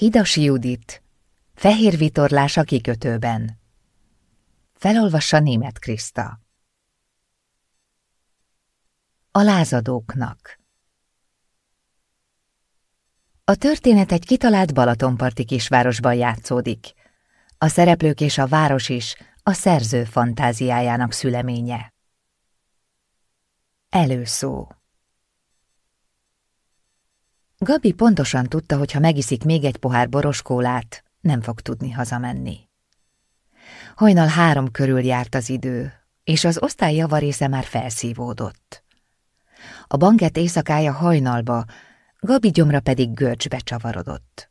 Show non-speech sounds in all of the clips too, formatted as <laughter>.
Hidas Judit, Fehér vitorlás a kikötőben. Felolvassa német Kriszta. A lázadóknak A történet egy kitalált Balatonparti kisvárosban játszódik. A szereplők és a város is a szerző fantáziájának szüleménye. Előszó Gabi pontosan tudta, hogy ha megiszik még egy pohár boroskólát, nem fog tudni hazamenni. Hajnal három körül járt az idő, és az osztály javarésze már felszívódott. A banket éjszakája hajnalba, Gabi gyomra pedig görcsbe csavarodott.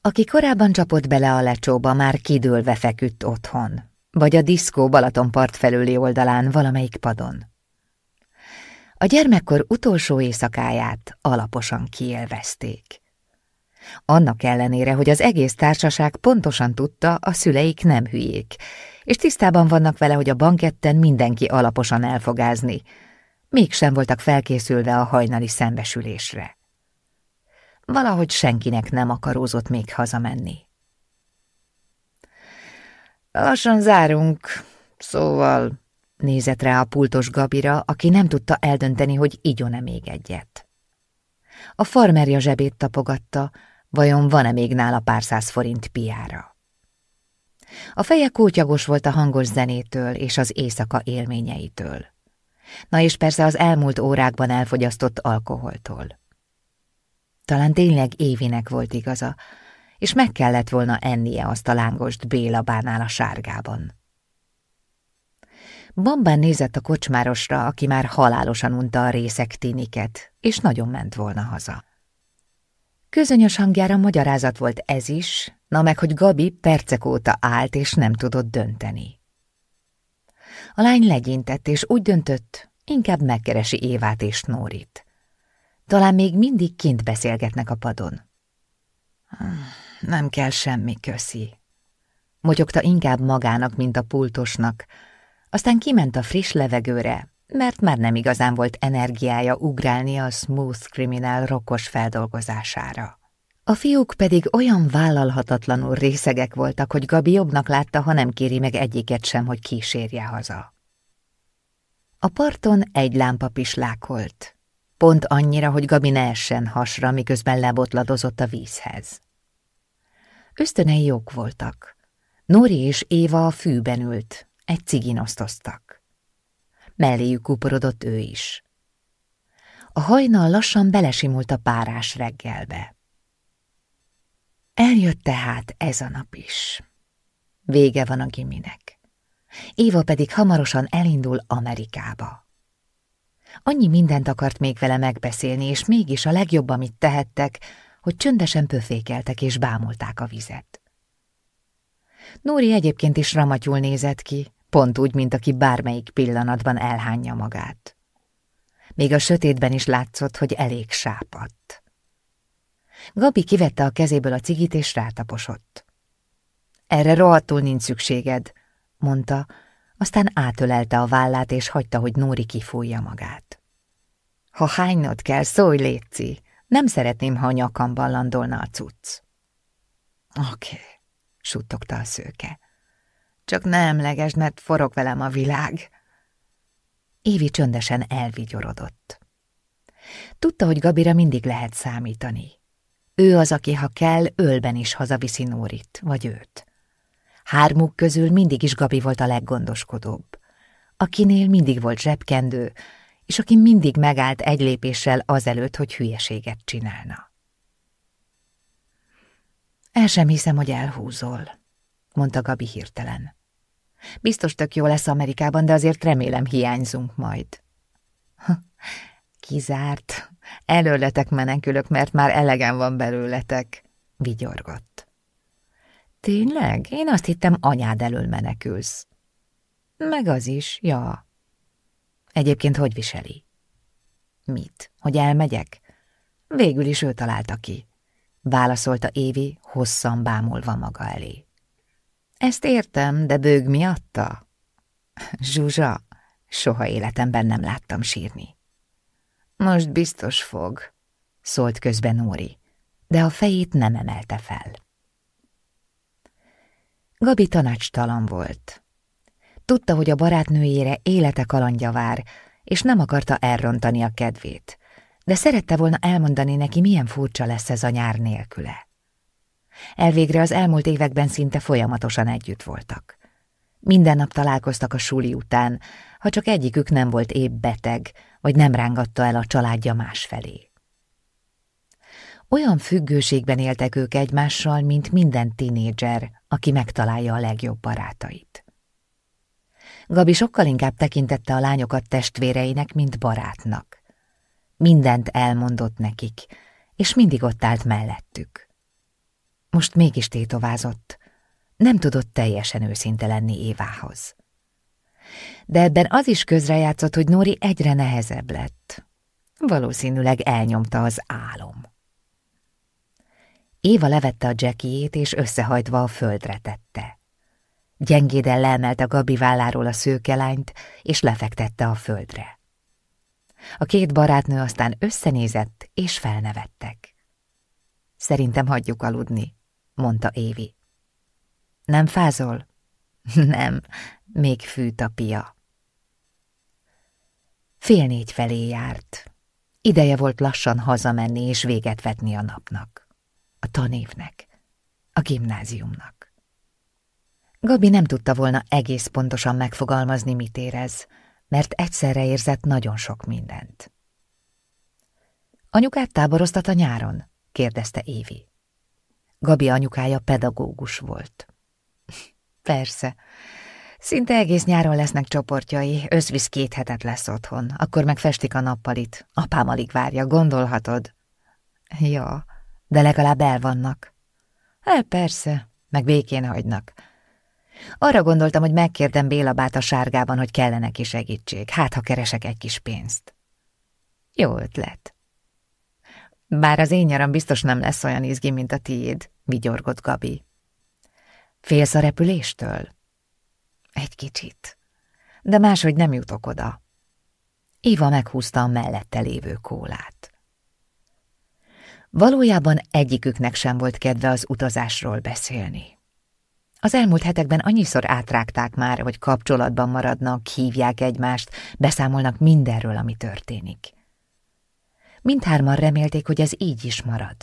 Aki korábban csapott bele a lecsóba, már kidőlve feküdt otthon, vagy a diszkó Balatonpart felüli oldalán valamelyik padon. A gyermekkor utolsó éjszakáját alaposan kielvezték. Annak ellenére, hogy az egész társaság pontosan tudta, a szüleik nem hülyék, és tisztában vannak vele, hogy a banketten mindenki alaposan elfogázni, mégsem voltak felkészülve a hajnali szembesülésre. Valahogy senkinek nem akarózott még hazamenni. Lassan zárunk, szóval nézett rá a pultos Gabira, aki nem tudta eldönteni, hogy igyon-e még egyet. A farmerja zsebét tapogatta, Vajon van-e még nála pár száz forint piára? A feje kótyagos volt a hangos zenétől és az éjszaka élményeitől. Na és persze az elmúlt órákban elfogyasztott alkoholtól. Talán tényleg Évinek volt igaza, és meg kellett volna ennie azt a lángost Béla bánál a sárgában. Bambán nézett a kocsmárosra, aki már halálosan unta a részek tiniket, és nagyon ment volna haza. Közönyös hangjára magyarázat volt ez is, na meg, hogy Gabi percek óta állt és nem tudott dönteni. A lány legyintett, és úgy döntött, inkább megkeresi Évát és Nórit. Talán még mindig kint beszélgetnek a padon. Nem kell semmi, köszi. Motyogta inkább magának, mint a pultosnak, aztán kiment a friss levegőre, mert már nem igazán volt energiája ugrálni a smooth criminal rokos feldolgozására. A fiúk pedig olyan vállalhatatlanul részegek voltak, hogy Gabi jobbnak látta, ha nem kéri meg egyiket sem, hogy kísérje haza. A parton egy lámpa pislákolt, pont annyira, hogy Gabi ne essen hasra, miközben lebotladozott a vízhez. Ösztönei jók voltak. Nori és Éva a fűben ült, egy cigin osztoztak melléjük kuporodott ő is. A hajnal lassan belesimult a párás reggelbe. Eljött tehát ez a nap is. Vége van a giminek. Éva pedig hamarosan elindul Amerikába. Annyi mindent akart még vele megbeszélni, és mégis a legjobb, amit tehettek, hogy csöndesen pöfékeltek és bámulták a vizet. Nóri egyébként is ramatyul nézett ki, pont úgy, mint aki bármelyik pillanatban elhányja magát. Még a sötétben is látszott, hogy elég sápadt. Gabi kivette a kezéből a cigit és rátaposott. Erre rohadtul nincs szükséged, mondta, aztán átölelte a vállát és hagyta, hogy Nóri kifújja magát. Ha hánynod kell, szólj, Léci, nem szeretném, ha a nyakamban landolna a cucc. Oké, okay, suttogta a szőke. Csak ne emlegesd, mert forog velem a világ. Évi csöndesen elvigyorodott. Tudta, hogy Gabira mindig lehet számítani. Ő az, aki, ha kell, ölben is hazaviszi Nórit, vagy őt. Hármuk közül mindig is Gabi volt a leggondoskodóbb. Akinél mindig volt zsebkendő, és aki mindig megállt egy lépéssel azelőtt, hogy hülyeséget csinálna. El sem hiszem, hogy elhúzol, mondta Gabi hirtelen. Biztos tök jó lesz Amerikában, de azért remélem hiányzunk majd. Kizárt. Előletek menekülök, mert már elegem van belőletek, vigyorgott. Tényleg? Én azt hittem, anyád elől menekülsz. Meg az is, ja. Egyébként hogy viseli? Mit? Hogy elmegyek? Végül is ő találta ki. Válaszolta Évi, hosszan bámulva maga elé. Ezt értem, de bőg miatta? Zsuzsa, soha életemben nem láttam sírni. Most biztos fog, szólt közben Nóri. de a fejét nem emelte fel. Gabi tanácstalan volt. Tudta, hogy a barátnőjére élete kalandja vár, és nem akarta elrontani a kedvét, de szerette volna elmondani neki, milyen furcsa lesz ez a nyár nélküle. Elvégre az elmúlt években szinte folyamatosan együtt voltak. Minden nap találkoztak a suli után, ha csak egyikük nem volt épp beteg, vagy nem rángatta el a családja másfelé. Olyan függőségben éltek ők egymással, mint minden tinédzser, aki megtalálja a legjobb barátait. Gabi sokkal inkább tekintette a lányokat testvéreinek, mint barátnak. Mindent elmondott nekik, és mindig ott állt mellettük. Most mégis tétovázott. Nem tudott teljesen őszinte lenni Évához. De ebben az is közrejátszott, hogy Nóri egyre nehezebb lett. Valószínűleg elnyomta az álom. Éva levette a jackiét, és összehajtva a földre tette. Gyengéden leemelte Gabi válláról a szőkelányt, és lefektette a földre. A két barátnő aztán összenézett, és felnevettek. Szerintem hagyjuk aludni, mondta Évi. Nem fázol? <laughs> Nem, még fűt a pia. Fél négy felé járt. Ideje volt lassan hazamenni és véget vetni a napnak. A tanévnek, a gimnáziumnak. Gabi nem tudta volna egész pontosan megfogalmazni, mit érez, mert egyszerre érzett nagyon sok mindent. Anyukát táboroztat a nyáron? kérdezte Évi. Gabi anyukája pedagógus volt. Persze. Szinte egész nyáron lesznek csoportjai, összvisz két hetet lesz otthon, akkor meg festik a nappalit. Apám alig várja, gondolhatod? Ja, de legalább el vannak. Hát persze, meg békén hagynak. Arra gondoltam, hogy megkérdem Bélabát a sárgában, hogy kellene ki segítség, hát ha keresek egy kis pénzt. Jó ötlet. Bár az én nyaram biztos nem lesz olyan izgi, mint a tiéd, vigyorgott Gabi. Félsz a repüléstől? Egy kicsit. De máshogy nem jutok oda. Éva meghúzta a mellette lévő kólát. Valójában egyiküknek sem volt kedve az utazásról beszélni. Az elmúlt hetekben annyiszor átrágták már, hogy kapcsolatban maradnak, hívják egymást, beszámolnak mindenről, ami történik. Mindhárman remélték, hogy ez így is marad,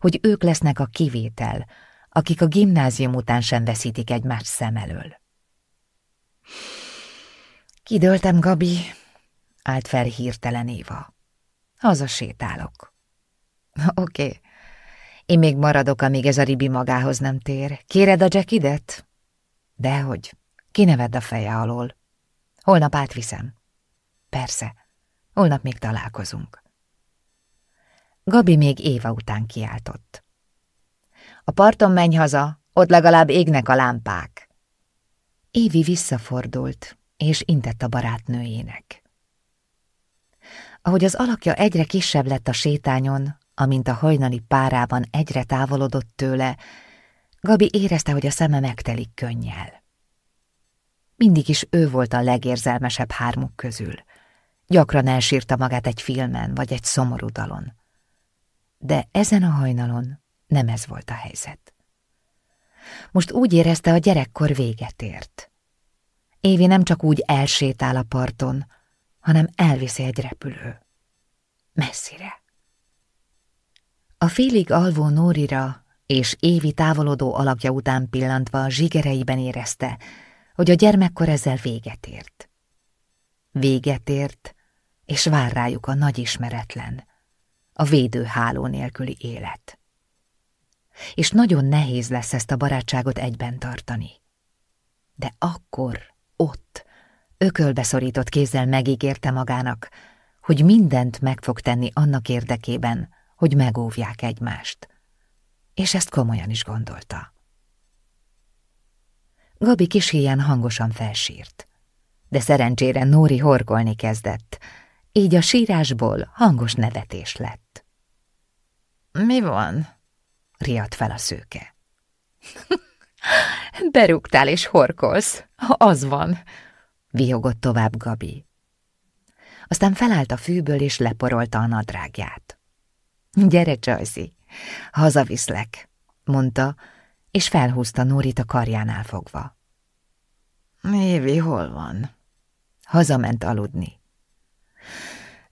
hogy ők lesznek a kivétel, akik a gimnázium után sem veszítik egymást szem elől. Kidöltem, Gabi, állt fel hirtelen Éva. Haza sétálok. <laughs> Oké, én még maradok, amíg ez a ribi magához nem tér. Kéred a jackidet? Dehogy, kinevedd a feje alól. Holnap átviszem. Persze, holnap még találkozunk. Gabi még Éva után kiáltott. A parton menj haza, ott legalább égnek a lámpák. Évi visszafordult, és intett a barátnőjének. Ahogy az alakja egyre kisebb lett a sétányon, amint a hajnali párában egyre távolodott tőle, Gabi érezte, hogy a szeme megtelik könnyel. Mindig is ő volt a legérzelmesebb hármuk közül. Gyakran elsírta magát egy filmen vagy egy szomorú dalon. De ezen a hajnalon nem ez volt a helyzet. Most úgy érezte, a gyerekkor véget ért. Évi nem csak úgy elsétál a parton, hanem elviszi egy repülő. Messzire. A félig alvó Nórira és Évi távolodó alakja után pillantva a zsigereiben érezte, hogy a gyermekkor ezzel véget ért. Véget ért, és vár rájuk a nagy ismeretlen, a védőháló nélküli élet és nagyon nehéz lesz ezt a barátságot egyben tartani. De akkor, ott, ökölbeszorított kézzel megígérte magának, hogy mindent meg fog tenni annak érdekében, hogy megóvják egymást. És ezt komolyan is gondolta. Gabi kis hangosan felsírt, de szerencsére Nóri horkolni kezdett, így a sírásból hangos nevetés lett. – Mi van? riadt fel a szőke. <laughs> Berúgtál és horkolsz, az van, vihogott tovább Gabi. Aztán felállt a fűből és leporolta a nadrágját. Gyere, Csajzi, Hazaviszlek, mondta, és felhúzta Nórit a karjánál fogva. Évi hol van? Hazament aludni.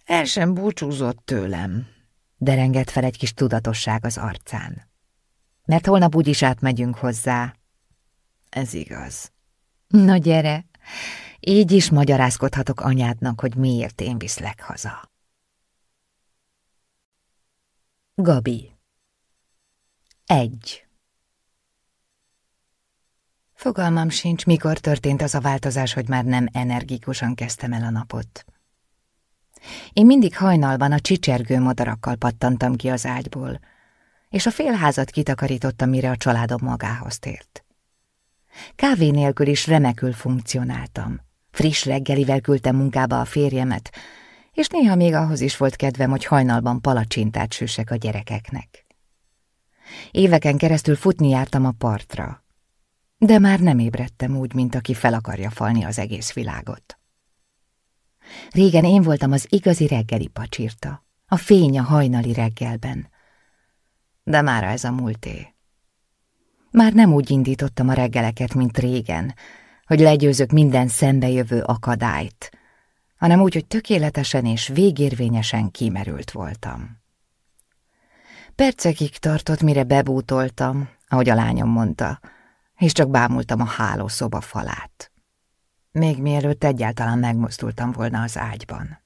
El sem búcsúzott tőlem, derengett fel egy kis tudatosság az arcán. Mert holnap úgyis átmegyünk hozzá. Ez igaz. Na gyere, így is magyarázkodhatok anyádnak, hogy miért én viszlek haza. Gabi Egy Fogalmam sincs, mikor történt az a változás, hogy már nem energikusan kezdtem el a napot. Én mindig hajnalban a csicsergő madarakkal pattantam ki az ágyból, és a félházat kitakarítottam, mire a családom magához tért. Kávé nélkül is remekül funkcionáltam. Friss reggelivel küldtem munkába a férjemet, és néha még ahhoz is volt kedvem, hogy hajnalban palacsintát süssek a gyerekeknek. Éveken keresztül futni jártam a partra, de már nem ébredtem úgy, mint aki fel akarja falni az egész világot. Régen én voltam az igazi reggeli pacsirta, a fény a hajnali reggelben. De mára ez a múlté. Már nem úgy indítottam a reggeleket, mint régen, hogy legyőzök minden szembejövő akadályt, hanem úgy, hogy tökéletesen és végérvényesen kimerült voltam. Percekig tartott, mire bebútoltam, ahogy a lányom mondta, és csak bámultam a hálószoba falát. Még mielőtt egyáltalán megmozdultam volna az ágyban.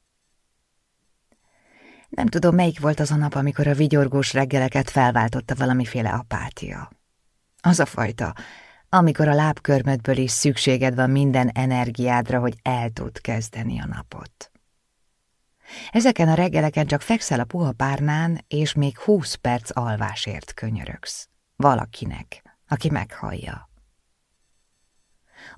Nem tudom, melyik volt az a nap, amikor a vigyorgós reggeleket felváltotta valamiféle apátia. Az a fajta, amikor a lábkörmödből is szükséged van minden energiádra, hogy el tud kezdeni a napot. Ezeken a reggeleken csak fekszel a puha párnán, és még húsz perc alvásért könyörögsz. Valakinek, aki meghallja.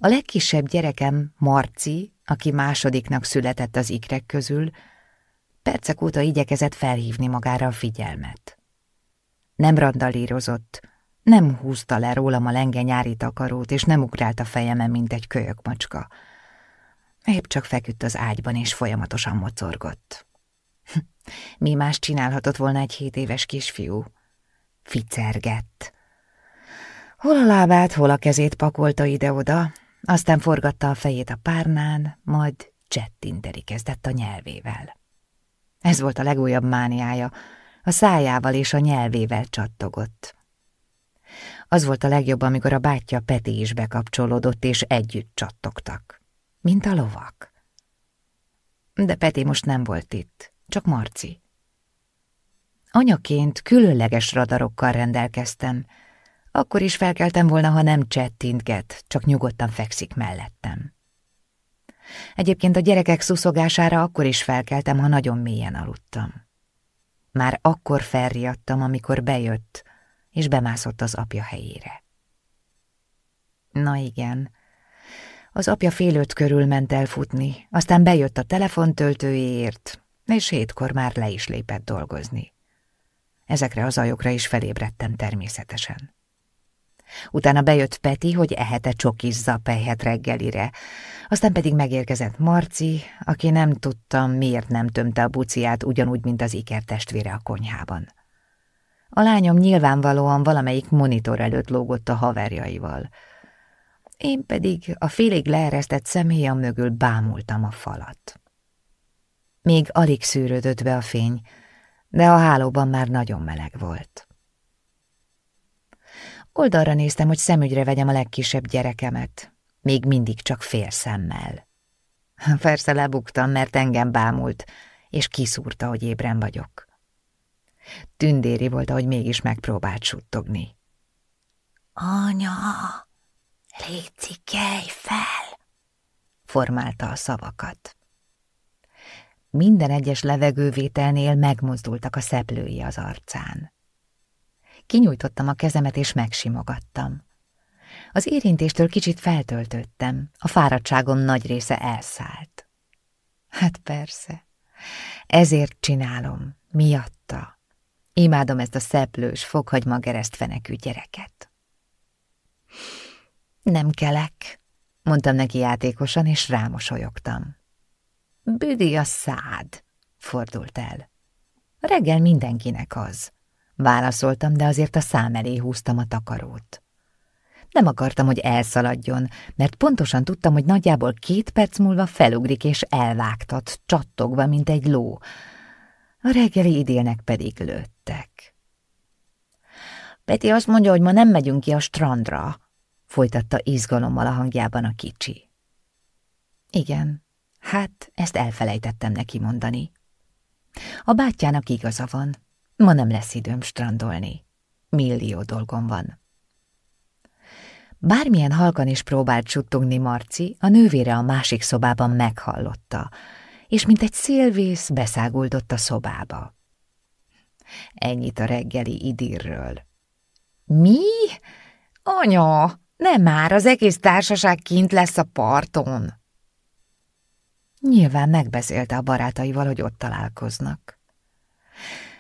A legkisebb gyerekem, Marci, aki másodiknak született az ikrek közül, percek óta igyekezett felhívni magára a figyelmet. Nem randalírozott, nem húzta le rólam a lenge nyári takarót, és nem ugrált a fejemen, mint egy kölyök macska. Épp csak feküdt az ágyban, és folyamatosan mocorgott. <laughs> Mi más csinálhatott volna egy hét éves kisfiú? Ficergett. Hol a lábát, hol a kezét pakolta ide-oda, aztán forgatta a fejét a párnán, majd csettinteni kezdett a nyelvével. Ez volt a legújabb mániája, a szájával és a nyelvével csattogott. Az volt a legjobb, amikor a bátyja Peti is bekapcsolódott, és együtt csattogtak. Mint a lovak. De Peti most nem volt itt, csak Marci. Anyaként különleges radarokkal rendelkeztem. Akkor is felkeltem volna, ha nem csettintget, csak nyugodtan fekszik mellettem. Egyébként a gyerekek szuszogására akkor is felkeltem, ha nagyon mélyen aludtam. Már akkor felriadtam, amikor bejött, és bemászott az apja helyére. Na igen, az apja fél öt körül ment elfutni, aztán bejött a telefontöltőjéért, és hétkor már le is lépett dolgozni. Ezekre az ajokra is felébredtem természetesen. Utána bejött Peti, hogy ehete csokis zapejhet reggelire, aztán pedig megérkezett Marci, aki nem tudtam, miért nem tömte a buciát ugyanúgy, mint az ikertestvére a konyhában. A lányom nyilvánvalóan valamelyik monitor előtt lógott a haverjaival. Én pedig a félig leeresztett személyem mögül bámultam a falat. Még alig szűrődött be a fény, de a hálóban már nagyon meleg volt. Oldalra néztem, hogy szemügyre vegyem a legkisebb gyerekemet, még mindig csak fél szemmel. <laughs> Persze lebuktam, mert engem bámult, és kiszúrta, hogy ébren vagyok. Tündéri volt, ahogy mégis megpróbált suttogni. Anya, léci, kelj fel! formálta a szavakat. Minden egyes levegővételnél megmozdultak a szeplői az arcán. Kinyújtottam a kezemet és megsimogattam. Az érintéstől kicsit feltöltöttem, a fáradtságom nagy része elszállt. Hát persze, ezért csinálom, miatta. Imádom ezt a szeplős, fokhagyma geresztfenekű gyereket. Nem kelek, mondtam neki játékosan, és rámosolyogtam. Büdi a szád, fordult el. Reggel mindenkinek az. Válaszoltam, de azért a szám elé húztam a takarót. Nem akartam, hogy elszaladjon, mert pontosan tudtam, hogy nagyjából két perc múlva felugrik és elvágtat, csattogva, mint egy ló. A reggeli idélnek pedig lőttek. Peti azt mondja, hogy ma nem megyünk ki a strandra, folytatta izgalommal a hangjában a kicsi. Igen, hát ezt elfelejtettem neki mondani. A bátyjának igaza van, ma nem lesz időm strandolni. Millió dolgom van. Bármilyen halkan is próbált suttogni Marci, a nővére a másik szobában meghallotta, és mint egy szélvész beszáguldott a szobába. Ennyit a reggeli idírről. Mi? Anya, nem már, az egész társaság kint lesz a parton. Nyilván megbeszélte a barátaival, hogy ott találkoznak.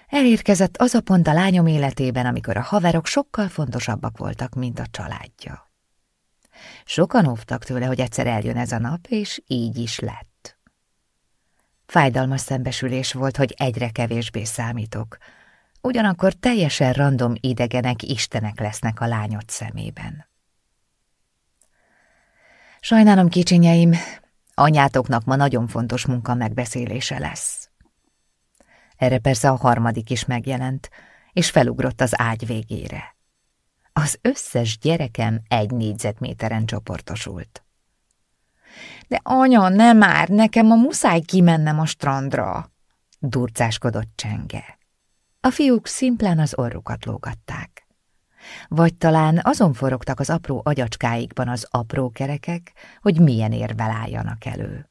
Elérkezett az a pont a lányom életében, amikor a haverok sokkal fontosabbak voltak, mint a családja. Sokan óvtak tőle, hogy egyszer eljön ez a nap, és így is lett. Fájdalmas szembesülés volt, hogy egyre kevésbé számítok, ugyanakkor teljesen random idegenek istenek lesznek a lányod szemében. Sajnálom, kicsinyeim, anyátoknak ma nagyon fontos munka megbeszélése lesz. Erre persze a harmadik is megjelent, és felugrott az ágy végére. Az összes gyerekem egy négyzetméteren csoportosult. De anya, nem már, nekem a muszáj kimennem a strandra, durcáskodott csenge. A fiúk szimplán az orrukat lógatták. Vagy talán azon forogtak az apró agyacskáikban az apró kerekek, hogy milyen érvel álljanak elő.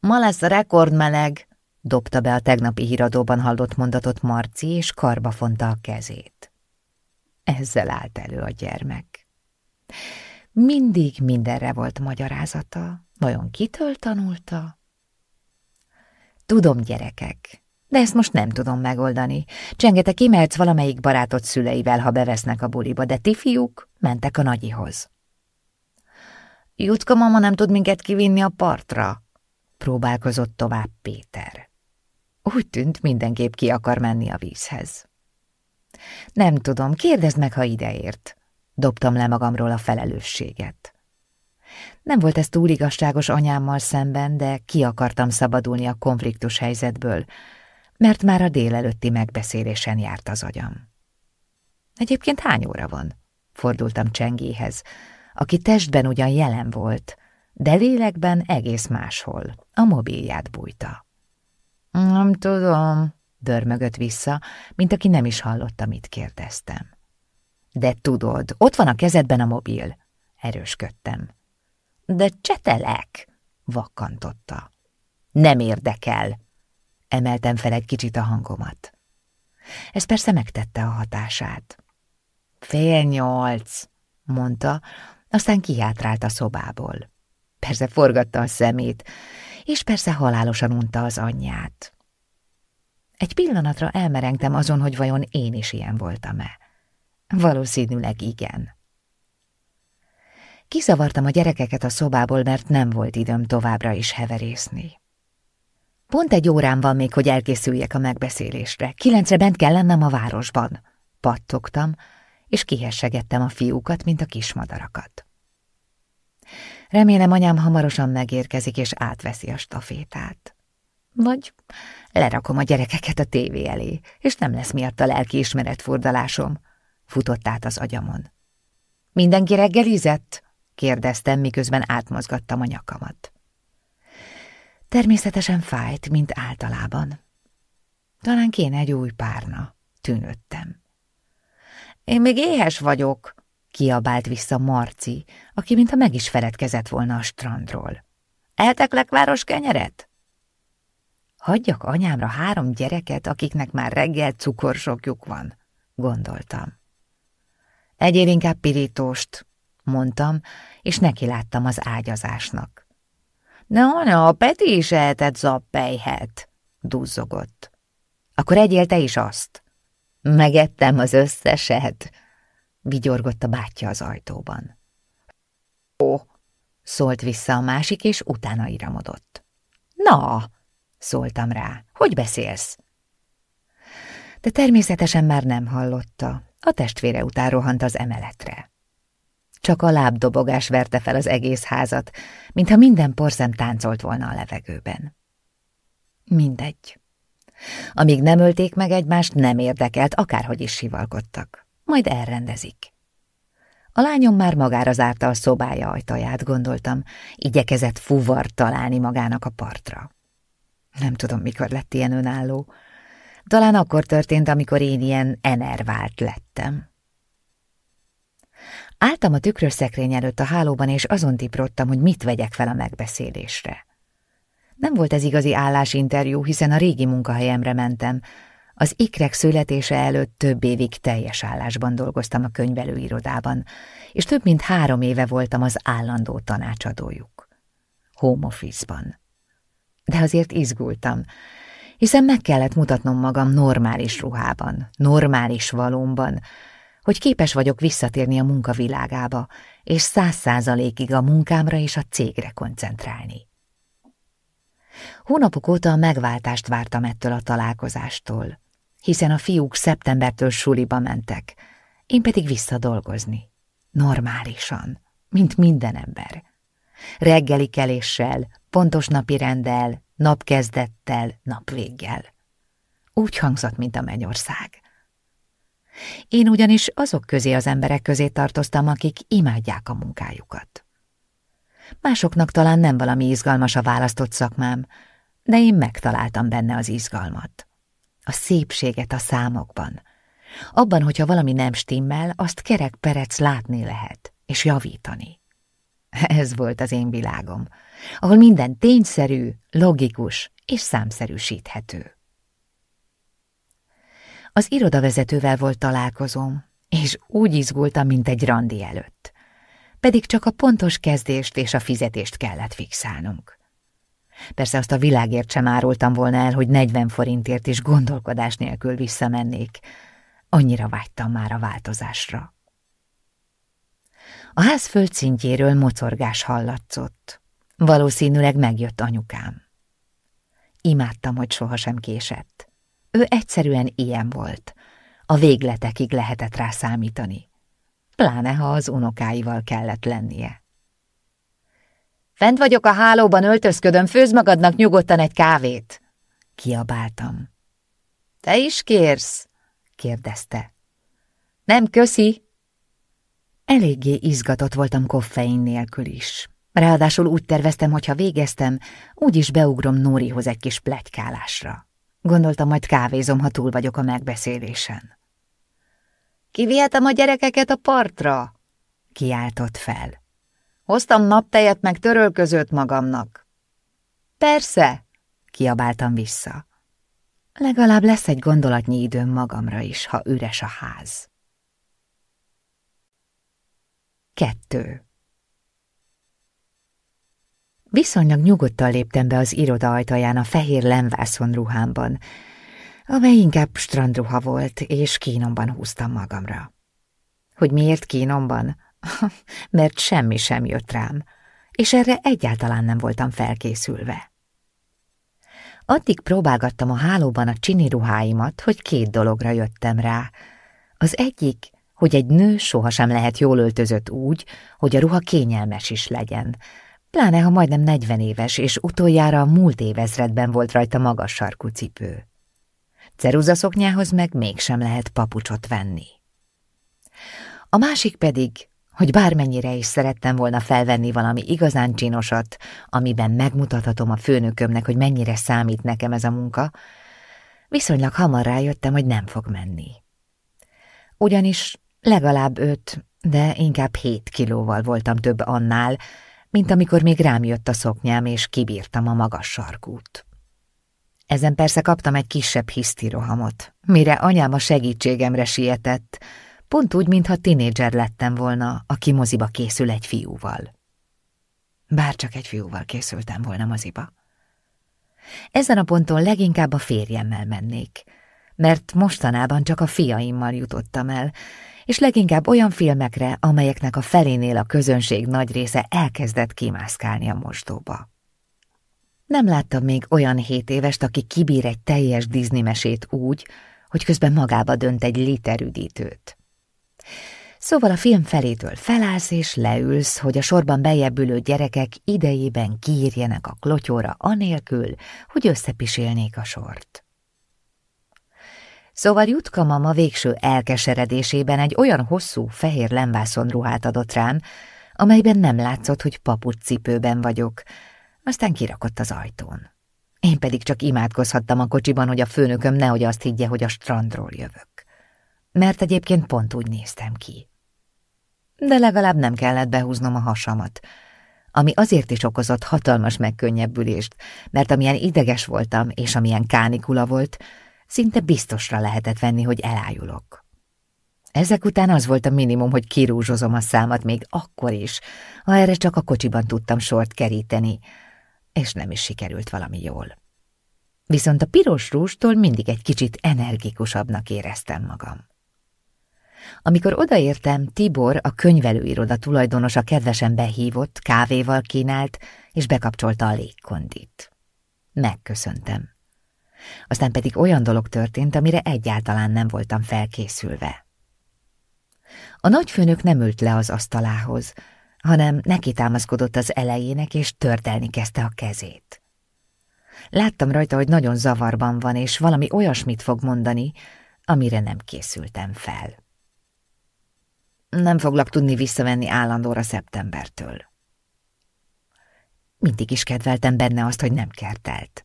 Ma lesz a rekordmeleg, dobta be a tegnapi híradóban hallott mondatot Marci, és karba fonta a kezét. Ezzel állt elő a gyermek. Mindig mindenre volt magyarázata, vajon kitől tanulta? Tudom, gyerekek, de ezt most nem tudom megoldani. Csengete kimehetsz valamelyik barátod szüleivel, ha bevesznek a buliba, de ti fiúk mentek a nagyihoz. Jutka mama nem tud minket kivinni a partra, próbálkozott tovább Péter. Úgy tűnt, mindenképp ki akar menni a vízhez. Nem tudom, kérdezd meg, ha ideért. Dobtam le magamról a felelősséget. Nem volt ez túl igazságos anyámmal szemben, de ki akartam szabadulni a konfliktus helyzetből, mert már a délelőtti megbeszélésen járt az agyam. Egyébként hány óra van? Fordultam Csengéhez, aki testben ugyan jelen volt, de lélekben egész máshol, a mobilját bújta. Nem tudom, dörmögött vissza, mint aki nem is hallotta, mit kérdeztem. De tudod, ott van a kezedben a mobil, erősködtem. De csetelek, vakkantotta. Nem érdekel, emeltem fel egy kicsit a hangomat. Ez persze megtette a hatását. Fél nyolc, mondta, aztán kihátrált a szobából. Persze forgatta a szemét, és persze halálosan unta az anyját. Egy pillanatra elmerengtem azon, hogy vajon én is ilyen voltam-e. Valószínűleg igen. Kizavartam a gyerekeket a szobából, mert nem volt időm továbbra is heverészni. Pont egy órán van még, hogy elkészüljek a megbeszélésre. Kilencre bent kell lennem a városban. Pattogtam, és kihessegettem a fiúkat, mint a kismadarakat. Remélem anyám hamarosan megérkezik, és átveszi a stafétát. Vagy lerakom a gyerekeket a tévé elé, és nem lesz miatt a lelkiismeret furdalásom. Futott át az agyamon. Mindenki reggelizett? kérdeztem, miközben átmozgattam a nyakamat. Természetesen fájt, mint általában. Talán kéne egy új párna, tűnöttem. Én még éhes vagyok, kiabált vissza Marci, aki mintha meg is feledkezett volna a strandról. Elteklek város kenyeret? Hagyjak anyámra három gyereket, akiknek már reggel cukorsokjuk van, gondoltam. Egyél inkább pirítóst, mondtam, és neki láttam az ágyazásnak. Ne anya, a Peti is ehetett zappelyhet, duzzogott. Akkor egyél te is azt. Megettem az összeset, vigyorgott a bátyja az ajtóban. Ó, szólt vissza a másik, és utána iramodott. Na, szóltam rá, hogy beszélsz? de természetesen már nem hallotta. A testvére után rohant az emeletre. Csak a lábdobogás verte fel az egész házat, mintha minden porszem táncolt volna a levegőben. Mindegy. Amíg nem ölték meg egymást, nem érdekelt, akárhogy is sivalkodtak. Majd elrendezik. A lányom már magára zárta a szobája ajtaját, gondoltam. Igyekezett fuvar találni magának a partra. Nem tudom, mikor lett ilyen önálló. Talán akkor történt, amikor én ilyen enervált lettem. Álltam a tükrös szekrény előtt a hálóban, és azon tiprodtam, hogy mit vegyek fel a megbeszélésre. Nem volt ez igazi állásinterjú, hiszen a régi munkahelyemre mentem. Az ikrek születése előtt több évig teljes állásban dolgoztam a könyvelőirodában, és több mint három éve voltam az állandó tanácsadójuk. Home office-ban. De azért izgultam, hiszen meg kellett mutatnom magam normális ruhában, normális valómban, hogy képes vagyok visszatérni a munkavilágába, és száz százalékig a munkámra és a cégre koncentrálni. Hónapok óta a megváltást vártam ettől a találkozástól, hiszen a fiúk szeptembertől suliba mentek, én pedig visszadolgozni. Normálisan, mint minden ember. Reggeli keléssel, pontos napi rendel, napkezdettel, napvéggel. Úgy hangzott, mint a mennyország. Én ugyanis azok közé az emberek közé tartoztam, akik imádják a munkájukat. Másoknak talán nem valami izgalmas a választott szakmám, de én megtaláltam benne az izgalmat. A szépséget a számokban. Abban, hogyha valami nem stimmel, azt kerek perec látni lehet, és javítani. <laughs> Ez volt az én világom, ahol minden tényszerű, logikus és számszerűsíthető. Az irodavezetővel volt találkozom, és úgy izgultam, mint egy randi előtt. Pedig csak a pontos kezdést és a fizetést kellett fixálnunk. Persze azt a világért sem árultam volna el, hogy 40 forintért is gondolkodás nélkül visszamennék. Annyira vágytam már a változásra. A ház földszintjéről mocorgás hallatszott. Valószínűleg megjött anyukám. Imádtam, hogy sohasem késett. Ő egyszerűen ilyen volt. A végletekig lehetett rá számítani. Pláne, ha az unokáival kellett lennie. Fent vagyok a hálóban, öltözködöm, főz magadnak nyugodtan egy kávét. Kiabáltam. Te is kérsz? kérdezte. Nem köszi. Eléggé izgatott voltam koffein nélkül is. Ráadásul úgy terveztem, hogy ha végeztem, úgyis beugrom Nórihoz egy kis plegykálásra. Gondoltam, majd kávézom, ha túl vagyok a megbeszélésen. Kivihetem a gyerekeket a partra? Kiáltott fel. Hoztam naptejet meg törölközőt magamnak. Persze, kiabáltam vissza. Legalább lesz egy gondolatnyi időm magamra is, ha üres a ház. Kettő. Viszonylag nyugodtan léptem be az iroda ajtaján a fehér lemvászon ruhámban, amely inkább strandruha volt, és kínomban húztam magamra. Hogy miért kínomban? <laughs> Mert semmi sem jött rám, és erre egyáltalán nem voltam felkészülve. Addig próbálgattam a hálóban a csini ruháimat, hogy két dologra jöttem rá. Az egyik, hogy egy nő sohasem lehet jól öltözött úgy, hogy a ruha kényelmes is legyen, pláne ha majdnem negyven éves, és utoljára a múlt évezredben volt rajta magas sarkú cipő. Ceruzaszoknyához meg mégsem lehet papucsot venni. A másik pedig, hogy bármennyire is szerettem volna felvenni valami igazán csinosat, amiben megmutathatom a főnökömnek, hogy mennyire számít nekem ez a munka, viszonylag hamar rájöttem, hogy nem fog menni. Ugyanis legalább öt, de inkább hét kilóval voltam több annál, mint amikor még rám jött a szoknyám, és kibírtam a magas sarkút. Ezen persze kaptam egy kisebb hisztirohamot, mire anyám a segítségemre sietett, pont úgy, mintha tinédzser lettem volna, aki moziba készül egy fiúval. Bárcsak egy fiúval készültem volna moziba. Ezen a ponton leginkább a férjemmel mennék, mert mostanában csak a fiaimmal jutottam el, és leginkább olyan filmekre, amelyeknek a felénél a közönség nagy része elkezdett kimászkálni a mosdóba. Nem láttam még olyan hét évest, aki kibír egy teljes Disney mesét úgy, hogy közben magába dönt egy liter üdítőt. Szóval a film felétől felállsz és leülsz, hogy a sorban bejebb ülő gyerekek idejében kiírjenek a klotyóra anélkül, hogy összepisélnék a sort. Szóval Jutka mama végső elkeseredésében egy olyan hosszú, fehér lemvászon ruhát adott rám, amelyben nem látszott, hogy cipőben vagyok, aztán kirakott az ajtón. Én pedig csak imádkozhattam a kocsiban, hogy a főnököm nehogy azt higgye, hogy a strandról jövök. Mert egyébként pont úgy néztem ki. De legalább nem kellett behúznom a hasamat, ami azért is okozott hatalmas megkönnyebbülést, mert amilyen ideges voltam, és amilyen kánikula volt, szinte biztosra lehetett venni, hogy elájulok. Ezek után az volt a minimum, hogy kirúzsozom a számat még akkor is, ha erre csak a kocsiban tudtam sort keríteni, és nem is sikerült valami jól. Viszont a piros rústól mindig egy kicsit energikusabbnak éreztem magam. Amikor odaértem, Tibor, a könyvelőiroda tulajdonosa kedvesen behívott, kávéval kínált, és bekapcsolta a légkondit. Megköszöntem. Aztán pedig olyan dolog történt, amire egyáltalán nem voltam felkészülve. A nagyfőnök nem ült le az asztalához, hanem neki támaszkodott az elejének, és törtelni kezdte a kezét. Láttam rajta, hogy nagyon zavarban van, és valami olyasmit fog mondani, amire nem készültem fel. Nem foglak tudni visszavenni állandóra szeptembertől. Mindig is kedveltem benne azt, hogy nem kertelt.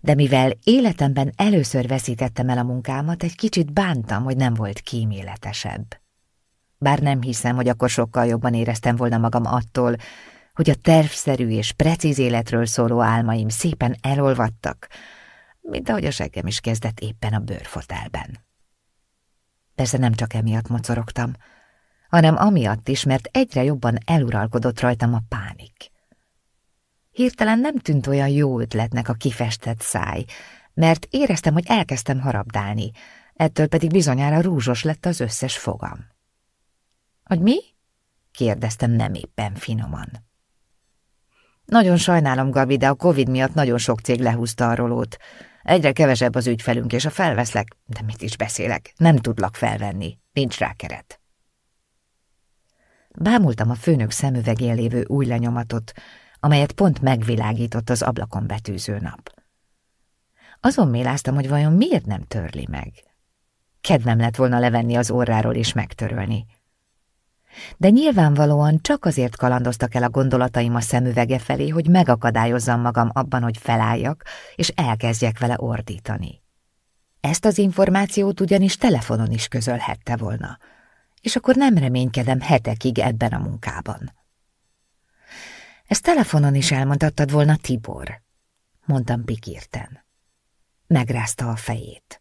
De mivel életemben először veszítettem el a munkámat, egy kicsit bántam, hogy nem volt kíméletesebb. Bár nem hiszem, hogy akkor sokkal jobban éreztem volna magam attól, hogy a tervszerű és precíz életről szóló álmaim szépen elolvadtak, mint ahogy a seggem is kezdett éppen a bőrfotelben. Persze nem csak emiatt mocorogtam, hanem amiatt is, mert egyre jobban eluralkodott rajtam a pánik. Hirtelen nem tűnt olyan jó ötletnek a kifestett száj, mert éreztem, hogy elkezdtem harabdálni, ettől pedig bizonyára rúzsos lett az összes fogam. Hogy mi? kérdeztem nem éppen finoman. Nagyon sajnálom, Gabi, de a Covid miatt nagyon sok cég lehúzta a rolót. Egyre kevesebb az ügyfelünk, és a felveszlek, de mit is beszélek, nem tudlak felvenni, nincs rá keret. Bámultam a főnök szemüvegén lévő új lenyomatot, amelyet pont megvilágított az ablakon betűző nap. Azon méláztam, hogy vajon miért nem törli meg. Kedvem lett volna levenni az orráról és megtörölni. De nyilvánvalóan csak azért kalandoztak el a gondolataim a szemüvege felé, hogy megakadályozzam magam abban, hogy felálljak, és elkezdjek vele ordítani. Ezt az információt ugyanis telefonon is közölhette volna, és akkor nem reménykedem hetekig ebben a munkában. Ezt telefonon is elmondhattad volna Tibor, mondtam pikírten. Megrázta a fejét.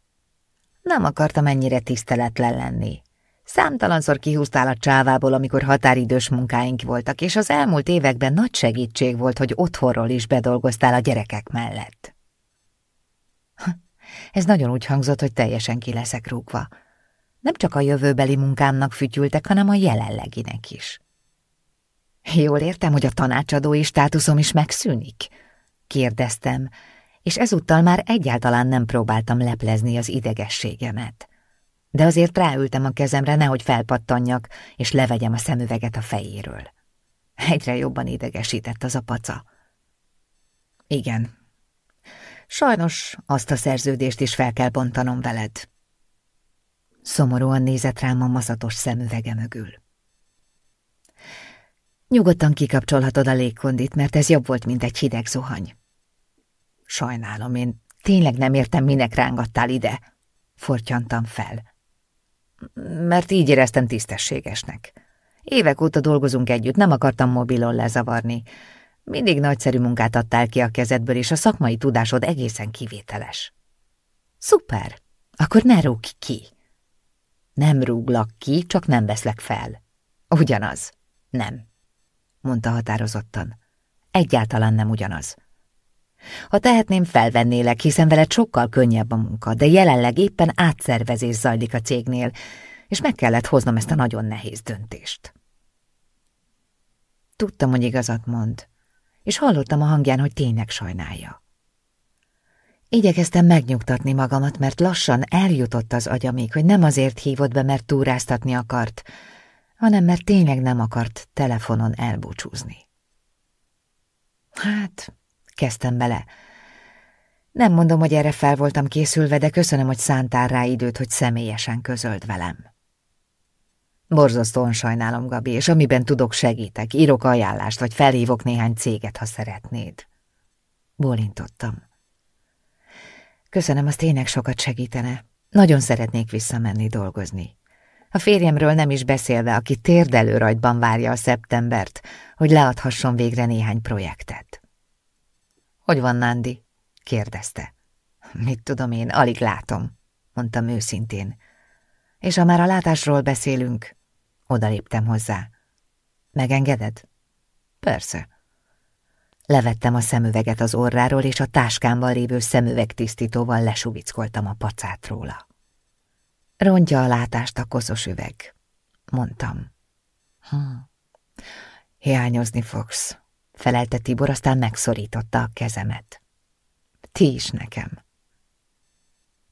Nem akartam ennyire tiszteletlen lenni. Számtalanszor kihúztál a csávából, amikor határidős munkáink voltak, és az elmúlt években nagy segítség volt, hogy otthonról is bedolgoztál a gyerekek mellett. <laughs> Ez nagyon úgy hangzott, hogy teljesen ki leszek rúgva. Nem csak a jövőbeli munkámnak fütyültek, hanem a jelenleginek is. Jól értem, hogy a tanácsadói státuszom is megszűnik? Kérdeztem, és ezúttal már egyáltalán nem próbáltam leplezni az idegességemet. De azért ráültem a kezemre, nehogy felpattanjak, és levegyem a szemüveget a fejéről. Egyre jobban idegesített az a paca. Igen. Sajnos azt a szerződést is fel kell bontanom veled. Szomorúan nézett rám a mazatos szemüvege mögül. Nyugodtan kikapcsolhatod a légkondit, mert ez jobb volt, mint egy hideg zuhany. Sajnálom, én tényleg nem értem, minek rángattál ide. Fortyantam fel. Mert így éreztem tisztességesnek. Évek óta dolgozunk együtt, nem akartam mobilon lezavarni. Mindig nagyszerű munkát adtál ki a kezedből, és a szakmai tudásod egészen kivételes. Szuper! Akkor ne rúgj ki! Nem rúglak ki, csak nem veszlek fel. Ugyanaz. Nem mondta határozottan. Egyáltalán nem ugyanaz. Ha tehetném, felvennélek, hiszen veled sokkal könnyebb a munka, de jelenleg éppen átszervezés zajlik a cégnél, és meg kellett hoznom ezt a nagyon nehéz döntést. Tudtam, hogy igazat mond, és hallottam a hangján, hogy tényleg sajnálja. Igyekeztem megnyugtatni magamat, mert lassan eljutott az agyamig, hogy nem azért hívott be, mert túráztatni akart, hanem mert tényleg nem akart telefonon elbúcsúzni. Hát, kezdtem bele. Nem mondom, hogy erre fel voltam készülve, de köszönöm, hogy szántál rá időt, hogy személyesen közöld velem. Borzasztóan sajnálom, Gabi, és amiben tudok, segítek. Írok ajánlást, vagy felhívok néhány céget, ha szeretnéd. Bólintottam. Köszönöm, az tényleg sokat segítene. Nagyon szeretnék visszamenni dolgozni. A férjemről nem is beszélve, aki térdelő rajtban várja a szeptembert, hogy leadhasson végre néhány projektet. Hogy van, Nándi? kérdezte. Mit tudom én, alig látom, mondtam őszintén. És ha már a látásról beszélünk, odaléptem hozzá. Megengeded? Persze. Levettem a szemüveget az orráról, és a táskámban lévő szemüvegtisztítóval lesuvickoltam a pacát róla. Rontja a látást a koszos üveg, mondtam. Hm. Hiányozni fogsz, felelte Tibor, aztán megszorította a kezemet. Ti is nekem.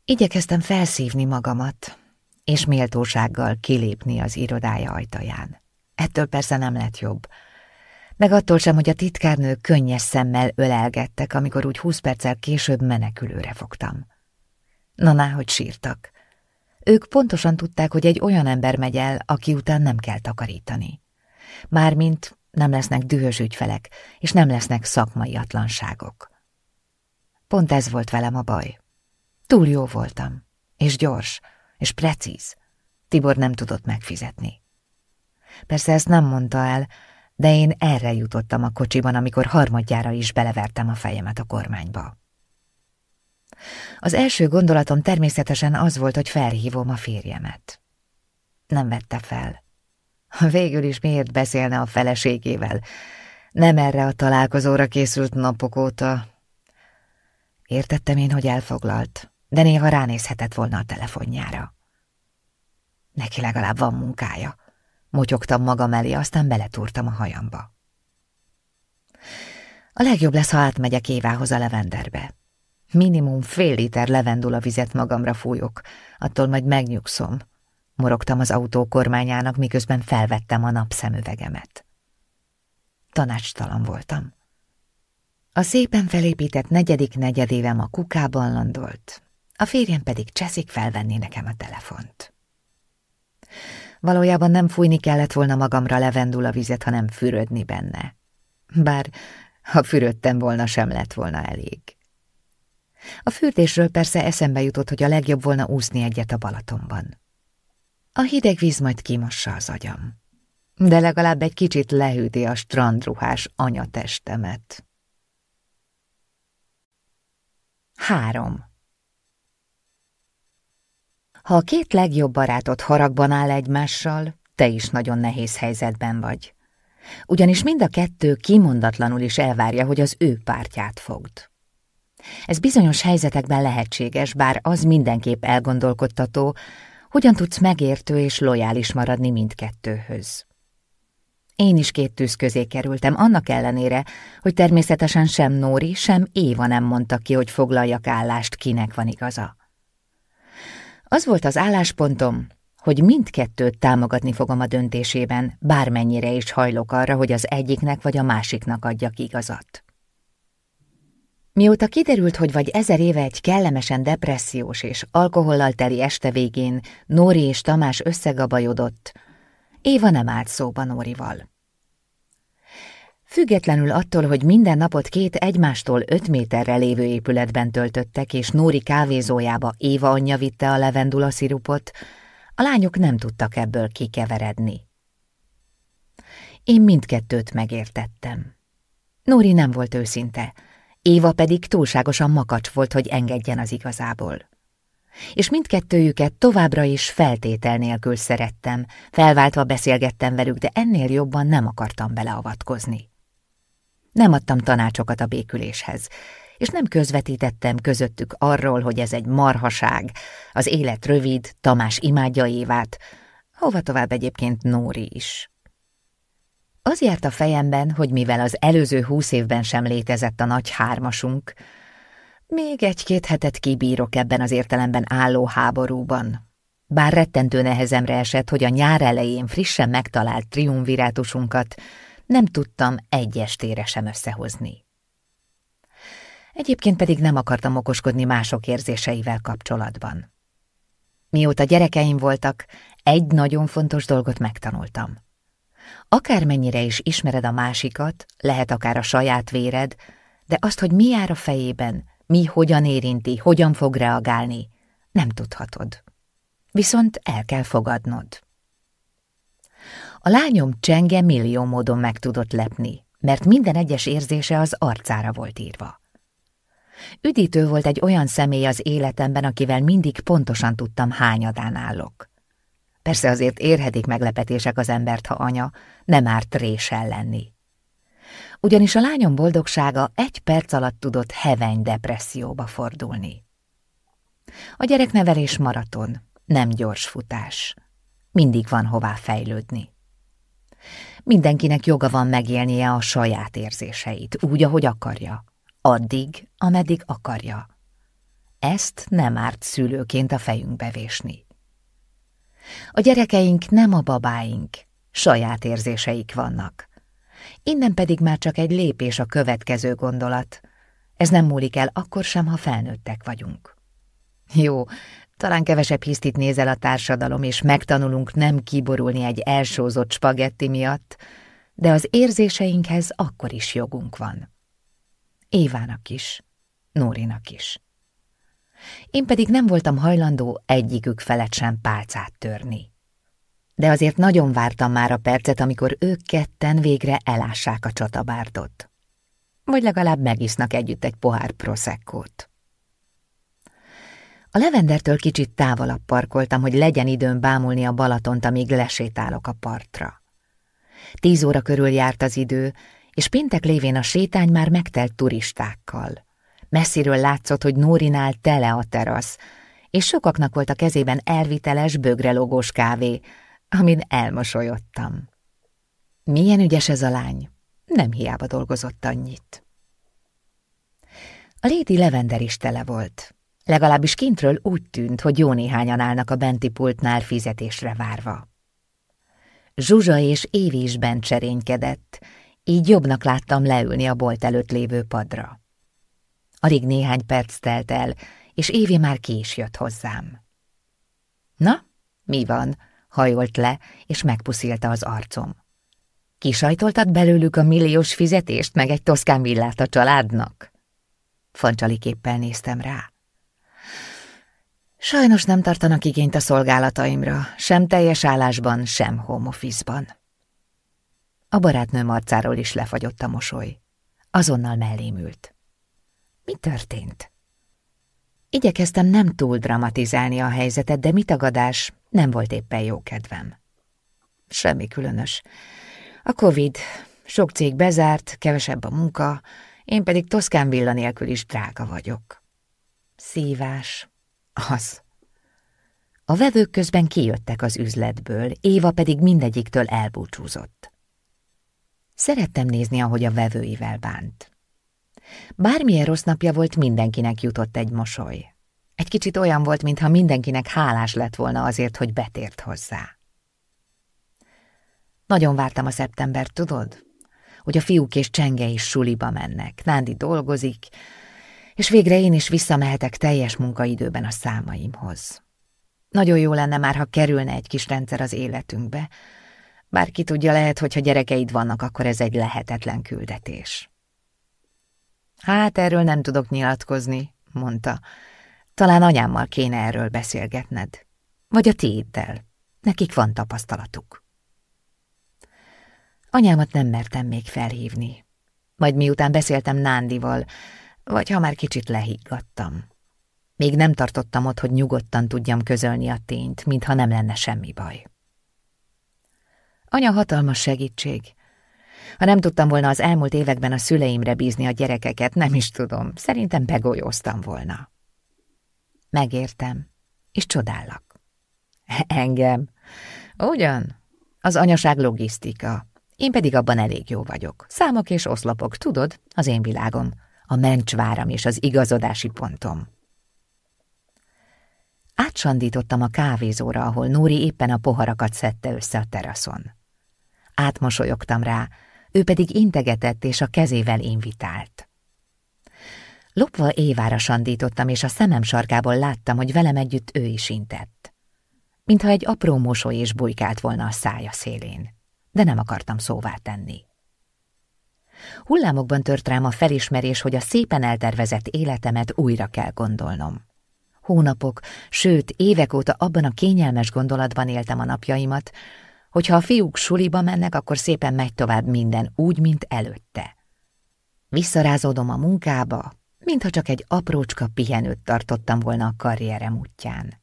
Igyekeztem felszívni magamat, és méltósággal kilépni az irodája ajtaján. Ettől persze nem lett jobb, meg attól sem, hogy a titkárnő könnyes szemmel ölelgettek, amikor úgy húsz perccel később menekülőre fogtam. Na, hogy sírtak. Ők pontosan tudták, hogy egy olyan ember megy el, aki után nem kell takarítani. Mármint nem lesznek dühös ügyfelek, és nem lesznek szakmai atlanságok. Pont ez volt velem a baj. Túl jó voltam, és gyors, és precíz. Tibor nem tudott megfizetni. Persze ezt nem mondta el, de én erre jutottam a kocsiban, amikor harmadjára is belevertem a fejemet a kormányba. Az első gondolatom természetesen az volt, hogy felhívom a férjemet. Nem vette fel. Végül is miért beszélne a feleségével? Nem erre a találkozóra készült napok óta. Értettem én, hogy elfoglalt, de néha ránézhetett volna a telefonjára. Neki legalább van munkája. Motyogtam magam elé, aztán beletúrtam a hajamba. A legjobb lesz, ha átmegyek Évához a levenderbe. Minimum fél liter levendula vizet magamra fújok, attól majd megnyugszom. Morogtam az autó kormányának, miközben felvettem a napszemüvegemet. Tanácstalan voltam. A szépen felépített negyedik negyedévem a kukában landolt, a férjem pedig cseszik felvenni nekem a telefont. Valójában nem fújni kellett volna magamra levendula vizet, hanem fürödni benne. Bár ha fürödtem volna, sem lett volna elég. A fürdésről persze eszembe jutott, hogy a legjobb volna úszni egyet a Balatonban. A hideg víz majd kimossa az agyam, de legalább egy kicsit lehűti a strandruhás anyatestemet. Három. Ha a két legjobb barátod haragban áll egymással, te is nagyon nehéz helyzetben vagy. Ugyanis mind a kettő kimondatlanul is elvárja, hogy az ő pártját fogd. Ez bizonyos helyzetekben lehetséges, bár az mindenképp elgondolkodtató, hogyan tudsz megértő és lojális maradni mindkettőhöz. Én is két tűz közé kerültem, annak ellenére, hogy természetesen sem Nóri, sem Éva nem mondta ki, hogy foglaljak állást, kinek van igaza. Az volt az álláspontom, hogy mindkettőt támogatni fogom a döntésében, bármennyire is hajlok arra, hogy az egyiknek vagy a másiknak adjak igazat. Mióta kiderült, hogy vagy ezer éve egy kellemesen depressziós és alkohollal teli este végén Nóri és Tamás összegabajodott, Éva nem állt szóba Nórival. Függetlenül attól, hogy minden napot két egymástól öt méterre lévő épületben töltöttek, és Nóri kávézójába Éva anyja vitte a levendula szirupot, a lányok nem tudtak ebből kikeveredni. Én mindkettőt megértettem. Nóri nem volt őszinte, Éva pedig túlságosan makacs volt, hogy engedjen az igazából. És mindkettőjüket továbbra is feltétel nélkül szerettem, felváltva beszélgettem velük, de ennél jobban nem akartam beleavatkozni. Nem adtam tanácsokat a béküléshez, és nem közvetítettem közöttük arról, hogy ez egy marhaság, az élet rövid, Tamás imádja Évát, hova tovább egyébként Nóri is. Az járt a fejemben, hogy mivel az előző húsz évben sem létezett a nagy hármasunk, Még egy-két hetet kibírok ebben az értelemben álló háborúban. Bár rettentő nehezemre esett, hogy a nyár elején frissen megtalált triumvirátusunkat nem tudtam egy estére sem összehozni. Egyébként pedig nem akartam okoskodni mások érzéseivel kapcsolatban. Mióta gyerekeim voltak, egy nagyon fontos dolgot megtanultam. Akármennyire is ismered a másikat, lehet akár a saját véred, de azt, hogy mi jár a fejében, mi hogyan érinti, hogyan fog reagálni, nem tudhatod. Viszont el kell fogadnod. A lányom csenge millió módon meg tudott lepni, mert minden egyes érzése az arcára volt írva. Üdítő volt egy olyan személy az életemben, akivel mindig pontosan tudtam, hányadán állok. Persze azért érhetik meglepetések az embert, ha anya, nem árt réssel lenni. Ugyanis a lányom boldogsága egy perc alatt tudott heveny depresszióba fordulni. A gyereknevelés maraton, nem gyors futás. Mindig van hová fejlődni. Mindenkinek joga van megélnie a saját érzéseit, úgy, ahogy akarja. Addig, ameddig akarja. Ezt nem árt szülőként a fejünkbe vésni. A gyerekeink nem a babáink, saját érzéseik vannak. Innen pedig már csak egy lépés a következő gondolat. Ez nem múlik el akkor sem, ha felnőttek vagyunk. Jó, talán kevesebb hisztit nézel a társadalom, és megtanulunk nem kiborulni egy elsózott spagetti miatt, de az érzéseinkhez akkor is jogunk van. Évának is, Nórinak is. Én pedig nem voltam hajlandó egyikük felett sem pálcát törni. De azért nagyon vártam már a percet, amikor ők ketten végre elássák a csatabárdot. Vagy legalább megisznak együtt egy pohár proszekkót. A levendertől kicsit távolabb parkoltam, hogy legyen időm bámulni a Balatont, amíg lesétálok a partra. Tíz óra körül járt az idő, és péntek lévén a sétány már megtelt turistákkal. Messziről látszott, hogy Nórinál tele a terasz, és sokaknak volt a kezében elviteles, bögrelogós kávé, amin elmosolyodtam. Milyen ügyes ez a lány, nem hiába dolgozott annyit. A Lady Levender is tele volt. Legalábbis kintről úgy tűnt, hogy jó néhányan állnak a benti pultnál fizetésre várva. Zsuzsa és Évi is bent cserénykedett, így jobbnak láttam leülni a bolt előtt lévő padra. Alig néhány perc telt el, és Évi már ki is jött hozzám. Na, mi van? hajolt le, és megpuszilta az arcom. Kisajtoltad belőlük a milliós fizetést, meg egy toszkán villát a családnak? Fancsaliképpel néztem rá. Sajnos nem tartanak igényt a szolgálataimra, sem teljes állásban, sem home office-ban. A barátnőm arcáról is lefagyott a mosoly. Azonnal mellém ült. Mi történt? Igyekeztem nem túl dramatizálni a helyzetet, de mitagadás nem volt éppen jó kedvem. Semmi különös. A Covid, sok cég bezárt, kevesebb a munka, én pedig Toszkán villa nélkül is drága vagyok. Szívás. Az. A vevők közben kijöttek az üzletből, Éva pedig mindegyiktől elbúcsúzott. Szerettem nézni, ahogy a vevőivel bánt. Bármilyen rossz napja volt, mindenkinek jutott egy mosoly. Egy kicsit olyan volt, mintha mindenkinek hálás lett volna azért, hogy betért hozzá. Nagyon vártam a szeptembert, tudod? Hogy a fiúk és csenge is suliba mennek, Nándi dolgozik, és végre én is visszamehetek teljes munkaidőben a számaimhoz. Nagyon jó lenne már, ha kerülne egy kis rendszer az életünkbe, bár ki tudja, lehet, hogy ha gyerekeid vannak, akkor ez egy lehetetlen küldetés. Hát erről nem tudok nyilatkozni, mondta. Talán anyámmal kéne erről beszélgetned. Vagy a tiéddel. Nekik van tapasztalatuk. Anyámat nem mertem még felhívni. Majd miután beszéltem Nándival, vagy ha már kicsit lehiggadtam. Még nem tartottam ott, hogy nyugodtan tudjam közölni a tényt, mintha nem lenne semmi baj. Anya hatalmas segítség. Ha nem tudtam volna az elmúlt években a szüleimre bízni a gyerekeket, nem is tudom, szerintem begolyóztam volna. Megértem, és csodálak. <laughs> Engem? Ugyan? Az anyaság logisztika. Én pedig abban elég jó vagyok. Számok és oszlopok, tudod, az én világom. A mencsváram és az igazodási pontom. Átsandítottam a kávézóra, ahol Nóri éppen a poharakat szedte össze a teraszon. Átmosolyogtam rá, ő pedig integetett és a kezével invitált. Lopva Évára sandítottam, és a szemem sarkából láttam, hogy velem együtt ő is intett. Mintha egy apró mosoly is bujkált volna a szája szélén, de nem akartam szóvá tenni. Hullámokban tört rám a felismerés, hogy a szépen eltervezett életemet újra kell gondolnom. Hónapok, sőt évek óta abban a kényelmes gondolatban éltem a napjaimat, hogyha a fiúk suliba mennek, akkor szépen megy tovább minden úgy, mint előtte. Visszarázódom a munkába, mintha csak egy aprócska pihenőt tartottam volna a karrierem útján.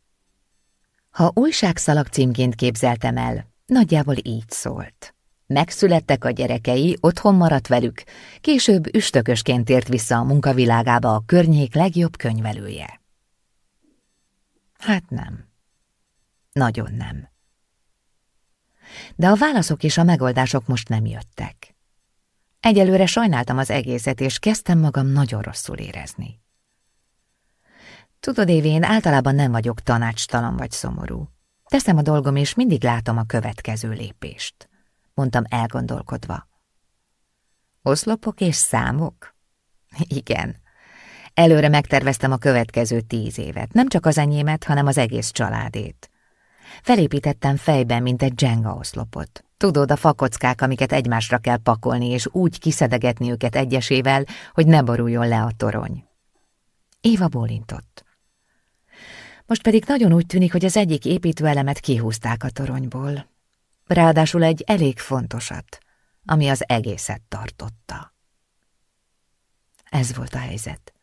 Ha újságszalag címként képzeltem el, nagyjából így szólt. Megszülettek a gyerekei, otthon maradt velük, később üstökösként tért vissza a munkavilágába a környék legjobb könyvelője. Hát nem. Nagyon nem. De a válaszok és a megoldások most nem jöttek. Egyelőre sajnáltam az egészet, és kezdtem magam nagyon rosszul érezni. Tudod, Évi, általában nem vagyok tanácstalan vagy szomorú. Teszem a dolgom, és mindig látom a következő lépést, mondtam elgondolkodva. Oszlopok és számok? Igen. Előre megterveztem a következő tíz évet, nem csak az enyémet, hanem az egész családét. Felépítettem fejben, mint egy Jenga oszlopot. Tudod, a fakockák, amiket egymásra kell pakolni, és úgy kiszedegetni őket egyesével, hogy ne boruljon le a torony. Éva bólintott. Most pedig nagyon úgy tűnik, hogy az egyik építőelemet kihúzták a toronyból. Ráadásul egy elég fontosat, ami az egészet tartotta. Ez volt a helyzet.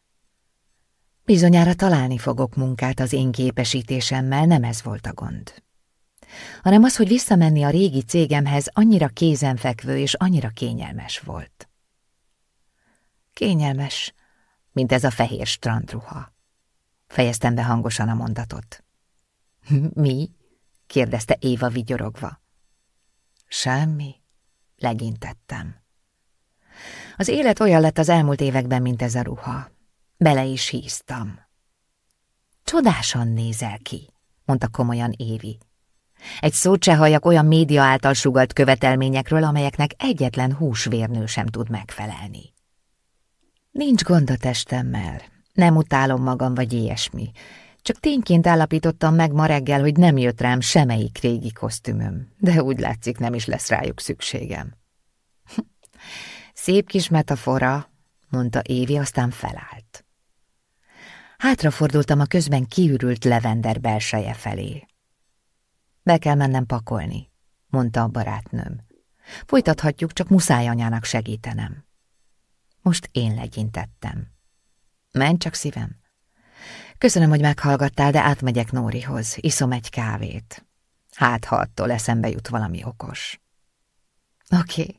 Bizonyára találni fogok munkát az én képesítésemmel, nem ez volt a gond. Hanem az, hogy visszamenni a régi cégemhez annyira kézenfekvő és annyira kényelmes volt. Kényelmes, mint ez a fehér strandruha. Fejeztem be hangosan a mondatot. <laughs> Mi? kérdezte Éva vigyorogva. Semmi, legyintettem. Az élet olyan lett az elmúlt években, mint ez a ruha. Bele is híztam. Csodásan nézel ki, mondta komolyan Évi. Egy szót se halljak olyan média által sugalt követelményekről, amelyeknek egyetlen húsvérnő sem tud megfelelni. Nincs gond a testemmel, nem utálom magam vagy ilyesmi. Csak tényként állapítottam meg ma reggel, hogy nem jött rám semmelyik régi kosztümöm, de úgy látszik nem is lesz rájuk szükségem. Szép kis metafora, mondta Évi, aztán felállt. Hátrafordultam a közben kiürült levender belseje felé. Be kell mennem pakolni, mondta a barátnőm. Folytathatjuk, csak muszáj anyának segítenem. Most én legyintettem. Menj csak szívem. Köszönöm, hogy meghallgattál, de átmegyek Nórihoz, iszom egy kávét. Hát, ha attól eszembe jut valami okos. Oké,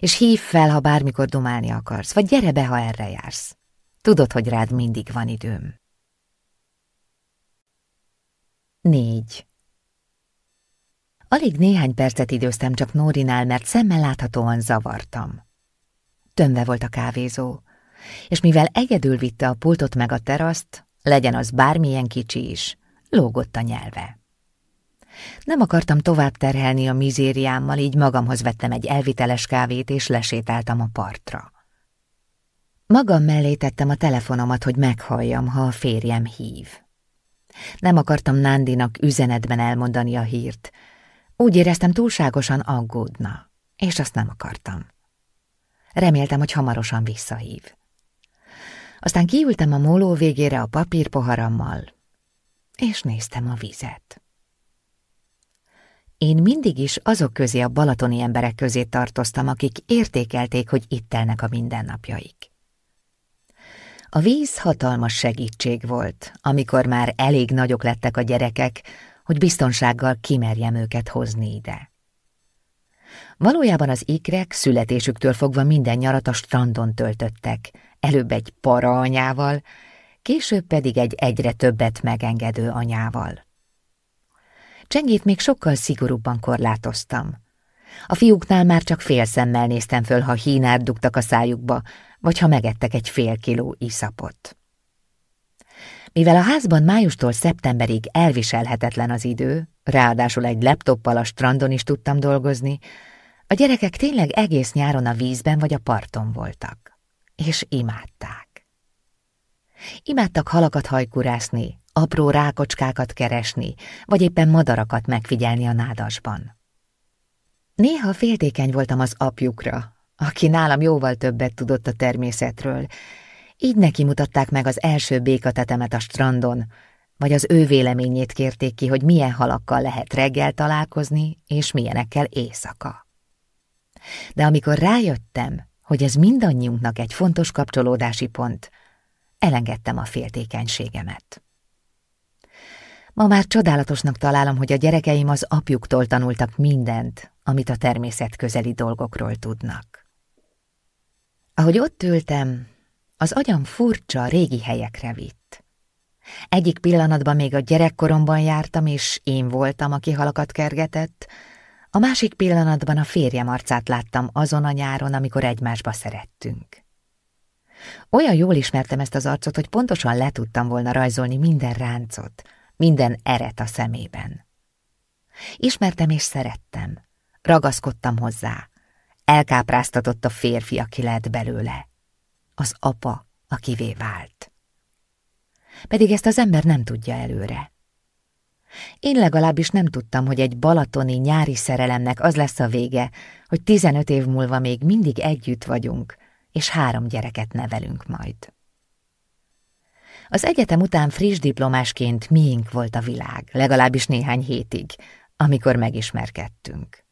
és hív fel, ha bármikor dumálni akarsz, vagy gyere be, ha erre jársz. Tudod, hogy rád mindig van időm. Négy. Alig néhány percet időztem csak Nórinál, mert szemmel láthatóan zavartam. Tömve volt a kávézó, és mivel egyedül vitte a pultot meg a teraszt, legyen az bármilyen kicsi is, lógott a nyelve. Nem akartam tovább terhelni a mizériámmal, így magamhoz vettem egy elviteles kávét, és lesétáltam a partra. Magam mellé tettem a telefonomat, hogy meghalljam, ha a férjem hív. Nem akartam Nándinak üzenetben elmondani a hírt. Úgy éreztem túlságosan aggódna, és azt nem akartam. Reméltem, hogy hamarosan visszahív. Aztán kiültem a móló végére a papírpoharammal, és néztem a vizet. Én mindig is azok közé a balatoni emberek közé tartoztam, akik értékelték, hogy itt telnek a mindennapjaik. A víz hatalmas segítség volt, amikor már elég nagyok lettek a gyerekek, hogy biztonsággal kimerjem őket hozni ide. Valójában az ikrek születésüktől fogva minden nyarat a strandon töltöttek, előbb egy para anyával, később pedig egy egyre többet megengedő anyával. Csengét még sokkal szigorúbban korlátoztam. A fiúknál már csak fél szemmel néztem föl, ha hínát dugtak a szájukba, vagy ha megettek egy fél kiló iszapot. Mivel a házban májustól szeptemberig elviselhetetlen az idő, ráadásul egy laptoppal a strandon is tudtam dolgozni, a gyerekek tényleg egész nyáron a vízben vagy a parton voltak, és imádták. Imádtak halakat hajkurászni, apró rákocskákat keresni, vagy éppen madarakat megfigyelni a nádasban. Néha féltékeny voltam az apjukra, aki nálam jóval többet tudott a természetről, így neki mutatták meg az első békatetemet a strandon, vagy az ő véleményét kérték ki, hogy milyen halakkal lehet reggel találkozni, és milyenekkel éjszaka. De amikor rájöttem, hogy ez mindannyiunknak egy fontos kapcsolódási pont, elengedtem a féltékenységemet. Ma már csodálatosnak találom, hogy a gyerekeim az apjuktól tanultak mindent, amit a természet közeli dolgokról tudnak. Ahogy ott ültem, az agyam furcsa, régi helyekre vitt. Egyik pillanatban még a gyerekkoromban jártam, és én voltam, aki halakat kergetett, a másik pillanatban a férjem arcát láttam azon a nyáron, amikor egymásba szerettünk. Olyan jól ismertem ezt az arcot, hogy pontosan le tudtam volna rajzolni minden ráncot, minden eret a szemében. Ismertem és szerettem, ragaszkodtam hozzá, elkápráztatott a férfi, aki lett belőle, az apa, akivé vált. Pedig ezt az ember nem tudja előre. Én legalábbis nem tudtam, hogy egy balatoni nyári szerelemnek az lesz a vége, hogy tizenöt év múlva még mindig együtt vagyunk, és három gyereket nevelünk majd. Az egyetem után friss diplomásként miénk volt a világ, legalábbis néhány hétig, amikor megismerkedtünk.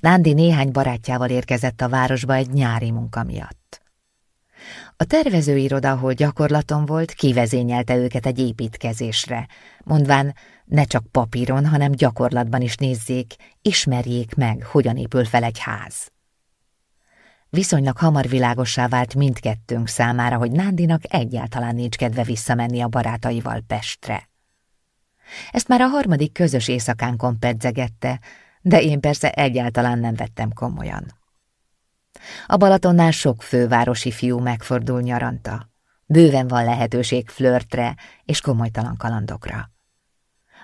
Nándi néhány barátjával érkezett a városba egy nyári munka miatt. A tervezőiroda, ahol gyakorlaton volt, kivezényelte őket egy építkezésre, mondván ne csak papíron, hanem gyakorlatban is nézzék, ismerjék meg, hogyan épül fel egy ház. Viszonylag hamar világossá vált mindkettőnk számára, hogy Nándinak egyáltalán nincs kedve visszamenni a barátaival Pestre. Ezt már a harmadik közös éjszakánkon pedzegette, de én persze egyáltalán nem vettem komolyan. A Balatonnál sok fővárosi fiú megfordul nyaranta. Bőven van lehetőség flörtre és komolytalan kalandokra.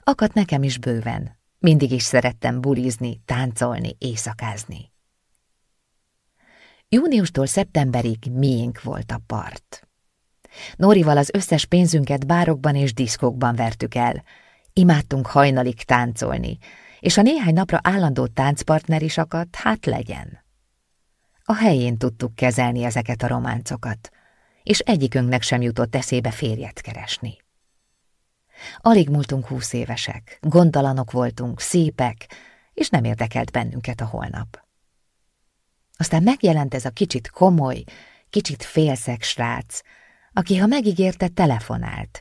Akadt nekem is bőven. Mindig is szerettem bulizni, táncolni, éjszakázni. Júniustól szeptemberig miénk volt a part. Nórival az összes pénzünket bárokban és diszkokban vertük el. Imádtunk hajnalig táncolni, és a néhány napra állandó táncpartner is akadt, hát legyen. A helyén tudtuk kezelni ezeket a románcokat, és egyikünknek sem jutott eszébe férjet keresni. Alig múltunk húsz évesek, gondtalanok voltunk, szépek, és nem érdekelt bennünket a holnap. Aztán megjelent ez a kicsit komoly, kicsit félszeg srác, aki, ha megígérte, telefonált,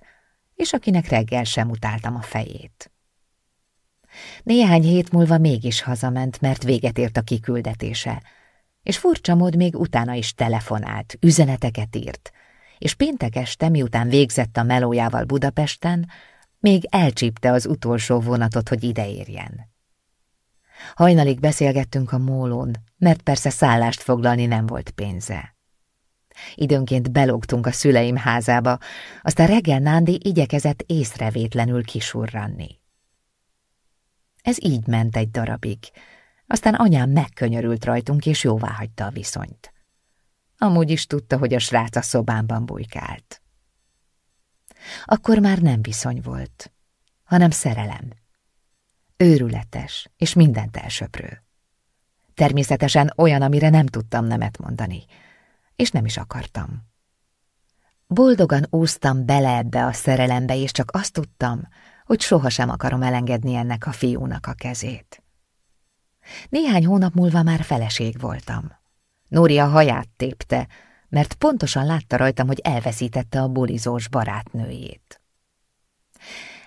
és akinek reggel sem utáltam a fejét. Néhány hét múlva mégis hazament, mert véget ért a kiküldetése, és furcsa mód még utána is telefonált, üzeneteket írt, és péntek este, miután végzett a melójával Budapesten, még elcsípte az utolsó vonatot, hogy ideérjen. Hajnalig beszélgettünk a mólón, mert persze szállást foglalni nem volt pénze. Időnként belógtunk a szüleim házába, aztán reggel Nándi igyekezett észrevétlenül kisurranni. Ez így ment egy darabig, aztán anyám megkönyörült rajtunk, és jóvá hagyta a viszonyt. Amúgy is tudta, hogy a srác a szobámban bujkált. Akkor már nem viszony volt, hanem szerelem. Őrületes és mindent elsöprő. Természetesen olyan, amire nem tudtam nemet mondani, és nem is akartam. Boldogan úsztam bele ebbe a szerelembe, és csak azt tudtam, hogy sohasem akarom elengedni ennek a fiúnak a kezét. Néhány hónap múlva már feleség voltam. Nóri a haját tépte, mert pontosan látta rajtam, hogy elveszítette a bulizós barátnőjét.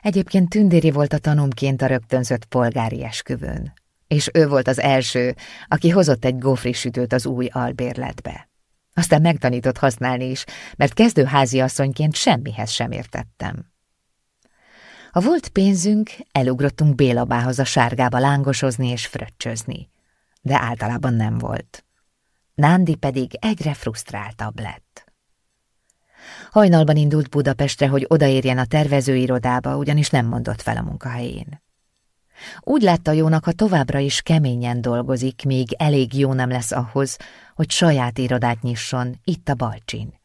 Egyébként tündéri volt a tanumként a rögtönzött polgári esküvőn, és ő volt az első, aki hozott egy gófrisütőt az új albérletbe. Aztán megtanított használni is, mert kezdőházi asszonyként semmihez sem értettem. Ha volt pénzünk, elugrottunk Bélabához a sárgába lángosozni és fröccsözni. De általában nem volt. Nándi pedig egyre frusztráltabb lett. Hajnalban indult Budapestre, hogy odaérjen a tervezőirodába, ugyanis nem mondott fel a munkahelyén. Úgy látta jónak, ha továbbra is keményen dolgozik, még elég jó nem lesz ahhoz, hogy saját irodát nyisson itt a Balcsin.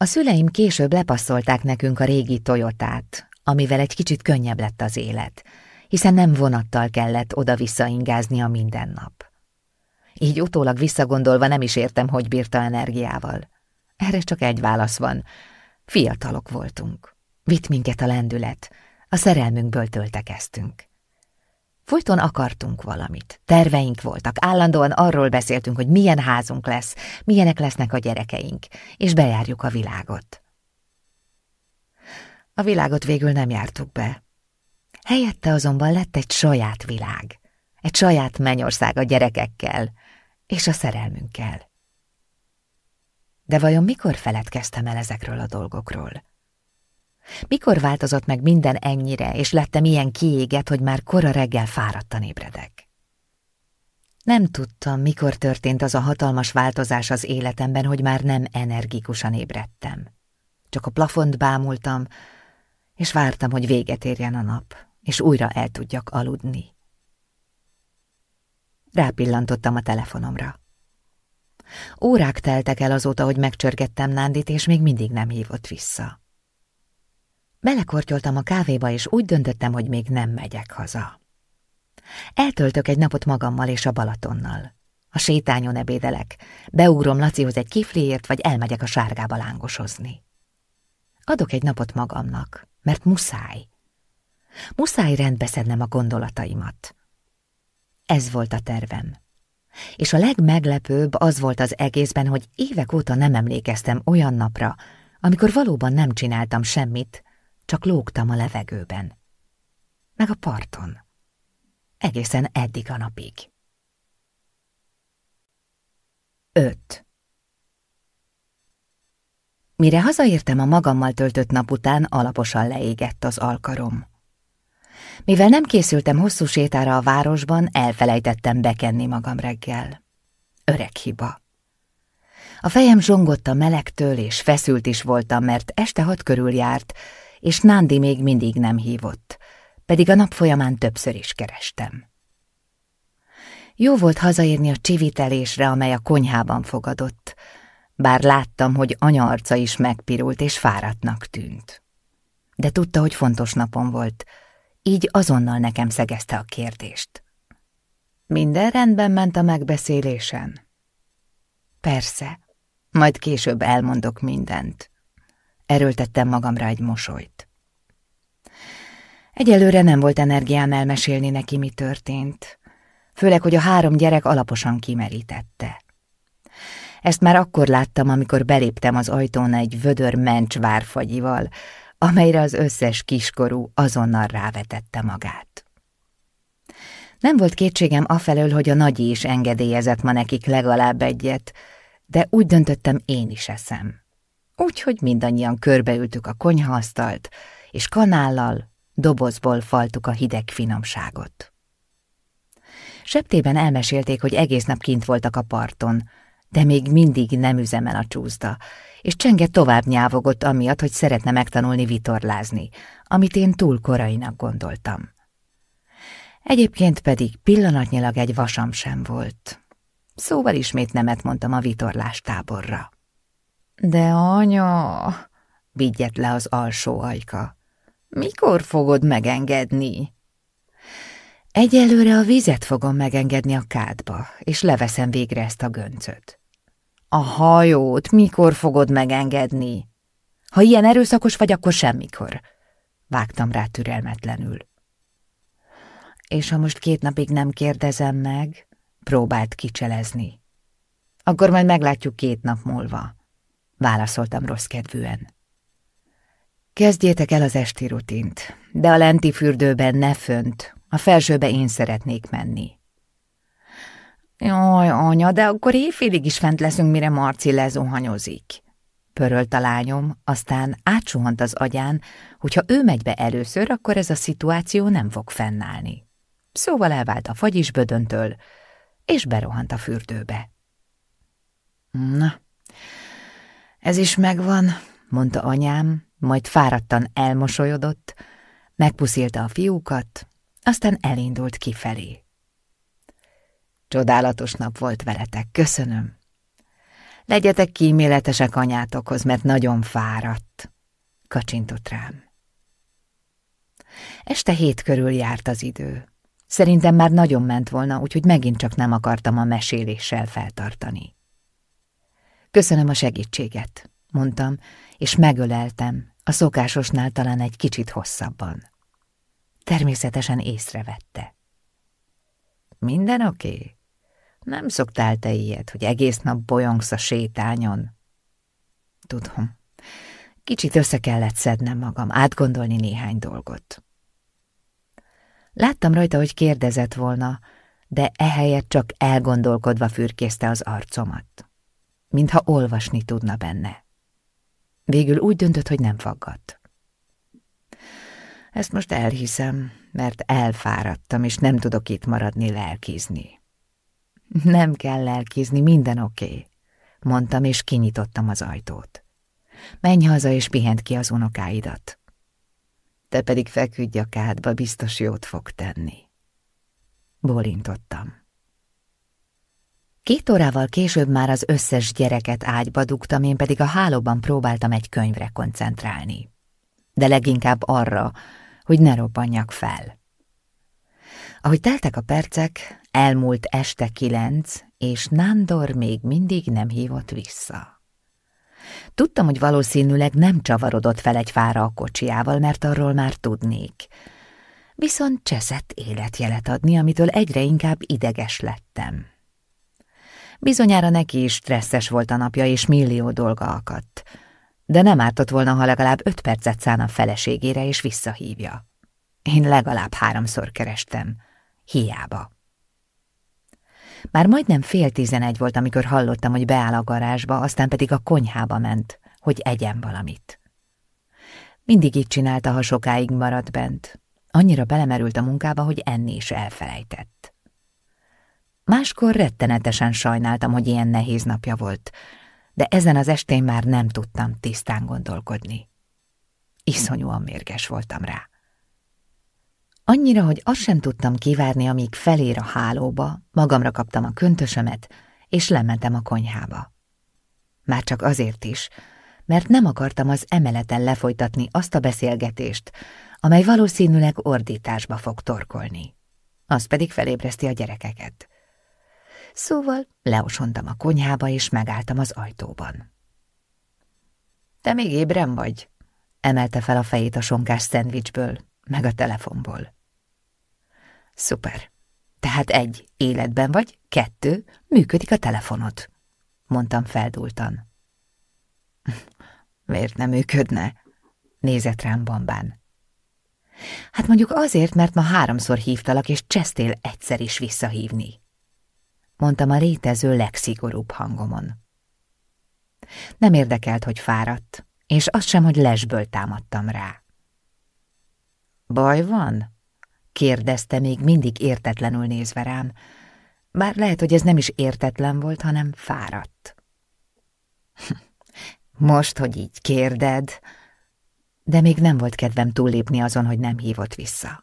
A szüleim később lepasszolták nekünk a régi Toyotát, amivel egy kicsit könnyebb lett az élet, hiszen nem vonattal kellett oda-vissza ingáznia minden nap. Így utólag visszagondolva nem is értem, hogy bírta energiával. Erre csak egy válasz van. Fiatalok voltunk. Vitt minket a lendület, a szerelmünkből töltekeztünk. Folyton akartunk valamit, terveink voltak, állandóan arról beszéltünk, hogy milyen házunk lesz, milyenek lesznek a gyerekeink, és bejárjuk a világot. A világot végül nem jártuk be. Helyette azonban lett egy saját világ, egy saját mennyország a gyerekekkel és a szerelmünkkel. De vajon mikor feledkeztem el ezekről a dolgokról? Mikor változott meg minden ennyire, és lettem ilyen kiégett, hogy már kora reggel fáradtan ébredek? Nem tudtam, mikor történt az a hatalmas változás az életemben, hogy már nem energikusan ébredtem. Csak a plafont bámultam, és vártam, hogy véget érjen a nap, és újra el tudjak aludni. Rápillantottam a telefonomra. Órák teltek el azóta, hogy megcsörgettem Nándit, és még mindig nem hívott vissza. Belekortyoltam a kávéba, és úgy döntöttem, hogy még nem megyek haza. Eltöltök egy napot magammal és a Balatonnal. A sétányon ebédelek, beugrom Lacihoz egy kifliért, vagy elmegyek a sárgába lángosozni. Adok egy napot magamnak, mert muszáj. Muszáj rendbeszednem a gondolataimat. Ez volt a tervem. És a legmeglepőbb az volt az egészben, hogy évek óta nem emlékeztem olyan napra, amikor valóban nem csináltam semmit, csak lógtam a levegőben. Meg a parton. Egészen eddig a napig. 5. Mire hazaértem a magammal töltött nap után, alaposan leégett az alkarom. Mivel nem készültem hosszú sétára a városban, elfelejtettem bekenni magam reggel. Öreg hiba. A fejem zsongott a melegtől, és feszült is voltam, mert este hat körül járt, és Nándi még mindig nem hívott, pedig a nap folyamán többször is kerestem. Jó volt hazaérni a csivitelésre, amely a konyhában fogadott, bár láttam, hogy anya arca is megpirult és fáradtnak tűnt. De tudta, hogy fontos napom volt, így azonnal nekem szegezte a kérdést. Minden rendben ment a megbeszélésen? Persze, majd később elmondok mindent. Erőltettem magamra egy mosolyt. Egyelőre nem volt energiám elmesélni neki, mi történt, főleg, hogy a három gyerek alaposan kimerítette. Ezt már akkor láttam, amikor beléptem az ajtón egy vödör mencs várfagyival, amelyre az összes kiskorú azonnal rávetette magát. Nem volt kétségem afelől, hogy a nagyi is engedélyezett ma nekik legalább egyet, de úgy döntöttem, én is eszem. Úgyhogy mindannyian körbeültük a konyhaasztalt, és kanállal, dobozból faltuk a hideg finomságot. Septében elmesélték, hogy egész nap kint voltak a parton, de még mindig nem üzemel a csúszda, és Csenge tovább nyávogott amiatt, hogy szeretne megtanulni vitorlázni, amit én túl korainak gondoltam. Egyébként pedig pillanatnyilag egy vasam sem volt. Szóval ismét nemet mondtam a vitorlás táborra. De anya, vigyett le az alsó ajka, mikor fogod megengedni? Egyelőre a vizet fogom megengedni a kádba, és leveszem végre ezt a göncöt. A hajót mikor fogod megengedni? Ha ilyen erőszakos vagy, akkor semmikor. Vágtam rá türelmetlenül. És ha most két napig nem kérdezem meg, próbált kicselezni. Akkor majd meglátjuk két nap múlva. Válaszoltam rossz kedvűen. Kezdjétek el az esti rutint, de a lenti fürdőben ne fönt, a felsőbe én szeretnék menni. Jaj, anya, de akkor éjfélig is fent leszünk, mire Marci lezuhanyozik. Pörölt a lányom, aztán átsuhant az agyán, hogyha ő megy be először, akkor ez a szituáció nem fog fennállni. Szóval elvált a fagyisbödöntől, és berohant a fürdőbe. Na, ez is megvan, mondta anyám, majd fáradtan elmosolyodott, megpuszilta a fiúkat, aztán elindult kifelé. Csodálatos nap volt veletek, köszönöm. Legyetek kíméletesek anyátokhoz, mert nagyon fáradt, kacsintott rám. Este hét körül járt az idő. Szerintem már nagyon ment volna, úgyhogy megint csak nem akartam a meséléssel feltartani. Köszönöm a segítséget, mondtam, és megöleltem, a szokásosnál talán egy kicsit hosszabban. Természetesen észrevette. Minden oké? Okay? Nem szoktál te ilyet, hogy egész nap bolyongsz a sétányon? Tudom. Kicsit össze kellett szednem magam, átgondolni néhány dolgot. Láttam rajta, hogy kérdezett volna, de ehelyett csak elgondolkodva fürkészte az arcomat. Mintha olvasni tudna benne. Végül úgy döntött, hogy nem faggat. Ezt most elhiszem, mert elfáradtam, és nem tudok itt maradni lelkizni. Nem kell lelkizni, minden oké, okay, mondtam, és kinyitottam az ajtót. Menj haza, és pihent ki az unokáidat. Te pedig feküdj a kádba, biztos jót fog tenni. Bólintottam. Két órával később már az összes gyereket ágyba dugtam, én pedig a hálóban próbáltam egy könyvre koncentrálni. De leginkább arra, hogy ne robbanjak fel. Ahogy teltek a percek, elmúlt este kilenc, és Nándor még mindig nem hívott vissza. Tudtam, hogy valószínűleg nem csavarodott fel egy fára a kocsiával, mert arról már tudnék. Viszont cseszett életjelet adni, amitől egyre inkább ideges lettem. Bizonyára neki is stresszes volt a napja, és millió dolga akadt. De nem ártott volna, ha legalább öt percet szán a feleségére, és visszahívja. Én legalább háromszor kerestem. Hiába. Már majdnem fél tizenegy volt, amikor hallottam, hogy beáll a garázsba, aztán pedig a konyhába ment, hogy egyen valamit. Mindig így csinálta, ha sokáig maradt bent. Annyira belemerült a munkába, hogy enni is elfelejtett. Máskor rettenetesen sajnáltam, hogy ilyen nehéz napja volt, de ezen az estén már nem tudtam tisztán gondolkodni. Iszonyúan mérges voltam rá. Annyira, hogy azt sem tudtam kivárni, amíg felér a hálóba, magamra kaptam a köntösömet, és lementem a konyhába. Már csak azért is, mert nem akartam az emeleten lefolytatni azt a beszélgetést, amely valószínűleg ordításba fog torkolni. Az pedig felébreszti a gyerekeket. Szóval leosontam a konyhába, és megálltam az ajtóban. Te még ébren vagy? Emelte fel a fejét a sonkás szendvicsből, meg a telefonból. Szuper. Tehát egy, életben vagy, kettő, működik a telefonod, mondtam feldultan. <laughs> Miért nem működne? Nézett rám bambán. Hát mondjuk azért, mert ma háromszor hívtalak, és csesztél egyszer is visszahívni mondtam a létező legszigorúbb hangomon. Nem érdekelt, hogy fáradt, és azt sem, hogy lesből támadtam rá. Baj van? Kérdezte még mindig értetlenül nézve rám, bár lehet, hogy ez nem is értetlen volt, hanem fáradt. <laughs> Most, hogy így kérded, de még nem volt kedvem túllépni azon, hogy nem hívott vissza.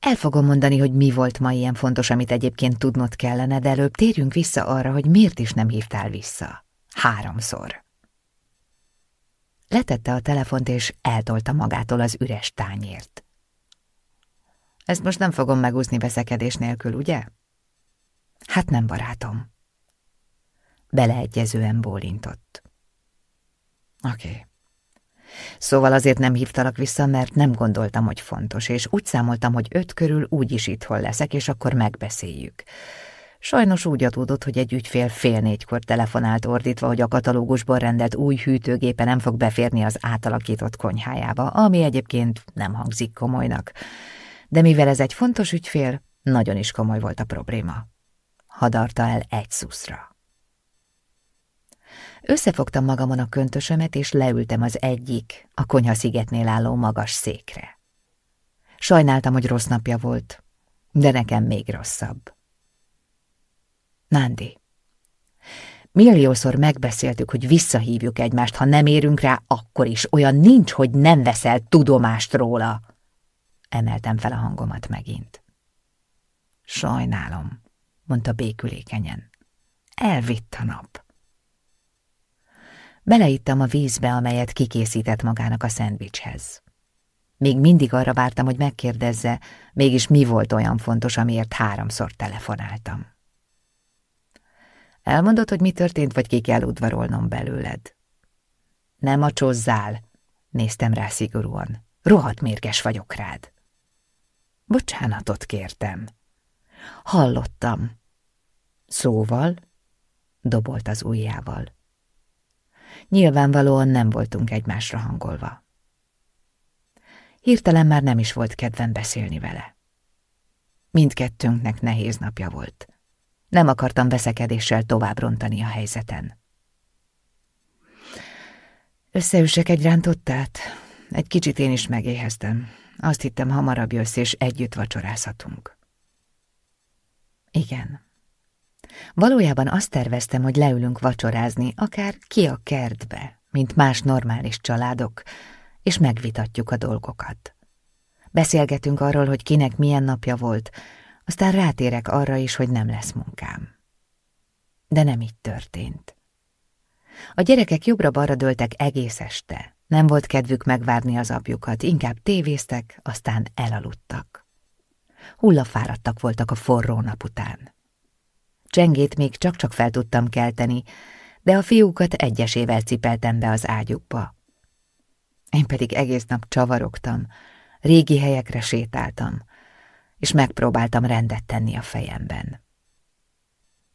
El fogom mondani, hogy mi volt ma ilyen fontos, amit egyébként tudnod kellene, de előbb térjünk vissza arra, hogy miért is nem hívtál vissza. Háromszor. Letette a telefont, és eltolta magától az üres tányért. Ezt most nem fogom megúszni veszekedés nélkül, ugye? Hát nem, barátom. Beleegyezően bólintott. Oké. Okay. Szóval azért nem hívtalak vissza, mert nem gondoltam, hogy fontos, és úgy számoltam, hogy öt körül úgyis itthon leszek, és akkor megbeszéljük. Sajnos úgy adódott, hogy egy ügyfél fél négykor telefonált ordítva, hogy a katalógusból rendelt új hűtőgépe nem fog beférni az átalakított konyhájába, ami egyébként nem hangzik komolynak. De mivel ez egy fontos ügyfél, nagyon is komoly volt a probléma. Hadarta el egy szuszra. Összefogtam magamon a köntösömet, és leültem az egyik, a konyhaszigetnél álló magas székre. Sajnáltam, hogy rossz napja volt, de nekem még rosszabb. Nándi, Milliószor megbeszéltük, hogy visszahívjuk egymást, ha nem érünk rá, akkor is. Olyan nincs, hogy nem veszel tudomást róla. Emeltem fel a hangomat megint. Sajnálom, mondta békülékenyen. Elvitt a nap. Beleittam a vízbe, amelyet kikészített magának a szendvicshez. Még mindig arra vártam, hogy megkérdezze, mégis mi volt olyan fontos, amiért háromszor telefonáltam. Elmondod, hogy mi történt, vagy ki kell udvarolnom belőled? Nem a csozzál, néztem rá szigorúan. Rohadt mérges vagyok rád. Bocsánatot kértem. Hallottam. Szóval? Dobolt az ujjával. Nyilvánvalóan nem voltunk egymásra hangolva. Hirtelen már nem is volt kedvem beszélni vele. Mindkettőnknek nehéz napja volt. Nem akartam veszekedéssel tovább rontani a helyzeten. Összeüssek egy rántottát? Egy kicsit én is megéheztem. Azt hittem, hamarabb jössz, és együtt vacsorázhatunk. Igen. Valójában azt terveztem, hogy leülünk vacsorázni, akár ki a kertbe, mint más normális családok, és megvitatjuk a dolgokat. Beszélgetünk arról, hogy kinek milyen napja volt, aztán rátérek arra is, hogy nem lesz munkám. De nem így történt. A gyerekek jobbra-balra dőltek egész este. Nem volt kedvük megvárni az apjukat, inkább tévéztek, aztán elaludtak. Hullafáradtak voltak a forró nap után. Csengét még csak-csak fel tudtam kelteni, de a fiúkat egyesével cipeltem be az ágyukba. Én pedig egész nap csavarogtam, régi helyekre sétáltam, és megpróbáltam rendet tenni a fejemben.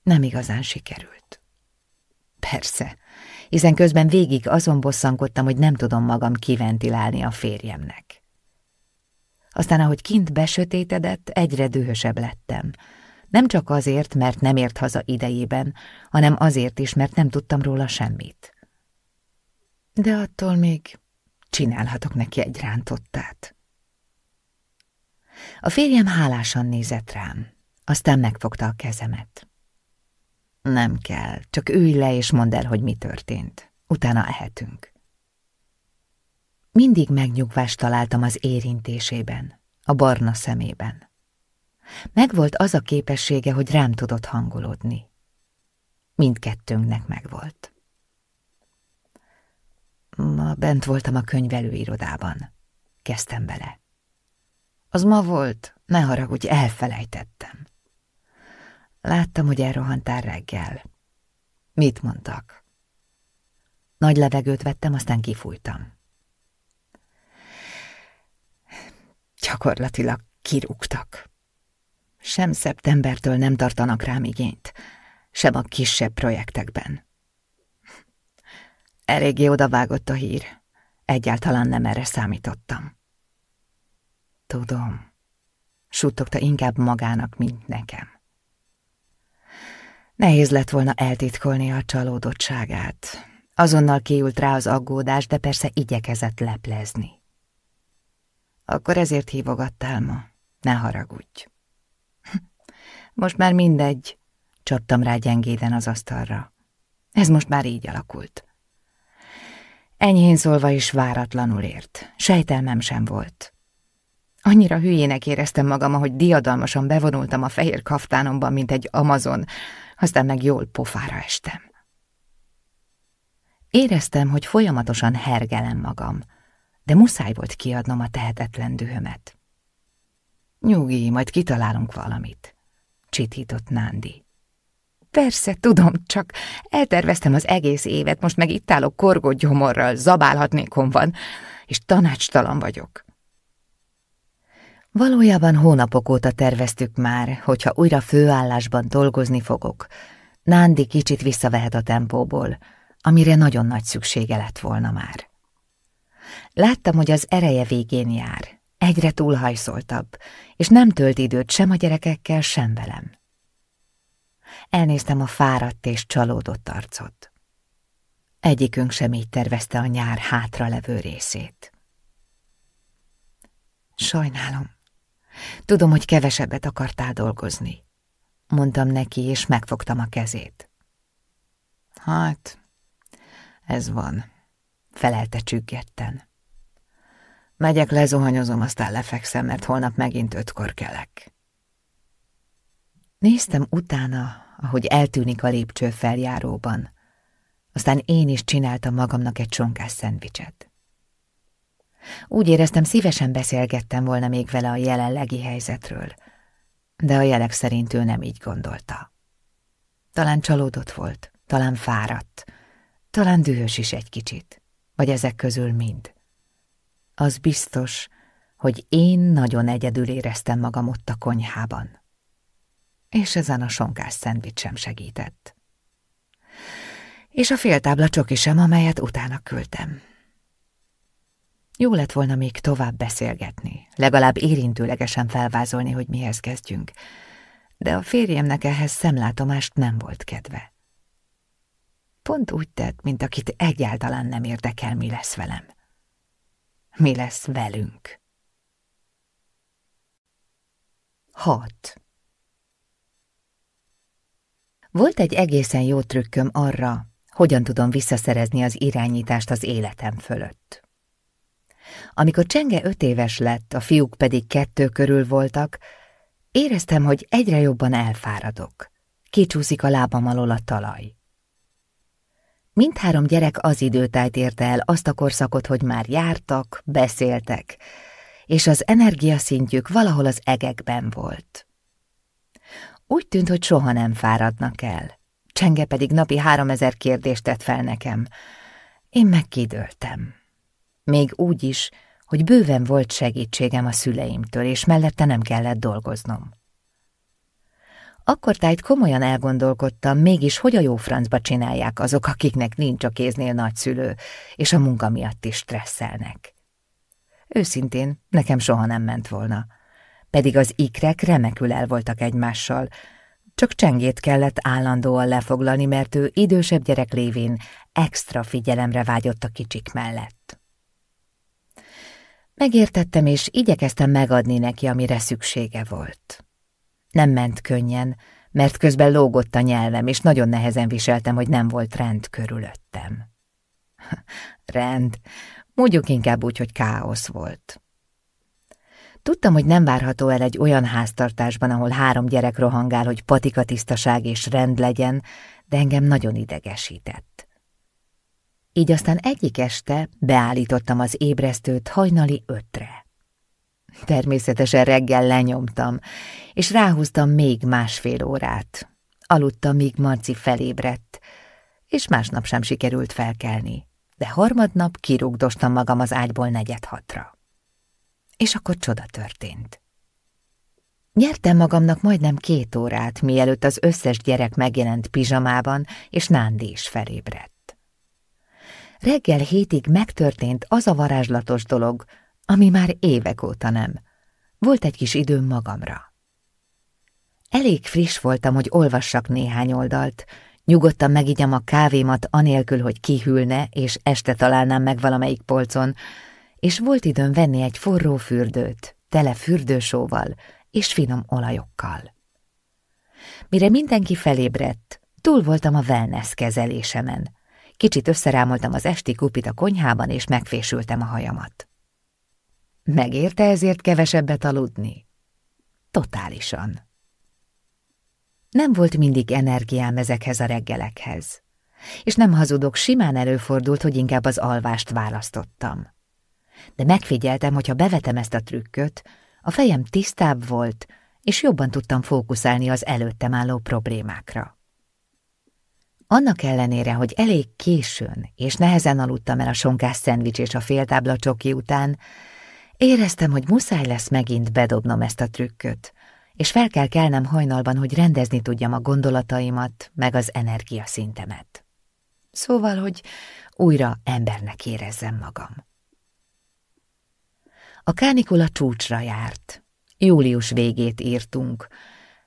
Nem igazán sikerült. Persze, hiszen közben végig azon bosszankodtam, hogy nem tudom magam kiventilálni a férjemnek. Aztán, ahogy kint besötétedett, egyre dühösebb lettem. Nem csak azért, mert nem ért haza idejében, hanem azért is, mert nem tudtam róla semmit. De attól még csinálhatok neki egy rántottát. A férjem hálásan nézett rám, aztán megfogta a kezemet. Nem kell, csak ülj le és mondd el, hogy mi történt. Utána ehetünk. Mindig megnyugvást találtam az érintésében, a barna szemében. Megvolt az a képessége, hogy rám tudott hangolódni. Mindkettőnknek megvolt. Ma bent voltam a könyvelőirodában. Kezdtem bele. Az ma volt, ne haragudj, elfelejtettem. Láttam, hogy elrohantál reggel. Mit mondtak? Nagy levegőt vettem, aztán kifújtam. Gyakorlatilag kirúgtak. Sem szeptembertől nem tartanak rám igényt, sem a kisebb projektekben. Eléggé odavágott a hír. Egyáltalán nem erre számítottam. Tudom. Suttogta inkább magának, mint nekem. Nehéz lett volna eltitkolni a csalódottságát. Azonnal kiült rá az aggódás, de persze igyekezett leplezni. Akkor ezért hívogattál ma. Ne haragudj. <laughs> Most már mindegy, csaptam rá gyengéden az asztalra. Ez most már így alakult. Enyhén szólva is váratlanul ért. Sejtelmem sem volt. Annyira hülyének éreztem magam, ahogy diadalmasan bevonultam a fehér kaftánomban, mint egy amazon, aztán meg jól pofára estem. Éreztem, hogy folyamatosan hergelem magam, de muszáj volt kiadnom a tehetetlen dühömet. Nyugi, majd kitalálunk valamit, csitított Nándi. Persze, tudom, csak elterveztem az egész évet, most meg itt állok korgott gyomorral, zabálhatnékom van, és tanácstalan vagyok. Valójában hónapok óta terveztük már, hogyha újra főállásban dolgozni fogok, Nándi kicsit visszavehet a tempóból, amire nagyon nagy szüksége lett volna már. Láttam, hogy az ereje végén jár, egyre túlhajszoltabb, és nem tölt időt sem a gyerekekkel, sem velem. Elnéztem a fáradt és csalódott arcot. Egyikünk sem így tervezte a nyár hátra levő részét. Sajnálom, Tudom, hogy kevesebbet akartál dolgozni. Mondtam neki, és megfogtam a kezét. Hát, ez van, felelte csüggetten. Megyek, lezuhanyozom, aztán lefekszem, mert holnap megint ötkor kelek. Néztem utána, ahogy eltűnik a lépcső feljáróban. Aztán én is csináltam magamnak egy csonkás szendvicset. Úgy éreztem, szívesen beszélgettem volna még vele a jelenlegi helyzetről, de a jelek szerint ő nem így gondolta. Talán csalódott volt, talán fáradt, talán dühös is egy kicsit, vagy ezek közül mind. Az biztos, hogy én nagyon egyedül éreztem magam ott a konyhában. És ezen a sonkás szendvics sem segített. És a féltábla csoki sem, amelyet utána küldtem. Jó lett volna még tovább beszélgetni, legalább érintőlegesen felvázolni, hogy mihez kezdjünk, de a férjemnek ehhez szemlátomást nem volt kedve. Pont úgy tett, mint akit egyáltalán nem érdekel, mi lesz velem. Mi lesz velünk. 6. Volt egy egészen jó trükköm arra, hogyan tudom visszaszerezni az irányítást az életem fölött. Amikor Csenge öt éves lett, a fiúk pedig kettő körül voltak, éreztem, hogy egyre jobban elfáradok. Kicsúszik a lábam alól a talaj. Mindhárom gyerek az időtájt érte el azt a korszakot, hogy már jártak, beszéltek, és az energiaszintjük valahol az egekben volt. Úgy tűnt, hogy soha nem fáradnak el. Csenge pedig napi háromezer kérdést tett fel nekem. Én megkidőltem. Még úgy is, hogy bőven volt segítségem a szüleimtől, és mellette nem kellett dolgoznom. Akkor tájt komolyan elgondolkodtam, mégis hogy a jó francba csinálják azok, akiknek nincs a kéznél nagyszülő, és a munka miatt is stresszelnek. Őszintén, nekem soha nem ment volna. Pedig az ikrek remekül el voltak egymással, csak csengét kellett állandóan lefoglalni, mert ő idősebb gyerek lévén extra figyelemre vágyott a kicsik mellett. Megértettem, és igyekeztem megadni neki, amire szüksége volt. Nem ment könnyen, mert közben lógott a nyelvem, és nagyon nehezen viseltem, hogy nem volt rend körülöttem. <laughs> rend, mondjuk inkább úgy, hogy káosz volt. Tudtam, hogy nem várható el egy olyan háztartásban, ahol három gyerek rohangál, hogy patika tisztaság és rend legyen, de engem nagyon idegesített. Így aztán egyik este beállítottam az ébresztőt hajnali ötre. Természetesen reggel lenyomtam, és ráhúztam még másfél órát. Aludtam, míg Marci felébredt, és másnap sem sikerült felkelni, de harmadnap kirúgdostam magam az ágyból negyed hatra. És akkor csoda történt. Nyertem magamnak majdnem két órát, mielőtt az összes gyerek megjelent pizsamában, és Nándi is felébredt. Reggel hétig megtörtént az a varázslatos dolog, ami már évek óta nem. Volt egy kis időm magamra. Elég friss voltam, hogy olvassak néhány oldalt, nyugodtan megigyam a kávémat anélkül, hogy kihűlne, és este találnám meg valamelyik polcon, és volt időm venni egy forró fürdőt, tele fürdősóval és finom olajokkal. Mire mindenki felébredt, túl voltam a wellness kezelésemen. Kicsit összerámoltam az esti kupit a konyhában, és megfésültem a hajamat. Megérte ezért kevesebbet aludni? Totálisan. Nem volt mindig energiám ezekhez a reggelekhez. És nem hazudok, simán előfordult, hogy inkább az alvást választottam. De megfigyeltem, hogy ha bevetem ezt a trükköt, a fejem tisztább volt, és jobban tudtam fókuszálni az előttem álló problémákra. Annak ellenére, hogy elég későn és nehezen aludtam el a sonkás szendvics és a féltábla csoki után, Éreztem, hogy muszáj lesz megint bedobnom ezt a trükköt, és fel kell kelnem hajnalban, hogy rendezni tudjam a gondolataimat, meg az energiaszintemet. Szóval, hogy újra embernek érezzem magam. A kánikula csúcsra járt. Július végét írtunk,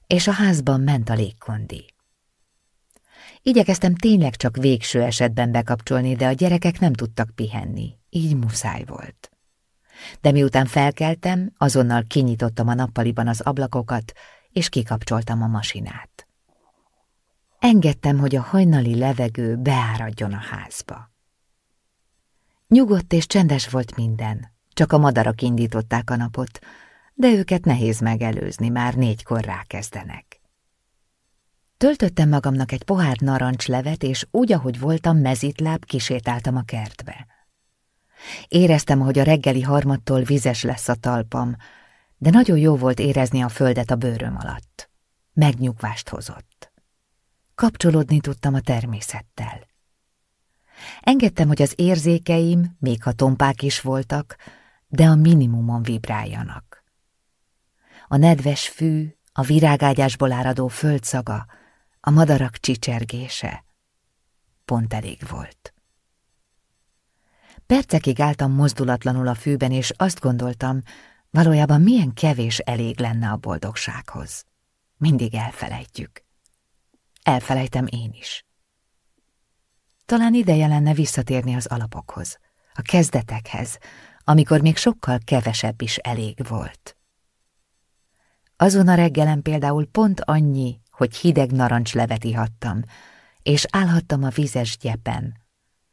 és a házban ment a légkondi. Igyekeztem tényleg csak végső esetben bekapcsolni, de a gyerekek nem tudtak pihenni, így muszáj volt de miután felkeltem, azonnal kinyitottam a nappaliban az ablakokat, és kikapcsoltam a masinát. Engedtem, hogy a hajnali levegő beáradjon a házba. Nyugodt és csendes volt minden, csak a madarak indították a napot, de őket nehéz megelőzni, már négykor rákezdenek. Töltöttem magamnak egy pohár narancslevet, és úgy, ahogy voltam, mezitláb kisétáltam a kertbe. Éreztem, hogy a reggeli harmattól vizes lesz a talpam, de nagyon jó volt érezni a földet a bőröm alatt. Megnyugvást hozott. Kapcsolódni tudtam a természettel. Engedtem, hogy az érzékeim, még ha tompák is voltak, de a minimumon vibráljanak. A nedves fű, a virágágyásból áradó földszaga, a madarak csicsergése. Pont elég volt. Percekig álltam mozdulatlanul a fűben, és azt gondoltam, valójában milyen kevés elég lenne a boldogsághoz. Mindig elfelejtjük. Elfelejtem én is. Talán ideje lenne visszatérni az alapokhoz, a kezdetekhez, amikor még sokkal kevesebb is elég volt. Azon a reggelen például pont annyi, hogy hideg narancslevet ihattam, és állhattam a vizes gyepen,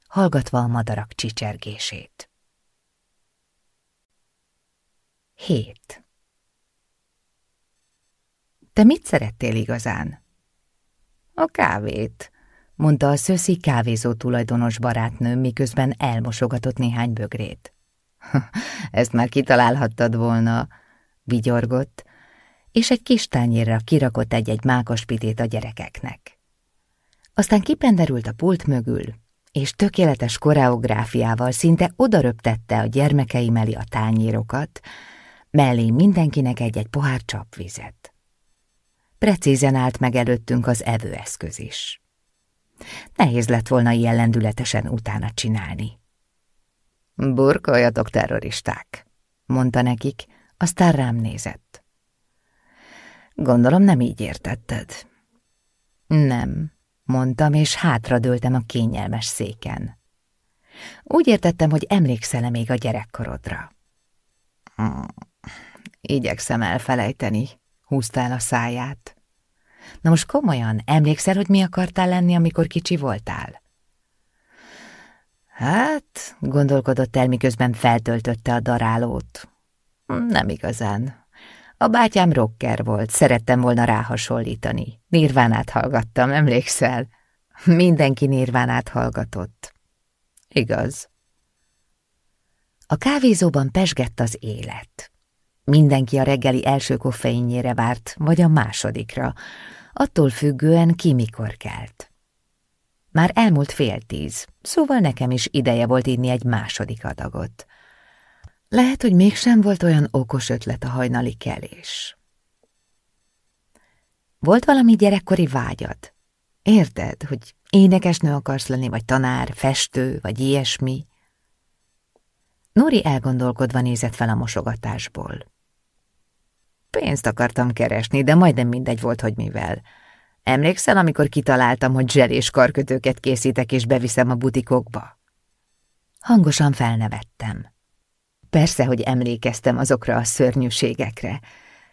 hallgatva a madarak csicsergését. 7. Te mit szerettél igazán? A kávét, mondta a szöszi kávézó tulajdonos barátnő, miközben elmosogatott néhány bögrét. <laughs> Ezt már kitalálhattad volna, vigyorgott, és egy kis tányérra kirakott egy-egy mákospitét a gyerekeknek. Aztán kipenderült a pult mögül, és tökéletes koreográfiával szinte odaröptette a gyermekei mellé a tányérokat, mellé mindenkinek egy-egy pohár csapvizet. Precízen állt meg előttünk az evőeszköz is. Nehéz lett volna ilyen lendületesen utána csinálni. Burkoljatok, terroristák, mondta nekik, aztán rám nézett. Gondolom nem így értetted. Nem, mondtam, és hátradőltem a kényelmes széken. Úgy értettem, hogy emlékszel-e még a gyerekkorodra. Hmm, igyekszem elfelejteni, húzta a száját. Na most komolyan, emlékszel, hogy mi akartál lenni, amikor kicsi voltál? Hát, gondolkodott el, miközben feltöltötte a darálót. Nem igazán. A bátyám rocker volt, szerettem volna ráhasonlítani. Nirvánát hallgattam, emlékszel? Mindenki nirvánát hallgatott. Igaz. A kávézóban pesgett az élet. Mindenki a reggeli első koffeinjére várt, vagy a másodikra, attól függően ki mikor kelt. Már elmúlt fél tíz, szóval nekem is ideje volt inni egy második adagot. Lehet, hogy mégsem volt olyan okos ötlet a hajnali kelés. Volt valami gyerekkori vágyad? Érted, hogy énekesnő akarsz lenni, vagy tanár, festő, vagy ilyesmi? Nori elgondolkodva nézett fel a mosogatásból. Pénzt akartam keresni, de majdnem mindegy volt, hogy mivel. Emlékszel, amikor kitaláltam, hogy zselés karkötőket készítek és beviszem a butikokba? Hangosan felnevettem. Persze, hogy emlékeztem azokra a szörnyűségekre.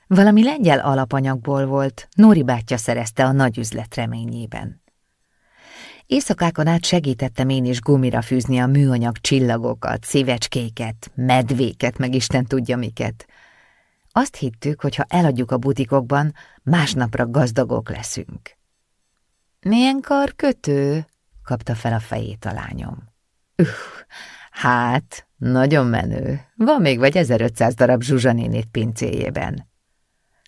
Valami lengyel alapanyagból volt, Nóri bátyja szerezte a nagy üzlet reményében. Éjszakákon át segítettem én is gumira fűzni a műanyag csillagokat, szívecskéket, medvéket, meg Isten tudja miket. Azt hittük, hogy ha eladjuk a butikokban, másnapra gazdagok leszünk. Milyen karkötő? kapta fel a fejét a lányom. Üh, hát, nagyon menő. Van még vagy 1500 darab zsuzsanénét pincéjében.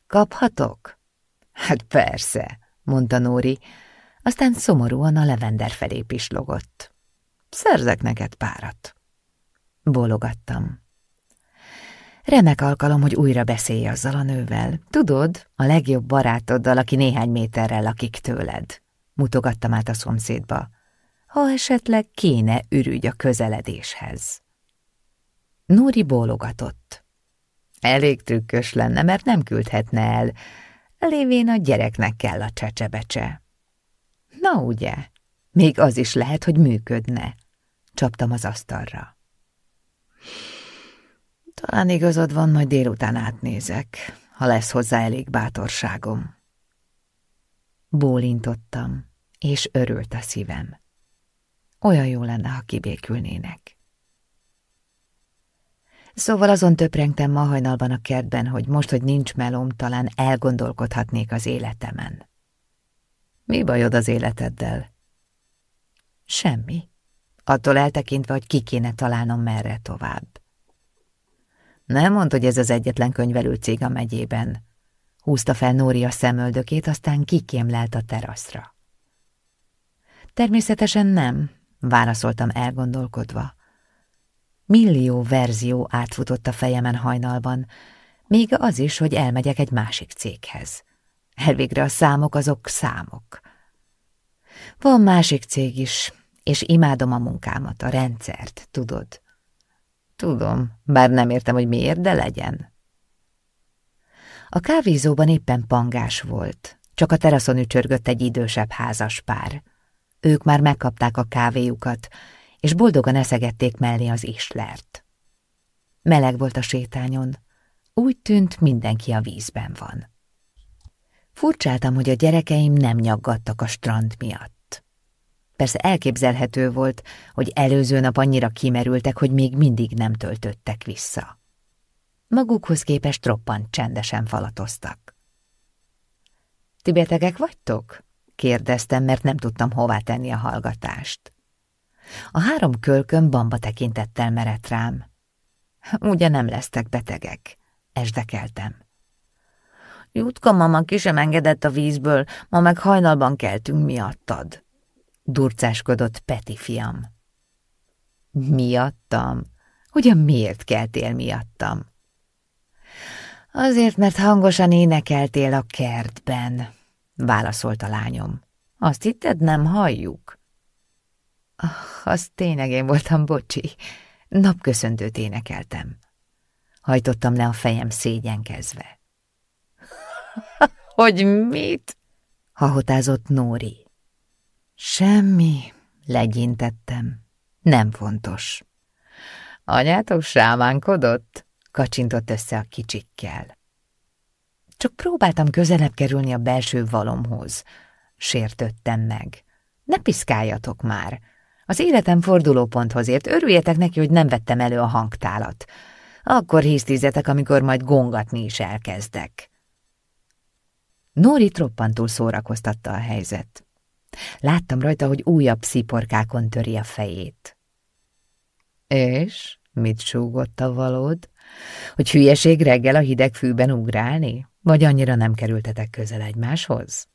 Kaphatok? Hát persze, mondta Nóri, aztán szomorúan a levender felé pislogott. Szerzek neked párat. Bólogattam. Remek alkalom, hogy újra beszélj azzal a nővel. Tudod, a legjobb barátoddal, aki néhány méterrel lakik tőled. Mutogattam át a szomszédba. Ha esetleg kéne ürügy a közeledéshez. Nóri bólogatott. Elég trükkös lenne, mert nem küldhetne el. Lévén a gyereknek kell a csecsebecse. Na ugye, még az is lehet, hogy működne. Csaptam az asztalra. Talán igazad van, majd délután átnézek, ha lesz hozzá elég bátorságom. Bólintottam. és örült a szívem. Olyan jó lenne, ha kibékülnének. Szóval azon töprengtem ma hajnalban a kertben, hogy most, hogy nincs melóm, talán elgondolkodhatnék az életemen. Mi bajod az életeddel? Semmi. Attól eltekintve, hogy ki kéne találnom merre tovább. Nem mondd, hogy ez az egyetlen könyvelő cég a megyében. Húzta fel Nóri a szemöldökét, aztán kikémlelt a teraszra. Természetesen nem, válaszoltam elgondolkodva. Millió verzió átfutott a fejemen hajnalban, még az is, hogy elmegyek egy másik céghez. Elvégre a számok azok számok. Van másik cég is, és imádom a munkámat, a rendszert, tudod. Tudom, bár nem értem, hogy miért, de legyen. A kávézóban éppen pangás volt, csak a teraszon ücsörgött egy idősebb házas pár. Ők már megkapták a kávéjukat, és boldogan eszegették mellé az islert. Meleg volt a sétányon, úgy tűnt, mindenki a vízben van. Furcsáltam, hogy a gyerekeim nem nyaggattak a strand miatt. Persze elképzelhető volt, hogy előző nap annyira kimerültek, hogy még mindig nem töltöttek vissza. Magukhoz képest roppant csendesen falatoztak. – Ti betegek vagytok? – kérdeztem, mert nem tudtam hová tenni a hallgatást. A három kölkön bamba tekintettel merett rám. <laughs> Ugye nem lesztek betegek, esdekeltem. Jutka mama ki sem engedett a vízből, ma meg hajnalban keltünk miattad. Durcáskodott Peti fiam. Miattam? Ugyan miért keltél miattam? Azért, mert hangosan énekeltél a kertben, válaszolt a lányom. Azt hitted, nem halljuk? Ah, az tényleg én voltam, bocsi. Napköszöntőt énekeltem. Hajtottam le a fejem szégyenkezve. <laughs> hogy mit? Hahotázott Nóri. Semmi, legyintettem. Nem fontos. Anyátok sámánkodott? Kacsintott össze a kicsikkel. Csak próbáltam közelebb kerülni a belső valomhoz. Sértöttem meg. Ne piszkáljatok már! Az életem fordulóponthoz ért, örüljetek neki, hogy nem vettem elő a hangtálat. Akkor hisztizetek, amikor majd gongatni is elkezdek. Nóri troppantul szórakoztatta a helyzet. Láttam rajta, hogy újabb sziporkákon töri a fejét. És mit súgott a valód? Hogy hülyeség reggel a hideg fűben ugrálni? Vagy annyira nem kerültetek közel egymáshoz?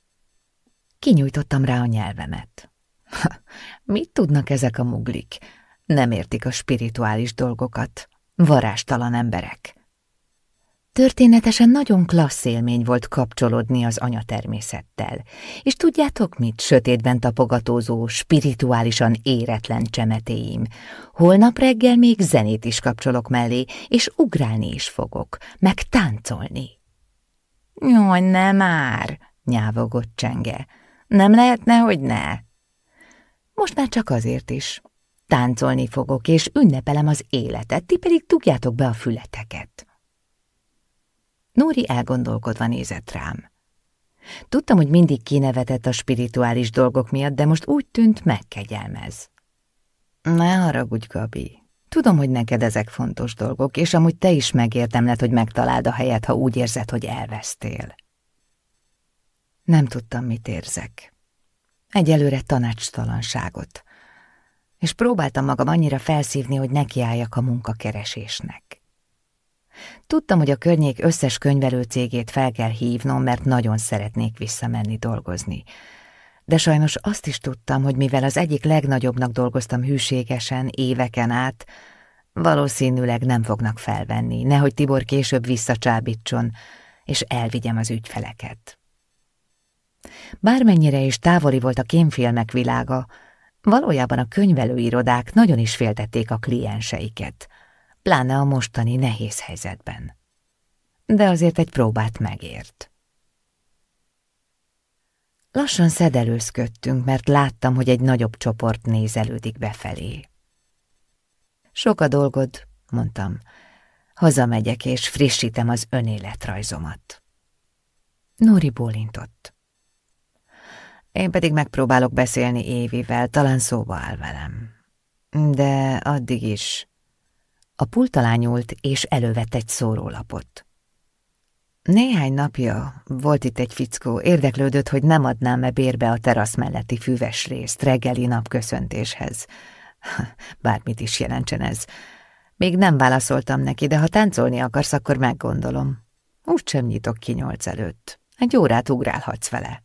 Kinyújtottam rá a nyelvemet. <laughs> Mit tudnak ezek a muglik? Nem értik a spirituális dolgokat. Varástalan emberek. Történetesen nagyon klassz élmény volt kapcsolódni az anyatermészettel. És tudjátok mit, sötétben tapogatózó, spirituálisan éretlen csemetéim? Holnap reggel még zenét is kapcsolok mellé, és ugrálni is fogok, meg táncolni. Jaj, nem már, nyávogott csenge. Nem lehetne, hogy ne? Most már csak azért is. Táncolni fogok, és ünnepelem az életet, ti pedig dugjátok be a fületeket. Nóri elgondolkodva nézett rám. Tudtam, hogy mindig kinevetett a spirituális dolgok miatt, de most úgy tűnt megkegyelmez. Ne haragudj, Gabi. Tudom, hogy neked ezek fontos dolgok, és amúgy te is megérdemled, hogy megtaláld a helyet, ha úgy érzed, hogy elvesztél. Nem tudtam, mit érzek. Egyelőre tanácstalanságot. És próbáltam magam annyira felszívni, hogy nekiálljak a munkakeresésnek. Tudtam, hogy a környék összes könyvelő cégét fel kell hívnom, mert nagyon szeretnék visszamenni dolgozni. De sajnos azt is tudtam, hogy mivel az egyik legnagyobbnak dolgoztam hűségesen, éveken át, valószínűleg nem fognak felvenni, nehogy Tibor később visszacsábítson, és elvigyem az ügyfeleket. Bármennyire is távoli volt a kémfilmek világa, valójában a könyvelőirodák nagyon is féltették a klienseiket, pláne a mostani nehéz helyzetben. De azért egy próbát megért. Lassan szedelőzködtünk, mert láttam, hogy egy nagyobb csoport nézelődik befelé. Sok a dolgod, mondtam. Hazamegyek és frissítem az önéletrajzomat. Nóri bólintott. Én pedig megpróbálok beszélni Évivel, talán szóba áll velem. De addig is. A pult alá nyúlt, és elővett egy szórólapot. Néhány napja volt itt egy fickó, érdeklődött, hogy nem adnám-e bérbe a terasz melletti füves részt reggeli napköszöntéshez. <laughs> Bármit is jelentsen ez. Még nem válaszoltam neki, de ha táncolni akarsz, akkor meggondolom. Úgy sem nyitok ki nyolc előtt. Egy órát ugrálhatsz vele.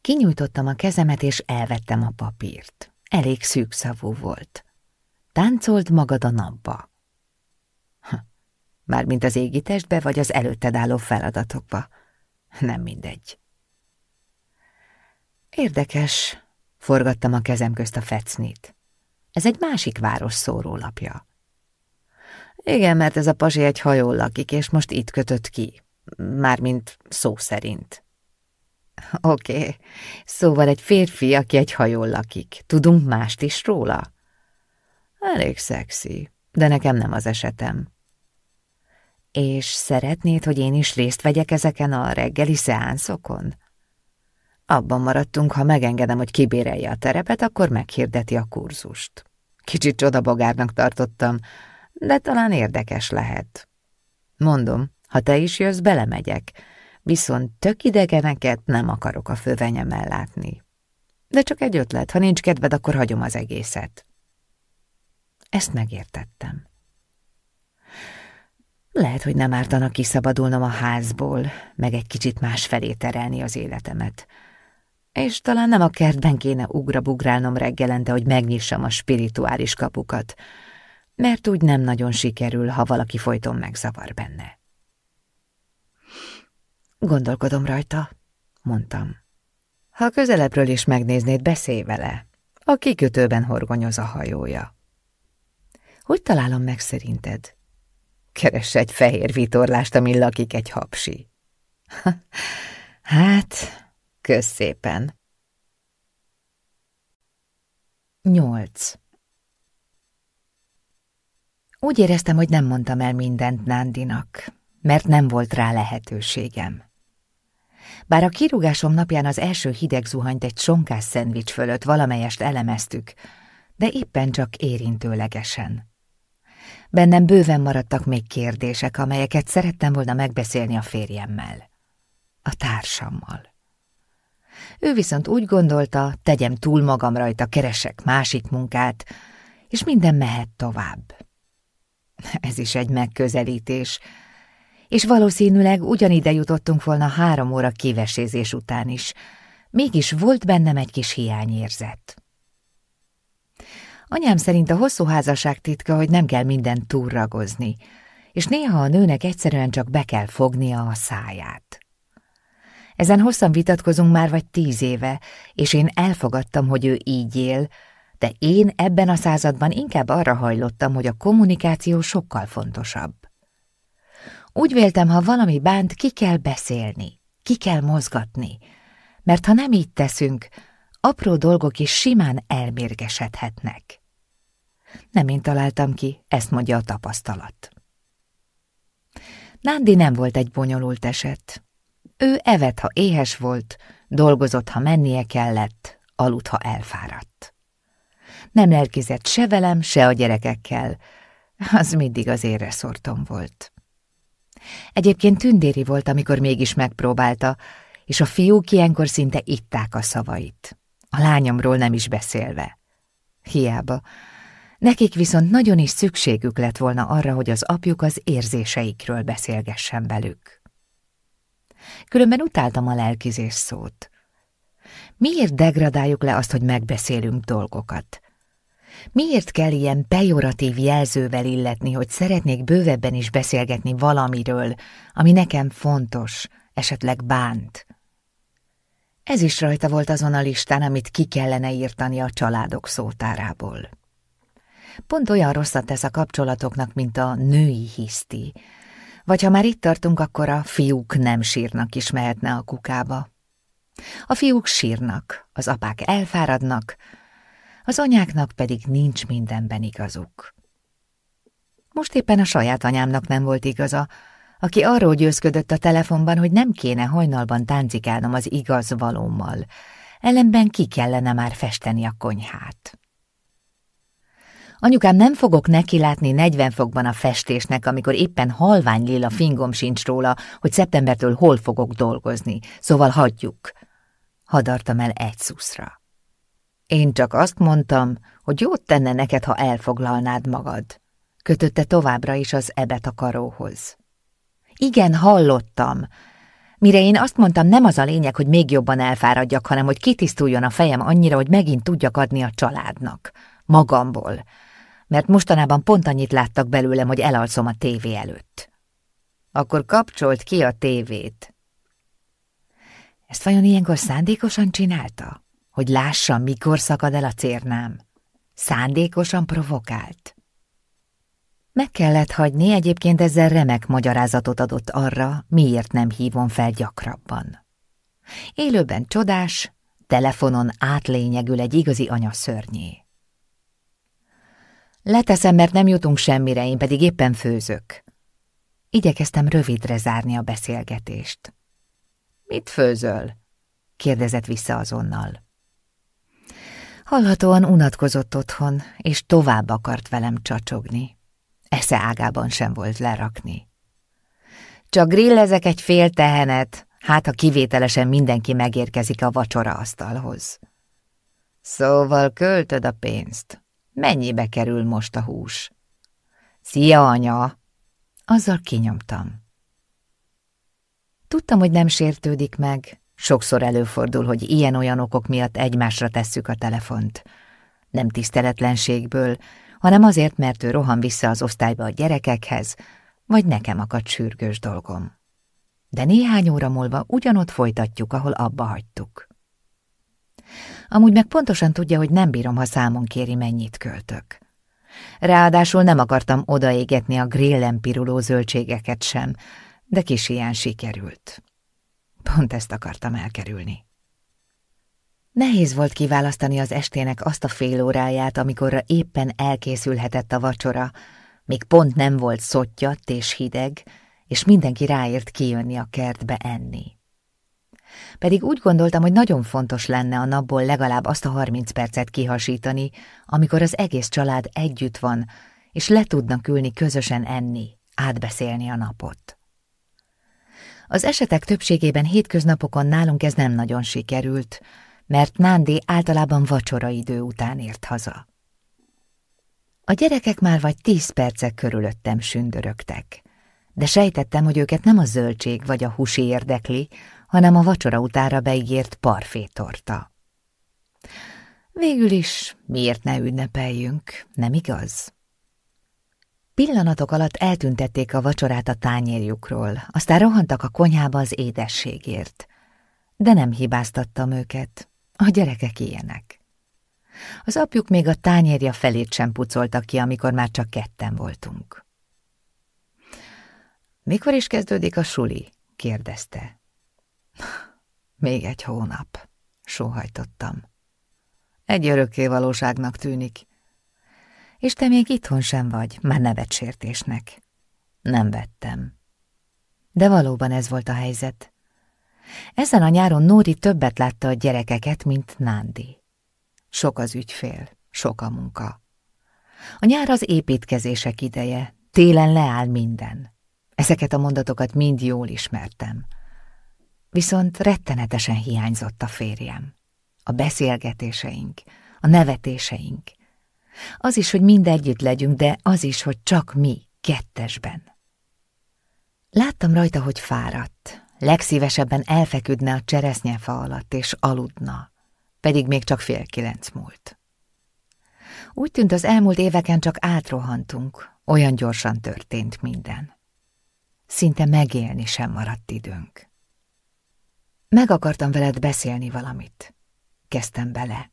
Kinyújtottam a kezemet, és elvettem a papírt. Elég szűkszavú volt. Táncolt magad a napba. Mármint az égi testbe, vagy az előtted álló feladatokba. Nem mindegy. Érdekes, forgattam a kezem közt a fecnit. Ez egy másik város szórólapja. Igen, mert ez a pasi egy hajón lakik, és most itt kötött ki. Mármint szó szerint. <laughs> Oké, okay. szóval egy férfi, aki egy hajón lakik. Tudunk mást is róla? Elég szexi, de nekem nem az esetem. És szeretnéd, hogy én is részt vegyek ezeken a reggeli szeánszokon? Abban maradtunk, ha megengedem, hogy kibérelje a terepet, akkor meghirdeti a kurzust. Kicsit csodabogárnak tartottam, de talán érdekes lehet. Mondom, ha te is jössz, belemegyek, viszont tök idegeneket nem akarok a fővenyemmel látni. De csak egy ötlet, ha nincs kedved, akkor hagyom az egészet. Ezt megértettem. Lehet, hogy nem ártana kiszabadulnom a házból, meg egy kicsit másfelé terelni az életemet. És talán nem a kertben kéne ugrabugrálnom reggelente, hogy megnyissam a spirituális kapukat, mert úgy nem nagyon sikerül, ha valaki folyton megzavar benne. Gondolkodom rajta, mondtam. Ha közelebbről is megnéznéd, beszélj vele. A kikötőben horgonyoz a hajója. Hogy találom meg szerinted? Keress egy fehér vitorlást, ami lakik egy hapsi. <laughs> hát, kösz szépen. Nyolc. Úgy éreztem, hogy nem mondtam el mindent Nándinak, mert nem volt rá lehetőségem. Bár a kirúgásom napján az első hideg zuhanyt egy sonkás szendvics fölött valamelyest elemeztük, de éppen csak érintőlegesen. Bennem bőven maradtak még kérdések, amelyeket szerettem volna megbeszélni a férjemmel. A társammal. Ő viszont úgy gondolta, tegyem túl magam rajta, keresek másik munkát, és minden mehet tovább. Ez is egy megközelítés, és valószínűleg ugyanide jutottunk volna három óra kivesézés után is. Mégis volt bennem egy kis hiányérzet. Anyám szerint a hosszú házasság titka, hogy nem kell mindent túlragozni, és néha a nőnek egyszerűen csak be kell fognia a száját. Ezen hosszan vitatkozunk már vagy tíz éve, és én elfogadtam, hogy ő így él, de én ebben a században inkább arra hajlottam, hogy a kommunikáció sokkal fontosabb. Úgy véltem, ha valami bánt, ki kell beszélni, ki kell mozgatni, mert ha nem így teszünk, apró dolgok is simán elmérgesedhetnek. Nem én találtam ki, ezt mondja a tapasztalat. Nándi nem volt egy bonyolult eset. Ő evett, ha éhes volt, dolgozott, ha mennie kellett, aludt, ha elfáradt. Nem lelkizett se velem, se a gyerekekkel, az mindig az érre szortom volt. Egyébként tündéri volt, amikor mégis megpróbálta, és a fiúk ilyenkor szinte itták a szavait. A lányomról nem is beszélve. Hiába. Nekik viszont nagyon is szükségük lett volna arra, hogy az apjuk az érzéseikről beszélgessen velük. Különben utáltam a lelkizés szót. Miért degradáljuk le azt, hogy megbeszélünk dolgokat? Miért kell ilyen pejoratív jelzővel illetni, hogy szeretnék bővebben is beszélgetni valamiről, ami nekem fontos, esetleg bánt? Ez is rajta volt azon a listán, amit ki kellene írtani a családok szótárából. Pont olyan rosszat tesz a kapcsolatoknak, mint a női hiszti. Vagy ha már itt tartunk, akkor a fiúk nem sírnak is mehetne a kukába. A fiúk sírnak, az apák elfáradnak, az anyáknak pedig nincs mindenben igazuk. Most éppen a saját anyámnak nem volt igaza, aki arról győzködött a telefonban, hogy nem kéne hajnalban táncikálnom az igaz valómmal, ellenben ki kellene már festeni a konyhát. Anyukám, nem fogok nekilátni 40 fokban a festésnek, amikor éppen halvány lila fingom sincs róla, hogy szeptembertől hol fogok dolgozni, szóval hagyjuk. Hadartam el egy szuszra. Én csak azt mondtam, hogy jót tenne neked, ha elfoglalnád magad. Kötötte továbbra is az ebet a karóhoz. Igen, hallottam. Mire én azt mondtam, nem az a lényeg, hogy még jobban elfáradjak, hanem hogy kitisztuljon a fejem annyira, hogy megint tudjak adni a családnak. Magamból. Mert mostanában pont annyit láttak belőlem, hogy elalszom a tévé előtt. Akkor kapcsolt ki a tévét. Ezt vajon ilyenkor szándékosan csinálta? Hogy lássam, mikor szakad el a cérnám? Szándékosan provokált? Meg kellett hagyni, egyébként ezzel remek magyarázatot adott arra, miért nem hívom fel gyakrabban. Élőben csodás, telefonon átlényegül egy igazi anya szörnyé. Leteszem, mert nem jutunk semmire, én pedig éppen főzök. Igyekeztem rövidre zárni a beszélgetést. Mit főzöl? kérdezett vissza azonnal. Hallhatóan unatkozott otthon, és tovább akart velem csacsogni. Esze ágában sem volt lerakni. Csak grillezek egy fél tehenet, hát ha kivételesen mindenki megérkezik a vacsora asztalhoz. Szóval költöd a pénzt. Mennyibe kerül most a hús? Szia, anya! Azzal kinyomtam. Tudtam, hogy nem sértődik meg. Sokszor előfordul, hogy ilyen-olyan okok miatt egymásra tesszük a telefont. Nem tiszteletlenségből, hanem azért, mert ő rohan vissza az osztályba a gyerekekhez, vagy nekem akad sürgős dolgom. De néhány óra múlva ugyanott folytatjuk, ahol abba hagytuk. Amúgy meg pontosan tudja, hogy nem bírom, ha számon kéri, mennyit költök. Ráadásul nem akartam odaégetni a grillen piruló zöldségeket sem, de kis ilyen sikerült. Pont ezt akartam elkerülni. Nehéz volt kiválasztani az estének azt a fél óráját, amikorra éppen elkészülhetett a vacsora, még pont nem volt szottyadt és hideg, és mindenki ráért kijönni a kertbe enni. Pedig úgy gondoltam, hogy nagyon fontos lenne a napból legalább azt a harminc percet kihasítani, amikor az egész család együtt van, és le tudnak ülni közösen enni, átbeszélni a napot. Az esetek többségében hétköznapokon nálunk ez nem nagyon sikerült, mert Nándi általában vacsora idő után ért haza. A gyerekek már vagy tíz percek körülöttem sündörögtek, de sejtettem, hogy őket nem a zöldség vagy a húsi érdekli, hanem a vacsora utára beígért parfétorta. Végül is miért ne ünnepeljünk, nem igaz? Pillanatok alatt eltüntették a vacsorát a tányérjukról, aztán rohantak a konyhába az édességért. De nem hibáztattam őket, a gyerekek ilyenek. Az apjuk még a tányérja felét sem pucoltak ki, amikor már csak ketten voltunk. Mikor is kezdődik a suli? kérdezte. Még egy hónap, sóhajtottam. Egy örökké valóságnak tűnik. És te még itthon sem vagy, már nevetsértésnek. Nem vettem. De valóban ez volt a helyzet. Ezen a nyáron Nóri többet látta a gyerekeket, mint Nándi. Sok az ügyfél, sok a munka. A nyár az építkezések ideje, télen leáll minden. Ezeket a mondatokat mind jól ismertem. Viszont rettenetesen hiányzott a férjem. A beszélgetéseink, a nevetéseink. Az is, hogy mind együtt legyünk, de az is, hogy csak mi, kettesben. Láttam rajta, hogy fáradt, legszívesebben elfeküdne a cseresznyefa alatt, és aludna, pedig még csak fél kilenc múlt. Úgy tűnt az elmúlt éveken csak átrohantunk, olyan gyorsan történt minden. Szinte megélni sem maradt időnk. Meg akartam veled beszélni valamit. Kezdtem bele.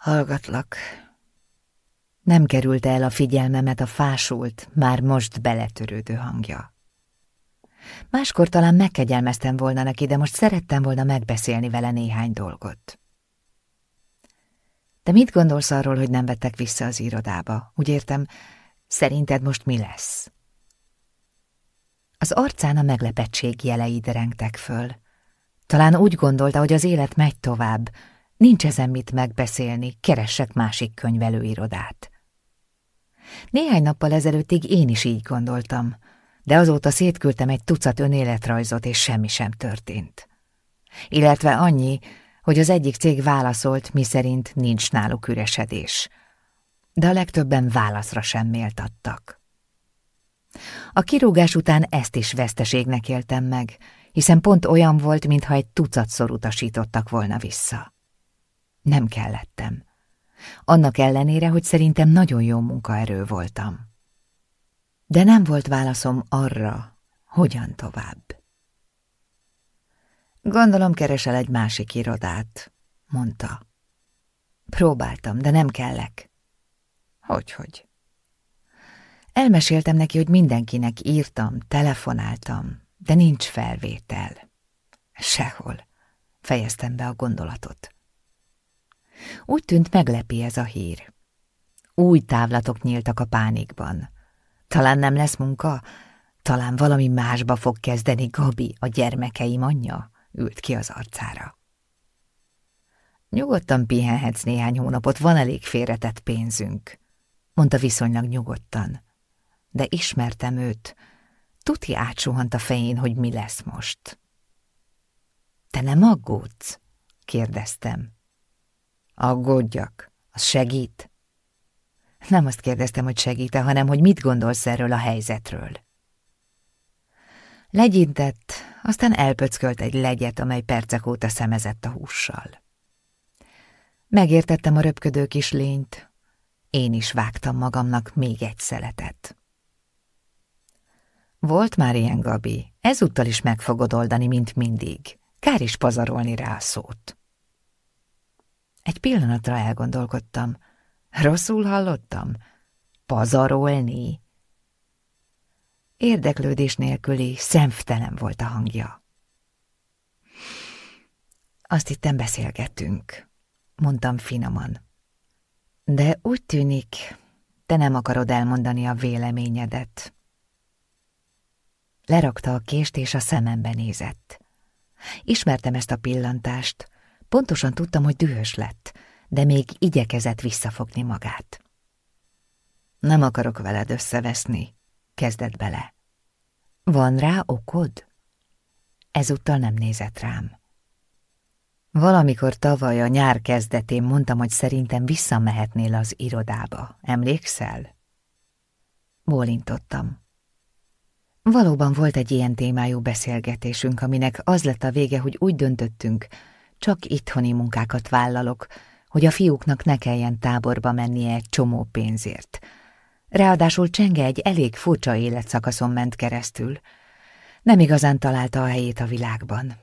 Hallgatlak. Nem került el a figyelmemet a fásult, már most beletörődő hangja. Máskor talán megkegyelmeztem volna neki, de most szerettem volna megbeszélni vele néhány dolgot. De mit gondolsz arról, hogy nem vettek vissza az irodába? Úgy értem, szerinted most mi lesz? Az arcán a meglepettség jelei derengtek föl. Talán úgy gondolta, hogy az élet megy tovább, nincs ezen mit megbeszélni, keressek másik könyvelőirodát. Néhány nappal ezelőttig én is így gondoltam, de azóta szétküldtem egy tucat önéletrajzot, és semmi sem történt. Illetve annyi, hogy az egyik cég válaszolt, miszerint nincs náluk üresedés. De a legtöbben válaszra sem méltattak. A kirúgás után ezt is veszteségnek éltem meg, hiszen pont olyan volt, mintha egy tucatszor utasítottak volna vissza. Nem kellettem. Annak ellenére, hogy szerintem nagyon jó munkaerő voltam. De nem volt válaszom arra, hogyan tovább. Gondolom keresel egy másik irodát, mondta. Próbáltam, de nem kellek. Hogyhogy? Elmeséltem neki, hogy mindenkinek írtam, telefonáltam, de nincs felvétel. Sehol. Fejeztem be a gondolatot. Úgy tűnt meglepi ez a hír. Új távlatok nyíltak a pánikban. Talán nem lesz munka, talán valami másba fog kezdeni Gabi, a gyermekeim anyja, ült ki az arcára. Nyugodtan pihenhetsz néhány hónapot, van elég félretett pénzünk, mondta viszonylag nyugodtan. De ismertem őt, tuti átsuhant a fején, hogy mi lesz most. Te nem aggódsz? kérdeztem. Aggódjak, az segít? Nem azt kérdeztem, hogy segít-e, hanem hogy mit gondolsz erről a helyzetről. Legyintett, aztán elpöckölt egy legyet, amely percek óta szemezett a hússal. Megértettem a röpködő kis lényt, én is vágtam magamnak még egy szeletet. Volt már ilyen, Gabi, ezúttal is meg fogod oldani, mint mindig. Kár is pazarolni rá a szót. Egy pillanatra elgondolkodtam. Rosszul hallottam? Pazarolni? Érdeklődés nélküli, szemtelen volt a hangja. Azt hittem beszélgettünk, mondtam finoman. De úgy tűnik, te nem akarod elmondani a véleményedet. Lerakta a kést, és a szemembe nézett. Ismertem ezt a pillantást, pontosan tudtam, hogy dühös lett, de még igyekezett visszafogni magát. Nem akarok veled összeveszni, kezdett bele. Van rá okod? Ezúttal nem nézett rám. Valamikor tavaly a nyár kezdetén mondtam, hogy szerintem visszamehetnél az irodába. Emlékszel? Bólintottam. Valóban volt egy ilyen témájú beszélgetésünk, aminek az lett a vége, hogy úgy döntöttünk, csak itthoni munkákat vállalok, hogy a fiúknak ne kelljen táborba mennie egy csomó pénzért. Ráadásul Csenge egy elég furcsa életszakaszon ment keresztül. Nem igazán találta a helyét a világban.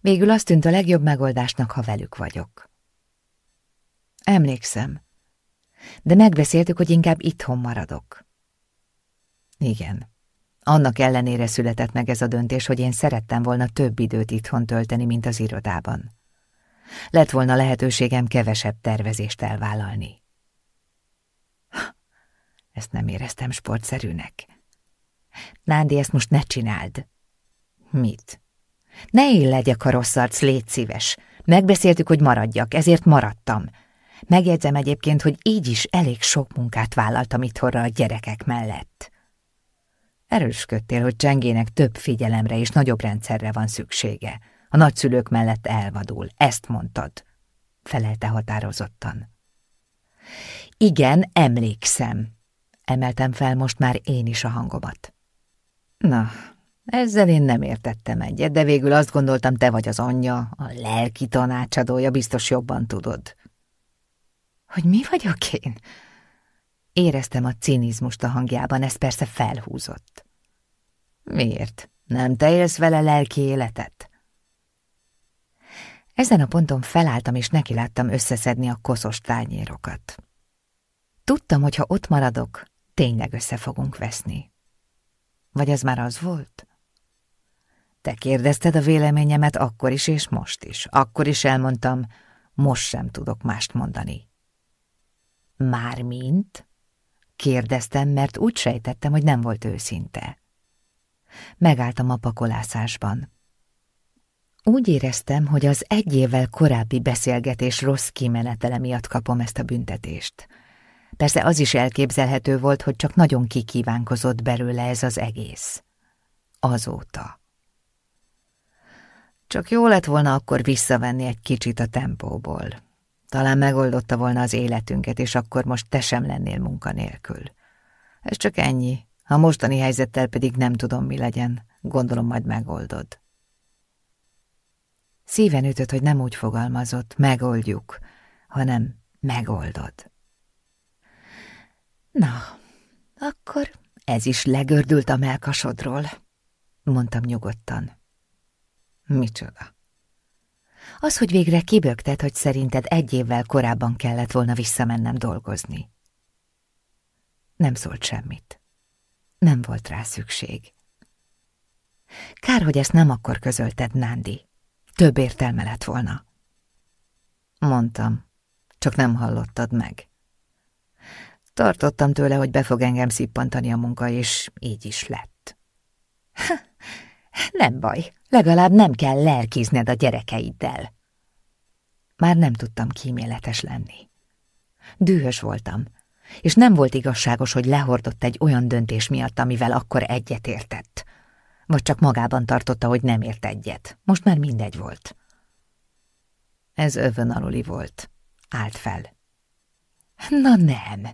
Végül azt tűnt a legjobb megoldásnak, ha velük vagyok. Emlékszem, de megbeszéltük, hogy inkább itthon maradok. Igen. Annak ellenére született meg ez a döntés, hogy én szerettem volna több időt itthon tölteni, mint az irodában. Lett volna lehetőségem kevesebb tervezést elvállalni. Ezt nem éreztem sportszerűnek. Nándi, ezt most ne csináld. Mit? Ne él legyek a rossz arc, légy szíves. Megbeszéltük, hogy maradjak, ezért maradtam. Megjegyzem egyébként, hogy így is elég sok munkát vállaltam itthonra a gyerekek mellett. Erősködtél, hogy Csengének több figyelemre és nagyobb rendszerre van szüksége. A nagyszülők mellett elvadul, ezt mondtad, felelte határozottan. Igen, emlékszem, emeltem fel most már én is a hangomat. Na, ezzel én nem értettem egyet, de végül azt gondoltam, te vagy az anyja, a lelki tanácsadója, biztos jobban tudod. Hogy mi vagyok én? Éreztem a cinizmust a hangjában, ez persze felhúzott. Miért? Nem te élsz vele lelki életet? Ezen a ponton felálltam, és nekiláttam összeszedni a koszos tányérokat. Tudtam, hogy ha ott maradok, tényleg össze fogunk veszni. Vagy ez már az volt? Te kérdezted a véleményemet akkor is és most is. Akkor is elmondtam, most sem tudok mást mondani. Mármint? Kérdeztem, mert úgy sejtettem, hogy nem volt őszinte. Megálltam a pakolászásban. Úgy éreztem, hogy az egy évvel korábbi beszélgetés rossz kimenetele miatt kapom ezt a büntetést. Persze az is elképzelhető volt, hogy csak nagyon kikívánkozott belőle ez az egész. Azóta. Csak jó lett volna akkor visszavenni egy kicsit a tempóból. Talán megoldotta volna az életünket, és akkor most te sem lennél munkanélkül. Ez csak ennyi. A mostani helyzettel pedig nem tudom, mi legyen. Gondolom, majd megoldod. Szíven ütött, hogy nem úgy fogalmazott, megoldjuk, hanem megoldod. Na, akkor ez is legördült a melkasodról, mondtam nyugodtan. Micsoda? Az, hogy végre kibögted, hogy szerinted egy évvel korábban kellett volna visszamennem dolgozni. Nem szólt semmit. Nem volt rá szükség. Kár, hogy ezt nem akkor közölted, Nándi. Több értelme lett volna. Mondtam, csak nem hallottad meg. Tartottam tőle, hogy be fog engem szippantani a munka, és így is lett. <laughs> Nem baj, legalább nem kell lelkizned a gyerekeiddel. Már nem tudtam kíméletes lenni. Dühös voltam, és nem volt igazságos, hogy lehordott egy olyan döntés miatt, amivel akkor egyetértett. Vagy csak magában tartotta, hogy nem ért egyet. Most már mindegy volt. Ez övön aluli volt. Állt fel. Na nem,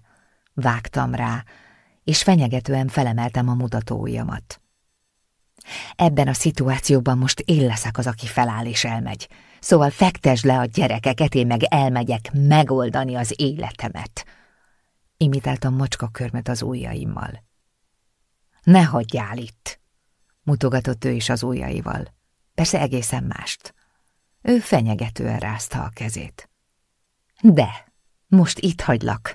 vágtam rá, és fenyegetően felemeltem a mutatóujjamat. Ebben a szituációban most én leszek az, aki feláll és elmegy. Szóval fektesd le a gyerekeket, én meg elmegyek megoldani az életemet. Imitáltam macska körmet az ujjaimmal. Ne hagyjál itt! mutogatott ő is az ujjaival. Persze egészen mást. Ő fenyegetően rázta a kezét. De, most itt hagylak,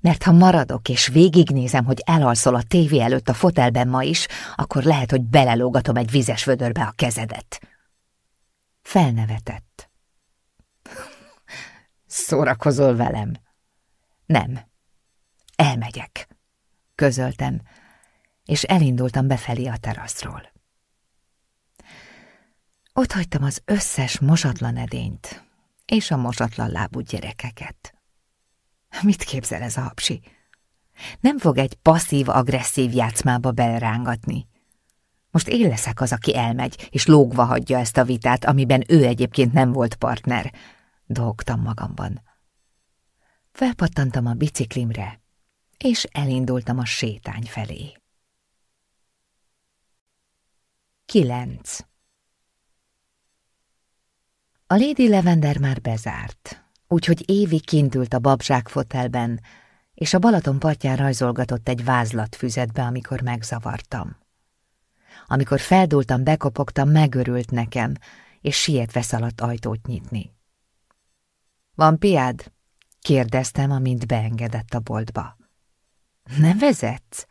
mert ha maradok és végignézem, hogy elalszol a tévé előtt a fotelben ma is, akkor lehet, hogy belelógatom egy vizes vödörbe a kezedet. Felnevetett. Szórakozol velem? Nem. Elmegyek, közöltem, és elindultam befelé a teraszról. Ott hagytam az összes mosatlan edényt, és a mosatlan lábú gyerekeket. Mit képzel ez a hapsi? Nem fog egy passzív-agresszív játszmába belrángatni. Most én leszek az, aki elmegy, és lógva hagyja ezt a vitát, amiben ő egyébként nem volt partner. Dolgtam magamban. Felpattantam a biciklimre, és elindultam a sétány felé. 9. A Lady Lavender már bezárt, úgyhogy Évi kint ült a babzsák fotelben, és a Balaton partján rajzolgatott egy vázlatfüzetbe, amikor megzavartam. Amikor feldultam, bekopogtam, megörült nekem, és sietve szaladt ajtót nyitni. Van piád? kérdeztem, amint beengedett a boltba. Nem vezetsz?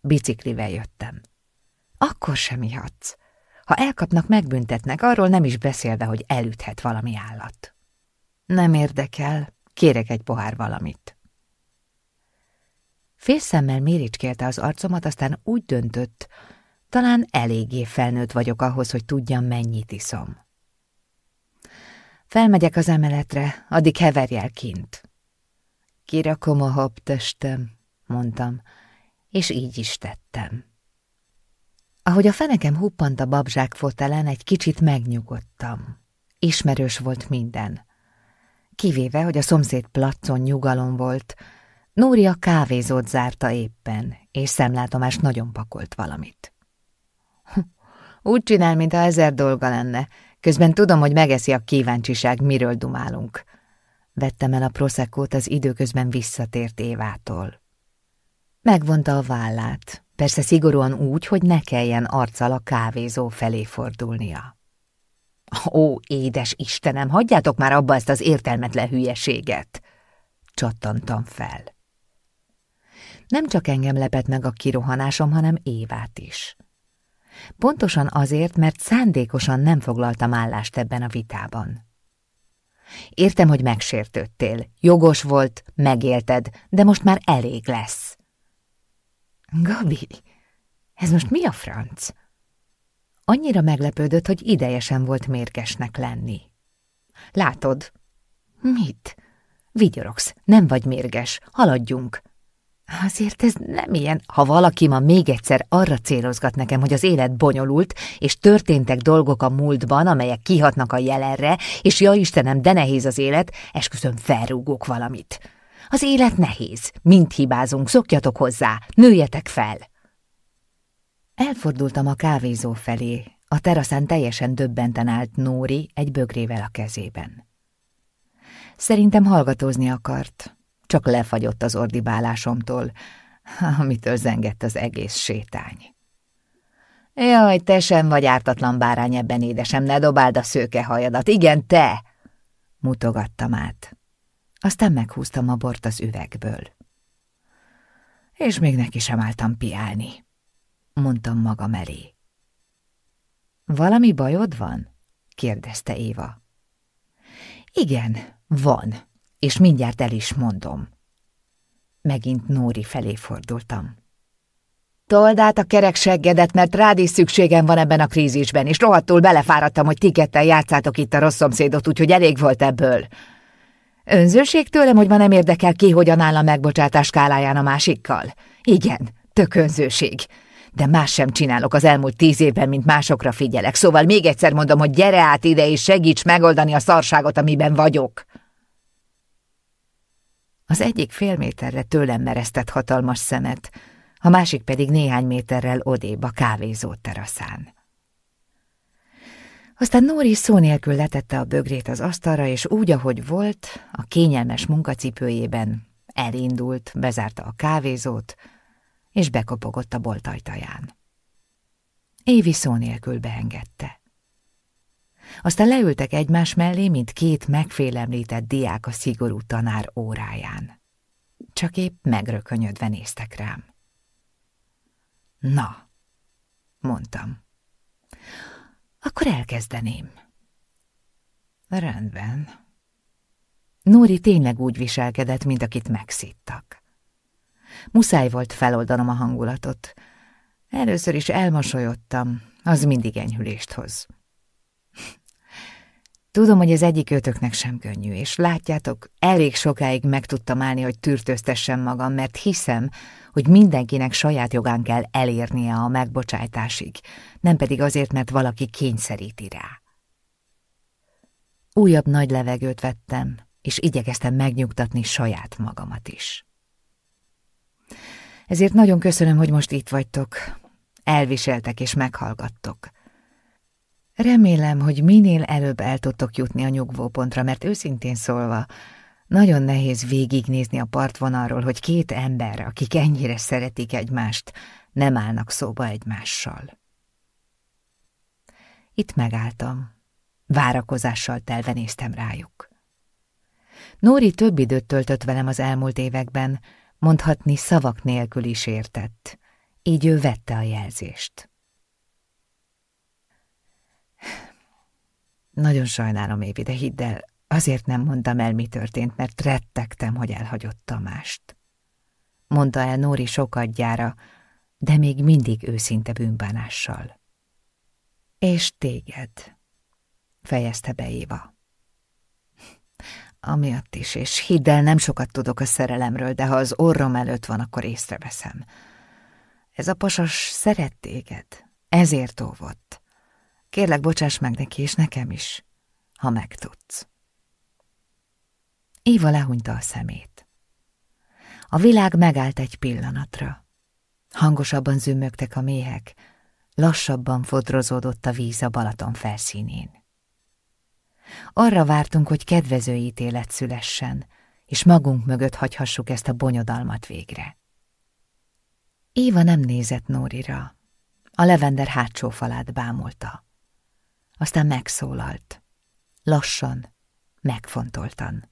Biciklivel jöttem. Akkor sem ihatsz. Ha elkapnak, megbüntetnek, arról nem is beszélve, hogy elüthet valami állat. Nem érdekel, kérek egy pohár valamit. Félszemmel méricskélte az arcomat, aztán úgy döntött, talán eléggé felnőtt vagyok ahhoz, hogy tudjam, mennyit iszom. Felmegyek az emeletre, addig heverjel kint. Kirakom a habtestem, mondtam, és így is tettem. Ahogy a fenekem huppant a babzsák fotelen, egy kicsit megnyugodtam. Ismerős volt minden. Kivéve, hogy a szomszéd placon nyugalom volt, Nória kávézót zárta éppen, és szemlátomás nagyon pakolt valamit. Úgy csinál, mintha ezer dolga lenne, közben tudom, hogy megeszi a kíváncsiság, miről dumálunk. Vettem el a proszekót az időközben visszatért Évától. Megvonta a vállát, persze szigorúan úgy, hogy ne kelljen arccal a kávézó felé fordulnia. Ó, édes Istenem, hagyjátok már abba ezt az értelmetlen hülyeséget! Csattantam fel. Nem csak engem lepett meg a kirohanásom, hanem Évát is. Pontosan azért, mert szándékosan nem foglaltam állást ebben a vitában. Értem, hogy megsértődtél. Jogos volt, megélted, de most már elég lesz. Gabi, ez most mi a franc? Annyira meglepődött, hogy ideje sem volt mérgesnek lenni. Látod? Mit? Vigyorogsz, nem vagy mérges, haladjunk. Azért ez nem ilyen, ha valaki ma még egyszer arra célozgat nekem, hogy az élet bonyolult, és történtek dolgok a múltban, amelyek kihatnak a jelenre, és ja Istenem, de nehéz az élet, esküszöm felrúgok valamit. Az élet nehéz, mind hibázunk, szokjatok hozzá, nőjetek fel! Elfordultam a kávézó felé, a teraszán teljesen döbbenten állt Nóri egy bögrével a kezében. Szerintem hallgatózni akart, csak lefagyott az ordibálásomtól, amitől zengett az egész sétány. Jaj, te sem vagy ártatlan bárány ebben, édesem, ne dobáld a szőke hajadat. Igen, te! Mutogattam át. Aztán meghúztam a bort az üvegből. És még neki sem álltam piálni, mondtam magam elé. Valami bajod van? kérdezte Éva. Igen, van, és mindjárt el is mondom. Megint Nóri felé fordultam. Told át a kerekseggedet, mert rád is szükségem van ebben a krízisben, és rohadtul belefáradtam, hogy tikettel játszátok itt a rossz szomszédot, úgyhogy elég volt ebből. Önzőség tőlem, hogy ma nem érdekel ki, hogyan áll a megbocsátás skáláján a másikkal? Igen, tök önzőség. De más sem csinálok az elmúlt tíz évben, mint másokra figyelek, szóval még egyszer mondom, hogy gyere át ide és segíts megoldani a szarságot, amiben vagyok. Az egyik fél méterre tőlem mereztett hatalmas szemet, a másik pedig néhány méterrel odébb a kávézó teraszán. Aztán Nóri szó nélkül letette a bögrét az asztalra, és úgy, ahogy volt, a kényelmes munkacipőjében elindult, bezárta a kávézót, és bekopogott a bolt ajtaján. Évi szó nélkül beengedte. Aztán leültek egymás mellé, mint két megfélemlített diák a szigorú tanár óráján. Csak épp megrökönyödve néztek rám. Na, mondtam. Akkor elkezdeném. Rendben. Nóri tényleg úgy viselkedett, mint akit megszittak. Muszáj volt feloldanom a hangulatot. Először is elmosolyodtam, az mindig enyhülést hoz. Tudom, hogy az egyik ötöknek sem könnyű, és látjátok, elég sokáig meg tudtam állni, hogy tűrtöztessem magam, mert hiszem, hogy mindenkinek saját jogán kell elérnie a megbocsájtásig, nem pedig azért, mert valaki kényszeríti rá. Újabb nagy levegőt vettem, és igyekeztem megnyugtatni saját magamat is. Ezért nagyon köszönöm, hogy most itt vagytok, elviseltek és meghallgattok. Remélem, hogy minél előbb el tudtok jutni a nyugvópontra, mert őszintén szólva, nagyon nehéz végignézni a partvonalról, hogy két ember, akik ennyire szeretik egymást, nem állnak szóba egymással. Itt megálltam. Várakozással telve néztem rájuk. Nóri több időt töltött velem az elmúlt években, mondhatni szavak nélkül is értett, így ő vette a jelzést. Nagyon sajnálom, Évi, de hidd el, azért nem mondtam el, mi történt, mert rettegtem, hogy elhagyott Tamást. Mondta el Nóri sokadjára, de még mindig őszinte bűnbánással. És téged, fejezte be Éva. <laughs> Amiatt is, és hidd el, nem sokat tudok a szerelemről, de ha az orrom előtt van, akkor észreveszem. Ez a pasas szeret téged, ezért óvott. Kérlek, bocsáss meg neki, és nekem is, ha megtudsz. Éva lehúnyta a szemét. A világ megállt egy pillanatra. Hangosabban zümmögtek a méhek, lassabban fodrozódott a víz a Balaton felszínén. Arra vártunk, hogy kedvező ítélet szülessen, és magunk mögött hagyhassuk ezt a bonyodalmat végre. Éva nem nézett Nórira. A levender hátsó falát bámulta. Aztán megszólalt. Lassan, megfontoltan.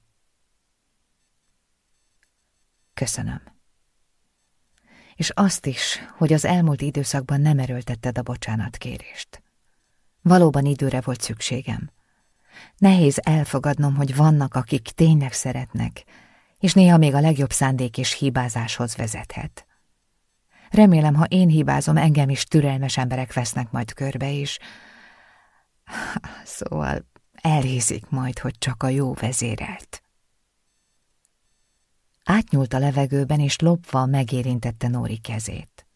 Köszönöm. És azt is, hogy az elmúlt időszakban nem erőltetted a bocsánatkérést. Valóban időre volt szükségem. Nehéz elfogadnom, hogy vannak, akik tényleg szeretnek, és néha még a legjobb szándék és hibázáshoz vezethet. Remélem, ha én hibázom, engem is türelmes emberek vesznek majd körbe is. Szóval elhiszik majd, hogy csak a jó vezérelt. Átnyúlt a levegőben, és lopva megérintette Nóri kezét.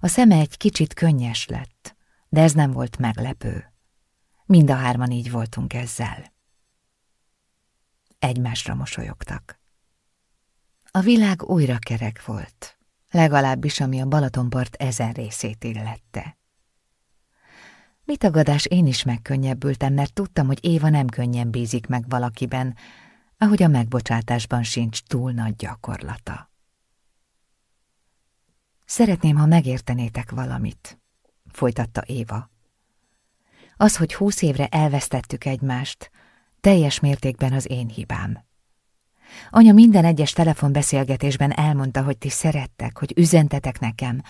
A szeme egy kicsit könnyes lett, de ez nem volt meglepő. Mind a hárman így voltunk ezzel. Egymásra mosolyogtak. A világ újra kerek volt, legalábbis ami a Balatonpart ezen részét illette. Mi tagadás én is megkönnyebbültem, mert tudtam, hogy Éva nem könnyen bízik meg valakiben, ahogy a megbocsátásban sincs túl nagy gyakorlata. Szeretném, ha megértenétek valamit, folytatta Éva. Az, hogy húsz évre elvesztettük egymást, teljes mértékben az én hibám. Anya minden egyes telefonbeszélgetésben elmondta, hogy ti szerettek, hogy üzentetek nekem,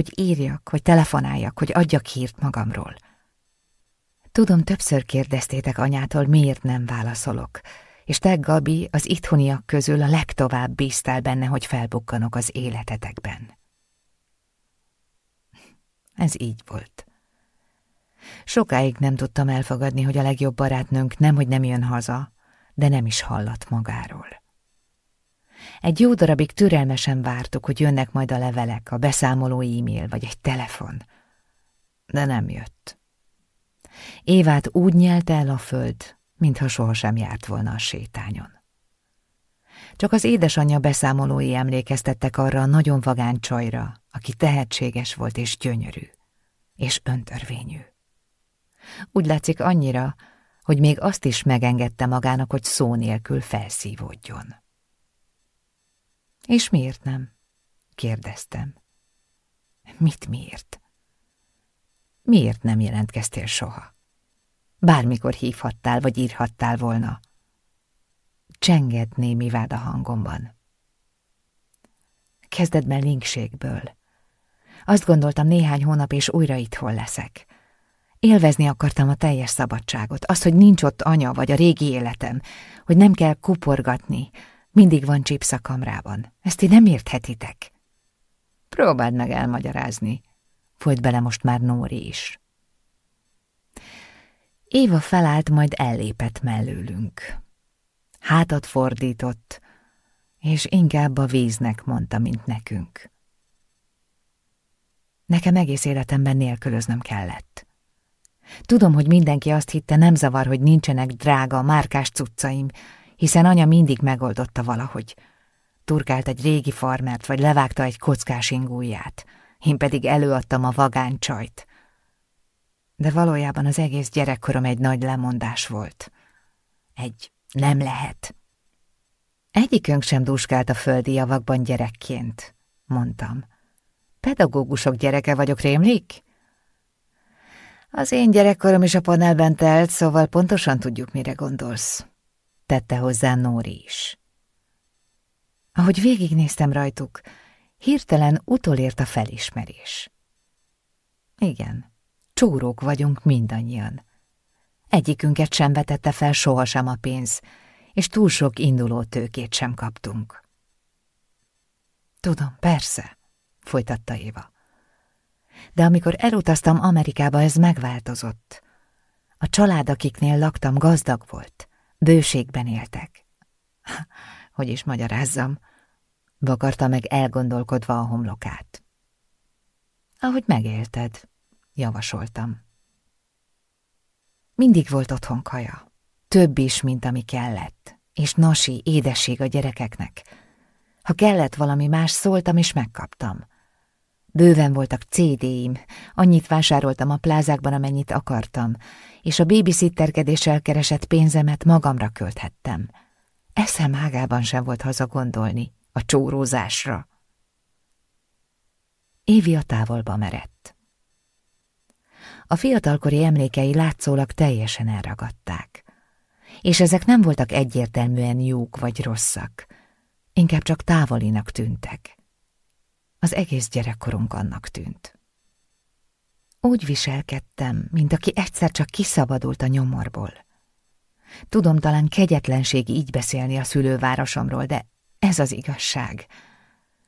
hogy írjak, hogy telefonáljak, hogy adjak hírt magamról. Tudom, többször kérdeztétek anyától, miért nem válaszolok, és te, Gabi, az itthoniak közül a legtovább bíztál benne, hogy felbukkanok az életetekben. Ez így volt. Sokáig nem tudtam elfogadni, hogy a legjobb barátnőnk nemhogy nem jön haza, de nem is hallat magáról. Egy jó darabig türelmesen vártuk, hogy jönnek majd a levelek, a beszámoló e-mail vagy egy telefon, de nem jött. Évát úgy nyelte el a föld, mintha sohasem járt volna a sétányon. Csak az édesanyja beszámolói emlékeztettek arra a nagyon vagány csajra, aki tehetséges volt és gyönyörű, és öntörvényű. Úgy látszik annyira, hogy még azt is megengedte magának, hogy szó nélkül felszívódjon. És miért nem? kérdeztem. Mit miért? Miért nem jelentkeztél soha? Bármikor hívhattál, vagy írhattál volna. Csenged némi vád a hangomban. Kezdetben linkségből. Azt gondoltam néhány hónap, és újra itthon leszek. Élvezni akartam a teljes szabadságot, azt, hogy nincs ott anya vagy a régi életem, hogy nem kell kuporgatni, mindig van csipsz a kamrában. Ezt ti nem érthetitek. Próbáld meg elmagyarázni, folyt bele most már Nóri is. Éva felállt, majd ellépett mellőlünk. Hátat fordított, és inkább a víznek mondta, mint nekünk. Nekem egész életemben nélkülöznöm kellett. Tudom, hogy mindenki azt hitte, nem zavar, hogy nincsenek drága, márkás cuccaim, hiszen anya mindig megoldotta valahogy. Turkált egy régi farmert, vagy levágta egy kockás ingúját. Én pedig előadtam a vagány csajt. De valójában az egész gyerekkorom egy nagy lemondás volt. Egy nem lehet. Egyikünk sem dúskált a földi javakban gyerekként, mondtam. Pedagógusok gyereke vagyok, rémlik? Az én gyerekkorom is a panelben telt, szóval pontosan tudjuk, mire gondolsz. Tette hozzá Nóri is. Ahogy végignéztem rajtuk, hirtelen utolért a felismerés. Igen, csórók vagyunk mindannyian. Egyikünket sem vetette fel sohasem a pénz, és túl sok induló tőkét sem kaptunk. Tudom, persze, folytatta Éva de amikor elutaztam Amerikába, ez megváltozott. A család, akiknél laktam, gazdag volt. Bőségben éltek. <laughs> Hogy is magyarázzam, vakarta meg elgondolkodva a homlokát. Ahogy megélted, javasoltam. Mindig volt otthon kaja. Több is, mint ami kellett. És nasi, édesség a gyerekeknek. Ha kellett valami más, szóltam és megkaptam. Bőven voltak CD-im, annyit vásároltam a plázákban, amennyit akartam, és a babysitterkedéssel keresett pénzemet magamra költhettem. Eszem ágában sem volt haza gondolni, a csórózásra. Évi a távolba merett. A fiatalkori emlékei látszólag teljesen elragadták. És ezek nem voltak egyértelműen jók vagy rosszak, inkább csak távolinak tűntek. Az egész gyerekkorunk annak tűnt. Úgy viselkedtem, mint aki egyszer csak kiszabadult a nyomorból. Tudom, talán kegyetlenség így beszélni a szülővárosomról, de ez az igazság.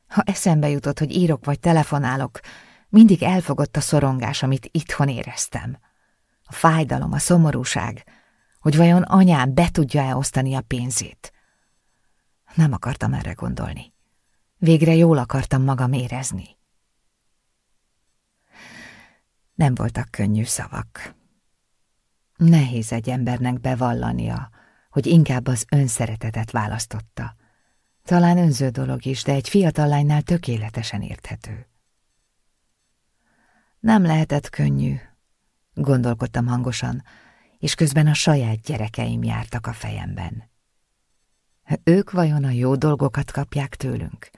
Ha eszembe jutott, hogy írok vagy telefonálok, mindig elfogott a szorongás, amit itthon éreztem. A fájdalom, a szomorúság, hogy vajon anyám be tudja-e osztani a pénzét. Nem akartam erre gondolni. Végre jól akartam magam érezni. Nem voltak könnyű szavak. Nehéz egy embernek bevallania, hogy inkább az önszeretetet választotta. Talán önző dolog is, de egy fiatal lánynál tökéletesen érthető. Nem lehetett könnyű, gondolkodtam hangosan, és közben a saját gyerekeim jártak a fejemben. Ők vajon a jó dolgokat kapják tőlünk?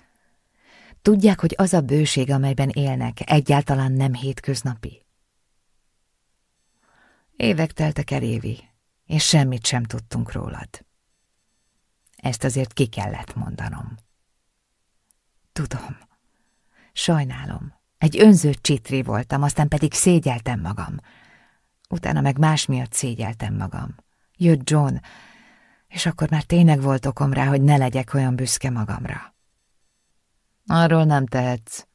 Tudják, hogy az a bőség, amelyben élnek, egyáltalán nem hétköznapi? Évek teltek el, Évi, és semmit sem tudtunk rólad. Ezt azért ki kellett mondanom. Tudom. Sajnálom. Egy önző csitri voltam, aztán pedig szégyeltem magam. Utána meg más miatt szégyeltem magam. Jött John, és akkor már tényleg volt okom rá, hogy ne legyek olyan büszke magamra. Arról nem tehetsz.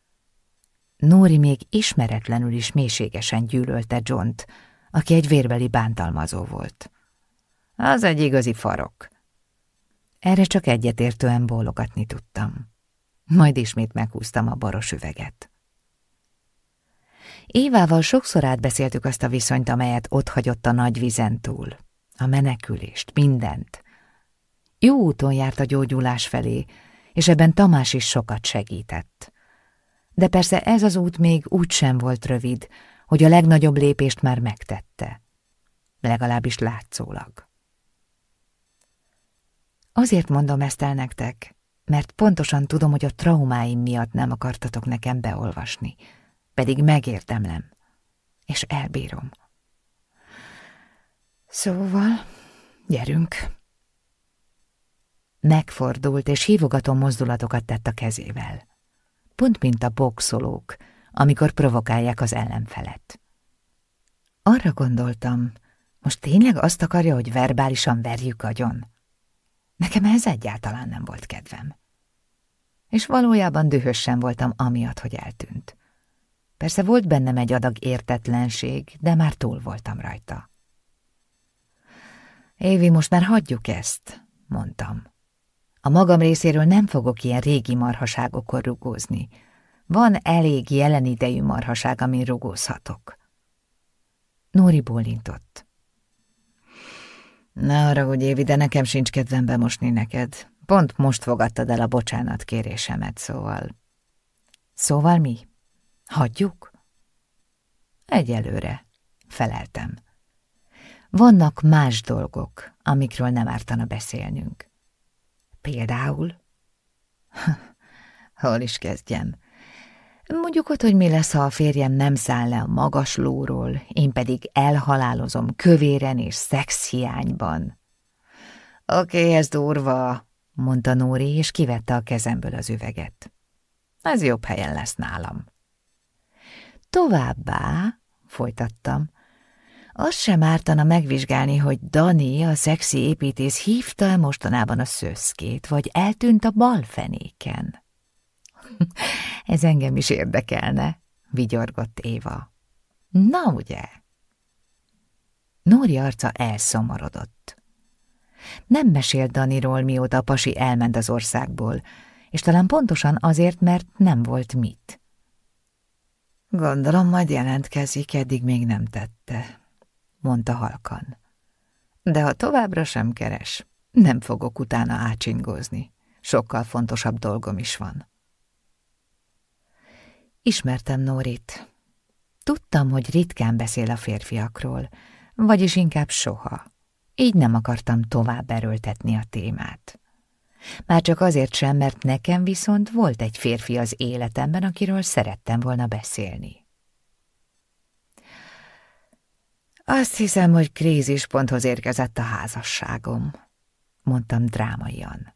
Nóri még ismeretlenül is mélységesen gyűlölte Johnt, aki egy vérbeli bántalmazó volt. Az egy igazi farok. Erre csak egyetértően bólogatni tudtam. Majd ismét meghúztam a baros üveget. Évával sokszor átbeszéltük azt a viszonyt, amelyet ott hagyott a nagy vizen túl. A menekülést, mindent. Jó úton járt a gyógyulás felé, és ebben Tamás is sokat segített. De persze ez az út még úgy sem volt rövid, hogy a legnagyobb lépést már megtette. Legalábbis látszólag. Azért mondom ezt el nektek, mert pontosan tudom, hogy a traumáim miatt nem akartatok nekem beolvasni, pedig megérdemlem, és elbírom. Szóval, gyerünk! Megfordult, és hívogató mozdulatokat tett a kezével. Pont mint a boxolók, amikor provokálják az ellenfelet. Arra gondoltam, most tényleg azt akarja, hogy verbálisan verjük agyon? Nekem ez egyáltalán nem volt kedvem. És valójában dühös sem voltam amiatt, hogy eltűnt. Persze volt bennem egy adag értetlenség, de már túl voltam rajta. Évi, most már hagyjuk ezt, mondtam. A magam részéről nem fogok ilyen régi marhaságokon rugózni, van elég jelen idejű marhaság, amin rugózhatok. Nóri bólintott. Ne arra, hogy Évi, de nekem sincs kedvem bemosni neked. Pont most fogadtad el a bocsánat kérésemet, szóval... Szóval mi? Hagyjuk? Egyelőre, feleltem. Vannak más dolgok, amikről nem ártana beszélnünk. Például? <laughs> Hol is kezdjem? Mondjuk ott, hogy mi lesz, ha a férjem nem száll le a magas lóról, én pedig elhalálozom kövéren és szexhiányban. Oké, okay, ez durva, mondta Nóri, és kivette a kezemből az üveget. Ez jobb helyen lesz nálam. Továbbá, folytattam, az sem ártana megvizsgálni, hogy Dani, a szexi építész hívta -e mostanában a szöszkét, vagy eltűnt a balfenéken. <laughs> Ez engem is érdekelne, vigyorgott Éva. Na ugye? Nóri arca elszomorodott. Nem mesélt Daniról, mióta pasi elment az országból, és talán pontosan azért, mert nem volt mit. Gondolom, majd jelentkezik, eddig még nem tette, mondta halkan. De ha továbbra sem keres, nem fogok utána ácsingózni. Sokkal fontosabb dolgom is van. Ismertem Nórit. Tudtam, hogy ritkán beszél a férfiakról, vagyis inkább soha. Így nem akartam tovább erőltetni a témát. Már csak azért sem, mert nekem viszont volt egy férfi az életemben, akiről szerettem volna beszélni. Azt hiszem, hogy krízisponthoz érkezett a házasságom, mondtam drámaian.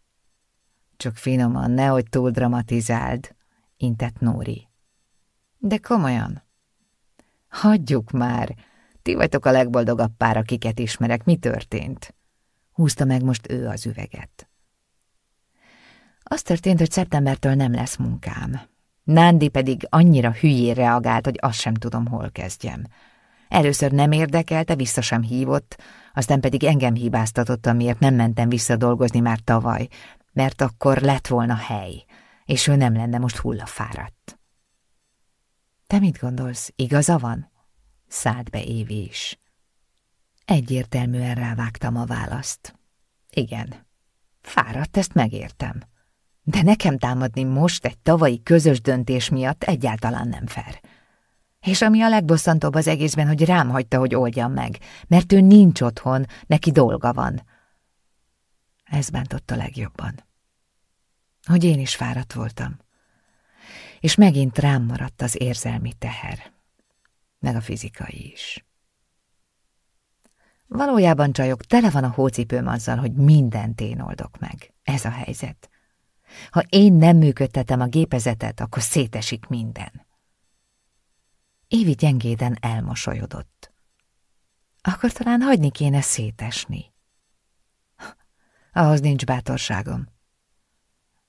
Csak finoman, nehogy túl dramatizáld, intett Nóri. De komolyan. Hagyjuk már. Ti vagytok a legboldogabb pár, akiket ismerek. Mi történt? Húzta meg most ő az üveget. Az történt, hogy szeptembertől nem lesz munkám. Nándi pedig annyira hülyén reagált, hogy azt sem tudom, hol kezdjem. Először nem érdekelte, vissza sem hívott, aztán pedig engem hibáztatott, amiért nem mentem vissza dolgozni már tavaly, mert akkor lett volna hely, és ő nem lenne most hullafáradt. Te mit gondolsz, igaza van? Szállt be Évi is. Egyértelműen rávágtam a választ. Igen, fáradt, ezt megértem. De nekem támadni most egy tavalyi közös döntés miatt egyáltalán nem fair. És ami a legbosszantóbb az egészben, hogy rám hagyta, hogy oldjam meg, mert ő nincs otthon, neki dolga van. Ez bántott a legjobban. Hogy én is fáradt voltam. És megint rám maradt az érzelmi teher, meg a fizikai is. Valójában csajok, tele van a hócipőm azzal, hogy mindent én oldok meg. Ez a helyzet. Ha én nem működtetem a gépezetet, akkor szétesik minden. Évi gyengéden elmosolyodott. Akkor talán hagyni kéne szétesni. Ahhoz nincs bátorságom.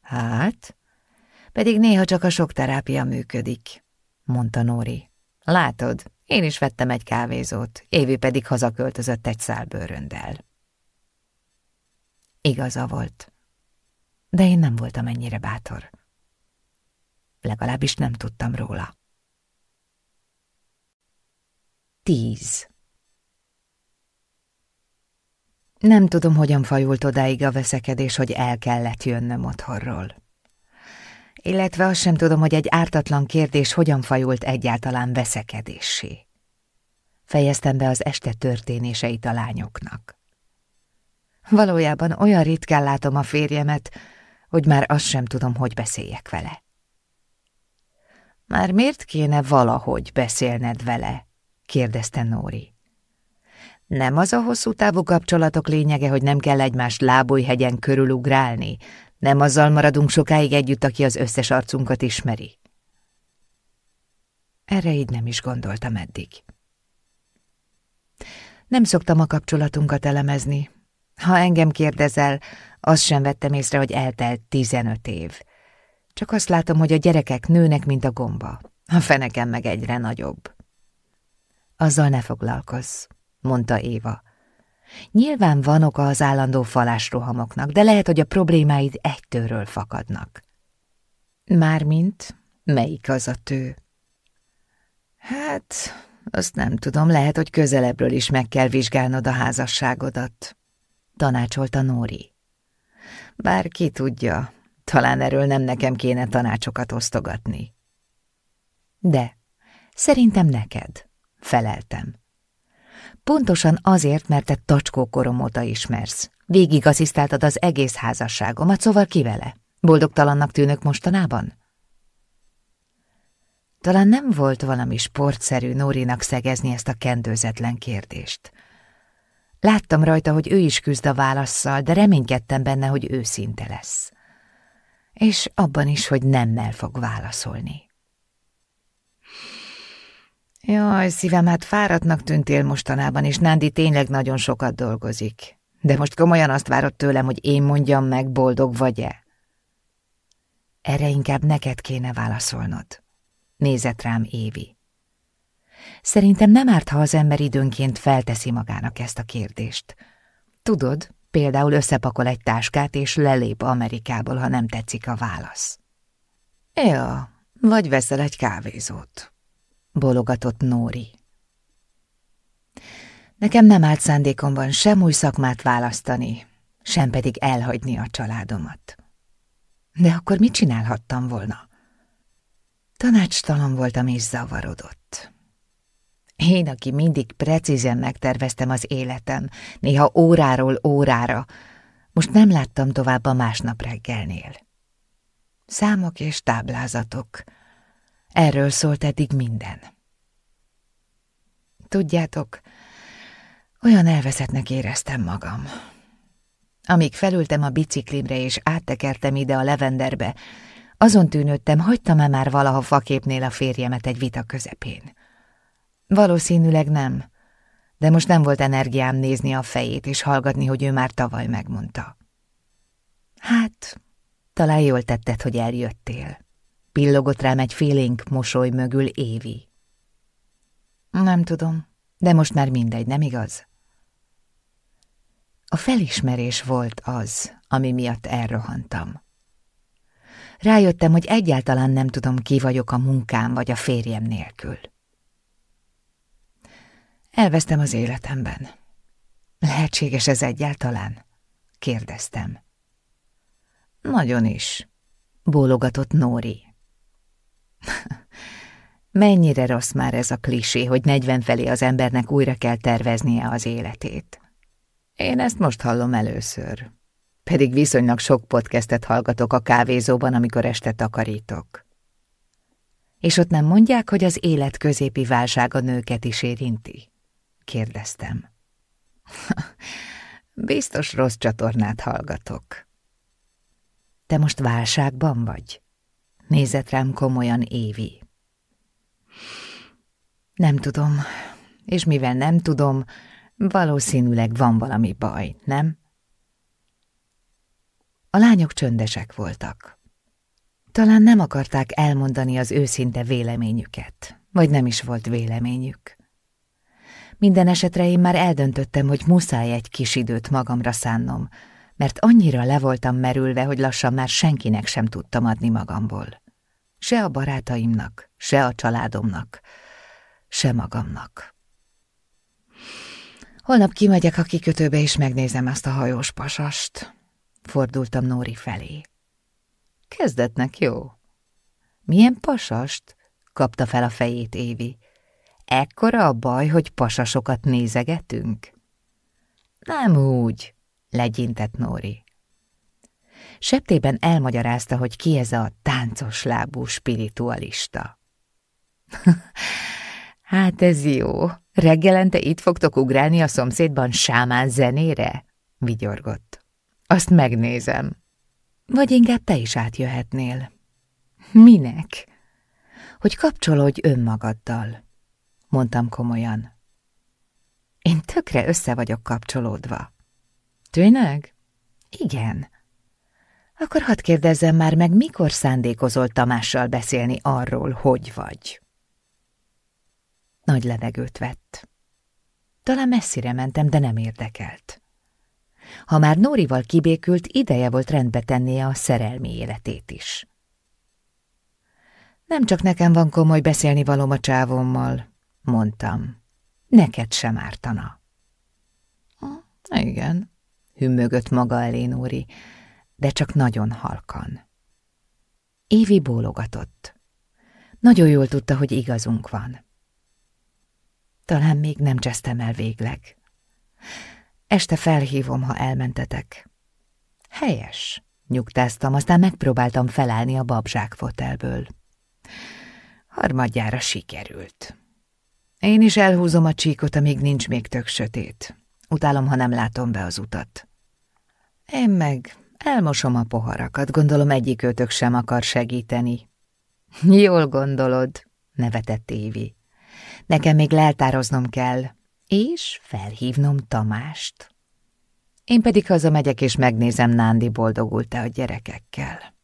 Hát, pedig néha csak a sok terápia működik, mondta Nóri. Látod, én is vettem egy kávézót, Évi pedig hazaköltözött egy szálbőröndel. Igaza volt, de én nem voltam ennyire bátor. Legalábbis nem tudtam róla. Tíz. Nem tudom, hogyan fajult odáig a veszekedés, hogy el kellett jönnöm otthonról. Illetve azt sem tudom, hogy egy ártatlan kérdés hogyan fajult egyáltalán veszekedésé. Fejeztem be az este történéseit a lányoknak. Valójában olyan ritkán látom a férjemet, hogy már azt sem tudom, hogy beszéljek vele. Már miért kéne valahogy beszélned vele? kérdezte Nóri. Nem az a hosszú távú kapcsolatok lényege, hogy nem kell egymást lábújhegyen körülugrálni, nem azzal maradunk sokáig együtt, aki az összes arcunkat ismeri. Erre így nem is gondoltam eddig. Nem szoktam a kapcsolatunkat elemezni. Ha engem kérdezel, azt sem vettem észre, hogy eltelt tizenöt év. Csak azt látom, hogy a gyerekek nőnek, mint a gomba. A fenekem meg egyre nagyobb. Azzal ne foglalkozz, mondta Éva. Nyilván van oka az állandó falásrohamoknak, de lehet, hogy a problémáid egy tőről fakadnak. Mármint, melyik az a tő? Hát, azt nem tudom, lehet, hogy közelebbről is meg kell vizsgálnod a házasságodat, tanácsolta Nóri. Bár ki tudja, talán erről nem nekem kéne tanácsokat osztogatni. De, szerintem neked, feleltem. Pontosan azért, mert te tacskókorom óta ismersz. Végig asszisztáltad az egész házasságomat, szóval ki vele? Boldogtalannak tűnök mostanában? Talán nem volt valami sportszerű Nórinak szegezni ezt a kendőzetlen kérdést. Láttam rajta, hogy ő is küzd a válaszszal, de reménykedtem benne, hogy őszinte lesz. És abban is, hogy nemmel fog válaszolni. Jaj, szívem, hát fáradtnak tűntél mostanában, és Nándi tényleg nagyon sokat dolgozik. De most komolyan azt várod tőlem, hogy én mondjam meg, boldog vagy-e? Erre inkább neked kéne válaszolnod. Nézett rám Évi. Szerintem nem árt, ha az ember időnként felteszi magának ezt a kérdést. Tudod, például összepakol egy táskát, és lelép Amerikából, ha nem tetszik a válasz. Ja, vagy veszel egy kávézót bologatott Nóri. Nekem nem állt szándékomban sem új szakmát választani, sem pedig elhagyni a családomat. De akkor mit csinálhattam volna? Tanácstalan voltam és zavarodott. Én, aki mindig precízen megterveztem az életem, néha óráról órára, most nem láttam tovább a másnap reggelnél. Számok és táblázatok, Erről szólt eddig minden. Tudjátok, olyan elveszettnek éreztem magam. Amíg felültem a biciklimre és áttekertem ide a levenderbe, azon tűnődtem, hagytam-e már valaha faképnél a férjemet egy vita közepén. Valószínűleg nem, de most nem volt energiám nézni a fejét és hallgatni, hogy ő már tavaly megmondta. Hát, Talán jól tetted, hogy eljöttél. Pillogott rám egy félénk mosoly mögül Évi. Nem tudom, de most már mindegy, nem igaz? A felismerés volt az, ami miatt elrohantam. Rájöttem, hogy egyáltalán nem tudom, ki vagyok a munkám vagy a férjem nélkül. Elvesztem az életemben. Lehetséges ez egyáltalán? kérdeztem. Nagyon is, bólogatott Nóri. <laughs> Mennyire rossz már ez a klisé, hogy negyven felé az embernek újra kell terveznie az életét. Én ezt most hallom először. Pedig viszonylag sok podcastet hallgatok a kávézóban, amikor este takarítok. És ott nem mondják, hogy az élet középi válság a nőket is érinti? Kérdeztem. <laughs> Biztos rossz csatornát hallgatok. Te most válságban vagy? Nézett rám komolyan Évi. Nem tudom, és mivel nem tudom, valószínűleg van valami baj, nem? A lányok csöndesek voltak. Talán nem akarták elmondani az őszinte véleményüket, vagy nem is volt véleményük. Minden esetre én már eldöntöttem, hogy muszáj egy kis időt magamra szánnom, mert annyira le voltam merülve, hogy lassan már senkinek sem tudtam adni magamból. Se a barátaimnak, se a családomnak, se magamnak. Holnap kimegyek a kikötőbe, és megnézem ezt a hajós pasast. Fordultam Nóri felé. Kezdetnek jó. Milyen pasast? kapta fel a fejét Évi. Ekkora a baj, hogy pasasokat nézegetünk? Nem úgy, legyintett Nóri. Septében elmagyarázta, hogy ki ez a táncos lábú spiritualista. <laughs> hát ez jó. Reggelente itt fogtok ugrálni a szomszédban sámán zenére? vigyorgott. Azt megnézem. Vagy inkább te is átjöhetnél. Minek? Hogy kapcsolódj önmagaddal, mondtam komolyan. Én tökre össze vagyok kapcsolódva. Tényleg? Igen. Akkor hadd kérdezzem már meg, mikor szándékozol Tamással beszélni arról, hogy vagy? Nagy levegőt vett. Talán messzire mentem, de nem érdekelt. Ha már Nórival kibékült, ideje volt rendbe tennie a szerelmi életét is. Nem csak nekem van komoly beszélni valóm a csávommal, mondtam. Neked sem ártana. Igen, hümmögött maga elé Nóri, de csak nagyon halkan. Évi bólogatott. Nagyon jól tudta, hogy igazunk van. Talán még nem csesztem el végleg. Este felhívom, ha elmentetek. Helyes, nyugtáztam, aztán megpróbáltam felállni a babzsák fotelből. Harmadjára sikerült. Én is elhúzom a csíkot, amíg nincs még tök sötét. Utálom, ha nem látom be az utat. Én meg elmosom a poharakat, gondolom egyik őtök sem akar segíteni. Jól gondolod, nevetett Évi. Nekem még leltároznom kell, és felhívnom Tamást. Én pedig hazamegyek, és megnézem, Nándi boldogult-e a gyerekekkel.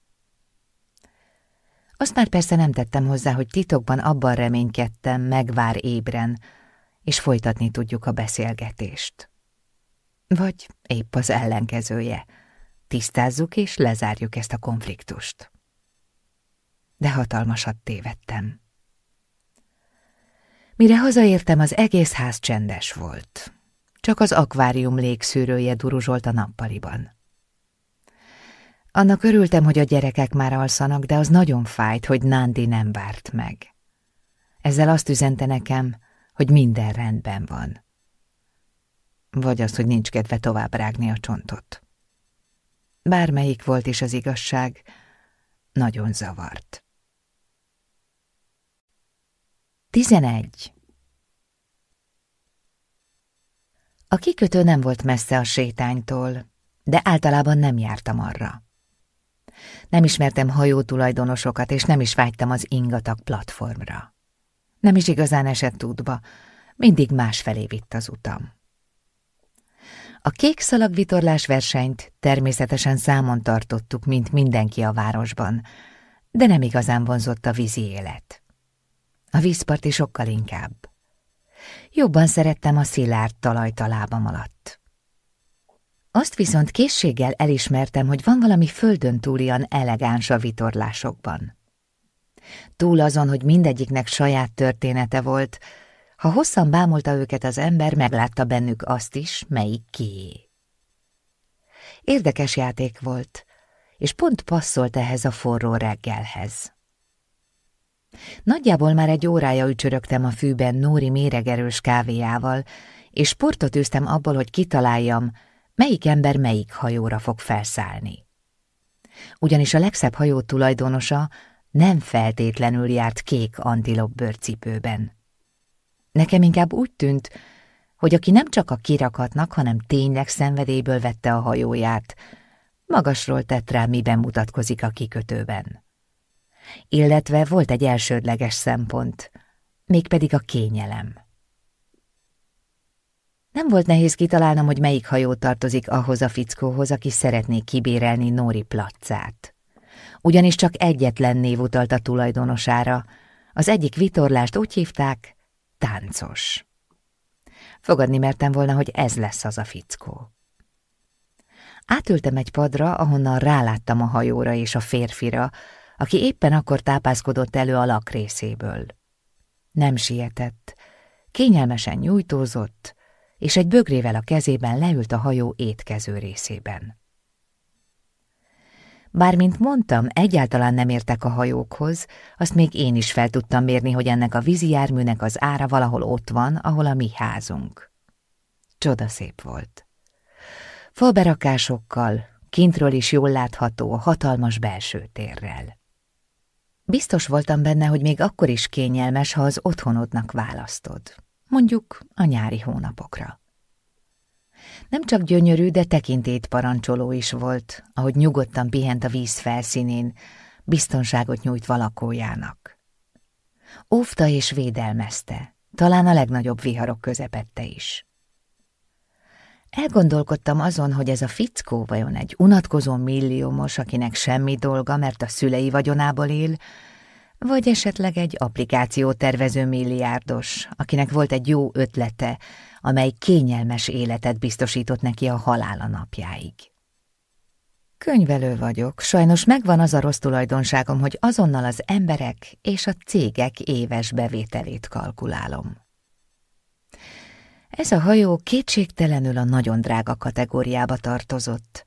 Azt már persze nem tettem hozzá, hogy titokban abban reménykedtem, megvár ébren, és folytatni tudjuk a beszélgetést. Vagy épp az ellenkezője. Tisztázzuk és lezárjuk ezt a konfliktust. De hatalmasat tévedtem. Mire hazaértem, az egész ház csendes volt. Csak az akvárium légszűrője duruzsolt a nappaliban. Annak örültem, hogy a gyerekek már alszanak, de az nagyon fájt, hogy Nándi nem várt meg. Ezzel azt üzente nekem, hogy minden rendben van. Vagy az, hogy nincs kedve tovább rágni a csontot. Bármelyik volt is az igazság, nagyon zavart. 11. A kikötő nem volt messze a sétánytól, de általában nem jártam arra. Nem ismertem hajó tulajdonosokat, és nem is vágytam az ingatag platformra. Nem is igazán esett útba, mindig másfelé vitt az utam. A kék szalagvitorlás versenyt természetesen számon tartottuk, mint mindenki a városban, de nem igazán vonzott a vízi élet. A vízparti sokkal inkább. Jobban szerettem a szilárd talajt a lábam alatt. Azt viszont készséggel elismertem, hogy van valami földön túlian elegáns a vitorlásokban. Túl azon, hogy mindegyiknek saját története volt, ha hosszan bámulta őket az ember, meglátta bennük azt is, melyik kié. Érdekes játék volt, és pont passzolt ehhez a forró reggelhez. Nagyjából már egy órája ücsörögtem a fűben Nóri méregerős kávéjával, és sportot űztem abból, hogy kitaláljam, melyik ember melyik hajóra fog felszállni. Ugyanis a legszebb hajó tulajdonosa nem feltétlenül járt kék antilop bőrcipőben. Nekem inkább úgy tűnt, hogy aki nem csak a kirakatnak, hanem tényleg szenvedélyből vette a hajóját, magasról tett rá, miben mutatkozik a kikötőben. Illetve volt egy elsődleges szempont, mégpedig a kényelem. Nem volt nehéz kitalálnom, hogy melyik hajó tartozik ahhoz a fickóhoz, aki szeretné kibérelni Nóri placát. Ugyanis csak egyetlen név utalt a tulajdonosára, az egyik vitorlást úgy hívták, táncos. Fogadni mertem volna, hogy ez lesz az a fickó. Átültem egy padra, ahonnan ráláttam a hajóra és a férfira, aki éppen akkor tápászkodott elő a lakrészéből. Nem sietett, kényelmesen nyújtózott, és egy bögrével a kezében leült a hajó étkező részében. Bármint mondtam, egyáltalán nem értek a hajókhoz, azt még én is fel tudtam mérni, hogy ennek a vízi járműnek az ára valahol ott van, ahol a mi házunk. Csoda szép volt. Falberakásokkal, kintről is jól látható, hatalmas belső térrel. Biztos voltam benne, hogy még akkor is kényelmes, ha az otthonodnak választod, mondjuk a nyári hónapokra. Nem csak gyönyörű, de tekintét parancsoló is volt, ahogy nyugodtan pihent a víz felszínén, biztonságot nyújt valakójának. Óvta és védelmezte, talán a legnagyobb viharok közepette is. Elgondolkodtam azon, hogy ez a fickó vajon egy unatkozó milliómos, akinek semmi dolga, mert a szülei vagyonából él, vagy esetleg egy applikáció tervező milliárdos, akinek volt egy jó ötlete, amely kényelmes életet biztosított neki a halála napjáig. Könyvelő vagyok, sajnos megvan az a rossz tulajdonságom, hogy azonnal az emberek és a cégek éves bevételét kalkulálom. Ez a hajó kétségtelenül a nagyon drága kategóriába tartozott,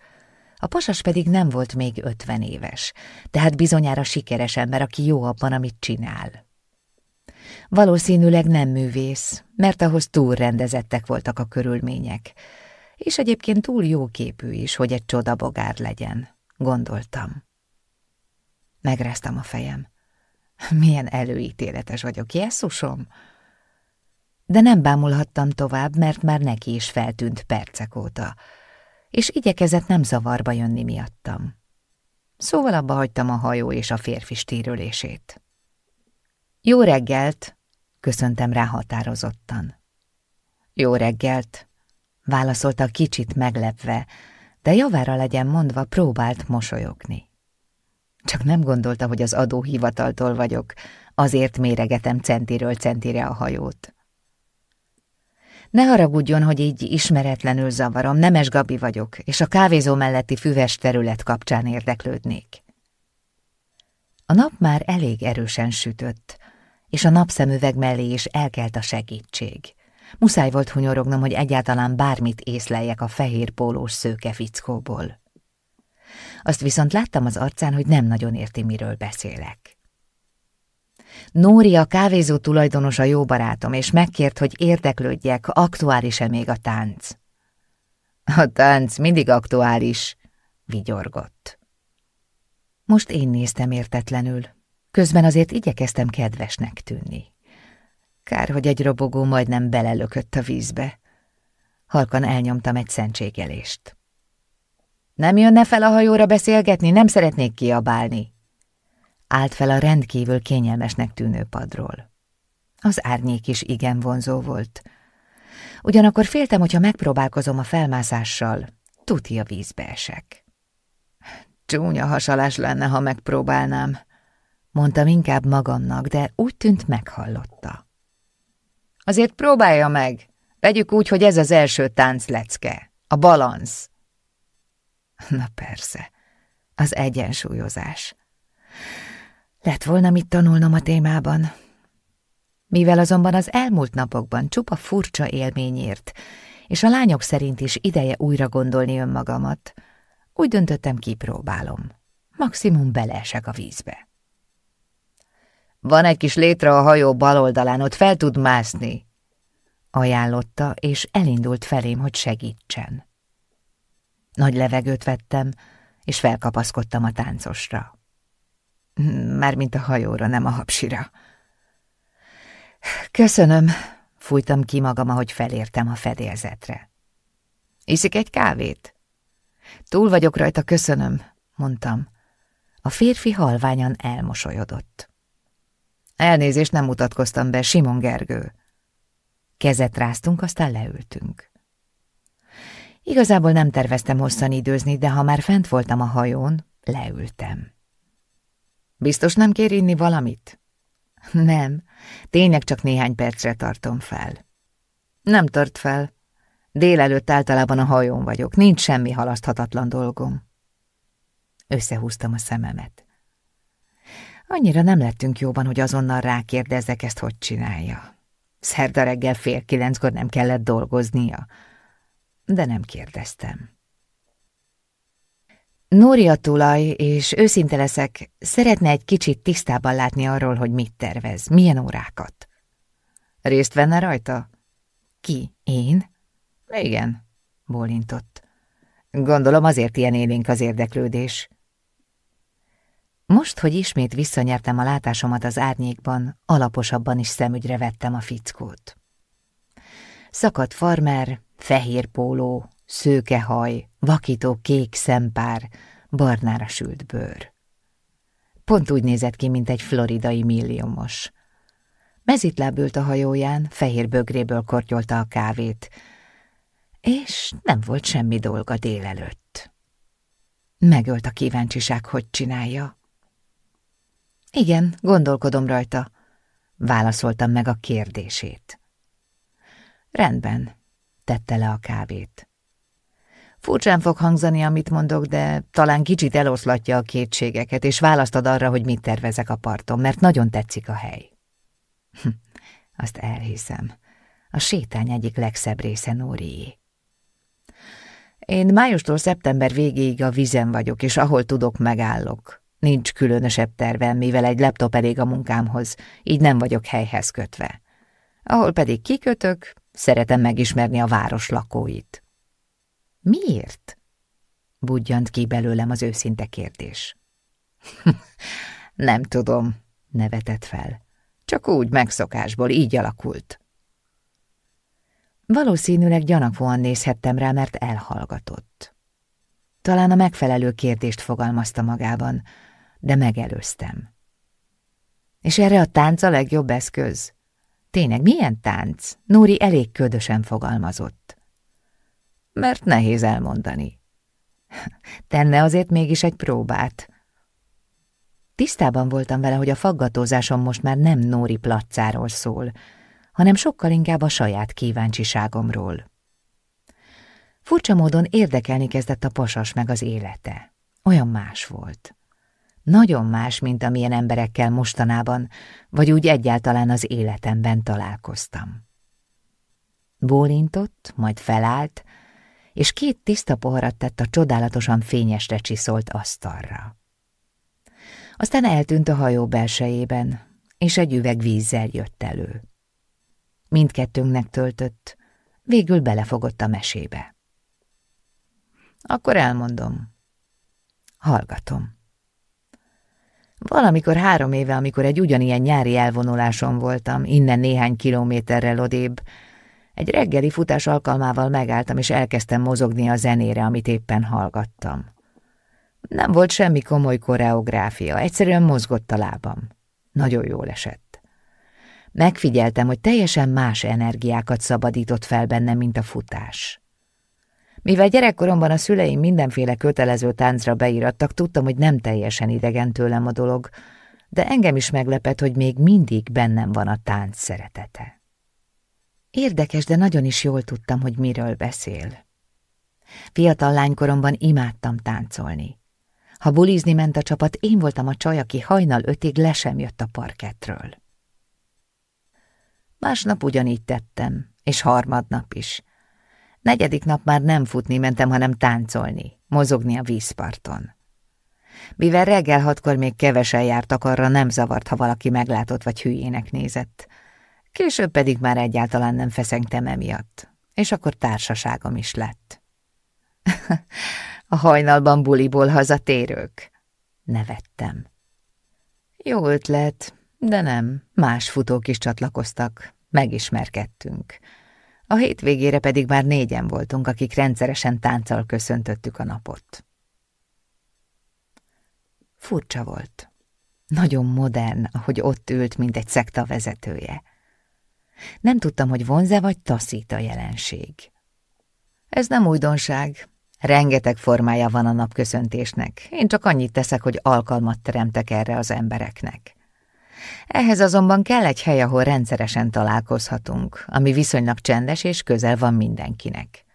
a pasas pedig nem volt még ötven éves, tehát bizonyára sikeres ember, aki jó abban, amit csinál. Valószínűleg nem művész, mert ahhoz túl rendezettek voltak a körülmények, és egyébként túl jó képű is, hogy egy csodabogár legyen, gondoltam. Megráztam a fejem. Milyen előítéletes vagyok, Jesszusom? De nem bámulhattam tovább, mert már neki is feltűnt percek óta, és igyekezett nem zavarba jönni miattam. Szóval abba hagytam a hajó és a férfi stírülését. Jó reggelt, köszöntem rá határozottan. Jó reggelt, válaszolta kicsit meglepve, de javára legyen mondva próbált mosolyogni. Csak nem gondolta, hogy az adóhivataltól vagyok, azért méregetem centiről centire a hajót. Ne haragudjon, hogy így ismeretlenül zavarom, Nemes Gabi vagyok, és a kávézó melletti füves terület kapcsán érdeklődnék. A nap már elég erősen sütött, és a napszemüveg mellé is elkelt a segítség. Muszáj volt hunyorognom, hogy egyáltalán bármit észleljek a fehér pólós szőke fickóból. Azt viszont láttam az arcán, hogy nem nagyon érti, miről beszélek. Nóri a kávézó tulajdonosa jó barátom, és megkért, hogy érdeklődjek, aktuális-e még a tánc. A tánc mindig aktuális, vigyorgott. Most én néztem értetlenül, Közben azért igyekeztem kedvesnek tűnni. Kár, hogy egy robogó majdnem belelökött a vízbe. Halkan elnyomtam egy szentségelést. Nem jönne fel a hajóra beszélgetni, nem szeretnék kiabálni. Állt fel a rendkívül kényelmesnek tűnő padról. Az árnyék is igen vonzó volt. Ugyanakkor féltem, hogyha megpróbálkozom a felmászással, tuti a vízbe esek. Csúnya hasalás lenne, ha megpróbálnám, mondtam inkább magamnak, de úgy tűnt meghallotta. Azért próbálja meg. Vegyük úgy, hogy ez az első tánclecke. A balansz. Na persze, az egyensúlyozás. Lett volna mit tanulnom a témában. Mivel azonban az elmúlt napokban csupa furcsa élményért, és a lányok szerint is ideje újra gondolni önmagamat, úgy döntöttem, kipróbálom. Maximum beleesek a vízbe. Van egy kis létre a hajó bal oldalán, ott fel tud mászni, ajánlotta, és elindult felém, hogy segítsen. Nagy levegőt vettem, és felkapaszkodtam a táncosra. Mármint a hajóra, nem a hapsira. Köszönöm, fújtam ki magam, ahogy felértem a fedélzetre. Iszik egy kávét? Túl vagyok rajta, köszönöm, mondtam. A férfi halványan elmosolyodott. Elnézést nem mutatkoztam be, Simon Gergő. Kezet ráztunk, aztán leültünk. Igazából nem terveztem hosszan időzni, de ha már fent voltam a hajón, leültem. Biztos nem kér inni valamit? Nem, tényleg csak néhány percre tartom fel. Nem tart fel. Délelőtt általában a hajón vagyok, nincs semmi halaszthatatlan dolgom. Összehúztam a szememet. Annyira nem lettünk jóban, hogy azonnal rákérdezek ezt, hogy csinálja. Szerda reggel fél kilenckor nem kellett dolgoznia, de nem kérdeztem. Nóri a tulaj, és őszinte leszek, szeretne egy kicsit tisztában látni arról, hogy mit tervez, milyen órákat. Részt venne rajta? Ki? Én? Igen, bólintott. Gondolom azért ilyen élénk az érdeklődés. Most, hogy ismét visszanyertem a látásomat az árnyékban, alaposabban is szemügyre vettem a fickót. Szakadt farmer, fehér póló, szőkehaj, vakító kék szempár, barnára sült bőr. Pont úgy nézett ki, mint egy floridai milliómos. Mezitláb ült a hajóján, fehér bögréből kortyolta a kávét, és nem volt semmi dolga délelőtt. Megölt a kíváncsiság, hogy csinálja. Igen, gondolkodom rajta. Válaszoltam meg a kérdését. Rendben, tette le a kávét. Furcsán fog hangzani, amit mondok, de talán kicsit eloszlatja a kétségeket, és választad arra, hogy mit tervezek a parton, mert nagyon tetszik a hely. Hm, azt elhiszem. A sétány egyik legszebb része Nórié. Én májustól szeptember végéig a vizen vagyok, és ahol tudok, megállok. Nincs különösebb tervem, mivel egy laptop elég a munkámhoz, így nem vagyok helyhez kötve. Ahol pedig kikötök, szeretem megismerni a város lakóit. Miért? Budjant ki belőlem az őszinte kérdés. <laughs> nem tudom, nevetett fel. Csak úgy megszokásból így alakult. Valószínűleg gyanakvóan nézhettem rá, mert elhallgatott. Talán a megfelelő kérdést fogalmazta magában, de megelőztem. És erre a tánc a legjobb eszköz? Tényleg, milyen tánc? Nóri elég ködösen fogalmazott. Mert nehéz elmondani. <laughs> Tenne azért mégis egy próbát. Tisztában voltam vele, hogy a faggatózásom most már nem Nóri placáról szól, hanem sokkal inkább a saját kíváncsiságomról. Furcsa módon érdekelni kezdett a pasas meg az élete. Olyan más volt. Nagyon más, mint amilyen emberekkel mostanában, vagy úgy egyáltalán az életemben találkoztam. Bólintott, majd felállt, és két tiszta poharat tett a csodálatosan fényesre csiszolt asztalra. Aztán eltűnt a hajó belsejében, és egy üveg vízzel jött elő. Mindkettőnknek töltött, végül belefogott a mesébe. Akkor elmondom. Hallgatom. Valamikor három éve, amikor egy ugyanilyen nyári elvonuláson voltam, innen néhány kilométerrel odébb, egy reggeli futás alkalmával megálltam, és elkezdtem mozogni a zenére, amit éppen hallgattam. Nem volt semmi komoly koreográfia, egyszerűen mozgott a lábam. Nagyon jól esett. Megfigyeltem, hogy teljesen más energiákat szabadított fel bennem, mint a futás. Mivel gyerekkoromban a szüleim mindenféle kötelező táncra beírattak, tudtam, hogy nem teljesen idegen tőlem a dolog, de engem is meglepett, hogy még mindig bennem van a tánc szeretete. Érdekes, de nagyon is jól tudtam, hogy miről beszél. Fiatal lánykoromban imádtam táncolni. Ha bulizni ment a csapat, én voltam a csaj, aki hajnal ötig le sem jött a parkettről. Másnap ugyanígy tettem, és harmadnap is. Negyedik nap már nem futni mentem, hanem táncolni, mozogni a vízparton. Mivel reggel hatkor még kevesen jártak, arra nem zavart, ha valaki meglátott vagy hülyének nézett. Később pedig már egyáltalán nem feszengtem emiatt, és akkor társaságom is lett. <laughs> a hajnalban buliból hazatérők. Nevettem. Jó ötlet, de nem, más futók is csatlakoztak, megismerkedtünk. A hétvégére pedig már négyen voltunk, akik rendszeresen tánccal köszöntöttük a napot. Furcsa volt. Nagyon modern, ahogy ott ült, mint egy szekta vezetője. Nem tudtam, hogy vonze vagy taszít a jelenség. Ez nem újdonság. Rengeteg formája van a napköszöntésnek. Én csak annyit teszek, hogy alkalmat teremtek erre az embereknek. Ehhez azonban kell egy hely, ahol rendszeresen találkozhatunk, ami viszonylag csendes és közel van mindenkinek.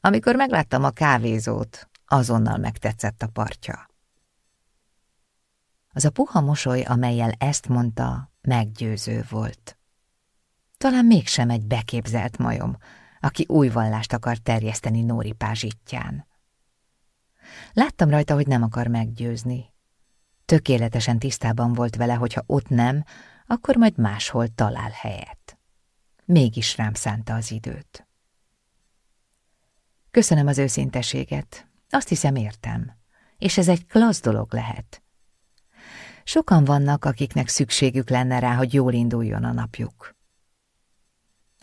Amikor megláttam a kávézót, azonnal megtetszett a partja. Az a puha mosoly, amelyel ezt mondta, meggyőző volt. Talán mégsem egy beképzelt majom, aki új vallást akar terjeszteni Nóri pázsitján. Láttam rajta, hogy nem akar meggyőzni. Tökéletesen tisztában volt vele, hogyha ott nem, akkor majd máshol talál helyet. Mégis rám szánta az időt. Köszönöm az őszinteséget. Azt hiszem értem. És ez egy klassz dolog lehet. Sokan vannak, akiknek szükségük lenne rá, hogy jól induljon a napjuk.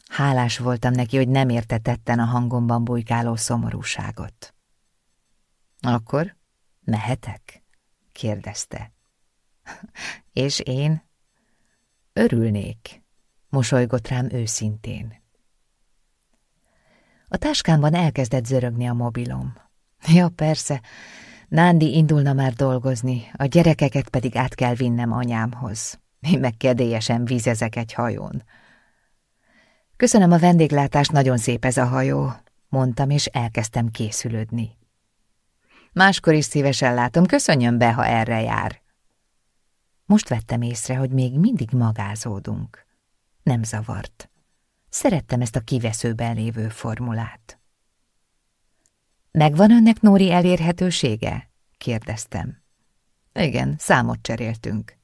Hálás voltam neki, hogy nem értetetten a hangomban bujkáló szomorúságot. Akkor mehetek? Kérdezte. <laughs> És én? Örülnék, mosolygott rám őszintén. A táskámban elkezdett zörögni a mobilom. <laughs> Ja, persze, Nándi indulna már dolgozni, a gyerekeket pedig át kell vinnem anyámhoz. Én meg kedélyesen vízezek egy hajón. Köszönöm a vendéglátást, nagyon szép ez a hajó, mondtam, és elkezdtem készülődni. Máskor is szívesen látom, köszönjön be, ha erre jár. Most vettem észre, hogy még mindig magázódunk. Nem zavart. Szerettem ezt a kiveszőben lévő formulát. Megvan önnek Nóri elérhetősége? kérdeztem. Igen, számot cseréltünk.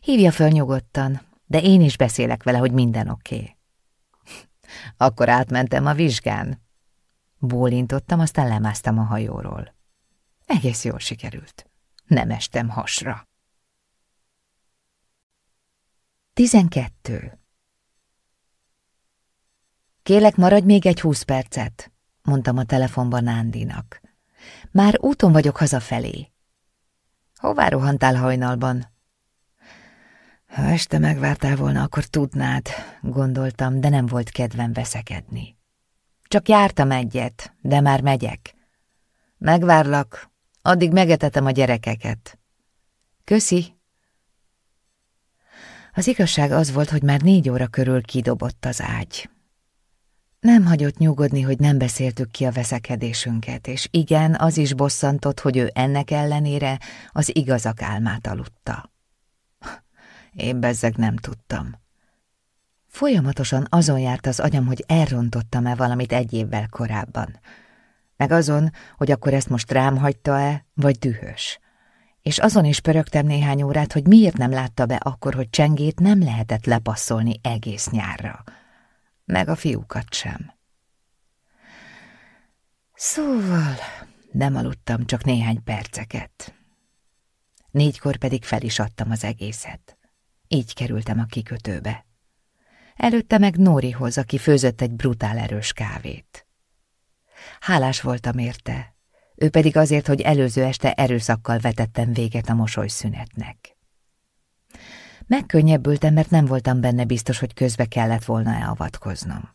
Hívja föl nyugodtan, de én is beszélek vele, hogy minden oké. Okay. <laughs> Akkor átmentem a vizsgán. Bólintottam, aztán lemásztam a hajóról. Egész jól sikerült. Nem estem hasra. 12. Kélek, maradj még egy húsz percet, mondtam a telefonban Nándinak. Már úton vagyok hazafelé. Hová rohantál hajnalban? Ha este megvártál volna, akkor tudnád, gondoltam, de nem volt kedvem veszekedni. Csak jártam egyet, de már megyek. Megvárlak, addig megetetem a gyerekeket. Köszi. Az igazság az volt, hogy már négy óra körül kidobott az ágy. Nem hagyott nyugodni, hogy nem beszéltük ki a veszekedésünket, és igen, az is bosszantott, hogy ő ennek ellenére az igazak álmát aludta. Én bezzeg nem tudtam. Folyamatosan azon járt az agyam, hogy elrontottam-e valamit egy évvel korábban. Meg azon, hogy akkor ezt most rám hagyta-e, vagy dühös. És azon is pörögtem néhány órát, hogy miért nem látta be akkor, hogy csengét nem lehetett lepasszolni egész nyárra. Meg a fiúkat sem. Szóval nem aludtam csak néhány perceket. Négykor pedig fel is adtam az egészet. Így kerültem a kikötőbe. Előtte meg Nórihoz, aki főzött egy brutál erős kávét. Hálás voltam érte, ő pedig azért, hogy előző este erőszakkal vetettem véget a mosolyszünetnek. Megkönnyebbültem, mert nem voltam benne biztos, hogy közbe kellett volna-e avatkoznom.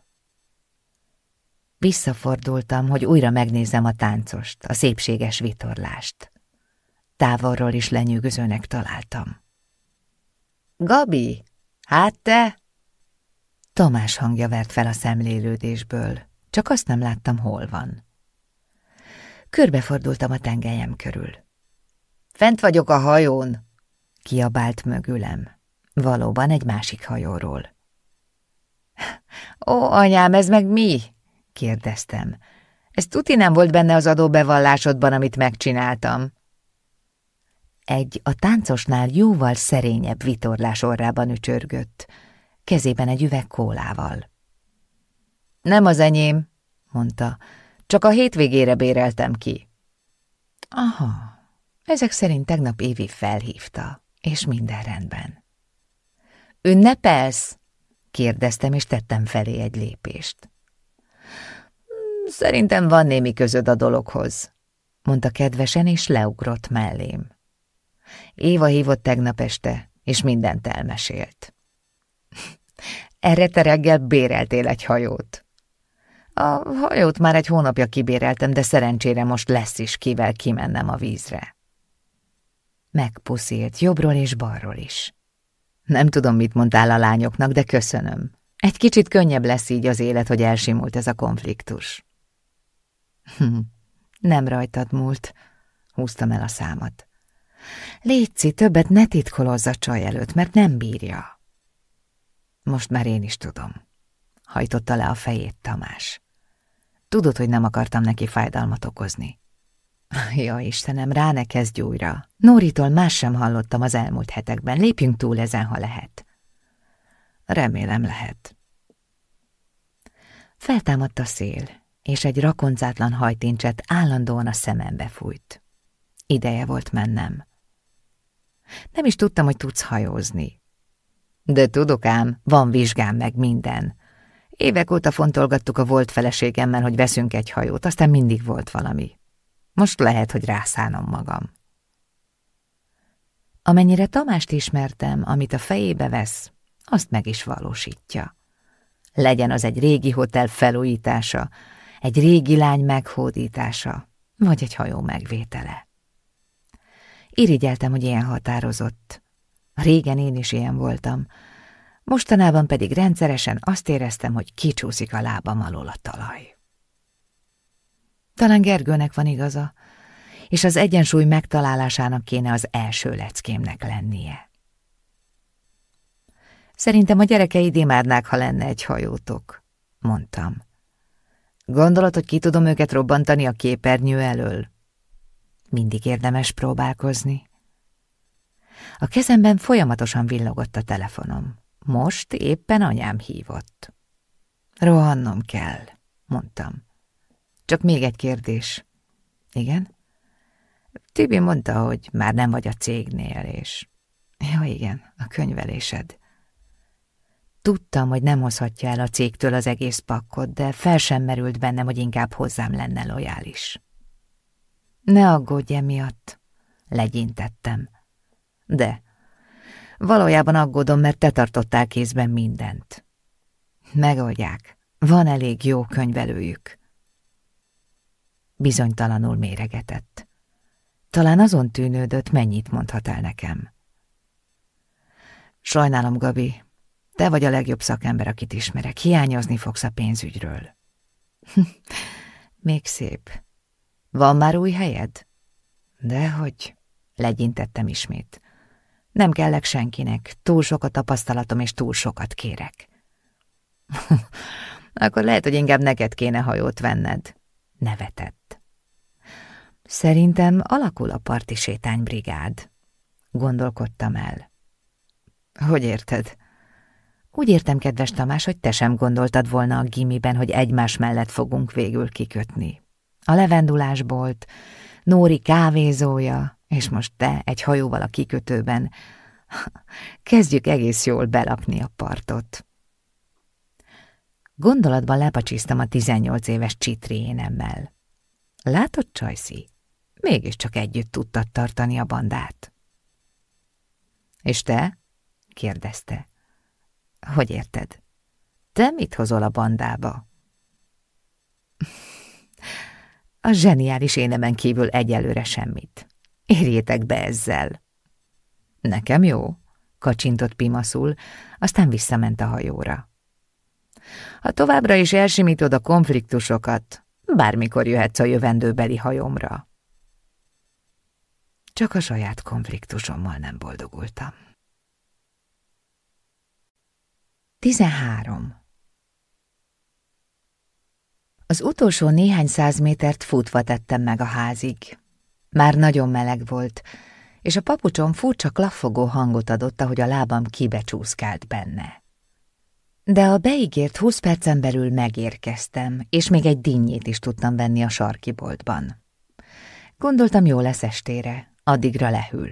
Visszafordultam, hogy újra megnézzem a táncost, a szépséges vitorlást. Távolról is lenyűgözőnek találtam. Gabi, hát te? Tamás hangja vert fel a szemlélődésből, csak azt nem láttam, hol van. Körbefordultam a tengelyem körül. Fent vagyok a hajón, kiabált mögülem. Valóban egy másik hajóról. Ó, anyám, ez meg mi? kérdeztem. Ez tuti nem volt benne az adóbevallásodban, amit megcsináltam. Egy a táncosnál jóval szerényebb vitorlás orrában ücsörgött, kezében egy üveg kólával. Nem az enyém, mondta, csak a hétvégére béreltem ki. Aha, ezek szerint tegnap Évi felhívta, és minden rendben. Ünnepelsz? kérdeztem, és tettem felé egy lépést. Szerintem van némi közöd a dologhoz, mondta kedvesen, és leugrott mellém. Éva hívott tegnap este, és mindent elmesélt. Erre te reggel béreltél egy hajót. A hajót már egy hónapja kibéreltem, de szerencsére most lesz is kivel kimennem a vízre. Megpuszilt jobbról és balról is. Nem tudom, mit mondtál a lányoknak, de köszönöm. Egy kicsit könnyebb lesz így az élet, hogy elsimult ez a konfliktus. Hm, nem rajtad múlt, húztam el a számat. Léci, többet ne titkolozza csaj előtt, mert nem bírja. Most már én is tudom. Hajtotta le a fejét Tamás. Tudod, hogy nem akartam neki fájdalmat okozni. <laughs> Ja, Istenem, rá ne kezdj újra. Nóritól más sem hallottam az elmúlt hetekben. Lépjünk túl ezen, ha lehet. Remélem lehet. Feltámadt a szél, és egy rakoncátlan hajtincset állandóan a szemembe fújt. Ideje volt mennem. Nem is tudtam, hogy tudsz hajózni. De tudok ám, van vizsgám meg minden. Évek óta fontolgattuk a volt feleségemmel, hogy veszünk egy hajót, aztán mindig volt valami. Most lehet, hogy rászánom magam. Amennyire Tamást ismertem, amit a fejébe vesz, azt meg is valósítja. Legyen az egy régi hotel felújítása, egy régi lány meghódítása, vagy egy hajó megvétele. Irigyeltem, hogy ilyen határozott. Régen én is ilyen voltam, mostanában pedig rendszeresen azt éreztem, hogy kicsúszik a lábam alól a talaj. Talán Gergőnek van igaza, és az egyensúly megtalálásának kéne az első leckémnek lennie. Szerintem a gyerekeid imádnák, ha lenne egy hajótok, mondtam. Gondolod, hogy ki tudom őket robbantani a képernyő elől? Mindig érdemes próbálkozni. A kezemben folyamatosan villogott a telefonom. Most éppen anyám hívott. Rohannom kell, mondtam. Csak még egy kérdés. Igen? Tibi mondta, hogy már nem vagy a cégnél, és... Ja, igen, a könyvelésed. Tudtam, hogy nem hozhatja el a cégtől az egész pakkot, de fel sem merült bennem, hogy inkább hozzám lenne lojális. Ne aggódj emiatt, legyintettem. De valójában aggódom, mert te tartottál kézben mindent. Megoldják, van elég jó könyvelőjük. Bizonytalanul méregetett. Talán azon tűnődött, mennyit mondhat el nekem. Sajnálom, Gabi, te vagy a legjobb szakember, akit ismerek. Hiányozni fogsz a pénzügyről. <laughs> Még szép. Van már új helyed? Dehogy, legyintettem ismét. Nem kellek senkinek, túl sok a tapasztalatom, és túl sokat kérek. <laughs> Akkor lehet, hogy inkább neked kéne hajót venned. Nevetett. Szerintem alakul a parti sétánybrigád. Gondolkodtam el. Hogy érted? Úgy értem, kedves Tamás, hogy te sem gondoltad volna a gimiben, hogy egymás mellett fogunk végül kikötni. A levendulásbolt, Nóri kávézója, és most te egy hajóval a kikötőben. Kezdjük egész jól belapni a partot. Gondolatban lepacsisztam a 18 éves csitriénemmel. Látod, Csajci? Mégiscsak együtt tudtad tartani a bandát. És te? kérdezte. Hogy érted? Te mit hozol a bandába? A zseniális énemen kívül egyelőre semmit. Érjétek be ezzel. Nekem jó, kacsintott Pimaszul, aztán visszament a hajóra. Ha továbbra is elsimítod a konfliktusokat, bármikor jöhetsz a jövendőbeli hajomra. Csak a saját konfliktusommal nem boldogultam. 13. Az utolsó néhány száz métert futva tettem meg a házig. Már nagyon meleg volt, és a papucsom furcsa klaffogó hangot adott, ahogy a lábam kibecsúszkált benne. De a beígért húsz percen belül megérkeztem, és még egy dinnyét is tudtam venni a sarki boltban. Gondoltam, jó lesz estére, addigra lehűl.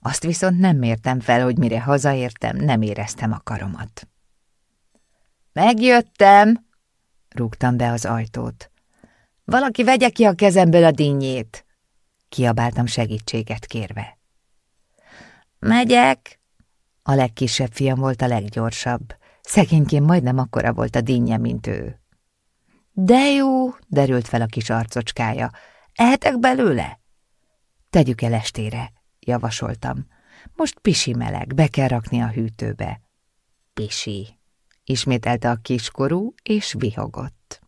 Azt viszont nem mértem fel, hogy mire hazaértem, nem éreztem a karomat. Megjöttem! Rúgtam be az ajtót. Valaki vegye ki a kezemből a dinnyét! Kiabáltam segítséget kérve. Megyek! A legkisebb fiam volt a leggyorsabb. Szegényként majdnem akkora volt a dinnye, mint ő. De jó, derült fel a kis arcocskája. Ehetek belőle? Tegyük el estére, javasoltam. Most pisi meleg, be kell rakni a hűtőbe. Pisi, ismételte a kiskorú, és vihogott.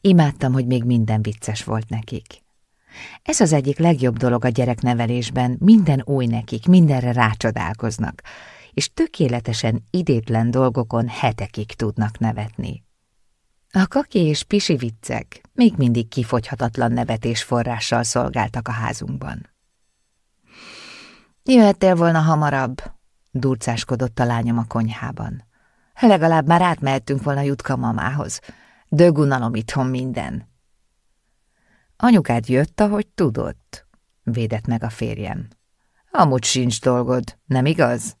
Imádtam, hogy még minden vicces volt nekik. Ez az egyik legjobb dolog a gyereknevelésben, minden új nekik, mindenre rácsodálkoznak, és tökéletesen idétlen dolgokon hetekig tudnak nevetni. A kaki és pisi viccek még mindig kifogyhatatlan nevetés forrással szolgáltak a házunkban. Jöhettél volna hamarabb, durcáskodott a lányom a konyhában. Legalább már átmehettünk volna Jutka mamához. Dögunalom itthon minden. Anyukád jött, ahogy tudott, védett meg a férjem. Amúgy sincs dolgod, nem igaz?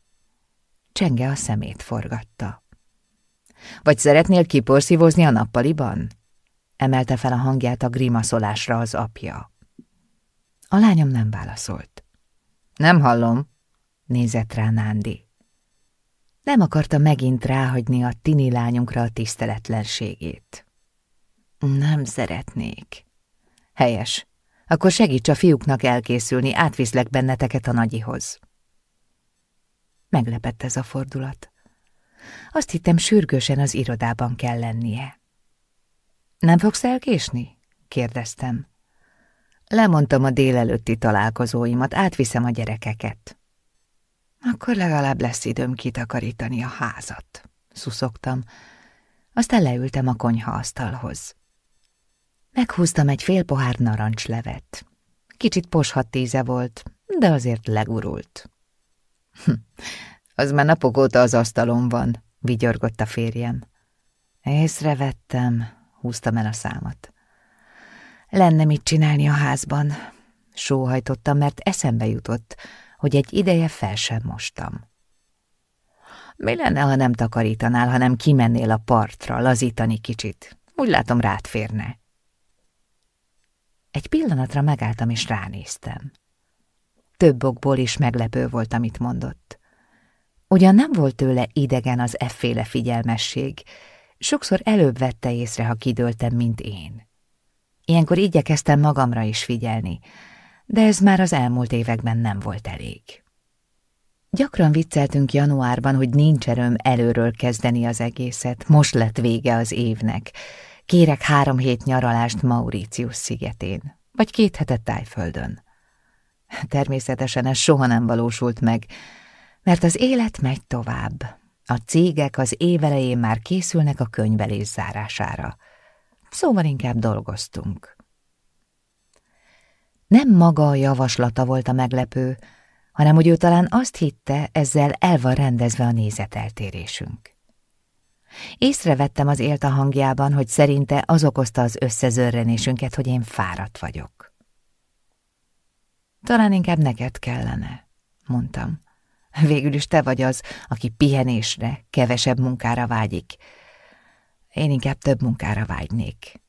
Csenge a szemét forgatta. Vagy szeretnél kiporszívozni a nappaliban? Emelte fel a hangját a grimaszolásra az apja. A lányom nem válaszolt. Nem hallom, nézett rá Nándi. Nem akarta megint ráhagyni a tini lányunkra a tiszteletlenségét. Nem szeretnék. Helyes. Akkor segíts a fiúknak elkészülni, átviszlek benneteket a nagyihoz. Meglepett ez a fordulat. Azt hittem, sürgősen az irodában kell lennie. Nem fogsz elkésni? kérdeztem. Lemondtam a délelőtti találkozóimat, átviszem a gyerekeket. Akkor legalább lesz időm kitakarítani a házat, szuszogtam. Aztán leültem a konyhaasztalhoz. Meghúztam egy fél pohár narancslevet. Kicsit poshat tíze volt, de azért legurult. Hm, az már napok óta az asztalon van, vigyorgott a férjem. Észrevettem, húztam el a számat. Lenne mit csinálni a házban. Sóhajtottam, mert eszembe jutott, hogy egy ideje fel sem mostam. Mi lenne, ha nem takarítanál, hanem kimennél a partra, lazítani kicsit? Úgy látom, rád férne. Egy pillanatra megálltam és ránéztem. Több okból is meglepő volt, amit mondott. Ugyan nem volt tőle idegen az efféle figyelmesség, sokszor előbb vette észre, ha kidőltem, mint én. Ilyenkor igyekeztem magamra is figyelni, de ez már az elmúlt években nem volt elég. Gyakran vicceltünk januárban, hogy nincs erőm előről kezdeni az egészet, most lett vége az évnek, Kérek három hét nyaralást Mauritius szigetén, vagy két hetet Tájföldön. Természetesen ez soha nem valósult meg, mert az élet megy tovább. A cégek az évelején már készülnek a könyvelés zárására. Szóval inkább dolgoztunk. Nem maga a javaslata volt a meglepő, hanem hogy ő talán azt hitte, ezzel el van rendezve a nézeteltérésünk. Észrevettem az élt a hangjában, hogy szerinte az okozta az összezörrenésünket, hogy én fáradt vagyok. Talán inkább neked kellene, mondtam. Végül is te vagy az, aki pihenésre, kevesebb munkára vágyik. Én inkább több munkára vágynék.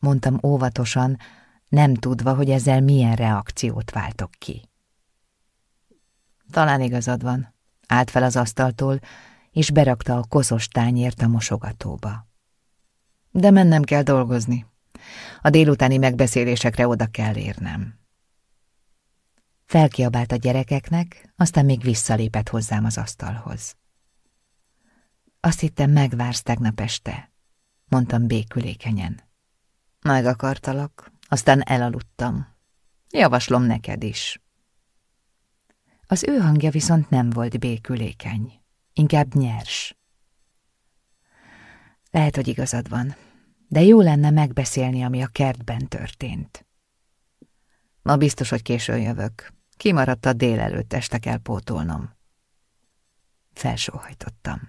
Mondtam óvatosan, nem tudva, hogy ezzel milyen reakciót váltok ki. Talán igazad van. állt fel az asztaltól, és berakta a koszos tányért a mosogatóba. De mennem kell dolgozni. A délutáni megbeszélésekre oda kell érnem. Felkiabált a gyerekeknek, aztán még visszalépett hozzám az asztalhoz. Azt hittem, megvársz tegnap este, mondtam békülékenyen. Meg akartalak, aztán elaludtam. Javaslom neked is. Az ő hangja viszont nem volt békülékeny, inkább nyers. Lehet, hogy igazad van, de jó lenne megbeszélni, ami a kertben történt. Ma biztos, hogy későn jövök. Kimaradt a délelőtt, este kell pótolnom. Felsóhajtottam.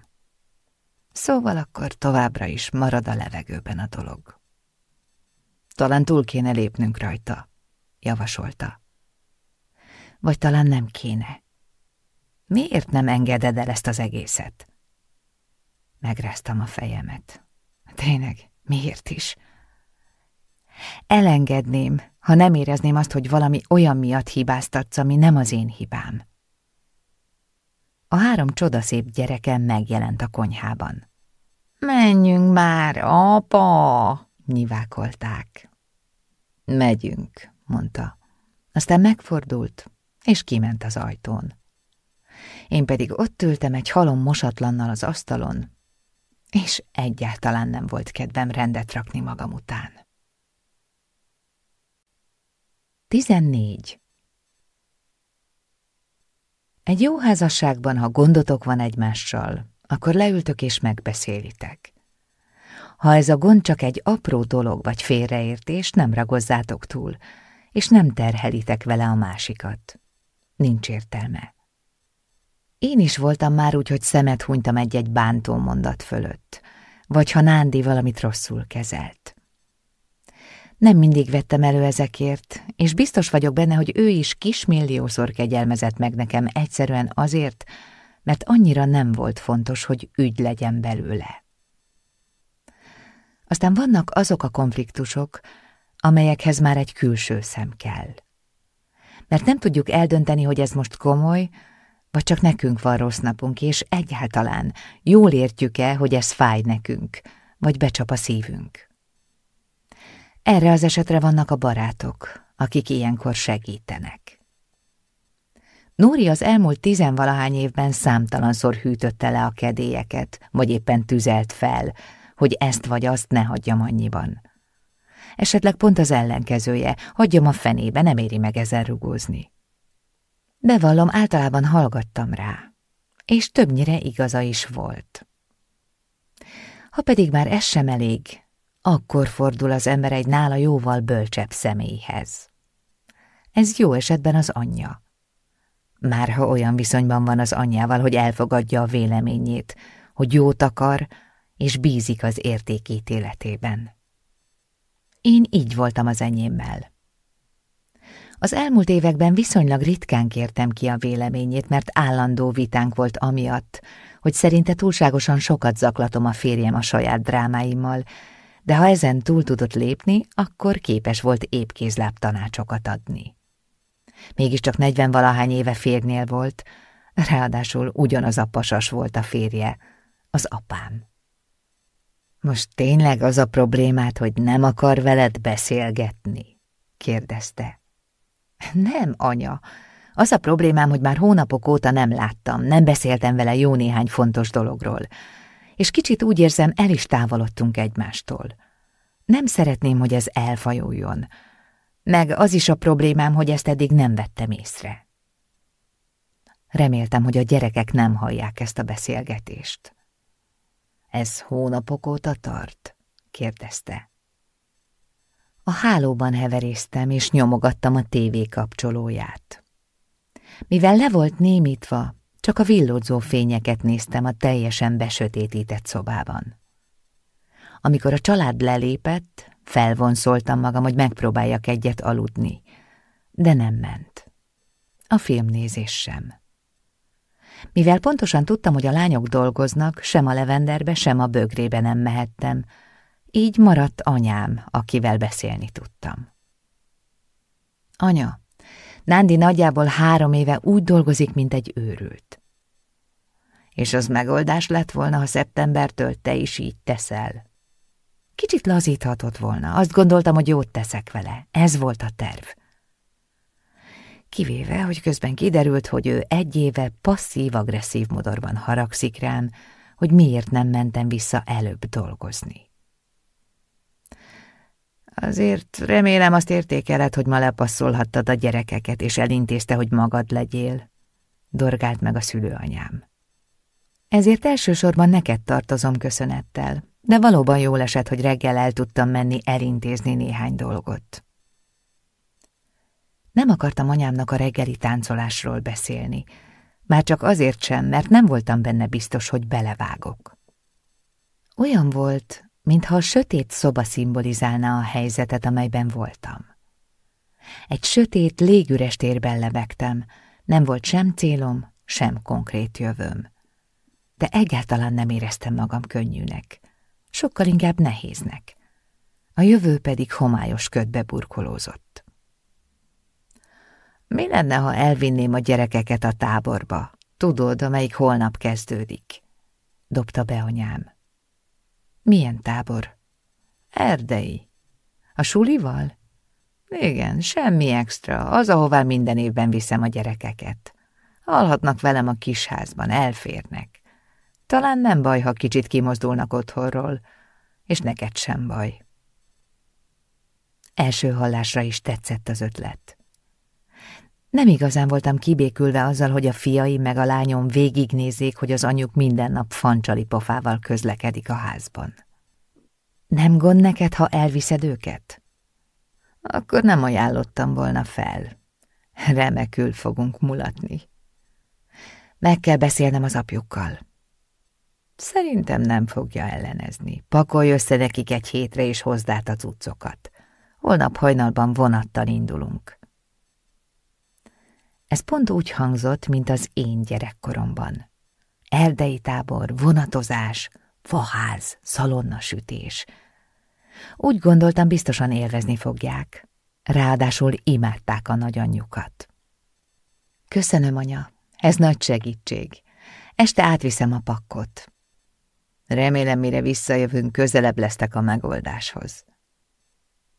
Szóval akkor továbbra is marad a levegőben a dolog. Talán túl kéne lépnünk rajta, javasolta. Vagy talán nem kéne. Miért nem engeded el ezt az egészet? Megráztam a fejemet. Tényleg, miért is? Elengedném, ha nem érezném azt, hogy valami olyan miatt hibáztatsz, ami nem az én hibám. A három csodaszép gyerekem megjelent a konyhában. Menjünk már, apa! Nyivákolták. Megyünk, mondta. Aztán megfordult, és kiment az ajtón. Én pedig ott ültem egy halom mosatlannal az asztalon, és egyáltalán nem volt kedvem rendet rakni magam után. 14. Egy jó házasságban, ha gondotok van egymással, akkor leültök és megbeszélitek. Ha ez a gond csak egy apró dolog vagy félreértés, nem ragozzátok túl, és nem terhelitek vele a másikat. Nincs értelme. Én is voltam már úgy, hogy szemet hunytam egy-egy bántó mondat fölött, vagy ha Nándi valamit rosszul kezelt. Nem mindig vettem elő ezekért, és biztos vagyok benne, hogy ő is kismilliószor kegyelmezett meg nekem egyszerűen azért, mert annyira nem volt fontos, hogy ügy legyen belőle. Aztán vannak azok a konfliktusok, amelyekhez már egy külső szem kell. Mert nem tudjuk eldönteni, hogy ez most komoly, vagy csak nekünk van rossz napunk, és egyáltalán jól értjük-e, hogy ez fáj nekünk, vagy becsap a szívünk. Erre az esetre vannak a barátok, akik ilyenkor segítenek. Nóri az elmúlt tizenvalahány évben számtalanszor hűtötte le a kedélyeket, vagy éppen tüzelt fel, hogy ezt vagy azt ne hagyjam annyiban. Esetleg pont az ellenkezője, hagyjam a fenébe, nem éri meg ezen rugózni. Bevallom, általában hallgattam rá, és többnyire igaza is volt. Ha pedig már ez sem elég, akkor fordul az ember egy nála jóval bölcsebb személyhez. Ez jó esetben az anyja. Már ha olyan viszonyban van az anyjával, hogy elfogadja a véleményét, hogy jót akar, és bízik az értékítéletében. Én így voltam az enyémmel. Az elmúlt években viszonylag ritkán kértem ki a véleményét, mert állandó vitánk volt amiatt, hogy szerinte túlságosan sokat zaklatom a férjem a saját drámáimmal, de ha ezen túl tudott lépni, akkor képes volt épkézláb tanácsokat adni. Mégiscsak negyvenvalahány éve férnél volt, ráadásul ugyanaz a pasas volt a férje, az apám. Most tényleg az a problémát, hogy nem akar veled beszélgetni? kérdezte. Nem, anya. Az a problémám, hogy már hónapok óta nem láttam, nem beszéltem vele jó néhány fontos dologról és kicsit úgy érzem, el is távolodtunk egymástól. Nem szeretném, hogy ez elfajuljon. Meg az is a problémám, hogy ezt eddig nem vettem észre. Reméltem, hogy a gyerekek nem hallják ezt a beszélgetést. Ez hónapok óta tart? kérdezte. A hálóban heveréztem, és nyomogattam a tévé kapcsolóját. Mivel le volt némítva, csak a villódzó fényeket néztem a teljesen besötétített szobában. Amikor a család lelépett, felvonszoltam magam, hogy megpróbáljak egyet aludni, de nem ment. A filmnézés sem. Mivel pontosan tudtam, hogy a lányok dolgoznak, sem a levenderbe, sem a bögrébe nem mehettem, így maradt anyám, akivel beszélni tudtam. Anya, Nándi nagyjából három éve úgy dolgozik, mint egy őrült. És az megoldás lett volna, ha szeptembertől te is így teszel. Kicsit lazíthatott volna. Azt gondoltam, hogy jót teszek vele. Ez volt a terv. Kivéve, hogy közben kiderült, hogy ő egy éve passzív-agresszív modorban haragszik rám, hogy miért nem mentem vissza előbb dolgozni. Azért remélem azt értékeled, hogy ma lepasszolhattad a gyerekeket, és elintézte, hogy magad legyél. Dorgált meg a szülőanyám. Ezért elsősorban neked tartozom köszönettel, de valóban jól esett, hogy reggel el tudtam menni elintézni néhány dolgot. Nem akartam anyámnak a reggeli táncolásról beszélni, már csak azért sem, mert nem voltam benne biztos, hogy belevágok. Olyan volt, mintha a sötét szoba szimbolizálna a helyzetet, amelyben voltam. Egy sötét, légüres térben lebegtem, nem volt sem célom, sem konkrét jövőm. De egyáltalán nem éreztem magam könnyűnek, sokkal inkább nehéznek. A jövő pedig homályos ködbe burkolózott. Mi lenne, ha elvinném a gyerekeket a táborba? Tudod, amelyik holnap kezdődik. Dobta be anyám. Milyen tábor? Erdei. A sulival? Igen, semmi extra, az, ahová minden évben viszem a gyerekeket. Alhatnak velem a kisházban, elférnek. Talán nem baj, ha kicsit kimozdulnak otthonról, és neked sem baj. Első hallásra is tetszett az ötlet. Nem igazán voltam kibékülve azzal, hogy a fiaim meg a lányom végignézzék, hogy az anyjuk minden nap fancsali pofával közlekedik a házban. Nem gond neked, ha elviszed őket? Akkor nem ajánlottam volna fel. Remekül fogunk mulatni. Meg kell beszélnem az apjukkal. Szerintem nem fogja ellenezni. Pakolj össze nekik egy hétre, és hozd át a cuccokat. Holnap hajnalban vonattal indulunk. Ez pont úgy hangzott, mint az én gyerekkoromban. Erdei tábor, vonatozás, faház, szalonnasütés. Úgy gondoltam, biztosan élvezni fogják. Ráadásul imádták a nagyanyjukat. Köszönöm, anya, ez nagy segítség. Este átviszem a pakkot. Remélem, mire visszajövünk, közelebb lesztek a megoldáshoz.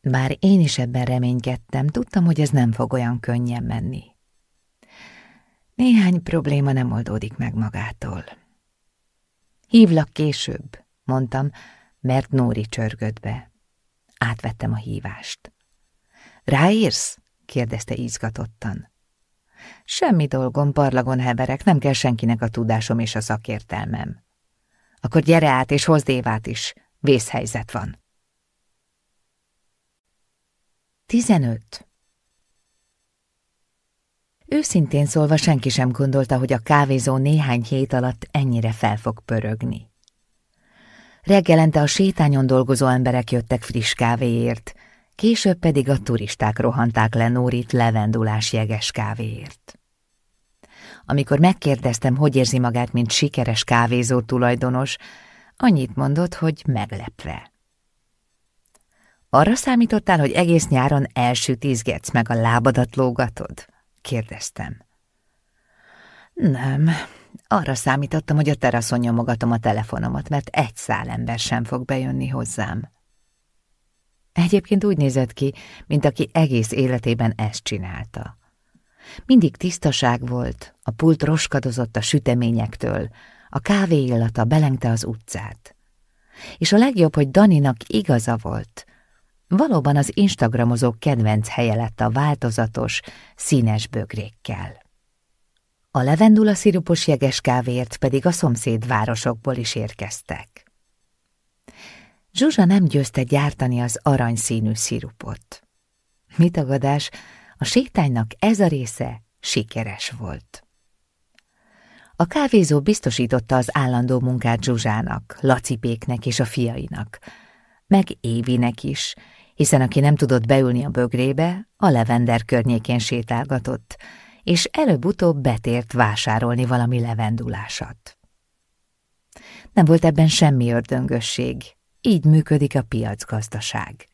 Bár én is ebben reménykedtem, tudtam, hogy ez nem fog olyan könnyen menni. Néhány probléma nem oldódik meg magától. Hívlak később, mondtam, mert Nóri csörgött be. Átvettem a hívást. Ráírsz? kérdezte izgatottan. Semmi dolgom, parlagon heberek, nem kell senkinek a tudásom és a szakértelmem. Akkor gyere át és hozd Évát is, vészhelyzet van. 15. Őszintén szólva senki sem gondolta, hogy a kávézó néhány hét alatt ennyire fel fog pörögni. Reggelente a sétányon dolgozó emberek jöttek friss kávéért, később pedig a turisták rohanták le Nórit levendulás jeges kávéért. Amikor megkérdeztem, hogy érzi magát, mint sikeres kávézó tulajdonos, annyit mondott, hogy meglepve. Arra számítottál, hogy egész nyáron elsütizgetsz meg a lábadat lógatod? Kérdeztem. Nem, arra számítottam, hogy a teraszon nyomogatom a telefonomat, mert egy szál ember sem fog bejönni hozzám. Egyébként úgy nézett ki, mint aki egész életében ezt csinálta. Mindig tisztaság volt, a pult roskadozott a süteményektől, a kávé illata belengte az utcát. És a legjobb, hogy Daninak igaza volt – Valóban az instagramozók kedvenc helye lett a változatos, színes bögrékkel. A levendula szirupos jeges kávért pedig a szomszéd városokból is érkeztek. Zsuzsa nem győzte gyártani az aranyszínű szirupot. Mi tagadás, a sétánynak ez a része sikeres volt. A kávézó biztosította az állandó munkát Zsuzsának, Lacipéknek és a fiainak, meg Évinek is, hiszen aki nem tudott beülni a bögrébe, a levender környékén sétálgatott, és előbb-utóbb betért vásárolni valami levendulásat. Nem volt ebben semmi ördöngösség, így működik a piacgazdaság.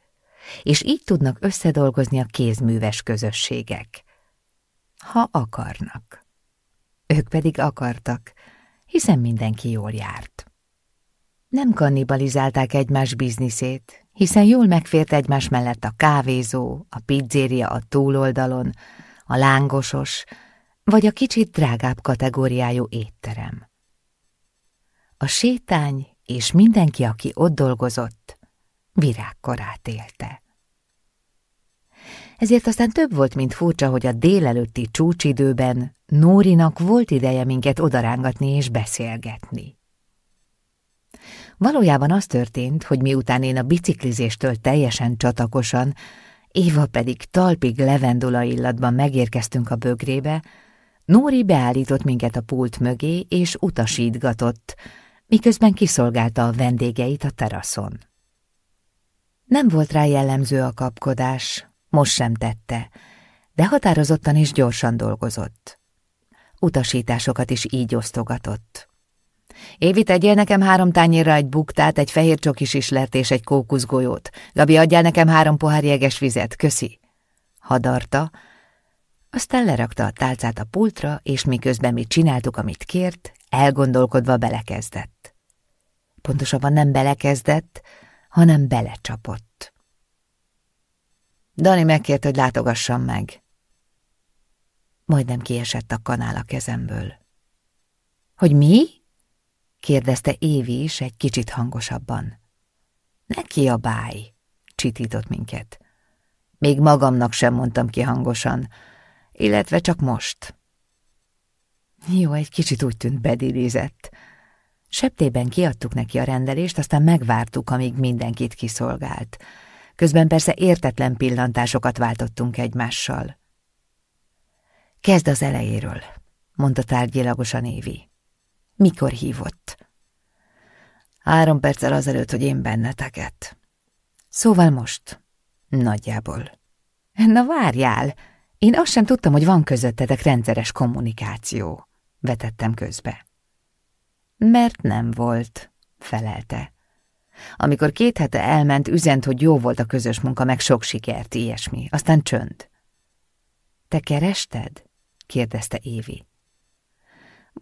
És így tudnak összedolgozni a kézműves közösségek. Ha akarnak. Ők pedig akartak, hiszen mindenki jól járt. Nem kannibalizálták egymás bizniszét, hiszen jól megfért egymás mellett a kávézó, a pizzéria a túloldalon, a lángosos, vagy a kicsit drágább kategóriájú étterem. A sétány és mindenki, aki ott dolgozott, virágkorát élte. Ezért aztán több volt, mint furcsa, hogy a délelőtti csúcsidőben Nórinak volt ideje minket odarángatni és beszélgetni. Valójában az történt, hogy miután én a biciklizéstől teljesen csatakosan, Éva pedig talpig levendula illatban megérkeztünk a bögrébe, Nóri beállított minket a pult mögé és utasítgatott, miközben kiszolgálta a vendégeit a teraszon. Nem volt rá jellemző a kapkodás, most sem tette, de határozottan és gyorsan dolgozott. Utasításokat is így osztogatott. Évi, tegyél nekem három tányérra egy buktát, egy fehér csokis islert és egy kókuszgolyót. Gabi, adjál nekem három pohár jeges vizet, köszi. Hadarta, aztán lerakta a tálcát a pultra, és miközben mi csináltuk, amit kért, elgondolkodva belekezdett. Pontosabban nem belekezdett, hanem belecsapott. Dani megkért, hogy látogassam meg. Majdnem kiesett a kanál a kezemből. Hogy mi? Kérdezte Évi is egy kicsit hangosabban. Ne báj, csitított minket. Még magamnak sem mondtam ki hangosan, illetve csak most. Jó, egy kicsit úgy tűnt bedidézett. Septében kiadtuk neki a rendelést, aztán megvártuk, amíg mindenkit kiszolgált. Közben persze értetlen pillantásokat váltottunk egymással. Kezd az elejéről, mondta tárgyilagosan Évi. Mikor hívott? Három perccel azelőtt, hogy én benneteket. Szóval most? Nagyjából. Na várjál! Én azt sem tudtam, hogy van közöttetek rendszeres kommunikáció, vetettem közbe. Mert nem volt, felelte. Amikor két hete elment, üzent, hogy jó volt a közös munka, meg sok sikert, ilyesmi. Aztán csönd. Te kerested? kérdezte Évi.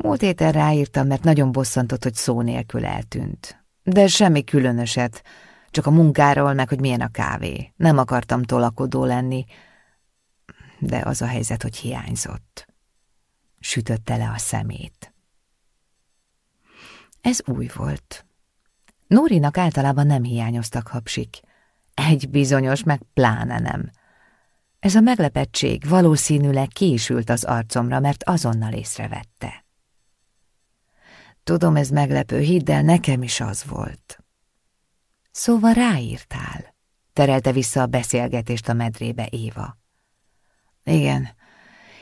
Múlt héten ráírtam, mert nagyon bosszantott, hogy szó nélkül eltűnt. De semmi különöset, csak a munkáról, meg hogy milyen a kávé. Nem akartam tolakodó lenni, de az a helyzet, hogy hiányzott. Sütötte le a szemét. Ez új volt. Nórinak általában nem hiányoztak hapsik. Egy bizonyos, meg pláne nem. Ez a meglepettség valószínűleg kiisült az arcomra, mert azonnal észrevette. Tudom, ez meglepő, hidd el, nekem is az volt. Szóval ráírtál, terelte vissza a beszélgetést a medrébe Éva. Igen,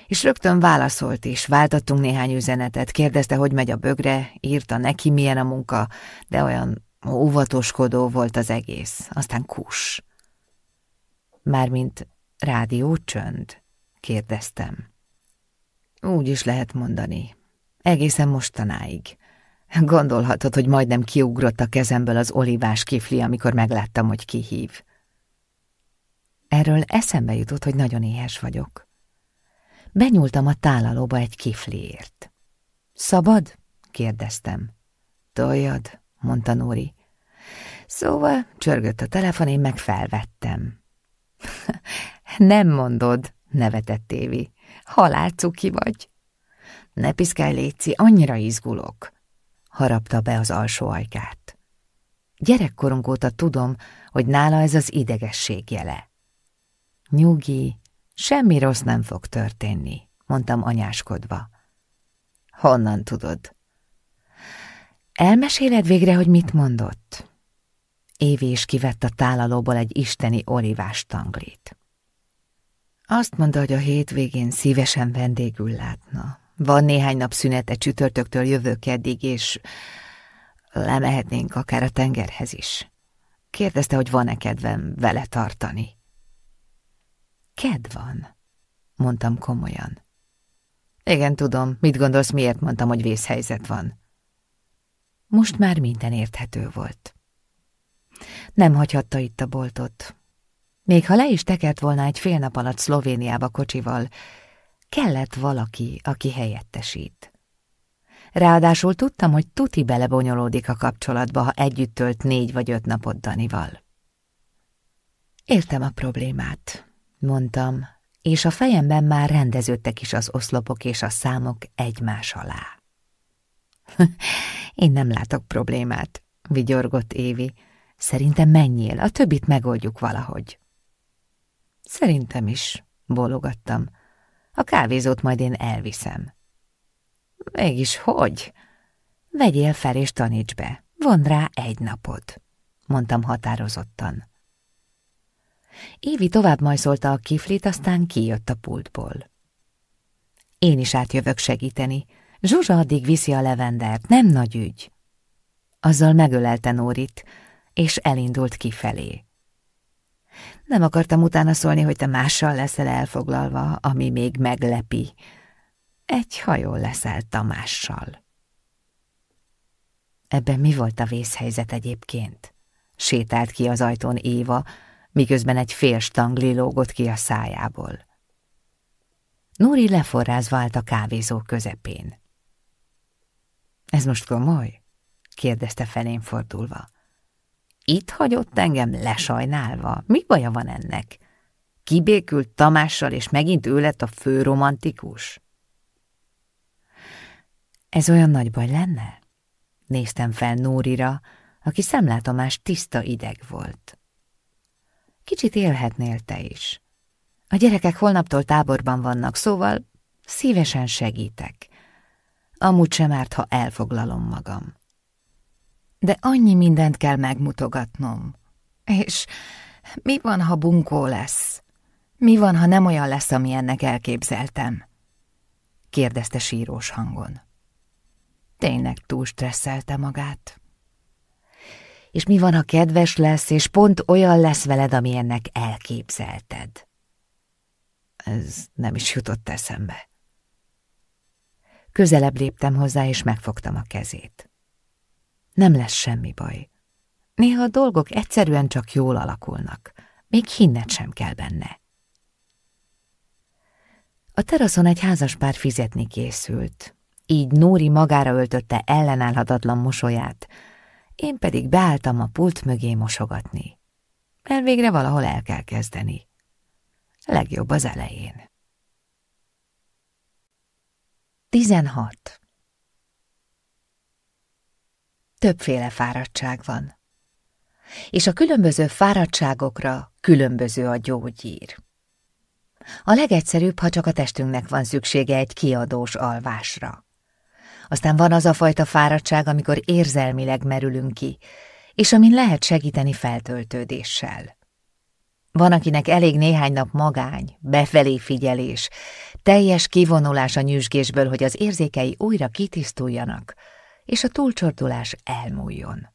és rögtön válaszolt is, váltottunk néhány üzenetet, kérdezte, hogy megy a bögre, írta neki, milyen a munka, de olyan óvatoskodó volt az egész, aztán kus. Mármint rádió csönd, kérdeztem. Úgy is lehet mondani. Egészen mostanáig. Gondolhatod, hogy majdnem kiugrott a kezemből az olivás kifli, amikor megláttam, hogy kihív. Erről eszembe jutott, hogy nagyon éhes vagyok. Benyúltam a tálalóba egy kifliért. Szabad? kérdeztem. Toljad, mondta Nóri. Szóval csörgött a telefon, én meg felvettem. <laughs> Nem mondod, nevetett Évi. Halálcuki vagy. Ne piszkálj, Léci, annyira izgulok harapta be az alsó ajkát. Gyerekkorunk óta tudom, hogy nála ez az idegesség jele. Nyugi, semmi rossz nem fog történni, mondtam anyáskodva. Honnan tudod? Elmeséled végre, hogy mit mondott? Évi is kivett a tálalóból egy isteni olivás tanglit. Azt mondta, hogy a hétvégén szívesen vendégül látna, van néhány nap szünete csütörtöktől jövök eddig, és lemehetnénk akár a tengerhez is. Kérdezte, hogy van-e kedvem vele tartani. Kedv van, mondtam komolyan. Igen, tudom, mit gondolsz, miért mondtam, hogy vészhelyzet van. Most már minden érthető volt. Nem hagyhatta itt a boltot. Még ha le is tekert volna egy fél nap alatt Szlovéniába kocsival, Kellett valaki, aki helyettesít. Ráadásul tudtam, hogy tuti belebonyolódik a kapcsolatba, ha együtt tölt négy vagy öt napot Danival. Értem a problémát, mondtam, és a fejemben már rendeződtek is az oszlopok és a számok egymás alá. <laughs> Én nem látok problémát, vigyorgott Évi. Szerintem menjél, a többit megoldjuk valahogy. Szerintem is, bólogattam. A kávézót majd én elviszem. Mégis hogy? Vegyél fel és taníts be, von rá egy napot, mondtam határozottan. Évi tovább majszolta a kiflit, aztán kijött a pultból. Én is átjövök segíteni. Zsuzsa addig viszi a levendert, nem nagy ügy. Azzal megölelte Nórit, és elindult kifelé. Nem akartam utána szólni, hogy te mással leszel elfoglalva, ami még meglepi. Egy hajó leszel Tamással. Ebben mi volt a vészhelyzet egyébként? Sétált ki az ajtón Éva, miközben egy fél stangli lógott ki a szájából. Núri leforrázva állt a kávézó közepén. Ez most komoly? kérdezte felén fordulva. Itt hagyott engem lesajnálva? Mi baja van ennek? Kibékült Tamással, és megint ő lett a fő romantikus? Ez olyan nagy baj lenne? Néztem fel Nórira, aki szemlátomás tiszta ideg volt. Kicsit élhetnél te is. A gyerekek holnaptól táborban vannak, szóval szívesen segítek. Amúgy sem árt, ha elfoglalom magam. De annyi mindent kell megmutogatnom. És mi van, ha bunkó lesz? Mi van, ha nem olyan lesz, ami ennek elképzeltem? kérdezte sírós hangon. Tényleg túl stresszelte magát. És mi van, ha kedves lesz, és pont olyan lesz veled, ami ennek elképzelted? Ez nem is jutott eszembe. Közelebb léptem hozzá, és megfogtam a kezét. Nem lesz semmi baj. Néha a dolgok egyszerűen csak jól alakulnak, még hinnet sem kell benne. A teraszon egy házaspár fizetni készült, így Nóri magára öltötte ellenállhatatlan mosolyát, én pedig beálltam a pult mögé mosogatni. Mert végre valahol el kell kezdeni. Legjobb az elején. 16. Többféle fáradtság van. És a különböző fáradtságokra különböző a gyógyír. A legegyszerűbb, ha csak a testünknek van szüksége egy kiadós alvásra. Aztán van az a fajta fáradtság, amikor érzelmileg merülünk ki, és amin lehet segíteni feltöltődéssel. Van, akinek elég néhány nap magány, befelé figyelés, teljes kivonulás a nyüzsgésből, hogy az érzékei újra kitisztuljanak, és a túlcsordulás elmúljon.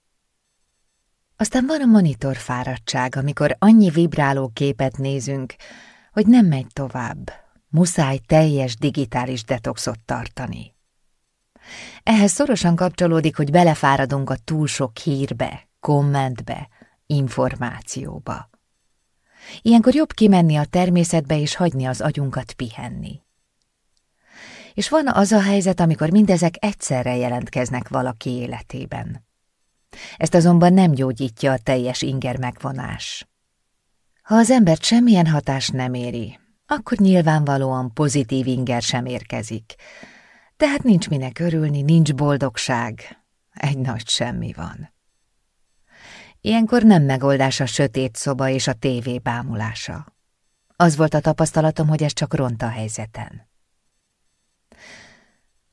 Aztán van a monitor fáradtság, amikor annyi vibráló képet nézünk, hogy nem megy tovább, muszáj teljes digitális detoxot tartani. Ehhez szorosan kapcsolódik, hogy belefáradunk a túl sok hírbe, kommentbe, információba. Ilyenkor jobb kimenni a természetbe és hagyni az agyunkat pihenni. És van az a helyzet, amikor mindezek egyszerre jelentkeznek valaki életében. Ezt azonban nem gyógyítja a teljes inger megvonás. Ha az embert semmilyen hatás nem éri, akkor nyilvánvalóan pozitív inger sem érkezik, tehát nincs minek örülni, nincs boldogság, egy nagy semmi van. Ilyenkor nem megoldás a sötét szoba és a tévé bámulása. Az volt a tapasztalatom, hogy ez csak ront a helyzeten.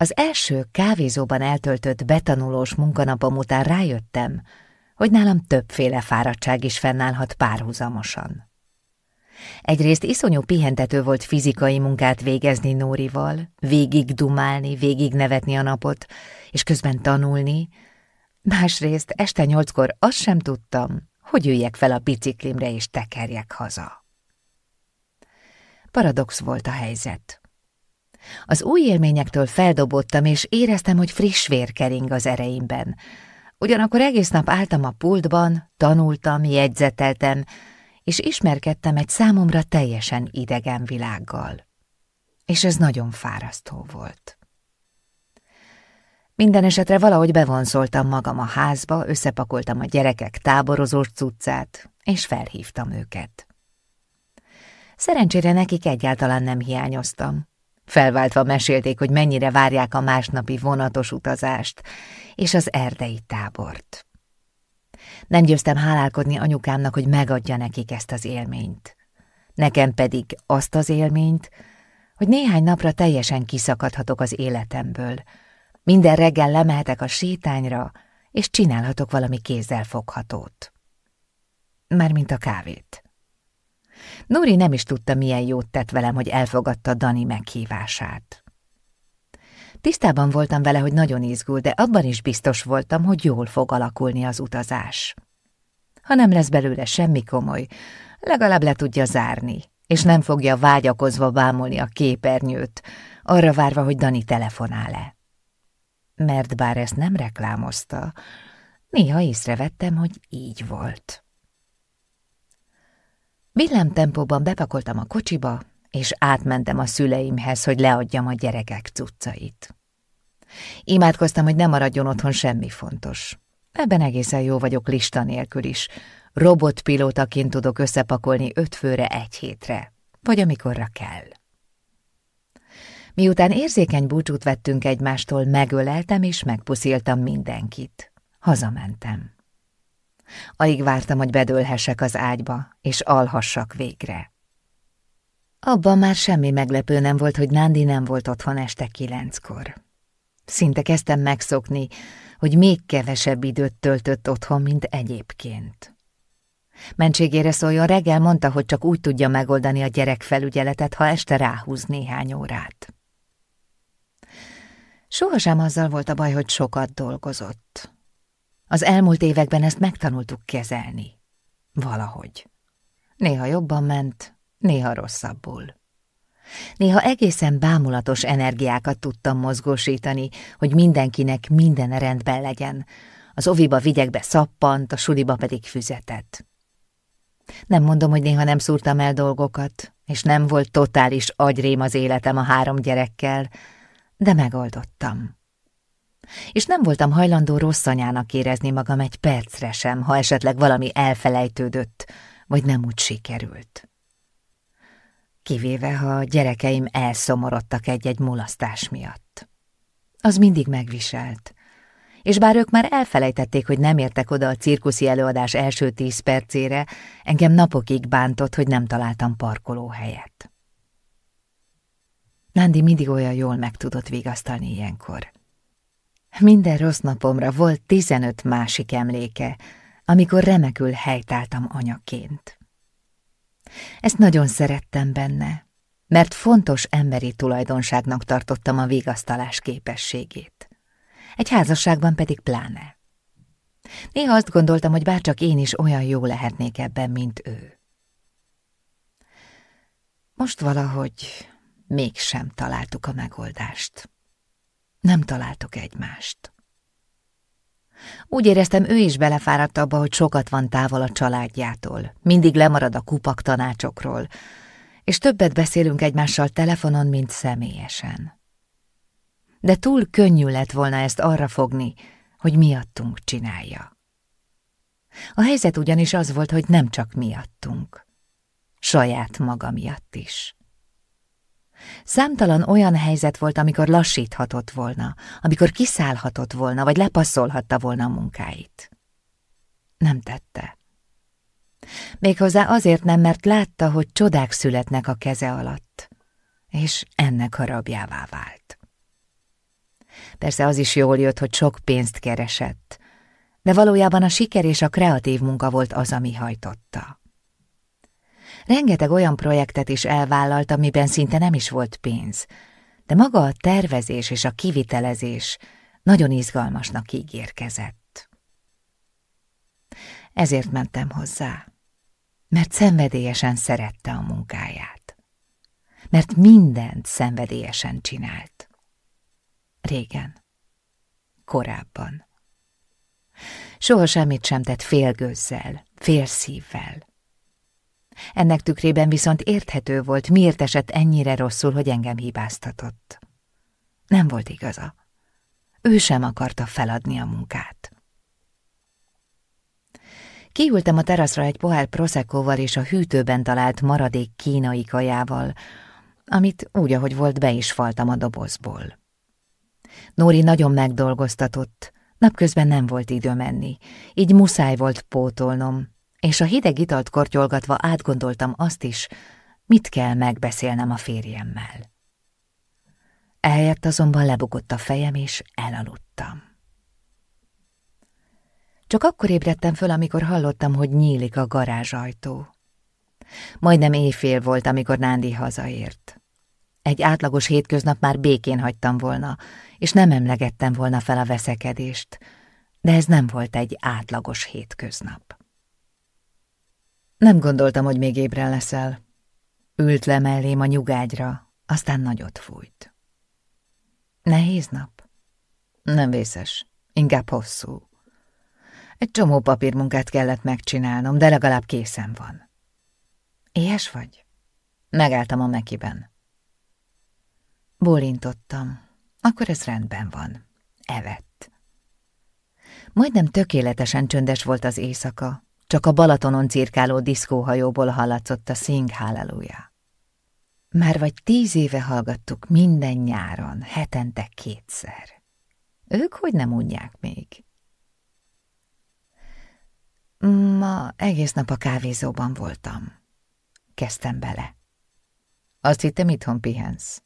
Az első kávézóban eltöltött betanulós munkanapom után rájöttem, hogy nálam többféle fáradtság is fennállhat párhuzamosan. Egyrészt iszonyú pihentető volt fizikai munkát végezni Nórival, végig dumálni, végig nevetni a napot, és közben tanulni. Másrészt este nyolckor azt sem tudtam, hogy üljek fel a biciklimre és tekerjek haza. Paradox volt a helyzet. Az új élményektől feldobottam, és éreztem, hogy friss vér kering az ereimben. Ugyanakkor egész nap álltam a pultban, tanultam, jegyzeteltem, és ismerkedtem egy számomra teljesen idegen világgal. És ez nagyon fárasztó volt. Minden esetre valahogy bevonszoltam magam a házba, összepakoltam a gyerekek táborozós cuccát, és felhívtam őket. Szerencsére nekik egyáltalán nem hiányoztam. Felváltva mesélték, hogy mennyire várják a másnapi vonatos utazást és az erdei tábort. Nem győztem hálálkodni anyukámnak, hogy megadja nekik ezt az élményt. Nekem pedig azt az élményt, hogy néhány napra teljesen kiszakadhatok az életemből. Minden reggel lemehetek a sétányra, és csinálhatok valami kézzel foghatót. Mármint a kávét. Nóri nem is tudta, milyen jót tett velem, hogy elfogadta Dani meghívását. Tisztában voltam vele, hogy nagyon izgul, de abban is biztos voltam, hogy jól fog alakulni az utazás. Ha nem lesz belőle semmi komoly, legalább le tudja zárni, és nem fogja vágyakozva bámulni a képernyőt, arra várva, hogy Dani telefonál-e. Mert bár ezt nem reklámozta, néha észrevettem, hogy így volt. Villámtempóban bepakoltam a kocsiba, és átmentem a szüleimhez, hogy leadjam a gyerekek cuccait. Imádkoztam, hogy ne maradjon otthon semmi fontos. Ebben egészen jó vagyok lista nélkül is. Robotpilótaként tudok összepakolni öt főre egy hétre, vagy amikorra kell. Miután érzékeny búcsút vettünk egymástól, megöleltem és megpusziltam mindenkit. Hazamentem. Alig vártam, hogy bedőlhessek az ágyba, és alhassak végre. Abban már semmi meglepő nem volt, hogy Nándi nem volt otthon este kilenckor. Szinte kezdtem megszokni, hogy még kevesebb időt töltött otthon, mint egyébként. Mentségére szóljon, reggel mondta, hogy csak úgy tudja megoldani a gyerekfelügyeletet, ha este ráhúz néhány órát. Sohasem azzal volt a baj, hogy sokat dolgozott. Az elmúlt években ezt megtanultuk kezelni. Valahogy. Néha jobban ment, néha rosszabbul. Néha egészen bámulatos energiákat tudtam mozgósítani, hogy mindenkinek minden rendben legyen. Az oviba vigyekbe szappant, a suliba pedig füzetett. Nem mondom, hogy néha nem szúrtam el dolgokat, és nem volt totális agyrém az életem a három gyerekkel, de megoldottam. És nem voltam hajlandó rossz anyának érezni magam egy percre sem, ha esetleg valami elfelejtődött, vagy nem úgy sikerült kivéve ha a gyerekeim elszomorodtak egy-egy mulasztás miatt. Az mindig megviselt, és bár ők már elfelejtették, hogy nem értek oda a cirkuszi előadás első tíz percére, engem napokig bántott, hogy nem találtam parkolóhelyet. Nandi mindig olyan jól meg tudott vigasztalni ilyenkor. Minden rossz napomra volt tizenöt másik emléke, amikor remekül helytáltam anyaként. Ezt nagyon szerettem benne, mert fontos emberi tulajdonságnak tartottam a vigasztalás képességét. Egy házasságban pedig pláne. Néha azt gondoltam, hogy bárcsak én is olyan jó lehetnék ebben, mint ő. Most valahogy mégsem találtuk a megoldást. Nem találtuk egymást. Úgy éreztem, ő is belefáradt abba, hogy sokat van távol a családjától, mindig lemarad a kupak tanácsokról, és többet beszélünk egymással telefonon, mint személyesen. De túl könnyű lett volna ezt arra fogni, hogy miattunk csinálja. A helyzet ugyanis az volt, hogy nem csak miattunk, saját maga miatt is. Számtalan olyan helyzet volt, amikor lassíthatott volna, amikor kiszállhatott volna, vagy lepasszolhatta volna a munkáit. Nem tette. Méghozzá azért nem, mert látta, hogy csodák születnek a keze alatt, és ennek harabjává vált. Persze az is jól jött, hogy sok pénzt keresett, de valójában a siker és a kreatív munka volt az, ami hajtotta. Rengeteg olyan projektet is elvállalt, amiben szinte nem is volt pénz, de maga a tervezés és a kivitelezés nagyon izgalmasnak ígérkezett. Ezért mentem hozzá, mert szenvedélyesen szerette a munkáját, mert mindent szenvedélyesen csinált. Régen, korábban. Soha semmit sem tett félgőzzel, félszívvel. Ennek tükrében viszont érthető volt, miért esett ennyire rosszul, hogy engem hibáztatott. Nem volt igaza. ő sem akarta feladni a munkát. Kiültem a teraszra egy pohár proszekóval és a hűtőben talált maradék kínai kajával, amit úgy, ahogy volt, be is faltam a dobozból. Nóri nagyon megdolgoztatott, napközben nem volt idő menni, így muszáj volt pótolnom, és a hideg italt kortyolgatva átgondoltam azt is, mit kell megbeszélnem a férjemmel. Eljött azonban lebukott a fejem, és elaludtam. Csak akkor ébredtem föl, amikor hallottam, hogy nyílik a garázsajtó. Majdnem éjfél volt, amikor Nándi hazaért. Egy átlagos hétköznap már békén hagytam volna, és nem emlegettem volna fel a veszekedést, de ez nem volt egy átlagos hétköznap. Nem gondoltam, hogy még ébren leszel. Ült le mellém a nyugágyra, aztán nagyot fújt. Nehéz nap? Nem vészes, inkább hosszú. Egy csomó papírmunkát kellett megcsinálnom, de legalább készen van. Éhes vagy? Megálltam a mekiben. Bólintottam. Akkor ez rendben van. Evett. Majdnem tökéletesen csöndes volt az éjszaka, csak a Balatonon cirkáló diszkóhajóból hallatszott a Sing Hallelujah. Már vagy tíz éve hallgattuk minden nyáron, hetente kétszer. Ők hogy nem unják még? Ma egész nap a kávézóban voltam. Kezdtem bele. Azt hittem, itthon pihensz.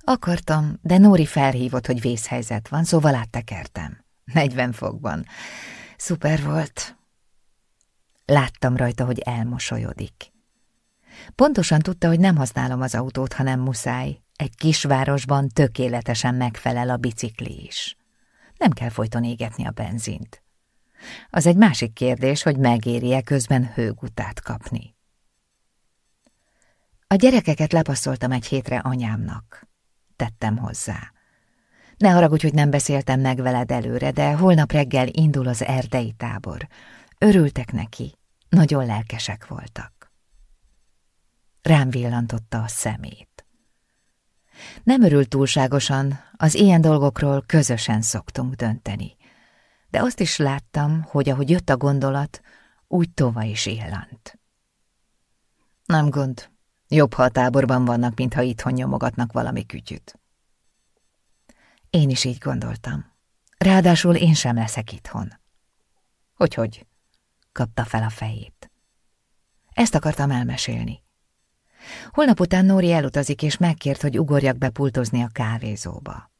Akartam, de Nóri felhívott, hogy vészhelyzet van, szóval áttekertem. 40 fokban. Szuper volt. Láttam rajta, hogy elmosolyodik. Pontosan tudta, hogy nem használom az autót, ha nem muszáj. Egy kisvárosban tökéletesen megfelel a bicikli is. Nem kell folyton égetni a benzint. Az egy másik kérdés, hogy megéri-e közben hőgutát kapni. A gyerekeket lepasszoltam egy hétre anyámnak. Tettem hozzá. Ne haragudj, hogy nem beszéltem meg veled előre, de holnap reggel indul az erdei tábor. Örültek neki, nagyon lelkesek voltak. Rám villantotta a szemét. Nem örült túlságosan, az ilyen dolgokról közösen szoktunk dönteni. De azt is láttam, hogy ahogy jött a gondolat, úgy tova is illant. Nem gond, jobb, ha a táborban vannak, mintha itthon nyomogatnak valami kütyüt. Én is így gondoltam. Ráadásul én sem leszek itthon. Hogy-hogy? Kapta fel a fejét. Ezt akartam elmesélni. Holnap után Nóri elutazik, és megkért, hogy ugorjak be pultozni a kávézóba.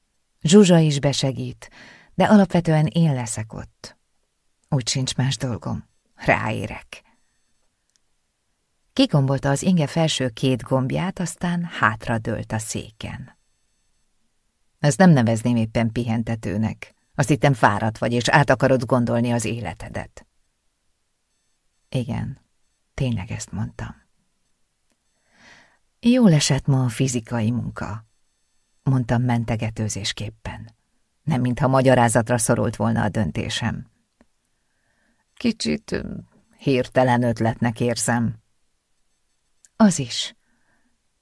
Zsuzsa is besegít, de alapvetően én leszek ott. Úgy sincs más dolgom. Ráérek. Kigombolta az inge felső két gombját, aztán hátra dőlt a széken. Ezt nem nevezném éppen pihentetőnek. Azt hittem fáradt vagy, és át akarod gondolni az életedet. Igen, tényleg ezt mondtam. Jól esett ma a fizikai munka, mondtam mentegetőzésképpen. Nem mintha magyarázatra szorult volna a döntésem. Kicsit hirtelen ötletnek érzem. Az is.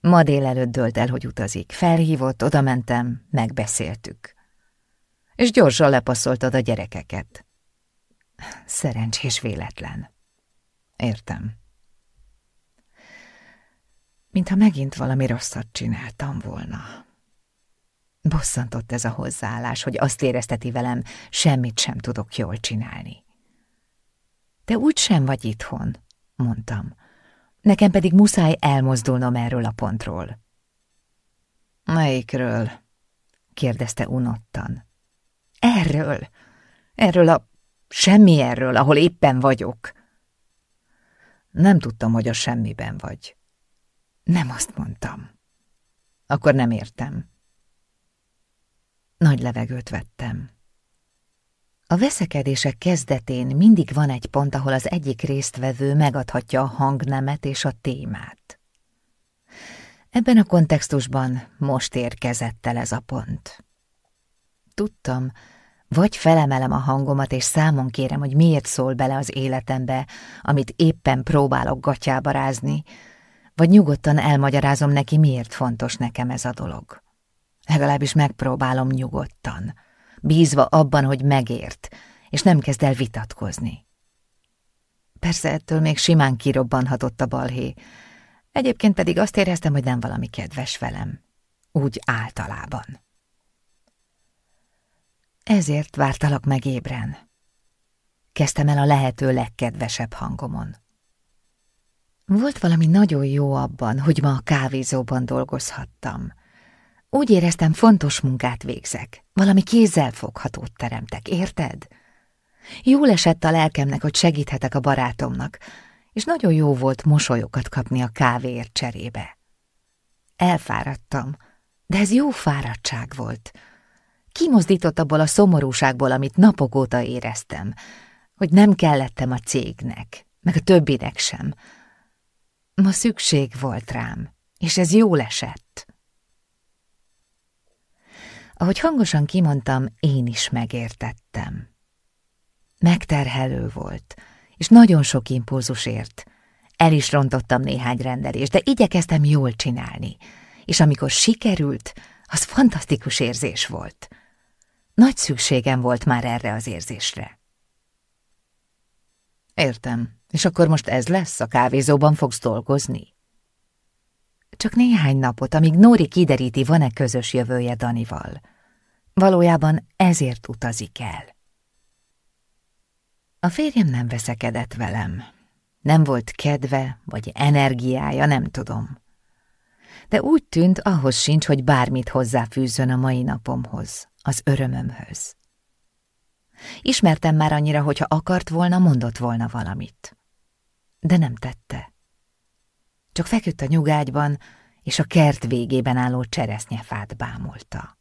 Ma délelőtt dölt el, hogy utazik. Felhívott, odamentem, megbeszéltük. És gyorsan lepasszoltad a gyerekeket. Szerencsés véletlen. Értem. Mintha megint valami rosszat csináltam volna. Bosszantott ez a hozzáállás, hogy azt érezteti velem, semmit sem tudok jól csinálni. Te úgy sem vagy itthon, mondtam. Nekem pedig muszáj elmozdulnom erről a pontról. Melyikről? kérdezte unottan. Erről, erről a semmi erről, ahol éppen vagyok. Nem tudtam, hogy a semmiben vagy. Nem azt mondtam. Akkor nem értem. Nagy levegőt vettem. A veszekedések kezdetén mindig van egy pont, ahol az egyik résztvevő megadhatja a hangnemet és a témát. Ebben a kontextusban most érkezett el ez a pont. Tudtam, vagy felemelem a hangomat, és számon kérem, hogy miért szól bele az életembe, amit éppen próbálok gatyába rázni, vagy nyugodtan elmagyarázom neki, miért fontos nekem ez a dolog. Legalábbis megpróbálom nyugodtan. bízva abban, hogy megért, és nem kezd el vitatkozni. Persze ettől még simán kirobbanhatott a balhé, egyébként pedig azt éreztem, hogy nem valami kedves velem. Úgy általában. Ezért vártalak meg ébren. Kezdtem el a lehető legkedvesebb hangomon. Volt valami nagyon jó abban, hogy ma a kávézóban dolgozhattam. Úgy éreztem, fontos munkát végzek. Valami kézzel foghatót teremtek, érted? Jól esett a lelkemnek, hogy segíthetek a barátomnak, és nagyon jó volt mosolyokat kapni a kávéért cserébe. Elfáradtam, de ez jó fáradtság volt. Kimozdított abból a szomorúságból, amit napok óta éreztem, hogy nem kellettem a cégnek, meg a többinek sem. Ma szükség volt rám, és ez jól esett. Ahogy hangosan kimondtam, én is megértettem. Megterhelő volt, és nagyon sok impulzus ért. El is rontottam néhány rendelést, de igyekeztem jól csinálni, és amikor sikerült, az fantasztikus érzés volt. Nagy szükségem volt már erre az érzésre. Értem, és akkor most ez lesz, a kávézóban fogsz dolgozni? Csak néhány napot, amíg Nóri kideríti, van-e közös jövője Danival. Valójában ezért utazik el. A férjem nem veszekedett velem. Nem volt kedve, vagy energiája, nem tudom. De úgy tűnt, ahhoz sincs, hogy bármit hozzáfűzzön a mai napomhoz, az örömömhöz. Ismertem már annyira, hogyha akart volna, mondott volna valamit. De nem tette. Csak feküdt a nyugágyban, és a kert végében álló cseresznyefát bámulta.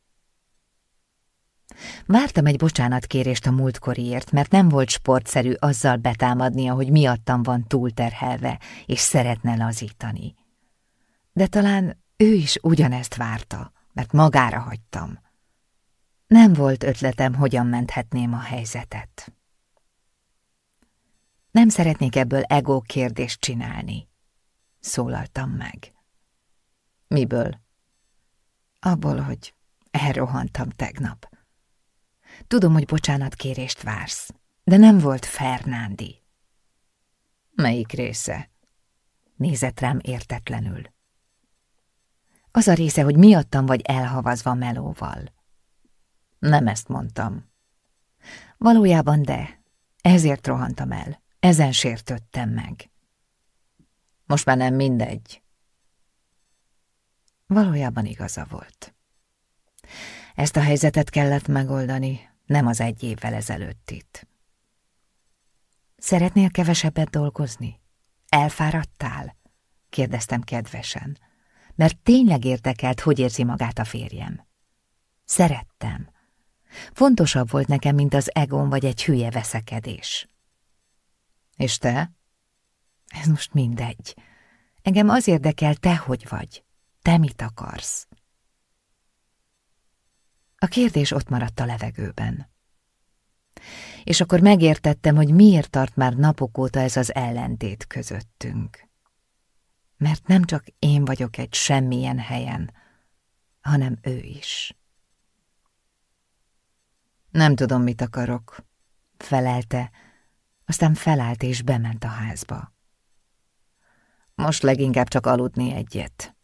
Vártam egy bocsánatkérést a múltkoriért, mert nem volt sportszerű azzal betámadnia, hogy miattam van túlterhelve, és szeretne lazítani. De talán ő is ugyanezt várta, mert magára hagytam. Nem volt ötletem, hogyan menthetném a helyzetet. Nem szeretnék ebből ego kérdést csinálni. Szólaltam meg. Miből? Abból, hogy elrohantam tegnap. Tudom, hogy bocsánat kérést vársz, de nem volt Fernándi. Melyik része? Nézett rám értetlenül. Az a része, hogy miattam vagy elhavazva melóval. Nem ezt mondtam. Valójában de, ezért rohantam el, ezen sértöttem meg. Most már nem mindegy. Valójában igaza volt. Ezt a helyzetet kellett megoldani, nem az egy évvel ezelőtt itt. Szeretnél kevesebbet dolgozni? Elfáradtál? kérdeztem kedvesen, mert tényleg érdekelt, hogy érzi magát a férjem. Szerettem. Fontosabb volt nekem, mint az egón vagy egy hülye veszekedés. És te? Ez most mindegy. Engem az érdekel, te hogy vagy. Te mit akarsz? A kérdés ott maradt a levegőben. És akkor megértettem, hogy miért tart már napok óta ez az ellentét közöttünk. Mert nem csak én vagyok egy semmilyen helyen, hanem ő is. Nem tudom, mit akarok, felelte, aztán felállt és bement a házba. Most leginkább csak aludni egyet.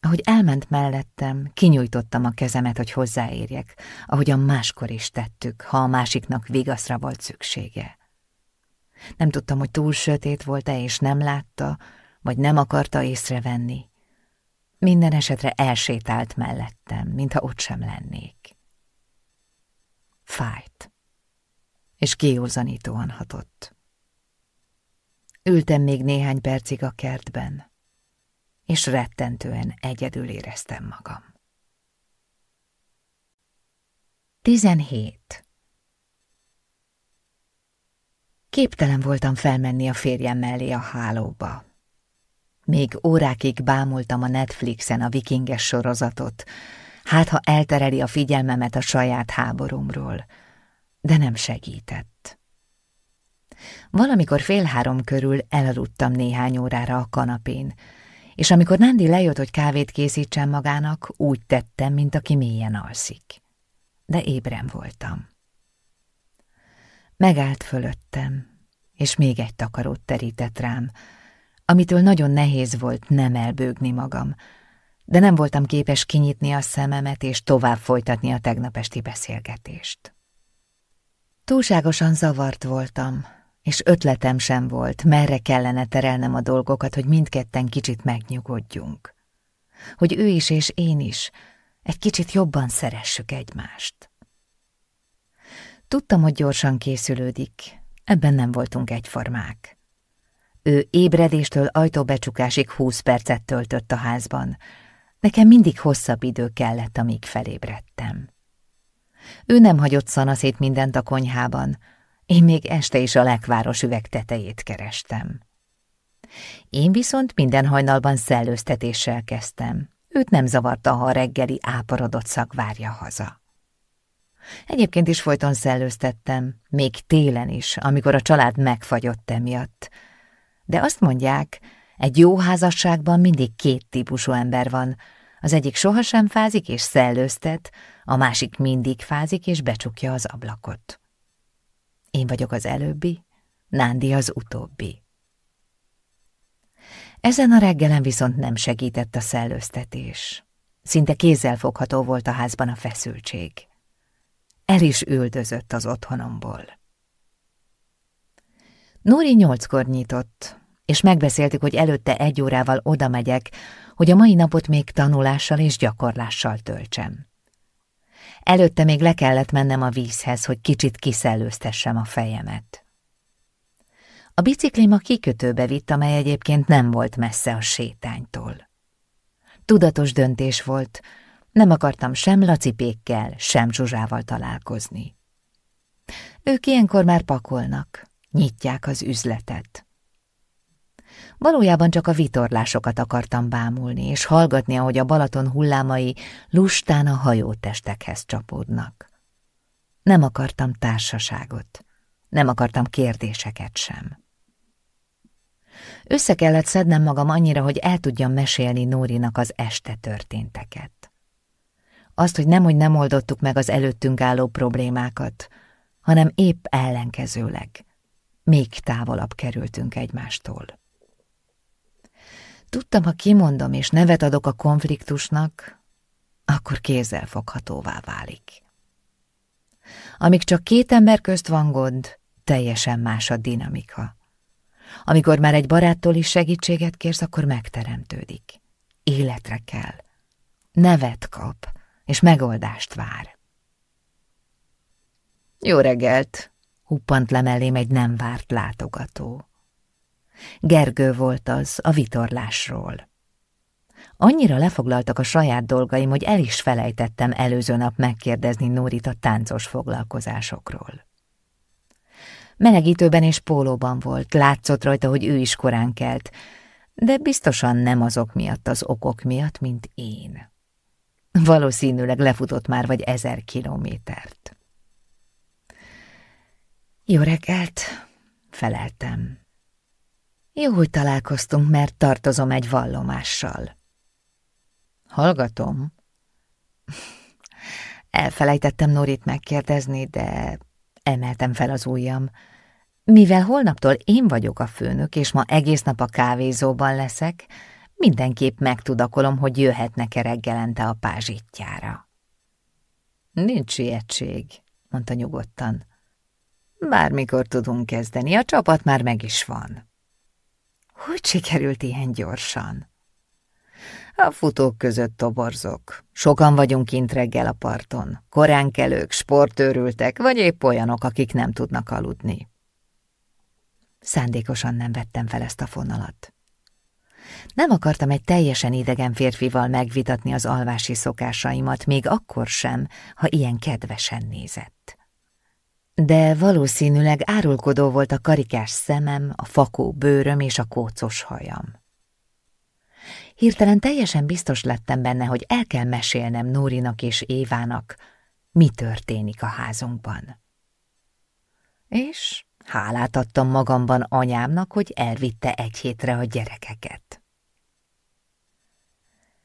Ahogy elment mellettem, kinyújtottam a kezemet, hogy hozzáérjek, ahogyan máskor is tettük, ha a másiknak vigaszra volt szüksége. Nem tudtam, hogy túl sötét volt-e, és nem látta, vagy nem akarta észrevenni. Minden esetre elsétált mellettem, mintha ott sem lennék. Fájt, és kiózanítóan hatott. Ültem még néhány percig a kertben, és rettentően egyedül éreztem magam. 17. Képtelen voltam felmenni a férjem mellé a hálóba. Még órákig bámultam a Netflixen a vikinges sorozatot, hát ha eltereli a figyelmemet a saját háborúmról, de nem segített. Valamikor fél három körül elaludtam néhány órára a kanapén, és amikor Nandi lejött, hogy kávét készítsen magának, úgy tettem, mint aki mélyen alszik. de ébren voltam. Megállt fölöttem, és még egy takarót terített rám, amitől nagyon nehéz volt nem elbőgni magam, de nem voltam képes kinyitni a szememet és tovább folytatni a tegnapesti beszélgetést. Túlságosan zavart voltam, és ötletem sem volt, merre kellene terelnem a dolgokat, hogy mindketten kicsit megnyugodjunk. Hogy ő is és én is egy kicsit jobban szeressük egymást. Tudtam, hogy gyorsan készülődik, ebben nem voltunk egyformák. Ő ébredéstől ajtóbecsukásig húsz percet töltött a házban. Nekem mindig hosszabb idő kellett, amíg felébredtem. Ő nem hagyott szanaszét mindent a konyhában, én még este is a lekváros üveg tetejét kerestem. Én viszont minden hajnalban szellőztetéssel kezdtem. Őt nem zavarta, ha a reggeli áparodott szag várja haza. Egyébként is folyton szellőztettem, még télen is, amikor a család megfagyott emiatt. De azt mondják, egy jó házasságban mindig két típusú ember van. Az egyik sohasem fázik és szellőztet, a másik mindig fázik és becsukja az ablakot. Én vagyok az előbbi, Nándi az utóbbi. Ezen a reggelen viszont nem segített a szellőztetés. Szinte kézzelfogható volt a házban a feszültség. El is üldözött az otthonomból. Nóri nyolckor nyitott, és megbeszéltük, hogy előtte egy órával oda megyek, hogy a mai napot még tanulással és gyakorlással töltsem. Előtte még le kellett mennem a vízhez, hogy kicsit kiszellőztessem a fejemet. A biciklim a kikötőbe vitt, amely egyébként nem volt messze a sétánytól. Tudatos döntés volt, nem akartam sem lacipékkel, sem Zsuzsával találkozni. Ők ilyenkor már pakolnak, nyitják az üzletet. Valójában csak a vitorlásokat akartam bámulni, és hallgatni, ahogy a Balaton hullámai lustán a hajótestekhez csapódnak. Nem akartam társaságot, nem akartam kérdéseket sem. Össze kellett szednem magam annyira, hogy el tudjam mesélni Nórinak az este történteket. Azt, hogy nemhogy nem oldottuk meg az előttünk álló problémákat, hanem épp ellenkezőleg. Még távolabb kerültünk egymástól. Tudtam, ha kimondom és nevet adok a konfliktusnak, akkor kézzelfoghatóvá válik. Amíg csak két ember közt van gond, teljesen más a dinamika. Amikor már egy baráttól is segítséget kérsz, akkor megteremtődik. Életre kell. Nevet kap, és megoldást vár. Jó reggelt! huppant le mellém egy nem várt látogató. Gergő volt az, a vitorlásról. Annyira lefoglaltak a saját dolgaim, hogy el is felejtettem előző nap megkérdezni Nórit a táncos foglalkozásokról. Melegítőben és pólóban volt, látszott rajta, hogy ő is korán kelt, de biztosan nem azok miatt az okok miatt, mint én. Valószínűleg lefutott már vagy ezer kilométert. Jó reggelt, feleltem. Jó, hogy találkoztunk, mert tartozom egy vallomással. Hallgatom. <laughs> Elfelejtettem Norit megkérdezni, de emeltem fel az ujjam. Mivel holnaptól én vagyok a főnök, és ma egész nap a kávézóban leszek, mindenképp megtudakolom, hogy jöhetnek-e reggelente a pázsitjára. Nincs sietség, mondta nyugodtan. Bármikor tudunk kezdeni, a csapat már meg is van. Hogy sikerült ilyen gyorsan? A futók között toborzok. Sokan vagyunk kint reggel a parton. Koránkelők, sportőrültek, vagy épp olyanok, akik nem tudnak aludni. Szándékosan nem vettem fel ezt a fonalat. Nem akartam egy teljesen idegen férfival megvitatni az alvási szokásaimat, még akkor sem, ha ilyen kedvesen nézett. De valószínűleg árulkodó volt a karikás szemem, a fakó bőröm és a kócos hajam. Hirtelen teljesen biztos lettem benne, hogy el kell mesélnem Nórinak és Évának, mi történik a házunkban. És hálát adtam magamban anyámnak, hogy elvitte egy hétre a gyerekeket.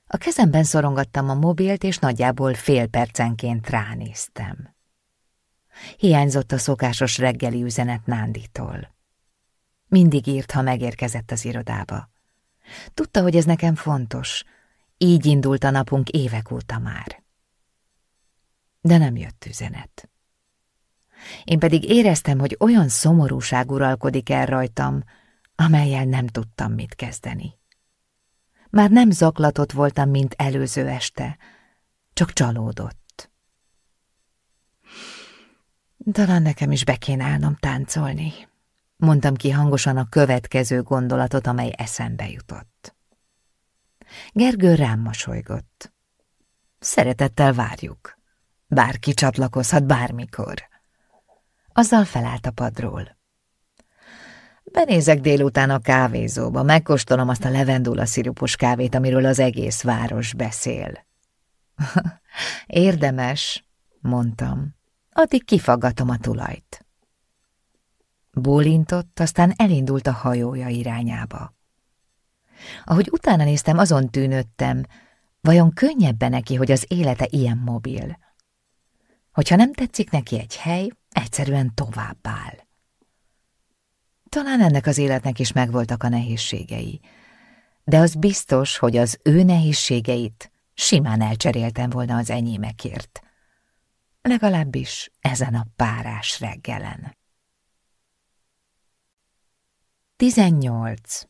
A kezemben szorongattam a mobilt, és nagyjából fél percenként ránéztem. Hiányzott a szokásos reggeli üzenet Nánditól. Mindig írt, ha megérkezett az irodába. Tudta, hogy ez nekem fontos. Így indult a napunk évek óta már. De nem jött üzenet. Én pedig éreztem, hogy olyan szomorúság uralkodik el rajtam, amelyel nem tudtam mit kezdeni. Már nem zaklatott voltam, mint előző este, csak csalódott. Talán nekem is be kéne állnom táncolni, mondtam ki hangosan a következő gondolatot, amely eszembe jutott. Gergő rám mosolygott. Szeretettel várjuk. Bárki csatlakozhat bármikor. Azzal felállt a padról. Benézek délután a kávézóba, megkóstolom azt a levendula szirupos kávét, amiről az egész város beszél. <laughs> Érdemes, mondtam. Addig kifaggatom a tulajt. Bólintott, aztán elindult a hajója irányába. Ahogy utána néztem, azon tűnődtem, vajon könnyebben neki, hogy az élete ilyen mobil. Hogyha nem tetszik neki egy hely, egyszerűen továbbáll. Talán ennek az életnek is megvoltak a nehézségei, de az biztos, hogy az ő nehézségeit simán elcseréltem volna az enyémekért. Legalábbis ezen a párás reggelen. 18.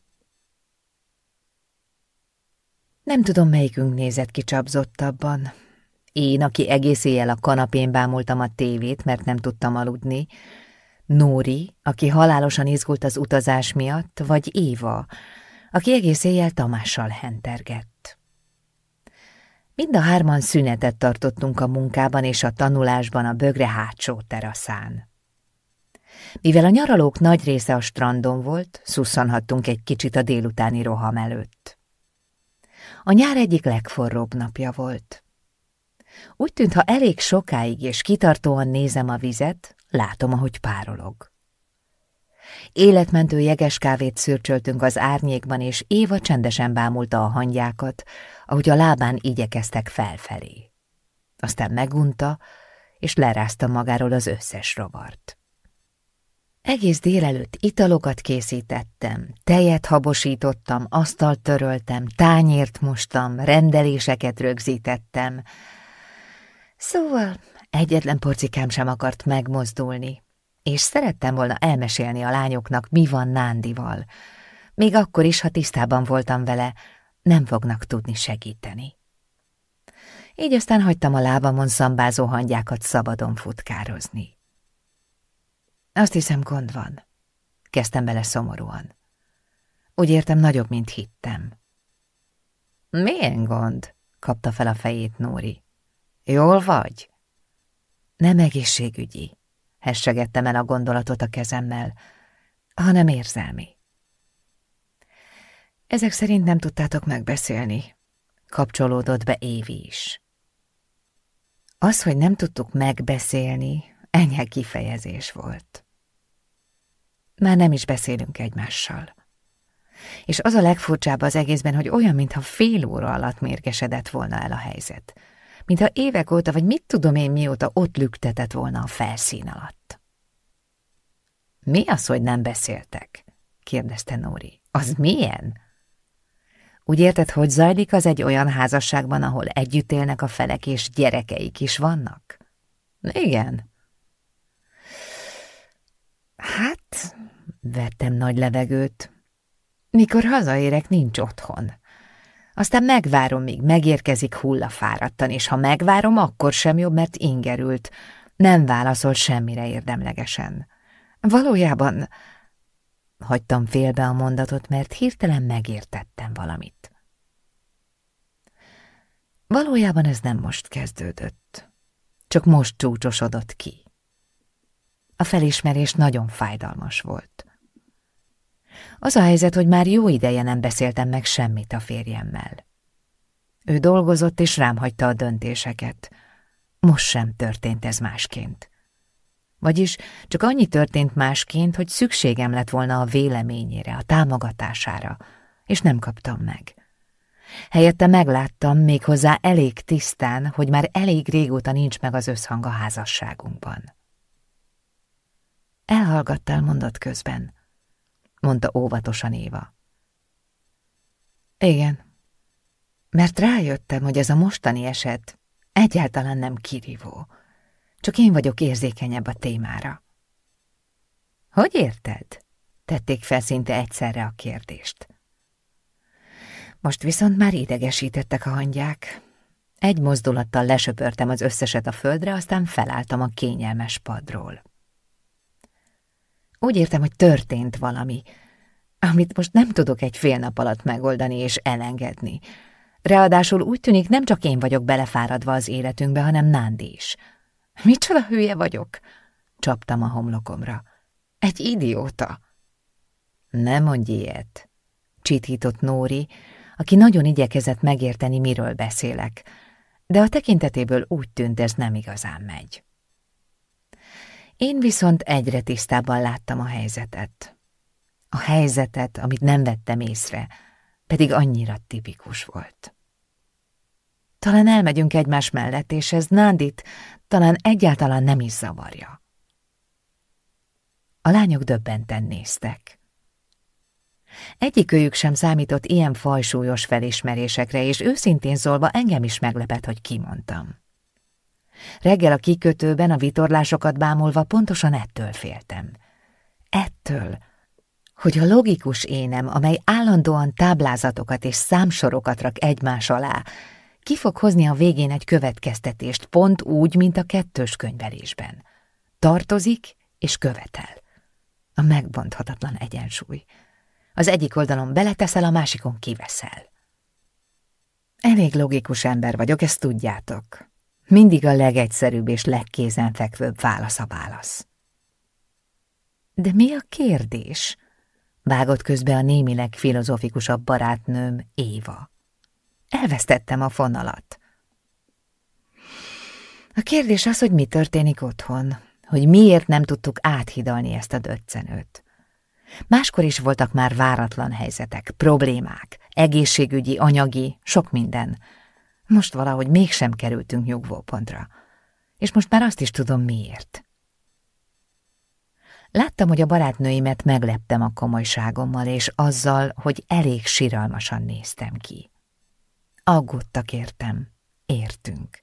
Nem tudom, melyikünk nézett ki csapzottabban. Én, aki egész éjjel a kanapén bámultam a tévét, mert nem tudtam aludni, Nóri, aki halálosan izgult az utazás miatt, vagy Éva, aki egész éjjel Tamással hentergett. Mind a hárman szünetet tartottunk a munkában és a tanulásban a bögre hátsó teraszán. Mivel a nyaralók nagy része a strandon volt, szusszanhattunk egy kicsit a délutáni roham előtt. A nyár egyik legforróbb napja volt. Úgy tűnt, ha elég sokáig és kitartóan nézem a vizet, látom, ahogy párolog. Életmentő jeges kávét szürcsöltünk az árnyékban, és Éva csendesen bámulta a hangyákat, ahogy a lábán igyekeztek felfelé. Aztán megunta, és lerázta magáról az összes rovart. Egész délelőtt italokat készítettem, tejet habosítottam, asztalt töröltem, tányért mostam, rendeléseket rögzítettem. Szóval egyetlen porcikám sem akart megmozdulni, és szerettem volna elmesélni a lányoknak, mi van Nándival, még akkor is, ha tisztában voltam vele, nem fognak tudni segíteni. Így aztán hagytam a lábamon szambázó hangyákat szabadon futkározni. Azt hiszem, gond van. Kezdtem bele szomorúan. Úgy értem, nagyobb, mint hittem. Milyen gond? kapta fel a fejét Nóri. Jól vagy? Nem egészségügyi, hessegettem el a gondolatot a kezemmel, hanem érzelmi. Ezek szerint nem tudtátok megbeszélni, kapcsolódott be Évi is. Az, hogy nem tudtuk megbeszélni, enyhe kifejezés volt. Már nem is beszélünk egymással. És az a legfurcsább az egészben, hogy olyan, mintha fél óra alatt mérgesedett volna el a helyzet. Mintha évek óta, vagy mit tudom én mióta ott lüktetett volna a felszín alatt. Mi az, hogy nem beszéltek? kérdezte Nóri. Az milyen? Úgy érted, hogy zajlik az egy olyan házasságban, ahol együtt élnek a felek és gyerekeik is vannak? Igen, Hát, vettem nagy levegőt. Mikor hazaérek, nincs otthon. Aztán megvárom, míg megérkezik hullafáradtan, és ha megvárom, akkor sem jobb, mert ingerült. Nem válaszol semmire érdemlegesen. Valójában... Hagytam félbe a mondatot, mert hirtelen megértettem valamit. Valójában ez nem most kezdődött. Csak most csúcsosodott ki. A felismerés nagyon fájdalmas volt. Az a helyzet, hogy már jó ideje nem beszéltem meg semmit a férjemmel. Ő dolgozott és rám hagyta a döntéseket. Most sem történt ez másként. Vagyis csak annyi történt másként, hogy szükségem lett volna a véleményére, a támogatására, és nem kaptam meg. Helyette megláttam méghozzá elég tisztán, hogy már elég régóta nincs meg az összhang a házasságunkban. Elhallgattál mondat közben, mondta óvatosan Éva. Igen, mert rájöttem, hogy ez a mostani eset egyáltalán nem kirívó. Csak én vagyok érzékenyebb a témára. Hogy érted? Tették fel szinte egyszerre a kérdést. Most viszont már idegesítettek a hangyák. Egy mozdulattal lesöpörtem az összeset a földre, aztán felálltam a kényelmes padról. Úgy értem, hogy történt valami, amit most nem tudok egy fél nap alatt megoldani és elengedni. Ráadásul úgy tűnik, nem csak én vagyok belefáradva az életünkbe, hanem Nándi is. Micsoda hülye vagyok? Csaptam a homlokomra. Egy idióta. Nem mondj ilyet, csitított Nóri, aki nagyon igyekezett megérteni, miről beszélek, de a tekintetéből úgy tűnt, ez nem igazán megy. Én viszont egyre tisztábban láttam a helyzetet. A helyzetet, amit nem vettem észre, pedig annyira tipikus volt. Talán elmegyünk egymás mellett, és ez Nándit talán egyáltalán nem is zavarja. A lányok döbbenten néztek. Egyikőjük sem számított ilyen fajsúlyos felismerésekre, és őszintén szólva engem is meglepett, hogy kimondtam. Reggel a kikötőben a vitorlásokat bámulva pontosan ettől féltem. Ettől, hogy a logikus énem, amely állandóan táblázatokat és számsorokat rak egymás alá, ki fog hozni a végén egy következtetést, pont úgy, mint a kettős könyvelésben. Tartozik és követel. A megbonthatatlan egyensúly. Az egyik oldalon beleteszel, a másikon kiveszel. Elég logikus ember vagyok, ezt tudjátok. Mindig a legegyszerűbb és legkézenfekvőbb válasz a válasz. De mi a kérdés? Vágott közbe a némileg filozofikusabb barátnőm, Éva. Elvesztettem a fonalat. A kérdés az, hogy mi történik otthon, hogy miért nem tudtuk áthidalni ezt a döccenőt. Máskor is voltak már váratlan helyzetek, problémák, egészségügyi, anyagi, sok minden. Most valahogy mégsem kerültünk nyugvópontra. És most már azt is tudom miért. Láttam, hogy a barátnőimet megleptem a komolyságommal, és azzal, hogy elég siralmasan néztem ki. Aggódtak értem, értünk,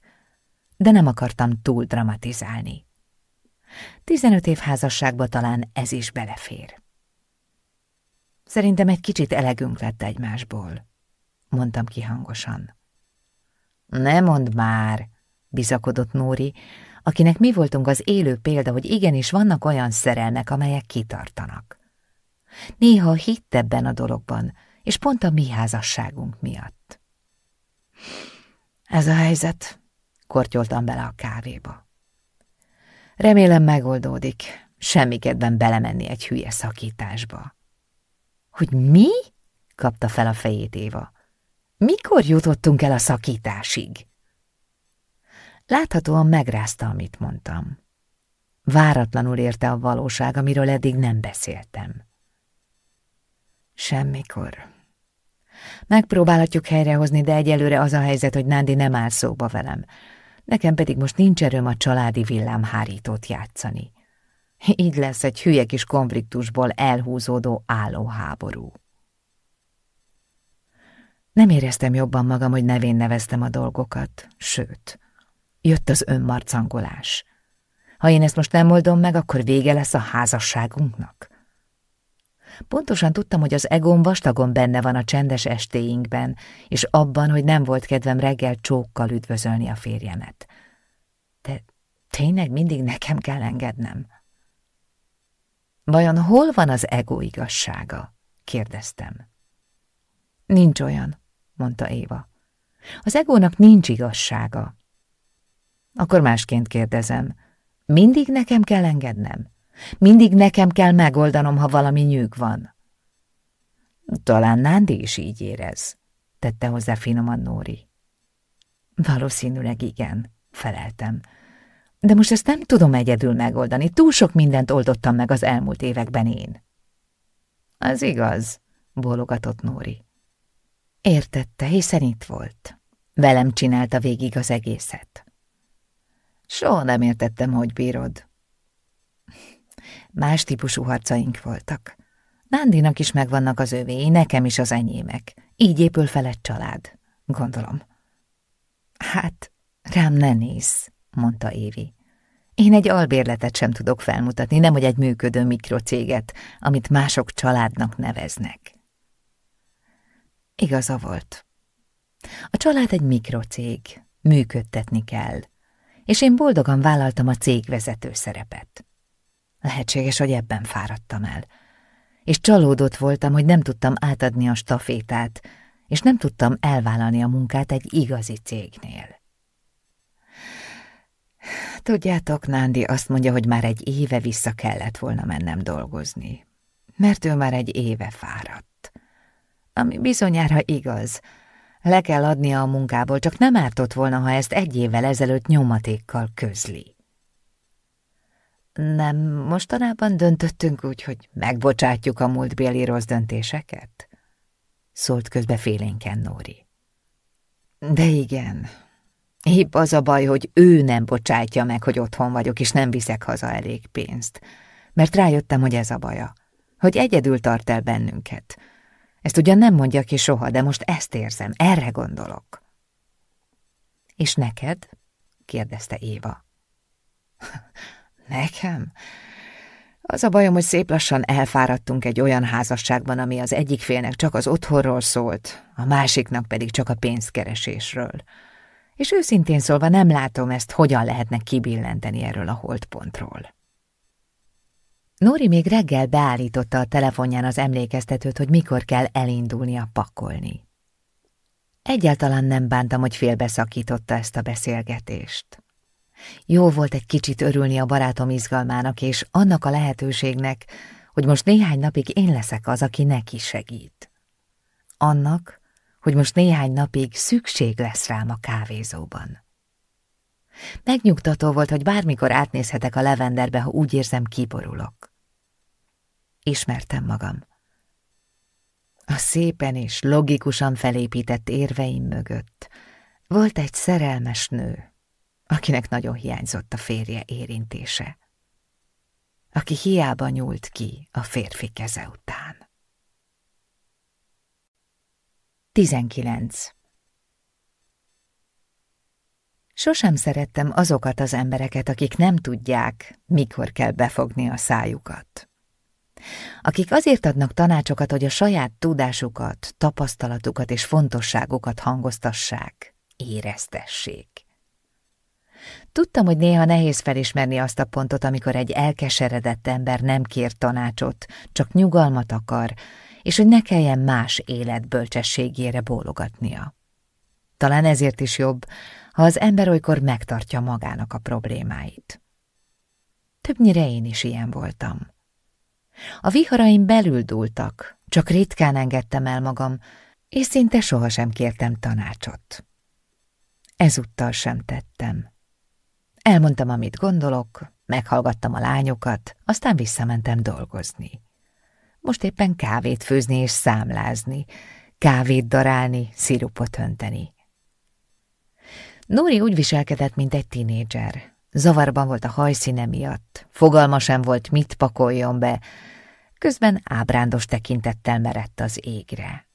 de nem akartam túl dramatizálni. Tizenöt év házasságba talán ez is belefér. Szerintem egy kicsit elegünk lett egymásból, mondtam ki hangosan. Ne mondd már, bizakodott Nóri, akinek mi voltunk az élő példa, hogy igenis vannak olyan szerelmek, amelyek kitartanak. Néha hitt ebben a dologban, és pont a mi házasságunk miatt. Ez a helyzet, kortyoltam bele a kávéba. Remélem megoldódik, semmi kedven belemenni egy hülye szakításba. Hogy mi? kapta fel a fejét Éva. Mikor jutottunk el a szakításig? Láthatóan megrázta, amit mondtam. Váratlanul érte a valóság, amiről eddig nem beszéltem. Semmikor. Megpróbálhatjuk helyrehozni, de egyelőre az a helyzet, hogy Nándi nem áll szóba velem. Nekem pedig most nincs erőm a családi villámhárítót játszani. Így lesz egy hülye kis konfliktusból elhúzódó állóháború. Nem éreztem jobban magam, hogy nevén neveztem a dolgokat, sőt, jött az önmarcangolás. Ha én ezt most nem oldom meg, akkor vége lesz a házasságunknak. Pontosan tudtam, hogy az egóm vastagon benne van a csendes estéinkben, és abban, hogy nem volt kedvem reggel csókkal üdvözölni a férjemet. De tényleg mindig nekem kell engednem. Vajon hol van az ego igazsága? kérdeztem. Nincs olyan, mondta Éva. Az egónak nincs igazsága. Akkor másként kérdezem. Mindig nekem kell engednem? Mindig nekem kell megoldanom, ha valami nyűg van? Talán Nándi is így érez, tette hozzá finoman Nóri. Valószínűleg igen, feleltem. De most ezt nem tudom egyedül megoldani, túl sok mindent oldottam meg az elmúlt években én. Az igaz, bólogatott Nóri. Értette, hiszen itt volt. Velem csinálta végig az egészet. Soha nem értettem, hogy bírod. Más típusú harcaink voltak. Nándinak is megvannak az övéi, nekem is az enyémek. Így épül fel egy család, gondolom. Hát, rám ne néz, mondta Évi. Én egy albérletet sem tudok felmutatni, nem hogy egy működő mikrocéget, amit mások családnak neveznek. Igaza volt. A család egy mikrocég, működtetni kell, és én boldogan vállaltam a cég vezető szerepet. Lehetséges, hogy ebben fáradtam el. És csalódott voltam, hogy nem tudtam átadni a stafétát, és nem tudtam elvállalni a munkát egy igazi cégnél. Tudjátok, Nándi azt mondja, hogy már egy éve vissza kellett volna mennem dolgozni, mert ő már egy éve fáradt. Ami bizonyára igaz, le kell adnia a munkából, csak nem ártott volna, ha ezt egy évvel ezelőtt nyomatékkal közli. Nem mostanában döntöttünk úgy, hogy megbocsátjuk a múltbéli rossz döntéseket? Szólt közbe félénken Nóri. De igen, épp az a baj, hogy ő nem bocsátja meg, hogy otthon vagyok, és nem viszek haza elég pénzt. Mert rájöttem, hogy ez a baja, hogy egyedül tart el bennünket. Ezt ugyan nem mondja ki soha, de most ezt érzem, erre gondolok. És neked? kérdezte Éva. <laughs> Nekem? Az a bajom, hogy szép lassan elfáradtunk egy olyan házasságban, ami az egyik félnek csak az otthonról szólt, a másiknak pedig csak a pénzkeresésről. És őszintén szólva nem látom ezt, hogyan lehetne kibillenteni erről a holdpontról. Nóri még reggel beállította a telefonján az emlékeztetőt, hogy mikor kell elindulnia pakolni. Egyáltalán nem bántam, hogy félbeszakította ezt a beszélgetést. Jó volt egy kicsit örülni a barátom izgalmának, és annak a lehetőségnek, hogy most néhány napig én leszek az, aki neki segít. Annak, hogy most néhány napig szükség lesz rám a kávézóban. Megnyugtató volt, hogy bármikor átnézhetek a levenderbe, ha úgy érzem, kiborulok. Ismertem magam. A szépen és logikusan felépített érveim mögött volt egy szerelmes nő, akinek nagyon hiányzott a férje érintése, aki hiába nyúlt ki a férfi keze után. 19. Sosem szerettem azokat az embereket, akik nem tudják, mikor kell befogni a szájukat. Akik azért adnak tanácsokat, hogy a saját tudásukat, tapasztalatukat és fontosságukat hangoztassák, éreztessék. Tudtam, hogy néha nehéz felismerni azt a pontot, amikor egy elkeseredett ember nem kér tanácsot, csak nyugalmat akar, és hogy ne kelljen más élet bölcsességére bólogatnia. Talán ezért is jobb, ha az ember olykor megtartja magának a problémáit. Többnyire én is ilyen voltam. A viharaim belül dúltak, csak ritkán engedtem el magam, és szinte sohasem kértem tanácsot. Ezúttal sem tettem. Elmondtam, amit gondolok, meghallgattam a lányokat, aztán visszamentem dolgozni. Most éppen kávét főzni és számlázni, kávét darálni, szirupot önteni. Nóri úgy viselkedett, mint egy tinédzser. Zavarban volt a hajszíne miatt, fogalma sem volt, mit pakoljon be, közben ábrándos tekintettel merett az égre.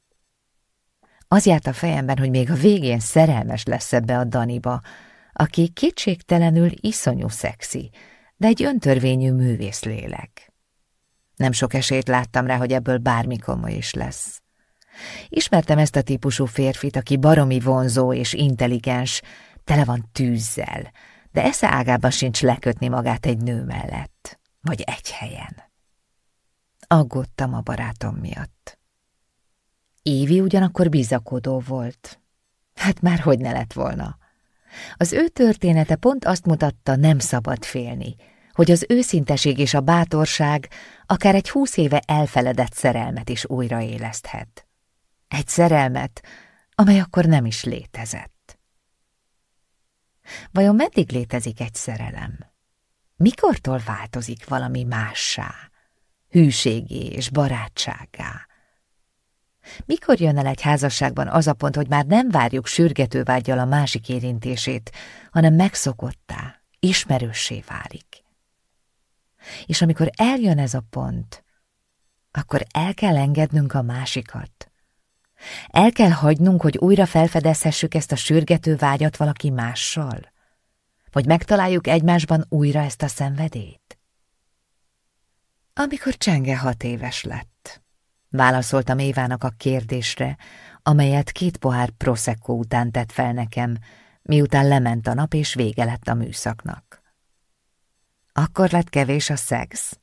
Az járt a fejemben, hogy még a végén szerelmes lesz ebbe a Daniba, aki kétségtelenül iszonyú szexi, de egy öntörvényű művészlélek. Nem sok esélyt láttam rá, hogy ebből bármi komoly is lesz. Ismertem ezt a típusú férfit, aki baromi vonzó és intelligens, tele van tűzzel, de esze ágában sincs lekötni magát egy nő mellett, vagy egy helyen. Aggódtam a barátom miatt. Évi ugyanakkor bizakodó volt. Hát már hogy ne lett volna. Az ő története pont azt mutatta, nem szabad félni, hogy az őszinteség és a bátorság akár egy húsz éve elfeledett szerelmet is újraéleszthet. Egy szerelmet, amely akkor nem is létezett. Vajon meddig létezik egy szerelem? Mikortól változik valami mássá, hűségé és barátságá? Mikor jön el egy házasságban az a pont, hogy már nem várjuk sürgetővágyjal a másik érintését, hanem megszokottá, ismerőssé válik? És amikor eljön ez a pont, akkor el kell engednünk a másikat. El kell hagynunk, hogy újra felfedezhessük ezt a sürgető vágyat valaki mással? Vagy megtaláljuk egymásban újra ezt a szenvedélyt? Amikor Csenge hat éves lett, válaszoltam Évának a kérdésre, amelyet két pohár Prosecco után tett fel nekem, miután lement a nap és vége lett a műszaknak. Akkor lett kevés a szex?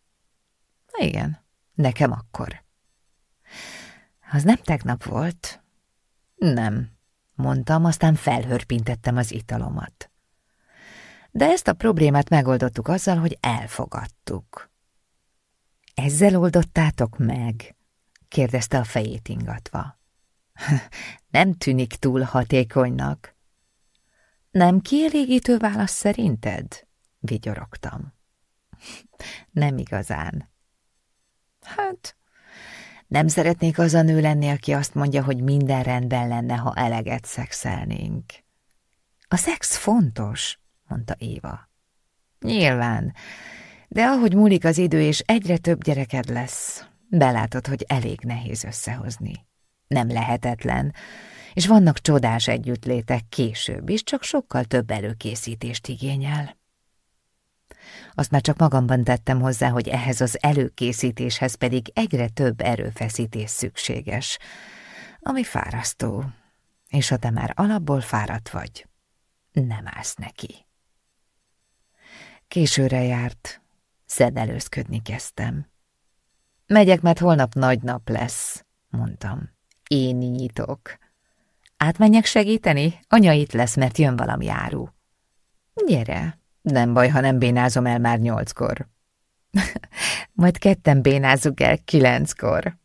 Igen, nekem akkor. Az nem tegnap volt? Nem, mondtam, aztán felhörpintettem az italomat. De ezt a problémát megoldottuk azzal, hogy elfogadtuk. Ezzel oldottátok meg? kérdezte a fejét ingatva. <laughs> Nem tűnik túl hatékonynak. Nem kielégítő válasz szerinted? Vigyorogtam. <laughs> Nem igazán. Hát, nem szeretnék az a nő lenni, aki azt mondja, hogy minden rendben lenne, ha eleget szexelnénk. A szex fontos, mondta Éva. Nyilván, de ahogy múlik az idő, és egyre több gyereked lesz, belátod, hogy elég nehéz összehozni. Nem lehetetlen, és vannak csodás együttlétek később is, csak sokkal több előkészítést igényel. Azt már csak magamban tettem hozzá, hogy ehhez az előkészítéshez pedig egyre több erőfeszítés szükséges, ami fárasztó, és ha te már alapból fáradt vagy, nem állsz neki. Későre járt, szedelőzködni kezdtem. Megyek, mert holnap nagy nap lesz, mondtam. Én nyitok. Átmenjek segíteni? Anya itt lesz, mert jön valami áru. Gyere, nem baj, ha nem bénázom el már nyolckor. <laughs> Majd ketten bénázzuk el kilenckor.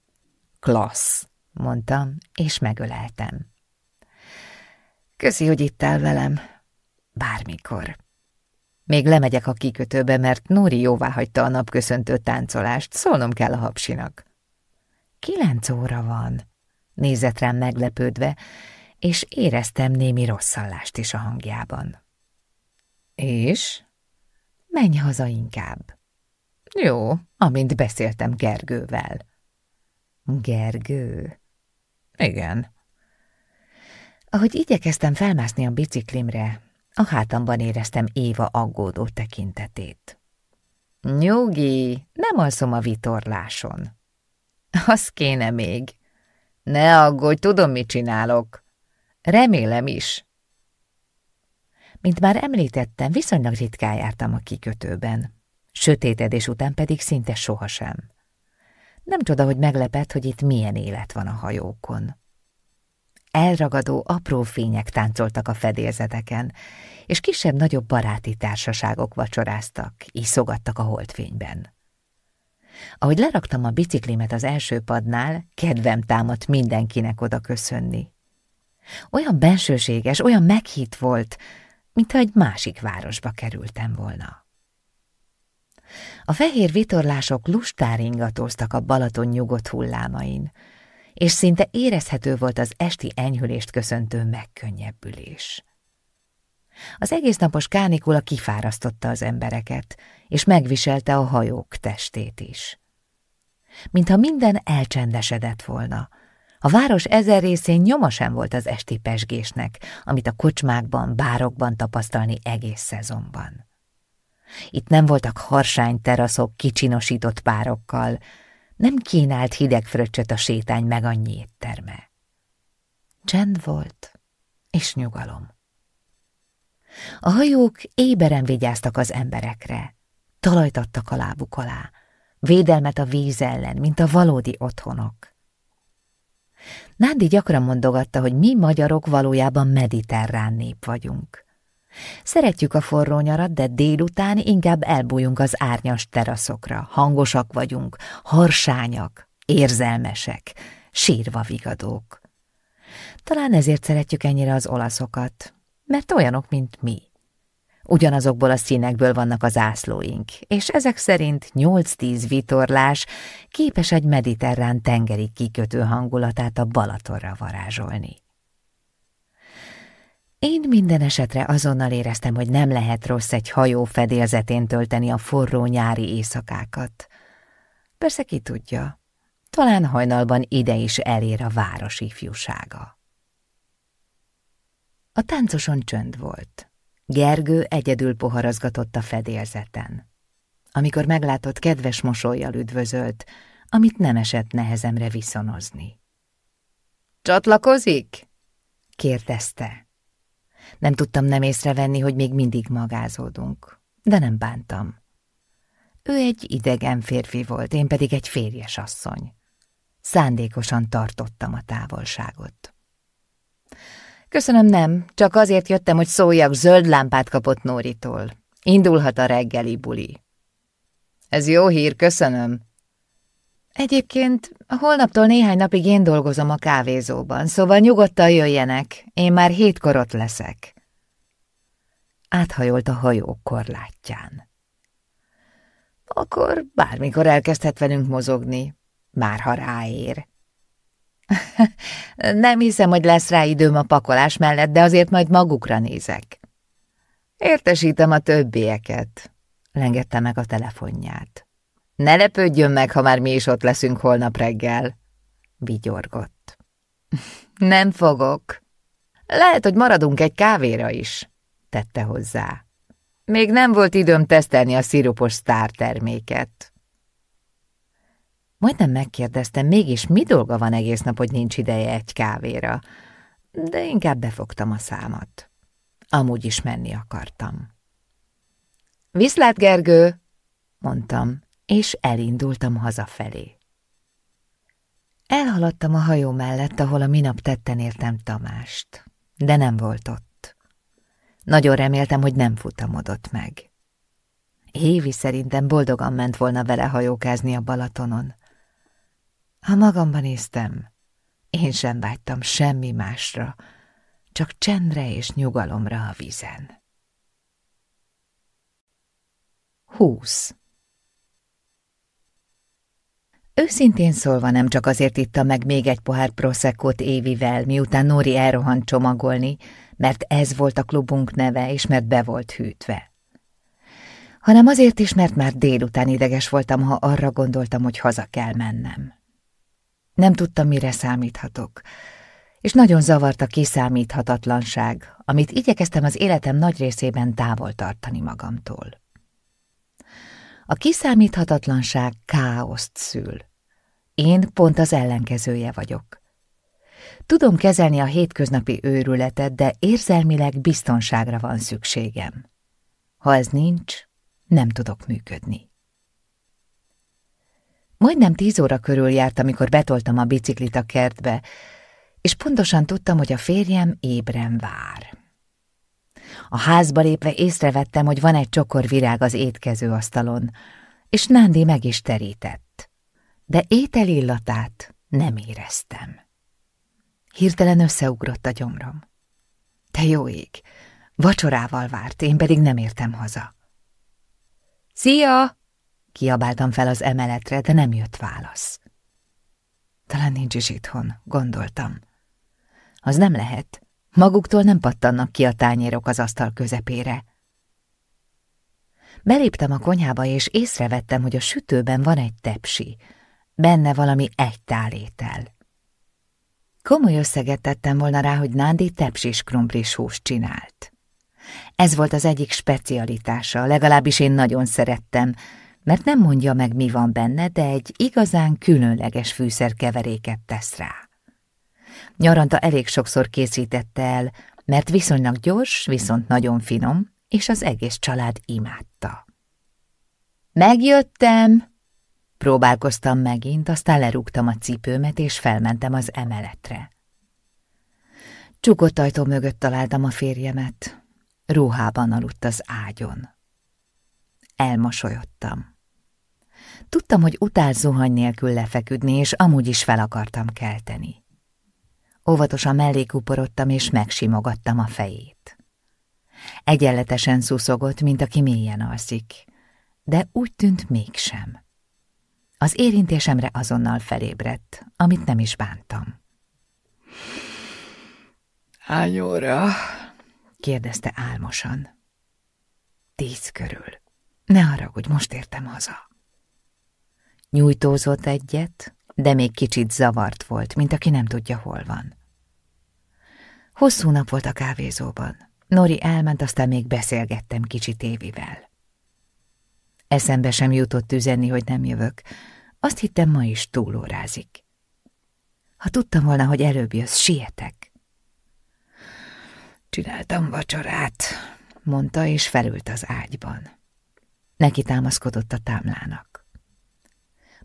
Klassz, mondtam, és megöleltem. Köszi, hogy itt áll velem. Bármikor. Még lemegyek a kikötőbe, mert Nóri jóvá hagyta a napköszöntő táncolást, szólnom kell a hapsinak. Kilenc óra van, nézett rám meglepődve, és éreztem némi rosszallást is a hangjában. És? Menj haza inkább. Jó, amint beszéltem Gergővel. Gergő? Igen. Ahogy igyekeztem felmászni a biciklimre, a hátamban éreztem Éva aggódó tekintetét. Nyugi, nem alszom a vitorláson. Az kéne még. Ne aggódj, tudom, mit csinálok. Remélem is. Mint már említettem, viszonylag ritkán jártam a kikötőben. Sötétedés után pedig szinte sohasem. Nem csoda, hogy meglepett, hogy itt milyen élet van a hajókon. Elragadó, apró fények táncoltak a fedélzeteken, és kisebb-nagyobb baráti társaságok vacsoráztak, iszogattak a holdfényben. Ahogy leraktam a biciklimet az első padnál, kedvem támadt mindenkinek oda köszönni. Olyan bensőséges, olyan meghitt volt, mintha egy másik városba kerültem volna. A fehér vitorlások lustár ingatóztak a Balaton nyugodt hullámain, és szinte érezhető volt az esti enyhülést köszöntő megkönnyebbülés. Az egész napos kánikula kifárasztotta az embereket, és megviselte a hajók testét is. Mintha minden elcsendesedett volna, a város ezer részén nyoma sem volt az esti pesgésnek, amit a kocsmákban, bárokban tapasztalni egész szezonban. Itt nem voltak harsány teraszok kicsinosított párokkal, nem kínált hideg fröccsöt a sétány meg annyi étterme. Csend volt, és nyugalom. A hajók éberen vigyáztak az emberekre, talajtattak a lábuk alá, védelmet a víz ellen, mint a valódi otthonok. Nándi gyakran mondogatta, hogy mi magyarok valójában mediterrán nép vagyunk. Szeretjük a forró nyarat, de délután inkább elbújunk az árnyas teraszokra. Hangosak vagyunk, harsányak, érzelmesek, sírva vigadók. Talán ezért szeretjük ennyire az olaszokat, mert olyanok, mint mi. Ugyanazokból a színekből vannak az ászlóink, és ezek szerint 8-10 vitorlás képes egy mediterrán tengeri kikötő hangulatát a Balatorra varázsolni. Én minden esetre azonnal éreztem, hogy nem lehet rossz egy hajó fedélzetén tölteni a forró nyári éjszakákat. Persze ki tudja, talán hajnalban ide is elér a város ifjúsága. A táncoson csönd volt. Gergő egyedül poharazgatott a fedélzeten. Amikor meglátott, kedves mosolyjal üdvözölt, amit nem esett nehezemre viszonozni. Csatlakozik? kérdezte. Nem tudtam nem észrevenni, hogy még mindig magázódunk, de nem bántam. Ő egy idegen férfi volt, én pedig egy férjes asszony. Szándékosan tartottam a távolságot. Köszönöm, nem. Csak azért jöttem, hogy szóljak, zöld lámpát kapott Nóritól. Indulhat a reggeli buli. Ez jó hír, köszönöm. Egyébként holnaptól néhány napig én dolgozom a kávézóban, szóval nyugodtan jöjjenek, én már hétkor ott leszek. Áthajolt a hajó korlátján. Akkor bármikor elkezdhet velünk mozogni, már ha ráér. <laughs> Nem hiszem, hogy lesz rá időm a pakolás mellett, de azért majd magukra nézek. Értesítem a többieket, lengette meg a telefonját. Ne lepődjön meg, ha már mi is ott leszünk holnap reggel, vigyorgott. <laughs> Nem fogok. Lehet, hogy maradunk egy kávéra is, tette hozzá. Még nem volt időm tesztelni a szirupos sztár terméket. Majdnem megkérdeztem, mégis mi dolga van egész nap, hogy nincs ideje egy kávéra, de inkább befogtam a számat. Amúgy is menni akartam. Viszlát, Gergő! mondtam, és elindultam hazafelé. Elhaladtam a hajó mellett, ahol a minap tetten értem Tamást, de nem volt ott. Nagyon reméltem, hogy nem futamodott meg. Évi szerintem boldogan ment volna vele hajókázni a Balatonon, ha magamban néztem, én sem vágytam semmi másra, csak csendre és nyugalomra a vízen. 20. Őszintén szólva nem csak azért itta meg még egy pohár proszekót Évivel, miután Nóri elrohant csomagolni, mert ez volt a klubunk neve, és mert be volt hűtve. Hanem azért is, mert már délután ideges voltam, ha arra gondoltam, hogy haza kell mennem. Nem tudtam, mire számíthatok, és nagyon zavart a kiszámíthatatlanság, amit igyekeztem az életem nagy részében távol tartani magamtól. A kiszámíthatatlanság káoszt szül. Én pont az ellenkezője vagyok. Tudom kezelni a hétköznapi őrületet, de érzelmileg biztonságra van szükségem. Ha ez nincs, nem tudok működni. Majdnem tíz óra körül járt, amikor betoltam a biciklit a kertbe, és pontosan tudtam, hogy a férjem ébren vár. A házba lépve észrevettem, hogy van egy csokor virág az étkező asztalon, és Nándi meg is terített. De étel illatát nem éreztem. Hirtelen összeugrott a gyomrom. Te jó ég! Vacsorával várt, én pedig nem értem haza. Szia! Kiabáltam fel az emeletre, de nem jött válasz. Talán nincs is itthon, gondoltam. Az nem lehet. Maguktól nem pattannak ki a tányérok az asztal közepére. Beléptem a konyhába, és észrevettem, hogy a sütőben van egy tepsi. Benne valami egy tálétel. Komoly összeget tettem volna rá, hogy Nándi tepsis krumplis húst csinált. Ez volt az egyik specialitása, legalábbis én nagyon szerettem, mert nem mondja meg, mi van benne, de egy igazán különleges fűszerkeveréket tesz rá. Nyaranta elég sokszor készítette el, mert viszonylag gyors, viszont nagyon finom, és az egész család imádta. Megjöttem! Próbálkoztam megint, aztán lerúgtam a cipőmet, és felmentem az emeletre. Csukott ajtó mögött találtam a férjemet. Ruhában aludt az ágyon. Elmosolyodtam. Tudtam, hogy utál zuhany nélkül lefeküdni, és amúgy is fel akartam kelteni. Óvatosan mellé kuporodtam, és megsimogattam a fejét. Egyenletesen szuszogott, mint aki mélyen alszik, de úgy tűnt mégsem. Az érintésemre azonnal felébredt, amit nem is bántam. Hány óra? kérdezte álmosan. Tíz körül. Ne haragudj, most értem haza. Nyújtózott egyet, de még kicsit zavart volt, mint aki nem tudja, hol van. Hosszú nap volt a kávézóban. Nori elment, aztán még beszélgettem kicsit Évivel. Eszembe sem jutott üzenni, hogy nem jövök. Azt hittem, ma is túlórázik. Ha tudtam volna, hogy előbb jössz, sietek. Csináltam vacsorát, mondta, és felült az ágyban. Neki támaszkodott a támlának.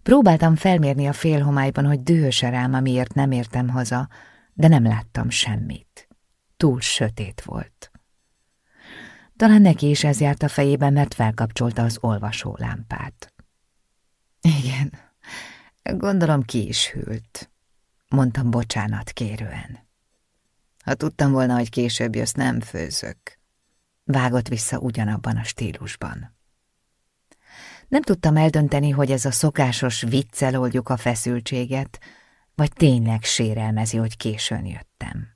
Próbáltam felmérni a félhomályban, hogy dühös rám, amiért nem értem haza, de nem láttam semmit. Túl sötét volt. Talán neki is ez járt a fejében, mert felkapcsolta az olvasó lámpát. Igen, gondolom ki is hűlt, mondtam bocsánat kérően. Ha tudtam volna, hogy később jössz, nem főzök. Vágott vissza ugyanabban a stílusban. Nem tudtam eldönteni, hogy ez a szokásos viccel oldjuk a feszültséget, vagy tényleg sérelmezi, hogy későn jöttem.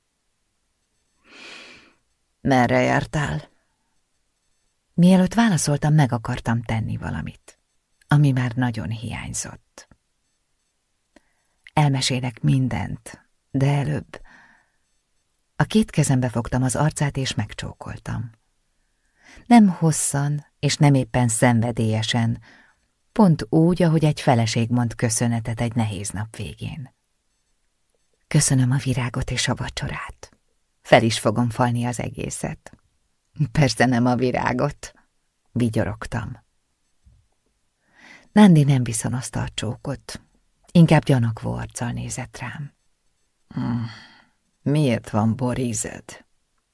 Merre jártál? Mielőtt válaszoltam, meg akartam tenni valamit, ami már nagyon hiányzott. Elmesélek mindent, de előbb a két kezembe fogtam az arcát, és megcsókoltam. Nem hosszan, és nem éppen szenvedélyesen, pont úgy, ahogy egy feleség mond köszönetet egy nehéz nap végén. Köszönöm a virágot és a vacsorát. Fel is fogom falni az egészet. Persze nem a virágot, vigyorogtam. Nándi nem viszonozta a csókot, inkább gyanakvó arccal nézett rám. Hmm. Miért van borízed?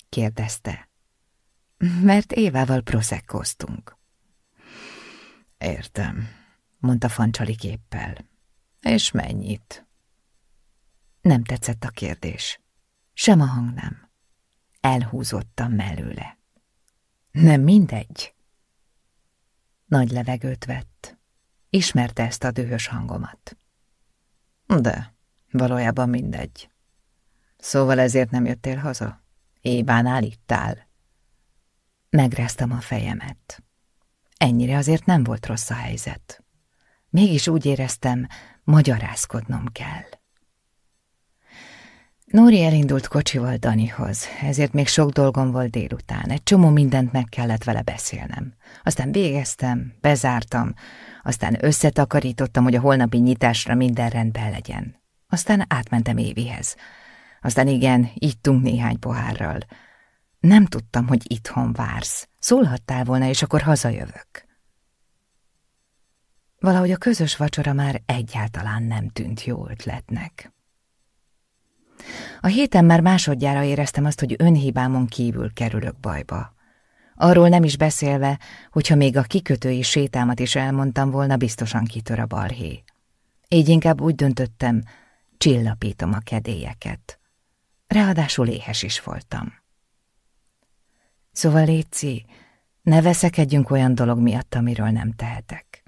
kérdezte. Mert Évával proszekkoztunk. Értem, mondta Fancsali képpel. És mennyit? Nem tetszett a kérdés. Sem a hang nem. Elhúzottam mellőle. Nem mindegy. Nagy levegőt vett. Ismerte ezt a dühös hangomat. De, valójában mindegy. Szóval ezért nem jöttél haza? Ébán állíttál? Megráztam a fejemet. Ennyire azért nem volt rossz a helyzet. Mégis úgy éreztem, magyarázkodnom kell. Nóri elindult kocsival Danihoz, ezért még sok dolgom volt délután. Egy csomó mindent meg kellett vele beszélnem. Aztán végeztem, bezártam, aztán összetakarítottam, hogy a holnapi nyitásra minden rendben legyen. Aztán átmentem Évihez. Aztán igen, ittunk néhány pohárral. Nem tudtam, hogy itthon vársz. Szólhattál volna, és akkor hazajövök. Valahogy a közös vacsora már egyáltalán nem tűnt jó ötletnek. A héten már másodjára éreztem azt, hogy önhibámon kívül kerülök bajba. Arról nem is beszélve, hogyha még a kikötői sétámat is elmondtam volna, biztosan kitör a balhé. Így inkább úgy döntöttem, csillapítom a kedélyeket. Ráadásul éhes is voltam. Szóval Léci, ne veszekedjünk olyan dolog miatt, amiről nem tehetek.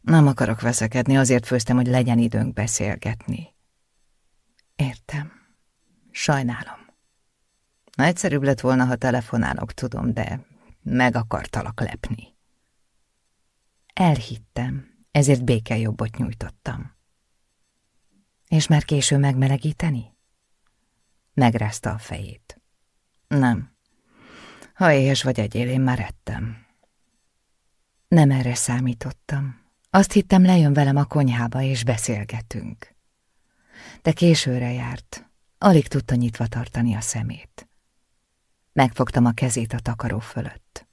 Nem akarok veszekedni, azért főztem, hogy legyen időnk beszélgetni. Értem. Sajnálom. Egyszerűbb lett volna, ha telefonálok, tudom, de meg akartalak lepni. Elhittem, ezért békejobbot nyújtottam. És már késő megmelegíteni? Megrázta a fejét. Nem. Ha éhes vagy egyél, én már ettem. Nem erre számítottam. Azt hittem, lejön velem a konyhába, és beszélgetünk. De későre járt. Alig tudta nyitva tartani a szemét. Megfogtam a kezét a takaró fölött.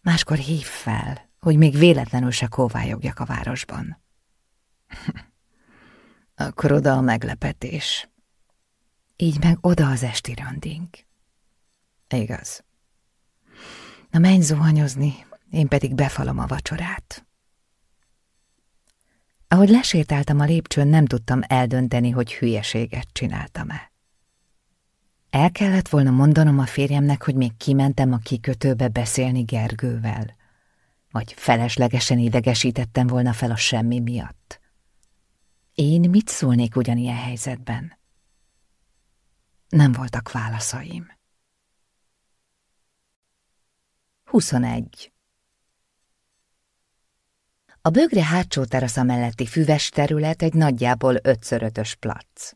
Máskor hív fel, hogy még véletlenül se kóvályogjak a városban. <laughs> Akkor oda a meglepetés. Így meg oda az esti randink. Igaz. Na menj zuhanyozni, én pedig befalom a vacsorát. Ahogy lesétáltam a lépcsőn, nem tudtam eldönteni, hogy hülyeséget csináltam-e. El kellett volna mondanom a férjemnek, hogy még kimentem a kikötőbe beszélni Gergővel? Vagy feleslegesen idegesítettem volna fel a semmi miatt? Én mit szólnék ugyanilyen helyzetben? Nem voltak válaszaim. 21. A bögre hátsó terasza melletti füves terület egy nagyjából ötszörötös plac.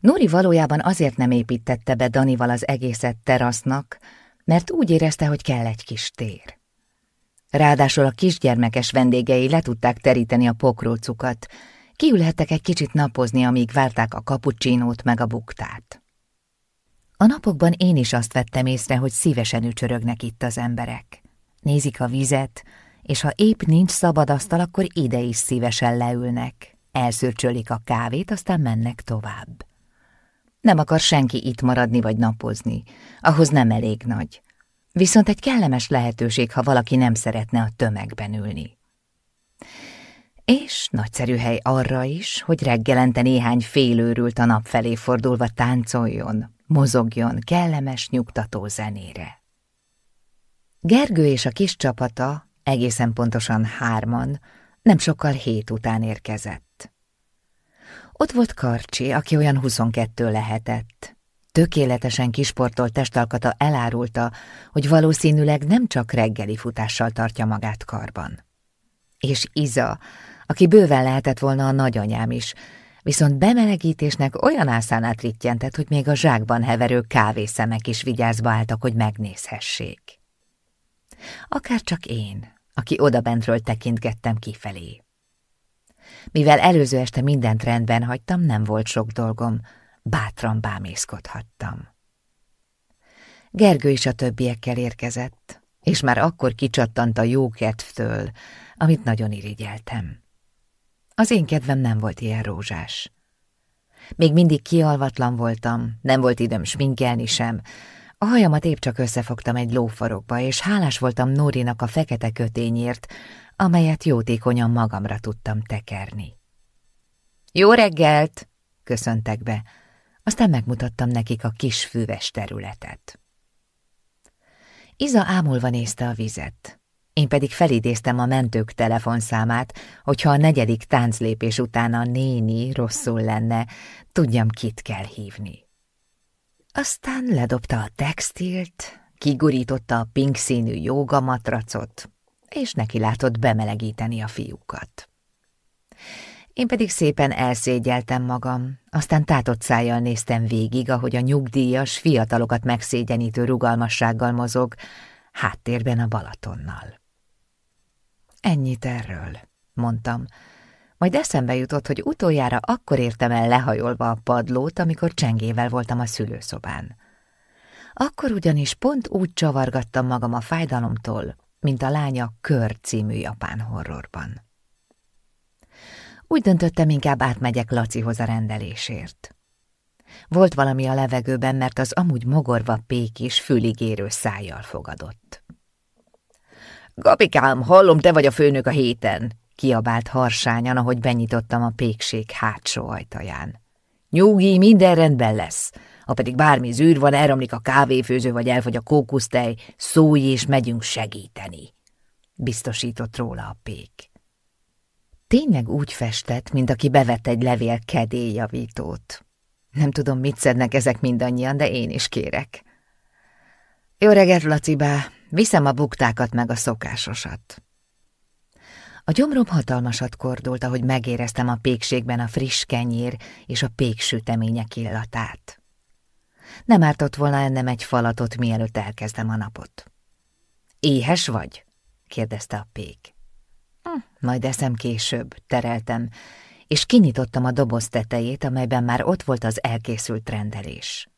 Nori valójában azért nem építette be Danival az egészet terasznak, mert úgy érezte, hogy kell egy kis tér. Ráadásul a kisgyermekes vendégei le tudták teríteni a pokrócukat, kiülhettek egy kicsit napozni, amíg várták a kapucsinót meg a buktát. A napokban én is azt vettem észre, hogy szívesen ücsörögnek itt az emberek. Nézik a vizet, és ha épp nincs szabad asztal, akkor ide is szívesen leülnek. Elszürcsölik a kávét, aztán mennek tovább. Nem akar senki itt maradni vagy napozni, ahhoz nem elég nagy. Viszont egy kellemes lehetőség, ha valaki nem szeretne a tömegben ülni. És nagyszerű hely arra is, hogy reggelente néhány félőrült a nap felé fordulva táncoljon, mozogjon kellemes, nyugtató zenére. Gergő és a kis csapata, egészen pontosan hárman, nem sokkal hét után érkezett. Ott volt Karcsi, aki olyan 22 lehetett. Tökéletesen kisportolt testalkata elárulta, hogy valószínűleg nem csak reggeli futással tartja magát karban. És Iza, aki bőven lehetett volna a nagyanyám is, viszont bemelegítésnek olyan ászánát rittyentett, hogy még a zsákban heverő kávészemek is vigyázba álltak, hogy megnézhessék. Akár csak én, aki odabentről tekintgettem kifelé. Mivel előző este mindent rendben hagytam, nem volt sok dolgom, bátran bámészkodhattam. Gergő is a többiekkel érkezett, és már akkor kicsattant a jó kedvtől, amit nagyon irigyeltem. Az én kedvem nem volt ilyen rózsás. Még mindig kialvatlan voltam, nem volt időm sminkelni sem, a hajamat épp csak összefogtam egy lófarokba, és hálás voltam Nórinak a fekete kötényért, amelyet jótékonyan magamra tudtam tekerni. Jó reggelt! köszöntek be, aztán megmutattam nekik a kis füves területet. Iza ámulva nézte a vizet. Én pedig felidéztem a mentők telefonszámát, hogyha a negyedik tánclépés után a néni rosszul lenne, tudjam, kit kell hívni. Aztán ledobta a textilt, kigurította a pink színű jogamatracot, és neki látott bemelegíteni a fiúkat. Én pedig szépen elszégyeltem magam, aztán tátott szájjal néztem végig, ahogy a nyugdíjas, fiatalokat megszégyenítő rugalmassággal mozog, háttérben a Balatonnal. Ennyit erről, mondtam. Majd eszembe jutott, hogy utoljára akkor értem el lehajolva a padlót, amikor csengével voltam a szülőszobán. Akkor ugyanis pont úgy csavargattam magam a fájdalomtól, mint a lánya Kör című japán horrorban. Úgy döntöttem, inkább átmegyek Lacihoz a rendelésért. Volt valami a levegőben, mert az amúgy mogorva pék is füligérő szájjal fogadott. Gabikám, hallom, te vagy a főnök a héten, kiabált harsányan, ahogy benyitottam a pékség hátsó ajtaján. Nyugi, minden rendben lesz. Ha pedig bármi zűr van, elromlik a kávéfőző, vagy elfogy a kókusztej, szólj és megyünk segíteni. Biztosított róla a pék. Tényleg úgy festett, mint aki bevett egy levél kedélyjavítót. Nem tudom, mit szednek ezek mindannyian, de én is kérek. Jó reggelt, Lacibá! Viszem a buktákat meg a szokásosat. A gyomrom hatalmasat kordult, ahogy megéreztem a pékségben a friss kenyér és a péksütemények illatát. Nem ártott volna ennem egy falatot, mielőtt elkezdem a napot. Éhes vagy? kérdezte a pék. Hm, majd eszem később, tereltem, és kinyitottam a doboz tetejét, amelyben már ott volt az elkészült rendelés.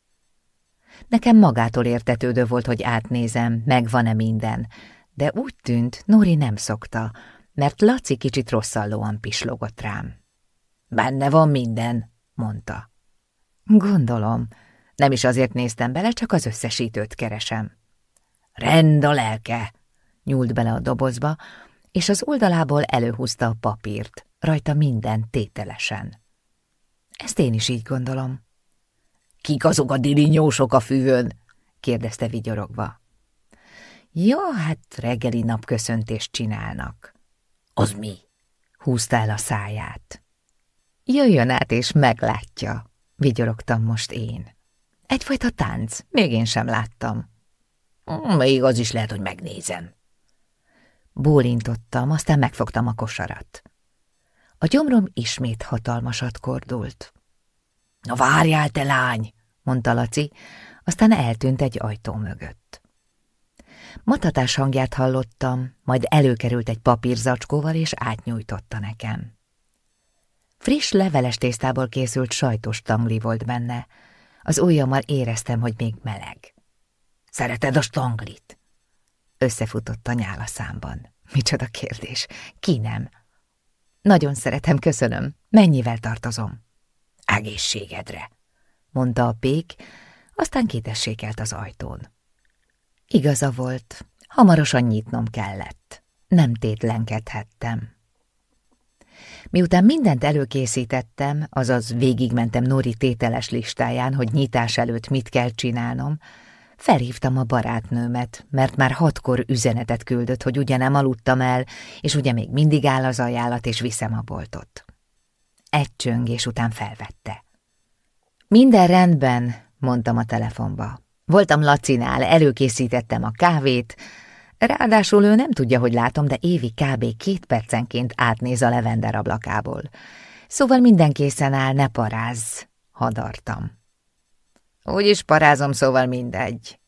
Nekem magától értetődő volt, hogy átnézem, megvan-e minden, de úgy tűnt, Nori nem szokta, mert Laci kicsit rosszallóan pislogott rám. Benne van minden, mondta. Gondolom, nem is azért néztem bele, csak az összesítőt keresem. Rend a lelke, nyúlt bele a dobozba, és az oldalából előhúzta a papírt, rajta minden tételesen. Ezt én is így gondolom. Kik azok a dilinyósok a füvön? kérdezte vigyorogva. Ja, hát reggeli napköszöntést csinálnak. Az mi? Húzta el a száját. Jöjjön át és meglátja, vigyorogtam most én. Egyfajta tánc, még én sem láttam. Még az is lehet, hogy megnézem. Bólintottam, aztán megfogtam a kosarat. A gyomrom ismét hatalmasat kordult. – Na várjál, te lány! – mondta Laci, aztán eltűnt egy ajtó mögött. Matatás hangját hallottam, majd előkerült egy papírzacskóval, és átnyújtotta nekem. Friss leveles tésztából készült sajtos tangli volt benne. Az ujjammal éreztem, hogy még meleg. Szereted a stanglit? Összefutott a nyál a számban. Micsoda kérdés. Ki nem? Nagyon szeretem, köszönöm. Mennyivel tartozom? Egészségedre, mondta a pék, aztán kétessékelt az ajtón. Igaza volt, hamarosan nyitnom kellett. Nem tétlenkedhettem. Miután mindent előkészítettem, azaz végigmentem Nori tételes listáján, hogy nyitás előtt mit kell csinálnom, felhívtam a barátnőmet, mert már hatkor üzenetet küldött, hogy ugye nem aludtam el, és ugye még mindig áll az ajánlat, és viszem a boltot. Egy csöngés után felvette. Minden rendben, mondtam a telefonba. Voltam Lacinál, előkészítettem a kávét, ráadásul ő nem tudja, hogy látom, de Évi kb. két percenként átnéz a levender ablakából. Szóval minden készen áll, ne parázz, hadartam. Úgyis parázom, szóval mindegy.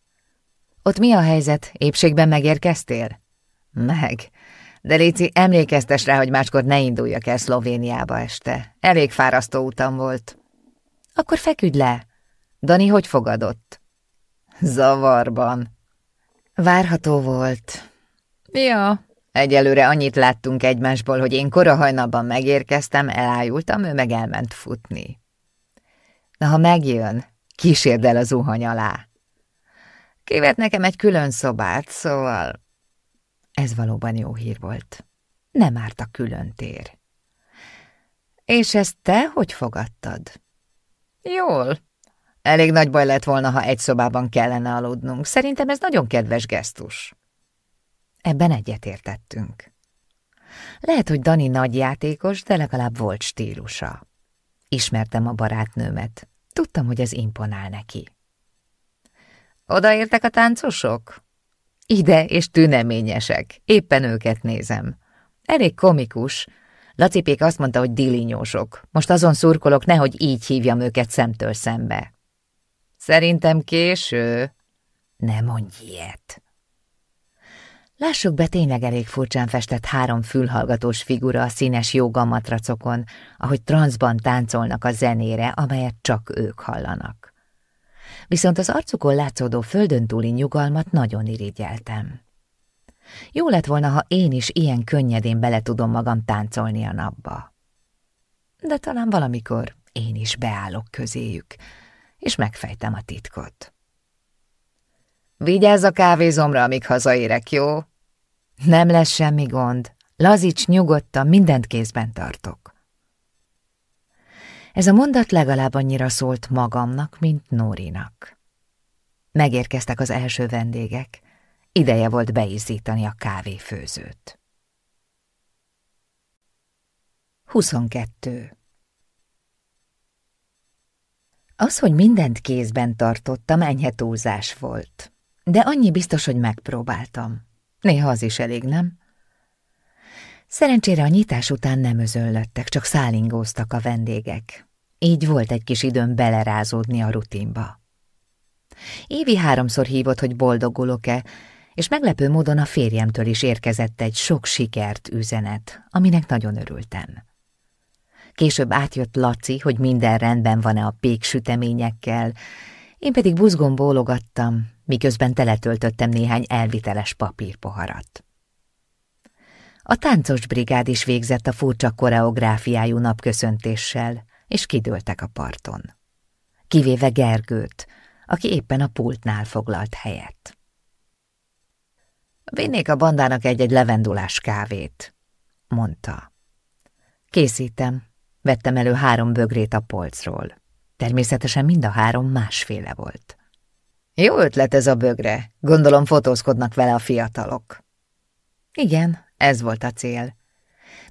Ott mi a helyzet? Épségben megérkeztél? Meg. De Léci, emlékeztes rá, hogy máskor ne induljak el Szlovéniába este. Elég fárasztó utam volt. Akkor feküdj le. Dani hogy fogadott? Zavarban. Várható volt. Ja, egyelőre annyit láttunk egymásból, hogy én korahajnalban megérkeztem, elájultam, ő meg elment futni. Na, ha megjön, kísérd el a zuhany alá. Kivett nekem egy külön szobát, szóval... Ez valóban jó hír volt. Nem árt a külön tér. És ezt te hogy fogadtad? Jól. Elég nagy baj lett volna, ha egy szobában kellene aludnunk. Szerintem ez nagyon kedves gesztus. Ebben egyetértettünk. Lehet, hogy Dani nagy játékos, de legalább volt stílusa. Ismertem a barátnőmet. Tudtam, hogy ez imponál neki. Odaértek a táncosok? Ide, és tüneményesek. Éppen őket nézem. Elég komikus. Lacipék azt mondta, hogy dilinyósok. Most azon szurkolok, nehogy így hívjam őket szemtől szembe. Szerintem késő. Ne mondj ilyet. Lássuk be, tényleg elég furcsán festett három fülhallgatós figura a színes jogamatracokon, ahogy transzban táncolnak a zenére, amelyet csak ők hallanak. Viszont az arcukon látszódó földön túli nyugalmat nagyon irigyeltem. Jó lett volna, ha én is ilyen könnyedén bele tudom magam táncolni a napba. De talán valamikor én is beállok közéjük, és megfejtem a titkot. Vigyázz a kávézomra, amíg hazaérek, jó? Nem lesz semmi gond. Lazíts nyugodtan, mindent kézben tartok. Ez a mondat legalább annyira szólt magamnak, mint Nórinak. Megérkeztek az első vendégek. Ideje volt beizzítani a kávéfőzőt. 22. Az, hogy mindent kézben tartottam, enyhe túlzás volt. De annyi biztos, hogy megpróbáltam. Néha az is elég, nem? Szerencsére a nyitás után nem özönlöttek, csak szálingóztak a vendégek. Így volt egy kis időm belerázódni a rutinba. Évi háromszor hívott, hogy boldogulok-e, és meglepő módon a férjemtől is érkezett egy sok sikert üzenet, aminek nagyon örültem. Később átjött Laci, hogy minden rendben van-e a péksüteményekkel, én pedig buzgón bólogattam, miközben teletöltöttem néhány elviteles papírpoharat. A táncos brigád is végzett a furcsa koreográfiájú napköszöntéssel, és kidőltek a parton. Kivéve Gergőt, aki éppen a pultnál foglalt helyet. Vinnék a bandának egy-egy levendulás kávét, mondta. Készítem, Vettem elő három bögrét a polcról. Természetesen mind a három másféle volt. Jó ötlet ez a bögre. Gondolom fotózkodnak vele a fiatalok. Igen, ez volt a cél.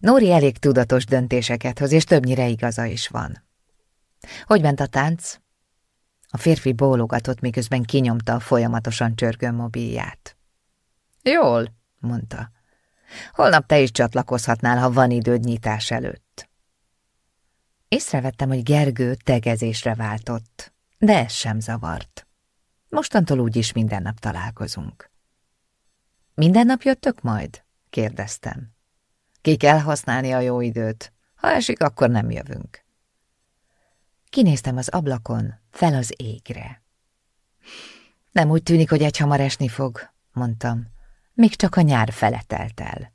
Nóri elég tudatos döntéseket hoz, és többnyire igaza is van. Hogy ment a tánc? A férfi bólogatott, miközben kinyomta a folyamatosan csörgő mobilját. Jól, mondta. Holnap te is csatlakozhatnál, ha van időd nyitás előtt. Észrevettem, hogy Gergő tegezésre váltott, de ez sem zavart. Mostantól úgyis minden nap találkozunk. Minden nap jöttök majd? Kérdeztem. Ki kell használni a jó időt. Ha esik, akkor nem jövünk. Kinéztem az ablakon, fel az égre. Nem úgy tűnik, hogy egy hamar esni fog, mondtam. Még csak a nyár fele telt el.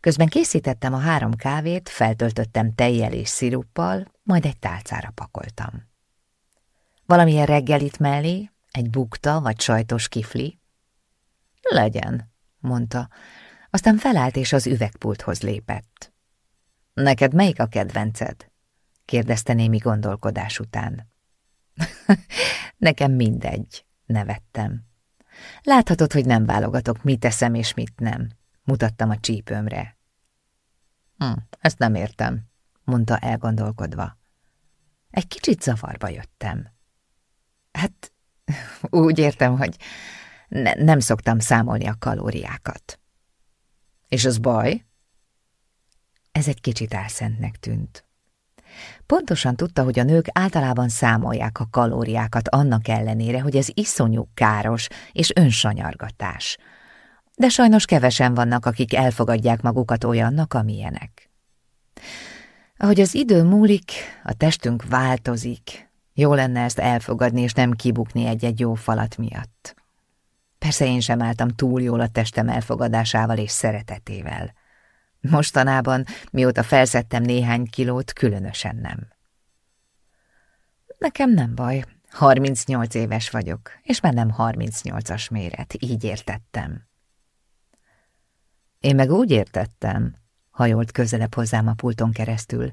Közben készítettem a három kávét, feltöltöttem tejjel és sziruppal, majd egy tálcára pakoltam. Valamilyen reggelit mellé, egy bukta vagy sajtos kifli? Legyen, mondta, aztán felállt és az üvegpulthoz lépett. Neked melyik a kedvenced? kérdezte némi gondolkodás után. <laughs> Nekem mindegy, nevettem. Láthatod, hogy nem válogatok, mit teszem és mit nem. Mutattam a csípőmre. Hm, ezt nem értem, mondta elgondolkodva. Egy kicsit zavarba jöttem. Hát, <laughs> úgy értem, hogy ne, nem szoktam számolni a kalóriákat. És az baj? Ez egy kicsit álszentnek tűnt. Pontosan tudta, hogy a nők általában számolják a kalóriákat annak ellenére, hogy ez iszonyú káros és önsanyargatás. De sajnos kevesen vannak, akik elfogadják magukat olyannak, amilyenek. Ahogy az idő múlik, a testünk változik. Jó lenne ezt elfogadni, és nem kibukni egy-egy jó falat miatt. Persze én sem álltam túl jól a testem elfogadásával és szeretetével. Mostanában, mióta felszettem néhány kilót, különösen nem. Nekem nem baj, 38 éves vagyok, és már nem 38-as méret, így értettem. Én meg úgy értettem, hajolt közelebb hozzám a pulton keresztül,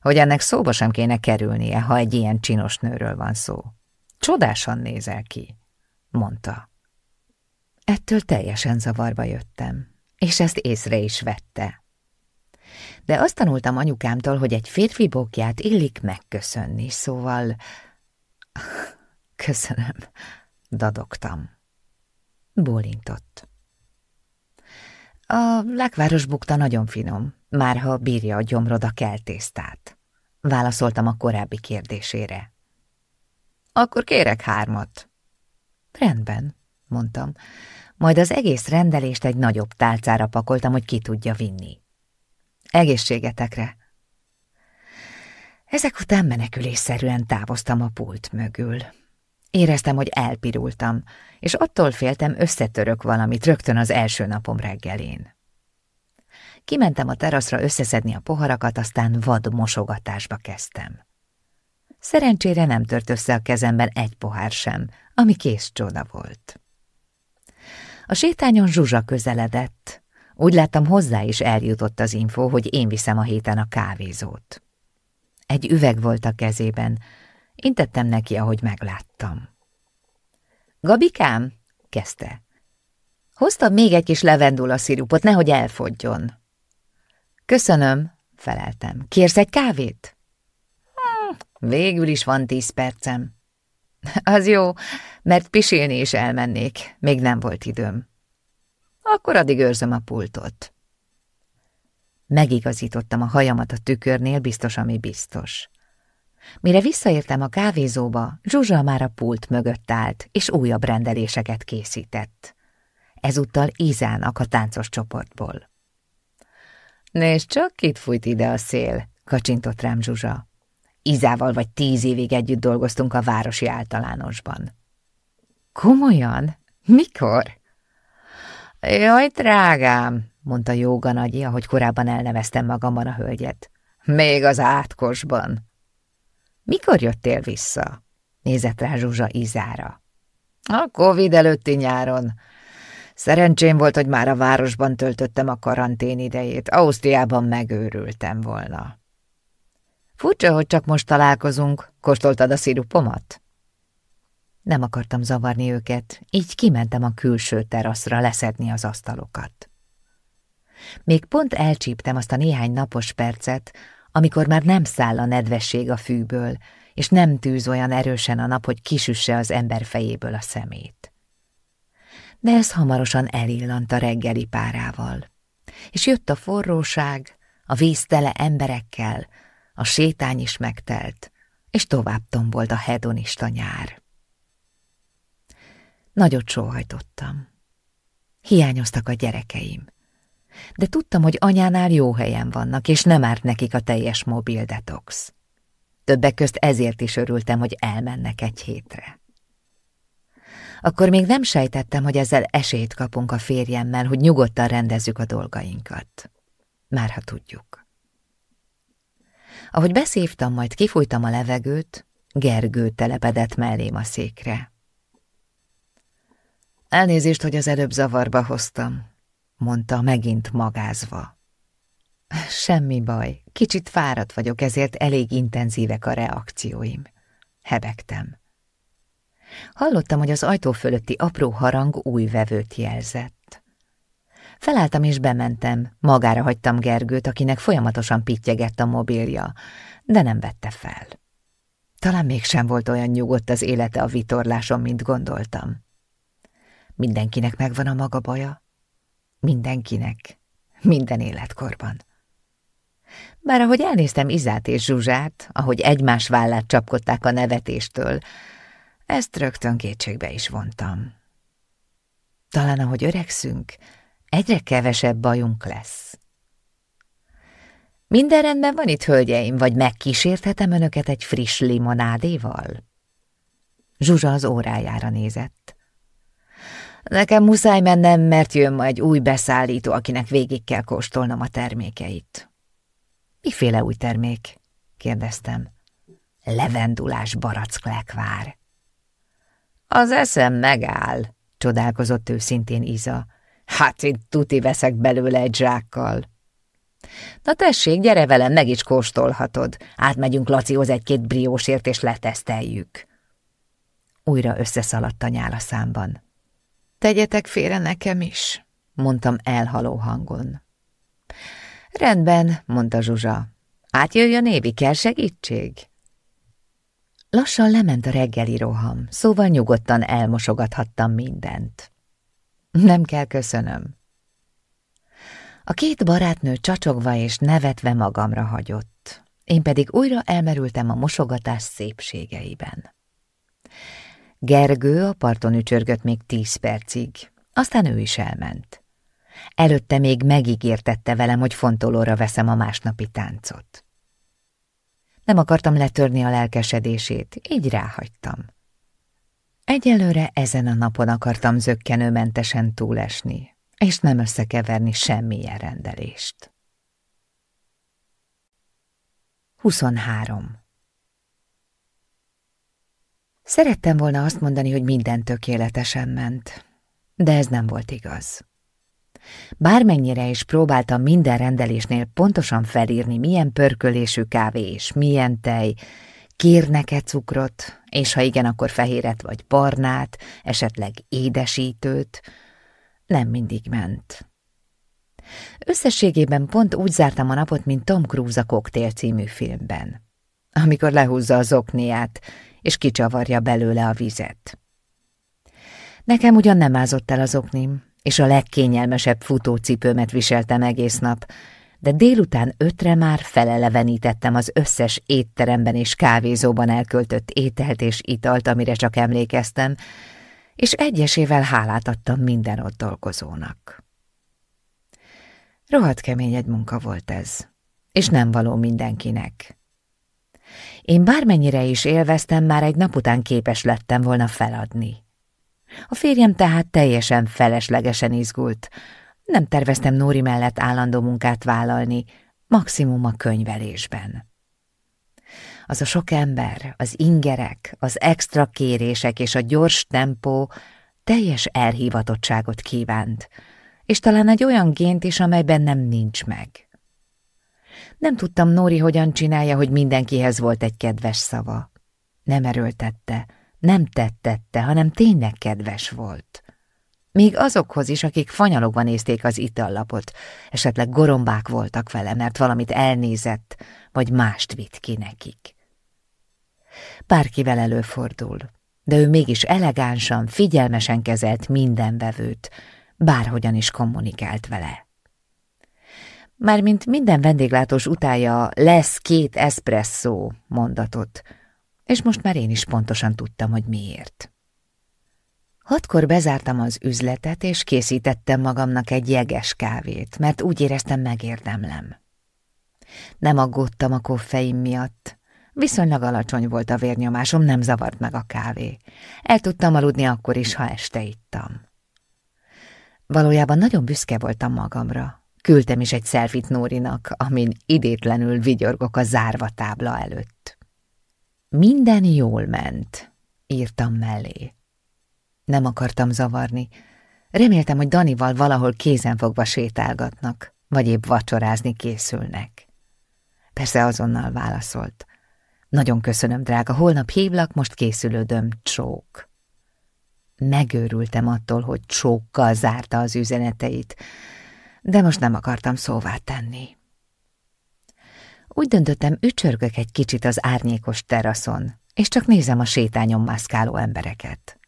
hogy ennek szóba sem kéne kerülnie, ha egy ilyen csinos nőről van szó. Csodásan nézel ki, mondta. Ettől teljesen zavarba jöttem, és ezt észre is vette. De azt tanultam anyukámtól, hogy egy férfi bókját illik megköszönni, szóval... <laughs> Köszönöm, dadogtam. Bólintott. A lákváros bukta nagyon finom, már ha bírja a gyomrod a keltésztát. Válaszoltam a korábbi kérdésére. Akkor kérek hármat. Rendben, mondtam. Majd az egész rendelést egy nagyobb tálcára pakoltam, hogy ki tudja vinni. Egészségetekre! Ezek után menekülésszerűen távoztam a pult mögül. Éreztem, hogy elpirultam, és attól féltem összetörök valamit rögtön az első napom reggelén. Kimentem a teraszra összeszedni a poharakat, aztán vad mosogatásba kezdtem. Szerencsére nem tört össze a kezemben egy pohár sem, ami kész csoda volt. A sétányon Zsuzsa közeledett. Úgy láttam, hozzá is eljutott az info, hogy én viszem a héten a kávézót. Egy üveg volt a kezében. Intettem neki, ahogy megláttam. Gabikám, kezdte. Hoztam még egy kis levendula szirupot, nehogy elfogjon. Köszönöm, feleltem. Kérsz egy kávét? Hm, végül is van tíz percem. <laughs> Az jó, mert pisilni is elmennék, még nem volt időm. Akkor addig őrzöm a pultot. Megigazítottam a hajamat a tükörnél, biztos, ami biztos. Mire visszaértem a kávézóba, Zsuzsa már a pult mögött állt, és újabb rendeléseket készített. Ezúttal Izának a táncos csoportból. Nézd csak, kit fújt ide a szél, kacsintott rám Zsuzsa. Izával vagy tíz évig együtt dolgoztunk a városi általánosban. Komolyan? Mikor? Jaj, drágám, mondta Jóga nagyi, ahogy korábban elneveztem magamban a hölgyet. Még az átkosban. Mikor jöttél vissza? Nézett rá Zsuzsa Izára. A Covid előtti nyáron. Szerencsém volt, hogy már a városban töltöttem a karantén idejét, Ausztriában megőrültem volna. Furcsa, hogy csak most találkozunk. Kóstoltad a szirupomat? Nem akartam zavarni őket, így kimentem a külső teraszra leszedni az asztalokat. Még pont elcsíptem azt a néhány napos percet, amikor már nem száll a nedvesség a fűből, és nem tűz olyan erősen a nap, hogy kisüsse az ember fejéből a szemét. De ez hamarosan elillant a reggeli párával, és jött a forróság, a víztele emberekkel, a sétány is megtelt, és tovább tombolt a hedonista nyár. Nagyot sóhajtottam. Hiányoztak a gyerekeim. De tudtam, hogy anyánál jó helyen vannak, és nem árt nekik a teljes mobil detox. Többek közt ezért is örültem, hogy elmennek egy hétre. Akkor még nem sejtettem, hogy ezzel esélyt kapunk a férjemmel, hogy nyugodtan rendezzük a dolgainkat. Már ha tudjuk. Ahogy beszívtam, majd kifújtam a levegőt, Gergő telepedett mellém a székre. Elnézést, hogy az előbb zavarba hoztam, mondta megint magázva. Semmi baj, kicsit fáradt vagyok, ezért elég intenzívek a reakcióim. Hebegtem. Hallottam, hogy az ajtó fölötti apró harang új vevőt jelzett. Felálltam és bementem, magára hagytam Gergőt, akinek folyamatosan pittyegett a mobilja, de nem vette fel. Talán mégsem volt olyan nyugodt az élete a vitorláson, mint gondoltam. Mindenkinek megvan a maga baja. Mindenkinek. Minden életkorban. Bár ahogy elnéztem Izát és Zsuzsát, ahogy egymás vállát csapkodták a nevetéstől, ezt rögtön kétségbe is vontam. Talán ahogy öregszünk, egyre kevesebb bajunk lesz. Minden rendben van itt, hölgyeim, vagy megkísérthetem önöket egy friss limonádéval? Zsuzsa az órájára nézett. Nekem muszáj mennem, mert jön ma egy új beszállító, akinek végig kell kóstolnom a termékeit. Miféle új termék? kérdeztem. Levendulás lekvár. Az eszem megáll, csodálkozott őszintén Iza. Hát én tuti veszek belőle egy zsákkal. Na tessék, gyere velem, meg is kóstolhatod. Átmegyünk Lacihoz egy-két briósért, és leteszteljük. Újra összeszaladt a nyál a számban. Tegyetek félre nekem is, mondtam elhaló hangon. Rendben, mondta Zsuzsa. Átjöjjön Évi, kell segítség? Lassan lement a reggeli roham, szóval nyugodtan elmosogathattam mindent. Nem kell, köszönöm. A két barátnő csacsogva és nevetve magamra hagyott, én pedig újra elmerültem a mosogatás szépségeiben. Gergő a parton ücsörgött még tíz percig, aztán ő is elment. Előtte még megígértette velem, hogy fontolóra veszem a másnapi táncot. Nem akartam letörni a lelkesedését, így ráhagytam. Egyelőre ezen a napon akartam zöggenőmentesen túlesni, és nem összekeverni semmilyen rendelést. 23. Szerettem volna azt mondani, hogy minden tökéletesen ment, de ez nem volt igaz. Bármennyire is próbáltam minden rendelésnél pontosan felírni, milyen pörkölésű kávé és milyen tej, kérnek-e cukrot, és ha igen, akkor fehéret vagy barnát, esetleg édesítőt, nem mindig ment. Összességében pont úgy zártam a napot, mint Tom Cruise a Cocktail című filmben. Amikor lehúzza az okniát, és kicsavarja belőle a vizet. Nekem ugyan nem ázott el az oknim, és a legkényelmesebb futócipőmet viseltem egész nap, de délután ötre már felelevenítettem az összes étteremben és kávézóban elköltött ételt és italt, amire csak emlékeztem, és egyesével hálát adtam minden ott dolgozónak. Rohadt kemény egy munka volt ez, és nem való mindenkinek. Én bármennyire is élveztem, már egy nap után képes lettem volna feladni. A férjem tehát teljesen feleslegesen izgult. Nem terveztem Nóri mellett állandó munkát vállalni, maximum a könyvelésben. Az a sok ember, az ingerek, az extra kérések és a gyors tempó teljes elhivatottságot kívánt, és talán egy olyan gént is, amely bennem nincs meg. Nem tudtam, Nóri hogyan csinálja, hogy mindenkihez volt egy kedves szava. Nem erőltette, nem tettette, hanem tényleg kedves volt. Még azokhoz is, akik fanyalogban nézték az itallapot, esetleg gorombák voltak vele, mert valamit elnézett, vagy mást vitt ki nekik. Bárkivel előfordul, de ő mégis elegánsan, figyelmesen kezelt minden vevőt, bárhogyan is kommunikált vele. Mármint minden vendéglátós utája lesz két eszpresszó mondatot, és most már én is pontosan tudtam, hogy miért. Hatkor bezártam az üzletet, és készítettem magamnak egy jeges kávét, mert úgy éreztem megérdemlem. Nem aggódtam a koffein miatt. Viszonylag alacsony volt a vérnyomásom, nem zavart meg a kávé. El tudtam aludni akkor is, ha este ittam. Valójában nagyon büszke voltam magamra. Küldtem is egy szelfit Nórinak, amin idétlenül vigyorgok a zárva tábla előtt. Minden jól ment, írtam mellé. Nem akartam zavarni. Reméltem, hogy Danival valahol kézenfogva sétálgatnak, vagy épp vacsorázni készülnek. Persze azonnal válaszolt. Nagyon köszönöm, drága, holnap hívlak, most készülődöm, csók. Megőrültem attól, hogy csókkal zárta az üzeneteit, de most nem akartam szóvá tenni. Úgy döntöttem, ücsörgök egy kicsit az árnyékos teraszon, és csak nézem a sétányon mászkáló embereket.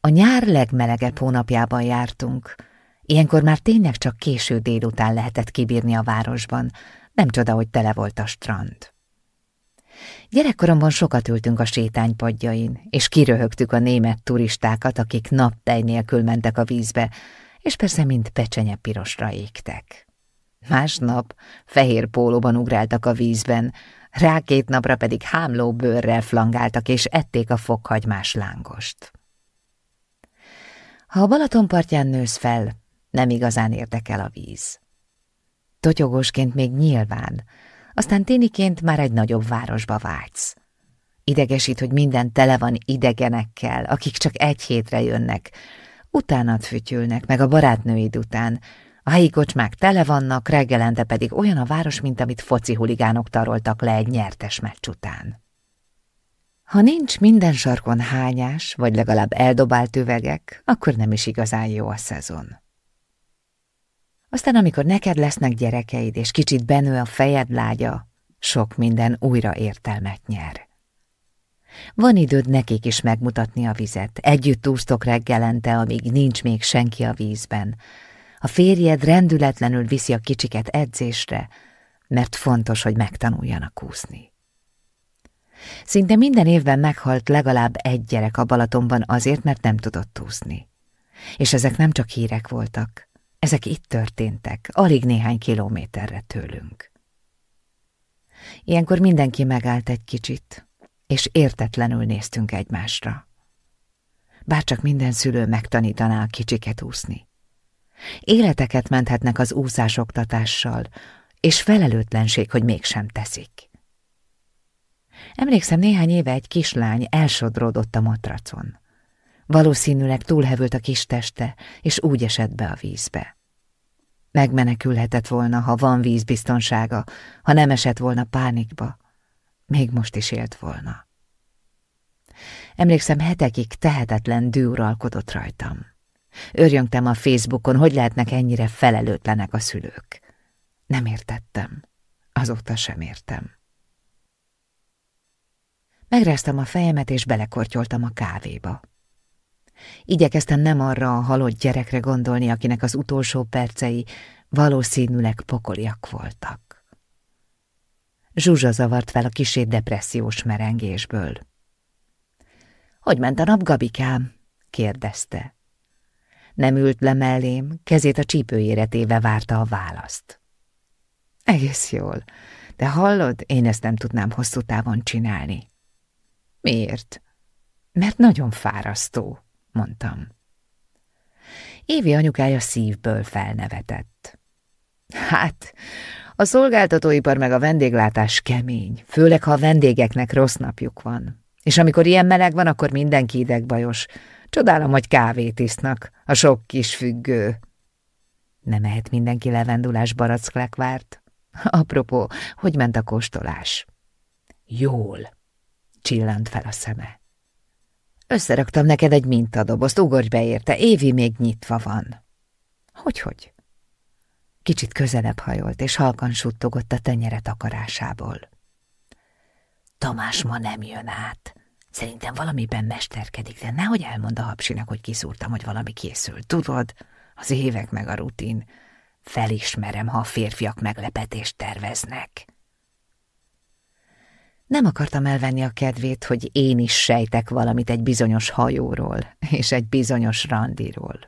A nyár legmelegebb hónapjában jártunk, ilyenkor már tényleg csak késő délután lehetett kibírni a városban, nem csoda, hogy tele volt a strand. Gyerekkoromban sokat ültünk a sétánypadjain, és kiröhögtük a német turistákat, akik naptej nélkül mentek a vízbe, és persze mind pecsenye pirosra égtek. Másnap fehér pólóban ugráltak a vízben, rá két napra pedig hámló bőrrel flangáltak, és ették a fokhagymás lángost. Ha a Balaton partján nősz fel, nem igazán érdekel a víz. Totyogósként még nyilván, aztán téniként már egy nagyobb városba vágysz. Idegesít, hogy minden tele van idegenekkel, akik csak egy hétre jönnek, utánat fütyülnek, meg a barátnőid után. A helyi kocsmák tele vannak, reggelente pedig olyan a város, mint amit foci huligánok taroltak le egy nyertes meccs után. Ha nincs minden sarkon hányás, vagy legalább eldobált üvegek, akkor nem is igazán jó a szezon. Aztán, amikor neked lesznek gyerekeid, és kicsit benő a fejed lágya, sok minden újra értelmet nyer. Van időd nekik is megmutatni a vizet, együtt úsztok reggelente, amíg nincs még senki a vízben. A férjed rendületlenül viszi a kicsiket edzésre, mert fontos, hogy megtanuljanak úszni. Szinte minden évben meghalt legalább egy gyerek a Balatonban azért, mert nem tudott úszni. És ezek nem csak hírek voltak, ezek itt történtek, alig néhány kilométerre tőlünk. Ilyenkor mindenki megállt egy kicsit, és értetlenül néztünk egymásra. Bárcsak minden szülő megtanítaná a kicsiket úszni. Életeket menthetnek az úszásoktatással, és felelőtlenség, hogy mégsem teszik. Emlékszem, néhány éve egy kislány elsodródott a matracon. Valószínűleg túlhevült a kis teste, és úgy esett be a vízbe. Megmenekülhetett volna, ha van vízbiztonsága, ha nem esett volna pánikba. Még most is élt volna. Emlékszem, hetekig tehetetlen dű uralkodott rajtam. Örjöngtem a Facebookon, hogy lehetnek ennyire felelőtlenek a szülők. Nem értettem. Azóta sem értem. Megráztam a fejemet, és belekortyoltam a kávéba. Igyekeztem nem arra a halott gyerekre gondolni, akinek az utolsó percei valószínűleg pokoliak voltak. Zsuzsa zavart fel a kisét depressziós merengésből. – Hogy ment a nap, Gabikám? – kérdezte. Nem ült le mellém, kezét a csípőjére téve várta a választ. – Egész jól, de hallod, én ezt nem tudnám hosszú távon csinálni. – Miért? – Mert nagyon fárasztó mondtam. Évi anyukája szívből felnevetett. Hát, a szolgáltatóipar meg a vendéglátás kemény, főleg ha a vendégeknek rossz napjuk van. És amikor ilyen meleg van, akkor mindenki idegbajos. Csodálom, hogy kávét isznak, a sok kis függő. Nem mehet mindenki levendulás várt, Apropó, hogy ment a kóstolás? Jól, csillant fel a szeme. Összeraktam neked egy mintadobozt, ugorj be érte, Évi még nyitva van. Hogy-hogy? Kicsit közelebb hajolt, és halkan suttogott a tenyere takarásából. Tamás ma nem jön át. Szerintem valamiben mesterkedik, de nehogy elmond a hapsinak, hogy kiszúrtam, hogy valami készül. Tudod, az évek meg a rutin. Felismerem, ha a férfiak meglepetést terveznek. Nem akartam elvenni a kedvét, hogy én is sejtek valamit egy bizonyos hajóról és egy bizonyos randiról.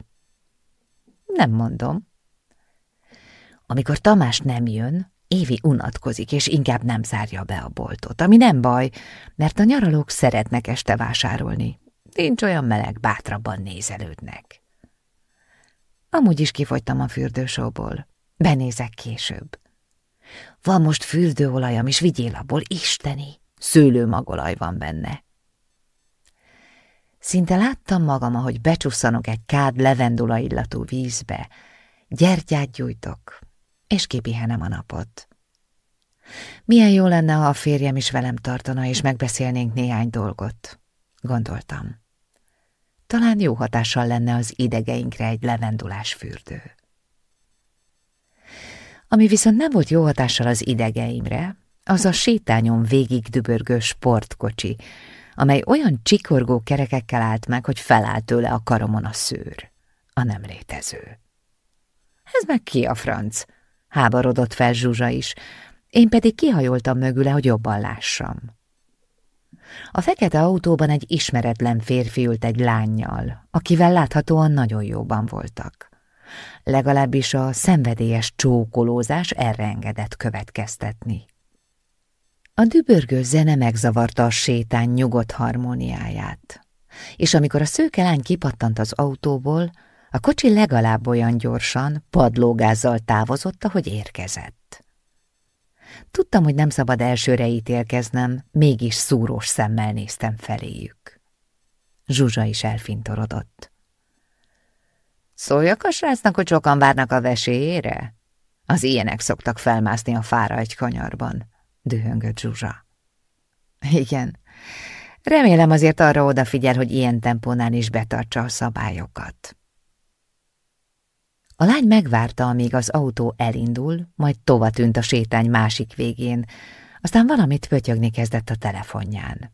Nem mondom. Amikor Tamás nem jön, Évi unatkozik, és inkább nem zárja be a boltot, ami nem baj, mert a nyaralók szeretnek este vásárolni. Nincs olyan meleg, bátrabban nézelődnek. Amúgy is kifogytam a fürdősóból. Benézek később. Van most fürdőolajam, és vigyél abból, isteni, szőlőmagolaj van benne. Szinte láttam magam, ahogy becsusszanok egy kád levendula illatú vízbe, gyertyát gyújtok, és kipihenem a napot. Milyen jó lenne, ha a férjem is velem tartana, és megbeszélnénk néhány dolgot, gondoltam. Talán jó hatással lenne az idegeinkre egy levendulás fürdő. Ami viszont nem volt jó hatással az idegeimre, az a sétányon végig dübörgő sportkocsi, amely olyan csikorgó kerekekkel állt meg, hogy felállt tőle a karomon a szőr, a nem létező. Ez meg ki a franc? Háborodott fel Zsuzsa is, én pedig kihajoltam mögüle, hogy jobban lássam. A fekete autóban egy ismeretlen férfi ült egy lányjal, akivel láthatóan nagyon jóban voltak. Legalábbis a szenvedélyes csókolózás erre engedett következtetni. A dübörgő zene megzavarta a sétány nyugodt harmóniáját, és amikor a szőke lány kipattant az autóból, a kocsi legalább olyan gyorsan, padlógázzal távozott, ahogy érkezett. Tudtam, hogy nem szabad elsőre ítélkeznem, mégis szúrós szemmel néztem feléjük. Zsuzsa is elfintorodott. Szóljak a srácnak, hogy sokan várnak a veséjére? Az ilyenek szoktak felmászni a fára egy kanyarban, dühöngött Zsuzsa. Igen, remélem azért arra odafigyel, hogy ilyen tempónál is betartsa a szabályokat. A lány megvárta, amíg az autó elindul, majd tova tűnt a sétány másik végén, aztán valamit pötyögni kezdett a telefonján.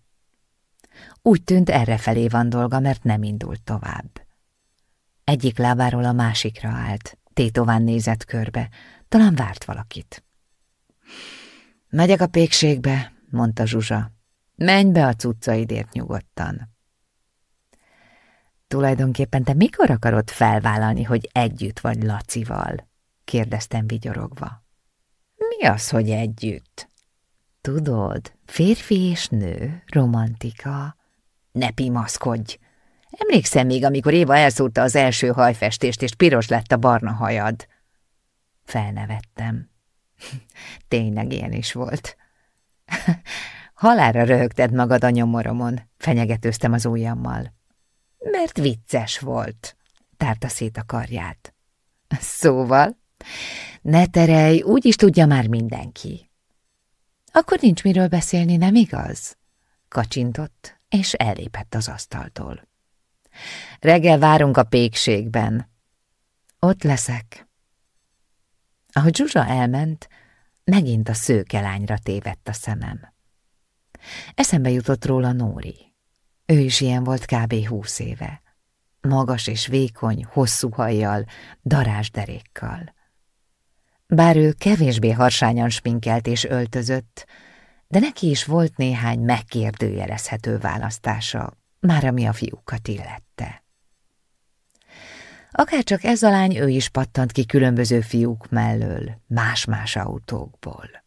Úgy tűnt, errefelé van dolga, mert nem indult tovább. Egyik lábáról a másikra állt, tétován nézett körbe, talán várt valakit. Megyek a pékségbe, mondta Zsuzsa. Menj be a cuccaidért nyugodtan. Tulajdonképpen te mikor akarod felvállalni, hogy együtt vagy Lacival? kérdeztem vigyorogva. Mi az, hogy együtt? Tudod, férfi és nő, romantika. Ne pimaszkodj! Emlékszem még, amikor Éva elszúrta az első hajfestést, és piros lett a barna hajad. Felnevettem. <laughs> Tényleg ilyen is volt. <laughs> Halára röhögted magad a nyomoromon, fenyegetőztem az ujjammal. Mert vicces volt, tárta szét a karját. <laughs> Szóval, ne terelj, úgy is tudja már mindenki. Akkor nincs miről beszélni, nem igaz? Kacsintott, és ellépett az asztaltól. Reggel várunk a pékségben. Ott leszek. Ahogy Zsuzsa elment, megint a szőkelányra tévedt a szemem. Eszembe jutott róla Nóri. Ő is ilyen volt kb. húsz éve. Magas és vékony, hosszú hajjal, darás derékkal. Bár ő kevésbé harsányan sminkelt és öltözött, de neki is volt néhány megkérdőjelezhető választása, már ami a fiúkat illette. Akárcsak ez a lány, ő is pattant ki különböző fiúk mellől, más-más autókból.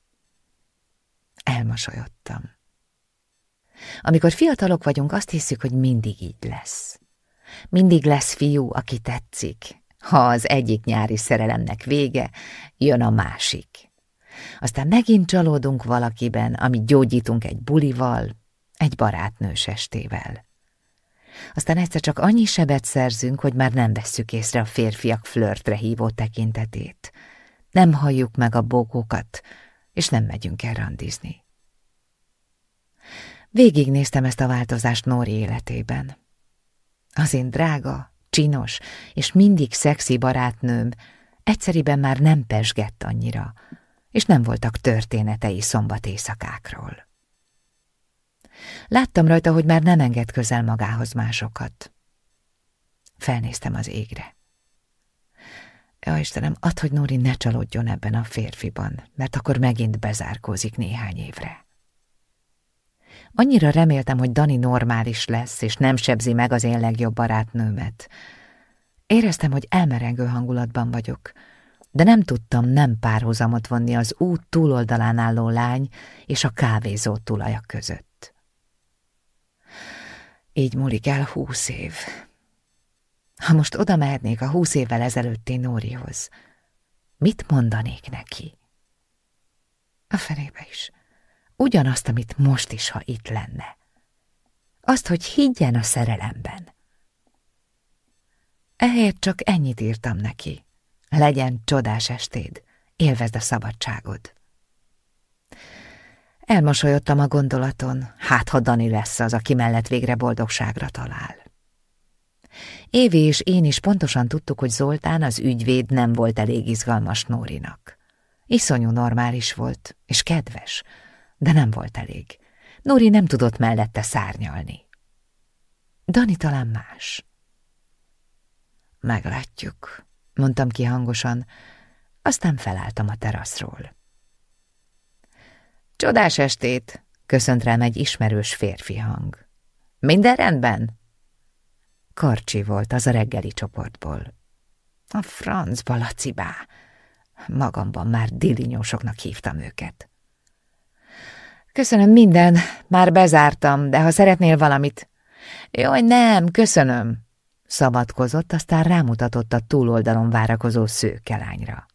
Elmosolyodtam. Amikor fiatalok vagyunk, azt hiszük, hogy mindig így lesz. Mindig lesz fiú, aki tetszik. Ha az egyik nyári szerelemnek vége, jön a másik. Aztán megint csalódunk valakiben, amit gyógyítunk egy bulival, egy barátnős estével. Aztán egyszer csak annyi sebet szerzünk, hogy már nem vesszük észre a férfiak flörtre hívó tekintetét. nem halljuk meg a bókókat, és nem megyünk el randizni. Végignéztem ezt a változást Nóri életében. Az én drága, csinos és mindig szexi barátnőm egyszeriben már nem pesgett annyira, és nem voltak történetei szombat éjszakákról. Láttam rajta, hogy már nem enged közel magához másokat. Felnéztem az égre. Ja, Istenem, add, hogy Nóri ne csalódjon ebben a férfiban, mert akkor megint bezárkózik néhány évre. Annyira reméltem, hogy Dani normális lesz, és nem sebzi meg az én legjobb barátnőmet. Éreztem, hogy elmerengő hangulatban vagyok, de nem tudtam nem párhuzamot vonni az út túloldalán álló lány és a kávézó tulaja között. Így múlik el húsz év. Ha most oda mehetnék a húsz évvel ezelőtti Nórihoz, mit mondanék neki? A fenébe is. Ugyanazt, amit most is, ha itt lenne. Azt, hogy higgyen a szerelemben. Ehelyett csak ennyit írtam neki. Legyen csodás estéd, élvezd a szabadságod. Elmosolyodtam a gondolaton, hát ha Dani lesz az, aki mellett végre boldogságra talál. Évi és én is pontosan tudtuk, hogy Zoltán az ügyvéd nem volt elég izgalmas Nórinak. Iszonyú normális volt, és kedves, de nem volt elég. Nóri nem tudott mellette szárnyalni. Dani talán más. Meglátjuk, mondtam ki hangosan, aztán felálltam a teraszról. Csodás estét, köszönt rám egy ismerős férfi hang. Minden rendben? Karcsi volt az a reggeli csoportból. A francba, Lacibá! Magamban már dilinyósoknak hívtam őket. Köszönöm minden, már bezártam, de ha szeretnél valamit... Jaj, nem, köszönöm, szabadkozott, aztán rámutatott a túloldalon várakozó szőkelányra.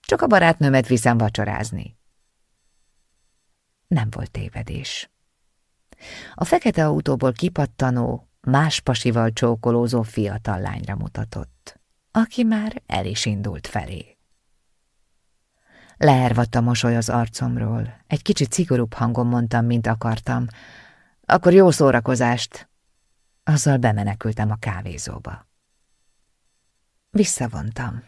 Csak a barátnőmet viszem vacsorázni. Nem volt tévedés. A fekete autóból kipattanó, más pasival csókolózó fiatal lányra mutatott, aki már el is indult felé. Leervadt a mosoly az arcomról, egy kicsit szigorúbb hangon mondtam, mint akartam. Akkor jó szórakozást! Azzal bemenekültem a kávézóba. Visszavontam.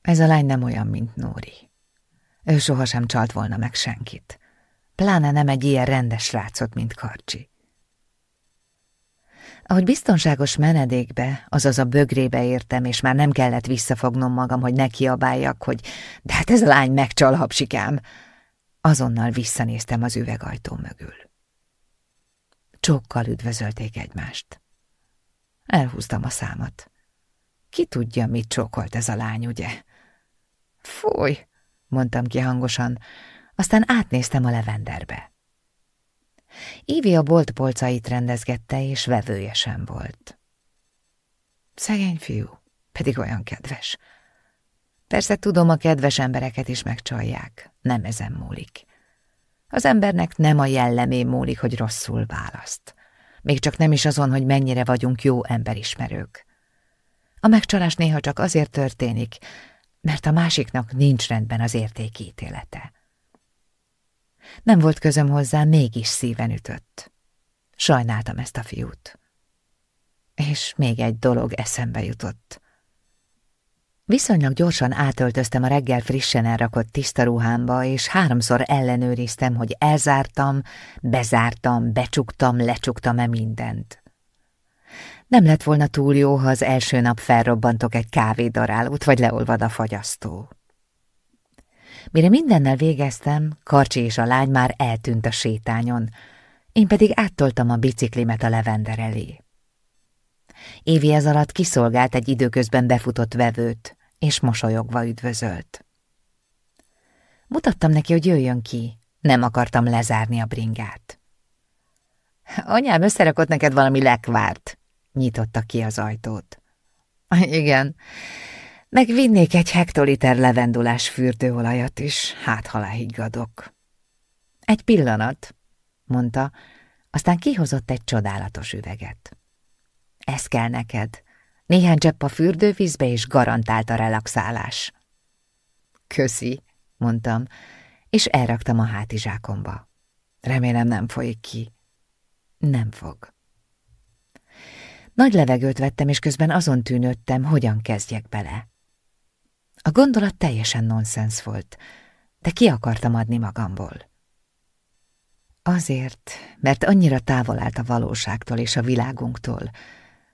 Ez a lány nem olyan, mint Nóri. Ő sohasem csalt volna meg senkit. Pláne nem egy ilyen rendes rácot, mint Karcsi. Ahogy biztonságos menedékbe, azaz a bögrébe értem, és már nem kellett visszafognom magam, hogy ne kiabáljak, hogy de hát ez a lány megcsal, hapsikám. Azonnal visszanéztem az üvegajtó mögül. Csókkal üdvözölték egymást. Elhúztam a számat. Ki tudja, mit csókolt ez a lány, ugye? Fúj, mondtam ki hangosan, aztán átnéztem a levenderbe. Ívi a bolt polcait rendezgette, és vevője sem volt. Szegény fiú, pedig olyan kedves. Persze tudom, a kedves embereket is megcsalják, nem ezen múlik. Az embernek nem a jellemé múlik, hogy rosszul választ. Még csak nem is azon, hogy mennyire vagyunk jó emberismerők. A megcsalás néha csak azért történik, mert a másiknak nincs rendben az értékítélete. Nem volt közöm hozzá, mégis szíven ütött. Sajnáltam ezt a fiút. És még egy dolog eszembe jutott. Viszonylag gyorsan átöltöztem a reggel frissen elrakott tiszta ruhámba, és háromszor ellenőriztem, hogy elzártam, bezártam, becsuktam, lecsuktam-e mindent. Nem lett volna túl jó, ha az első nap felrobbantok egy kávédarálót, vagy leolvad a fagyasztó. Mire mindennel végeztem, Karcsi és a lány már eltűnt a sétányon, én pedig áttoltam a biciklimet a levender elé. Évi ez alatt kiszolgált egy időközben befutott vevőt, és mosolyogva üdvözölt. Mutattam neki, hogy jöjjön ki, nem akartam lezárni a bringát. Anyám összerakott neked valami lekvárt, nyitotta ki az ajtót. Igen, meg vinnék egy hektoliter levendulás fürdőolajat is, hát ha. Egy pillanat, mondta, aztán kihozott egy csodálatos üveget. Ez kell neked. Néhány csepp a fürdővízbe, és garantált a relaxálás. Köszi, mondtam, és elraktam a hátizsákomba. Remélem nem folyik ki. Nem fog. Nagy levegőt vettem, és közben azon tűnődtem, hogyan kezdjek bele. A gondolat teljesen nonsens volt, de ki akartam adni magamból. Azért, mert annyira távol állt a valóságtól és a világunktól,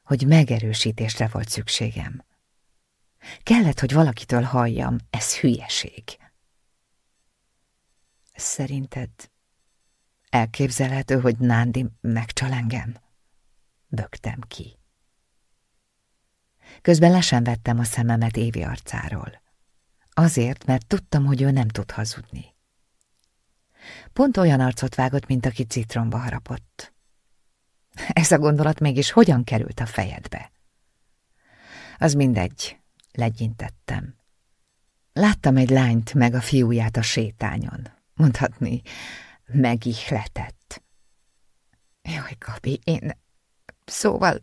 hogy megerősítésre volt szükségem. Kellett, hogy valakitől halljam, ez hülyeség. Szerinted elképzelhető, hogy Nándi megcsal engem? Bögtem ki. Közben lesen vettem a szememet Évi arcáról. Azért, mert tudtam, hogy ő nem tud hazudni. Pont olyan arcot vágott, mint aki citromba harapott. Ez a gondolat mégis hogyan került a fejedbe? Az mindegy, legyintettem. Láttam egy lányt meg a fiúját a sétányon. Mondhatni, megihletett. Jaj, Gabi, én... Szóval...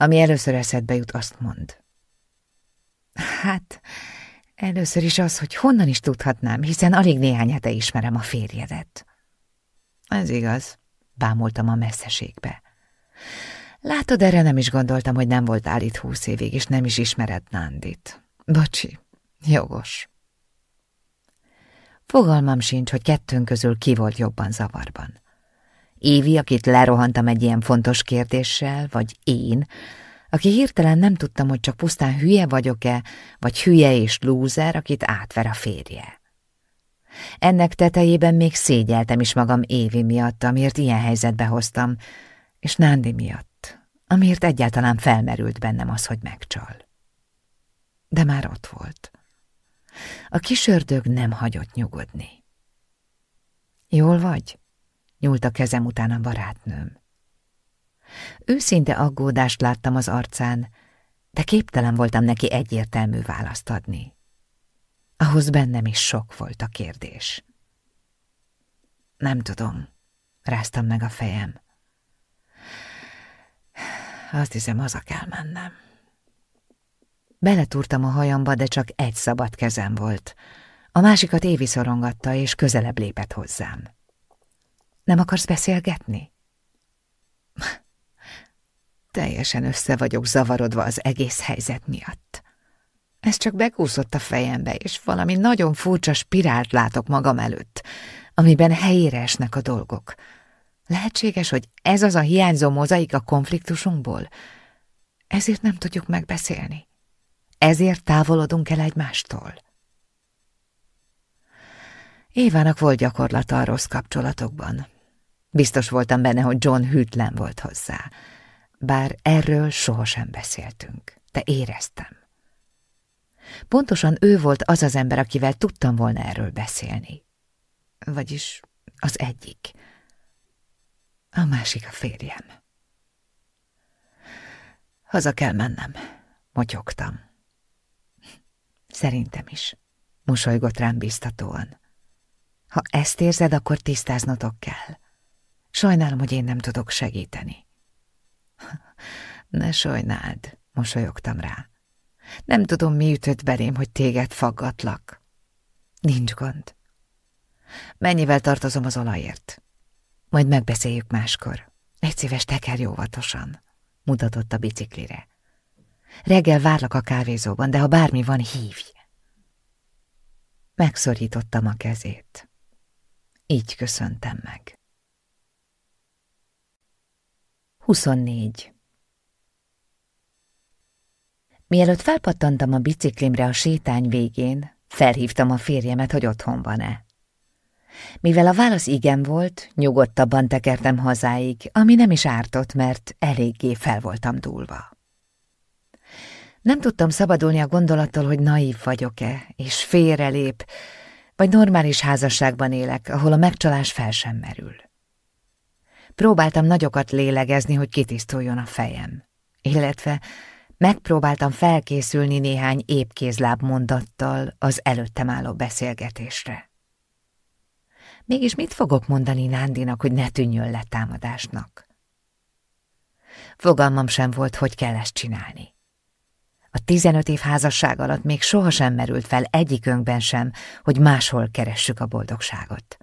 Ami először eszedbe jut, azt mond. Hát, először is az, hogy honnan is tudhatnám, hiszen alig néhány hete ismerem a férjedet. Ez igaz, bámultam a messzeségbe. Látod, erre nem is gondoltam, hogy nem volt állít húsz évig, és nem is ismered Nándit. Bocsi, jogos. Fogalmam sincs, hogy kettőnk közül ki volt jobban zavarban. Évi, akit lerohantam egy ilyen fontos kérdéssel, vagy én, aki hirtelen nem tudtam, hogy csak pusztán hülye vagyok-e, vagy hülye és lúzer, akit átver a férje. Ennek tetejében még szégyeltem is magam Évi miatt, amiért ilyen helyzetbe hoztam, és Nándi miatt, amiért egyáltalán felmerült bennem az, hogy megcsal. De már ott volt. A kis ördög nem hagyott nyugodni. Jól vagy? Nyúlt a kezem után a barátnőm. Őszinte aggódást láttam az arcán, de képtelen voltam neki egyértelmű választ adni. Ahhoz bennem is sok volt a kérdés. Nem tudom, ráztam meg a fejem. Azt hiszem, haza kell mennem. Beletúrtam a hajamba, de csak egy szabad kezem volt. A másikat Évi szorongatta, és közelebb lépett hozzám. Nem akarsz beszélgetni? Teljesen össze vagyok zavarodva az egész helyzet miatt. Ez csak bekúszott a fejembe, és valami nagyon furcsa spirált látok magam előtt, amiben helyére esnek a dolgok. Lehetséges, hogy ez az a hiányzó mozaik a konfliktusunkból? Ezért nem tudjuk megbeszélni. Ezért távolodunk el egymástól. Évának volt gyakorlata a rossz kapcsolatokban. Biztos voltam benne, hogy John hűtlen volt hozzá. Bár erről sohasem beszéltünk, de éreztem. Pontosan ő volt az az ember, akivel tudtam volna erről beszélni. Vagyis az egyik. A másik a férjem. Haza kell mennem, motyogtam. Szerintem is, mosolygott rám biztatóan. Ha ezt érzed, akkor tisztáznotok kell. Sajnálom, hogy én nem tudok segíteni. Ne sajnáld, mosolyogtam rá. Nem tudom, mi ütött belém, hogy téged faggatlak. Nincs gond. Mennyivel tartozom az olajért? Majd megbeszéljük máskor. Egy szíves tekerj óvatosan, mutatott a biciklire. Reggel várlak a kávézóban, de ha bármi van, hívj. Megszorítottam a kezét. Így köszöntem meg. 24. Mielőtt felpattantam a biciklimre a sétány végén, felhívtam a férjemet, hogy otthon van-e. Mivel a válasz igen volt, nyugodtabban tekertem hazáig, ami nem is ártott, mert eléggé fel voltam dúlva. Nem tudtam szabadulni a gondolattól, hogy naív vagyok-e, és félrelép, vagy normális házasságban élek, ahol a megcsalás fel sem merül. Próbáltam nagyokat lélegezni, hogy kitisztuljon a fejem, illetve megpróbáltam felkészülni néhány épkézláb mondattal az előttem álló beszélgetésre. Mégis mit fogok mondani Nándinak, hogy ne tűnjön le támadásnak? Fogalmam sem volt, hogy kell ezt csinálni. A tizenöt év házasság alatt még sohasem merült fel egyikünkben sem, hogy máshol keressük a boldogságot.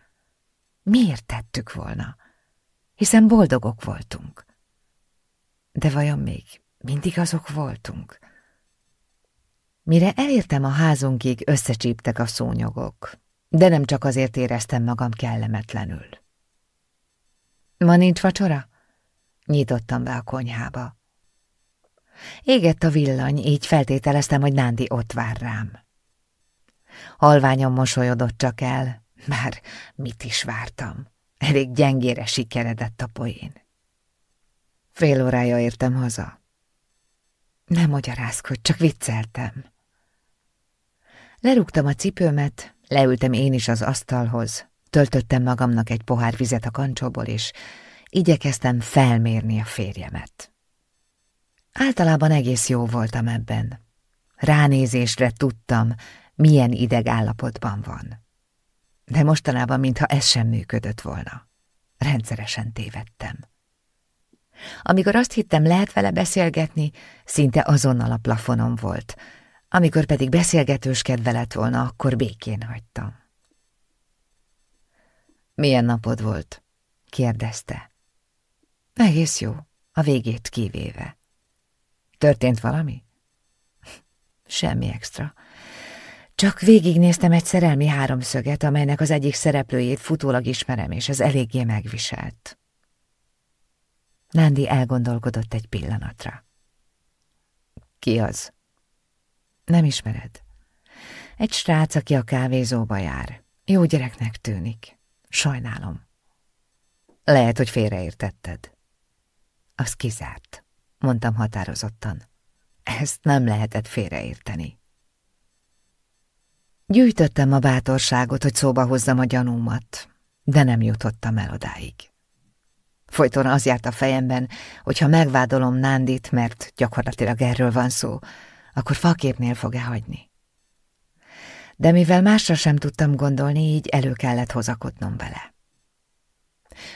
Miért tettük volna? Hiszen boldogok voltunk. De vajon még mindig azok voltunk? Mire elértem a házunkig, összecsíptek a szúnyogok, de nem csak azért éreztem magam kellemetlenül. Ma nincs vacsora? Nyitottam be a konyhába. Égett a villany, így feltételeztem, hogy Nándi ott vár rám. Halványan mosolyodott csak el, bár mit is vártam. Elég gyengére sikeredett a poén. Fél órája értem haza. Nem magyarázkodj, csak vicceltem. Lerúgtam a cipőmet, leültem én is az asztalhoz, töltöttem magamnak egy pohár vizet a kancsóból, és igyekeztem felmérni a férjemet. Általában egész jó voltam ebben. Ránézésre tudtam, milyen ideg állapotban van. De mostanában, mintha ez sem működött volna. Rendszeresen tévedtem. Amikor azt hittem, lehet vele beszélgetni, szinte azonnal a plafonom volt. Amikor pedig beszélgetőskedve lett volna, akkor békén hagytam. Milyen napod volt? kérdezte. Egész jó, a végét kivéve. Történt valami? Semmi extra. Csak végignéztem egy szerelmi háromszöget, amelynek az egyik szereplőjét futólag ismerem, és ez eléggé megviselt. Nándi elgondolkodott egy pillanatra. Ki az? Nem ismered. Egy srác, aki a kávézóba jár. Jó gyereknek tűnik. Sajnálom. Lehet, hogy félreértetted. Az kizárt mondtam határozottan. Ezt nem lehetett félreérteni. Gyűjtöttem a bátorságot, hogy szóba hozzam a gyanúmat, de nem jutottam el odáig. Folyton az járt a fejemben, hogy ha megvádolom Nándit, mert gyakorlatilag erről van szó, akkor faképnél fog-e hagyni. De mivel másra sem tudtam gondolni, így elő kellett hozakodnom vele.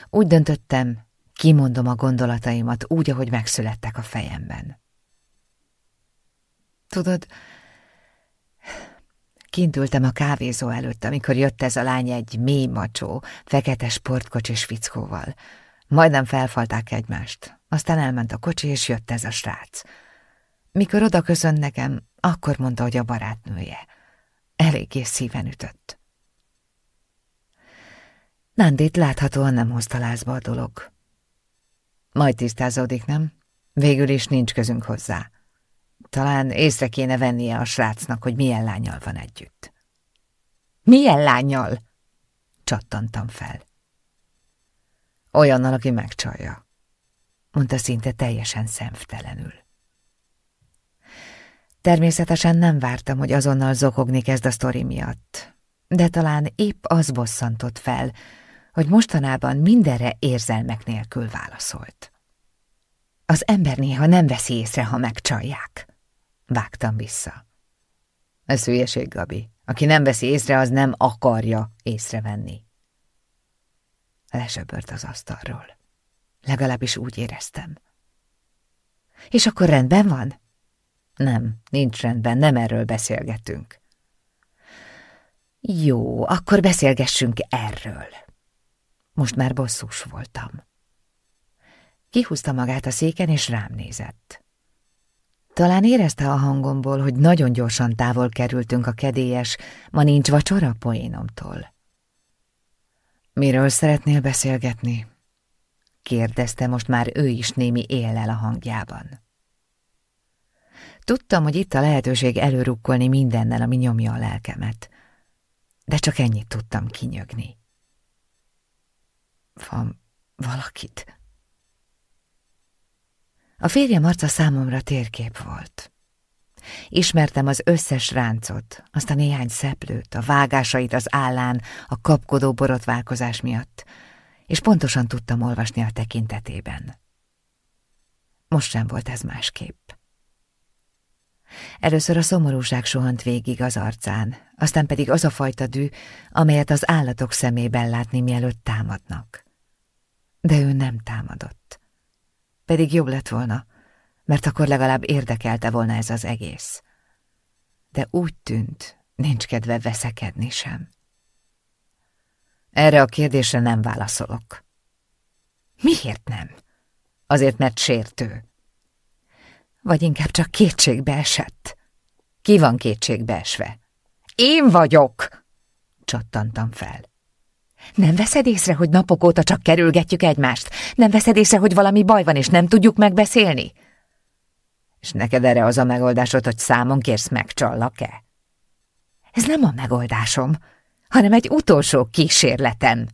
Úgy döntöttem, Kimondom a gondolataimat úgy, ahogy megszülettek a fejemben. Tudod, kint ültem a kávézó előtt, amikor jött ez a lány egy mély macsó, fekete sportkocsis fickóval. Majdnem felfalták egymást. Aztán elment a kocsi, és jött ez a srác. Mikor oda köszönt nekem, akkor mondta, hogy a barátnője. Eléggé szíven ütött. Nándit láthatóan nem hozta lázba a dolog. Majd tisztázódik, nem? Végül is nincs közünk hozzá. Talán észre kéne vennie a srácnak, hogy milyen lányjal van együtt. Milyen lányjal? Csattantam fel. Olyannal, aki megcsalja, mondta szinte teljesen szemtelenül. Természetesen nem vártam, hogy azonnal zokogni kezd a sztori miatt, de talán épp az bosszantott fel, hogy mostanában mindenre érzelmek nélkül válaszolt. Az ember néha nem veszi észre, ha megcsalják. Vágtam vissza. Ez hülyeség, Gabi. Aki nem veszi észre, az nem akarja észrevenni. Lesöbört az asztalról. Legalábbis úgy éreztem. És akkor rendben van? Nem, nincs rendben, nem erről beszélgetünk. Jó, akkor beszélgessünk erről. Most már bosszús voltam. Kihúzta magát a széken, és rám nézett. Talán érezte a hangomból, hogy nagyon gyorsan távol kerültünk a kedélyes, ma nincs vacsora poénomtól. Miről szeretnél beszélgetni? kérdezte most már ő is némi éllel a hangjában. Tudtam, hogy itt a lehetőség előrukkolni mindennel, ami nyomja a lelkemet, de csak ennyit tudtam kinyögni. Van valakit? A férjem arca számomra térkép volt. Ismertem az összes ráncot, azt a néhány szeplőt, a vágásait az állán, a kapkodó borotválkozás miatt, és pontosan tudtam olvasni a tekintetében. Most sem volt ez másképp. Először a szomorúság sohant végig az arcán, aztán pedig az a fajta dű, amelyet az állatok szemében látni, mielőtt támadnak. De ő nem támadott. Pedig jobb lett volna, mert akkor legalább érdekelte volna ez az egész. De úgy tűnt, nincs kedve veszekedni sem. Erre a kérdésre nem válaszolok. Miért nem? Azért, mert sértő. Vagy inkább csak kétségbe esett. Ki van kétségbe esve? Én vagyok! Csattantam fel. Nem veszed észre, hogy napok óta csak kerülgetjük egymást? Nem veszed észre, hogy valami baj van, és nem tudjuk megbeszélni? És neked erre az a megoldásod, hogy számon kérsz megcsallak-e? Ez nem a megoldásom, hanem egy utolsó kísérletem.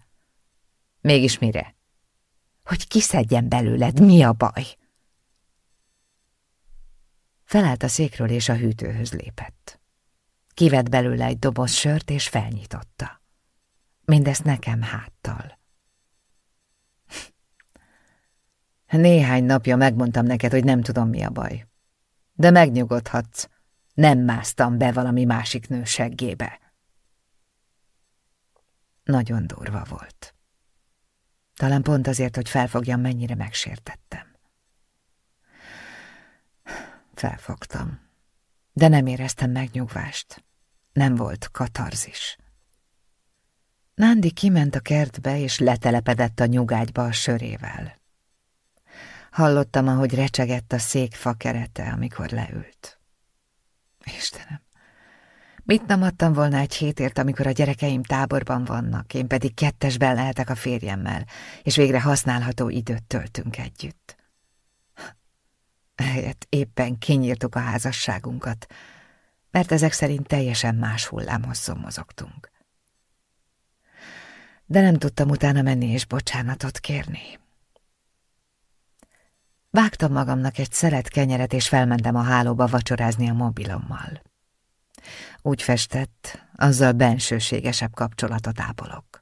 Mégis mire? Hogy kiszedjen belőled, mi a baj? Felállt a székről, és a hűtőhöz lépett. Kivett belőle egy doboz sört, és felnyitotta. Mindezt nekem háttal. Néhány napja megmondtam neked, hogy nem tudom, mi a baj. De megnyugodhatsz, nem másztam be valami másik nő seggébe. Nagyon durva volt. Talán pont azért, hogy felfogjam, mennyire megsértettem. Felfogtam, de nem éreztem megnyugvást. Nem volt katarzis. Nándi kiment a kertbe, és letelepedett a nyugágyba a sörével. Hallottam, ahogy recsegett a székfa kerete, amikor leült. Istenem, mit nem adtam volna egy hétért, amikor a gyerekeim táborban vannak, én pedig kettesben lehetek a férjemmel, és végre használható időt töltünk együtt. Helyett éppen kinyírtuk a házasságunkat, mert ezek szerint teljesen más hullámhosszon mozogtunk. De nem tudtam utána menni és bocsánatot kérni. Vágtam magamnak egy szelet kenyeret, és felmentem a hálóba vacsorázni a mobilommal. Úgy festett, azzal bensőségesebb kapcsolatot ápolok.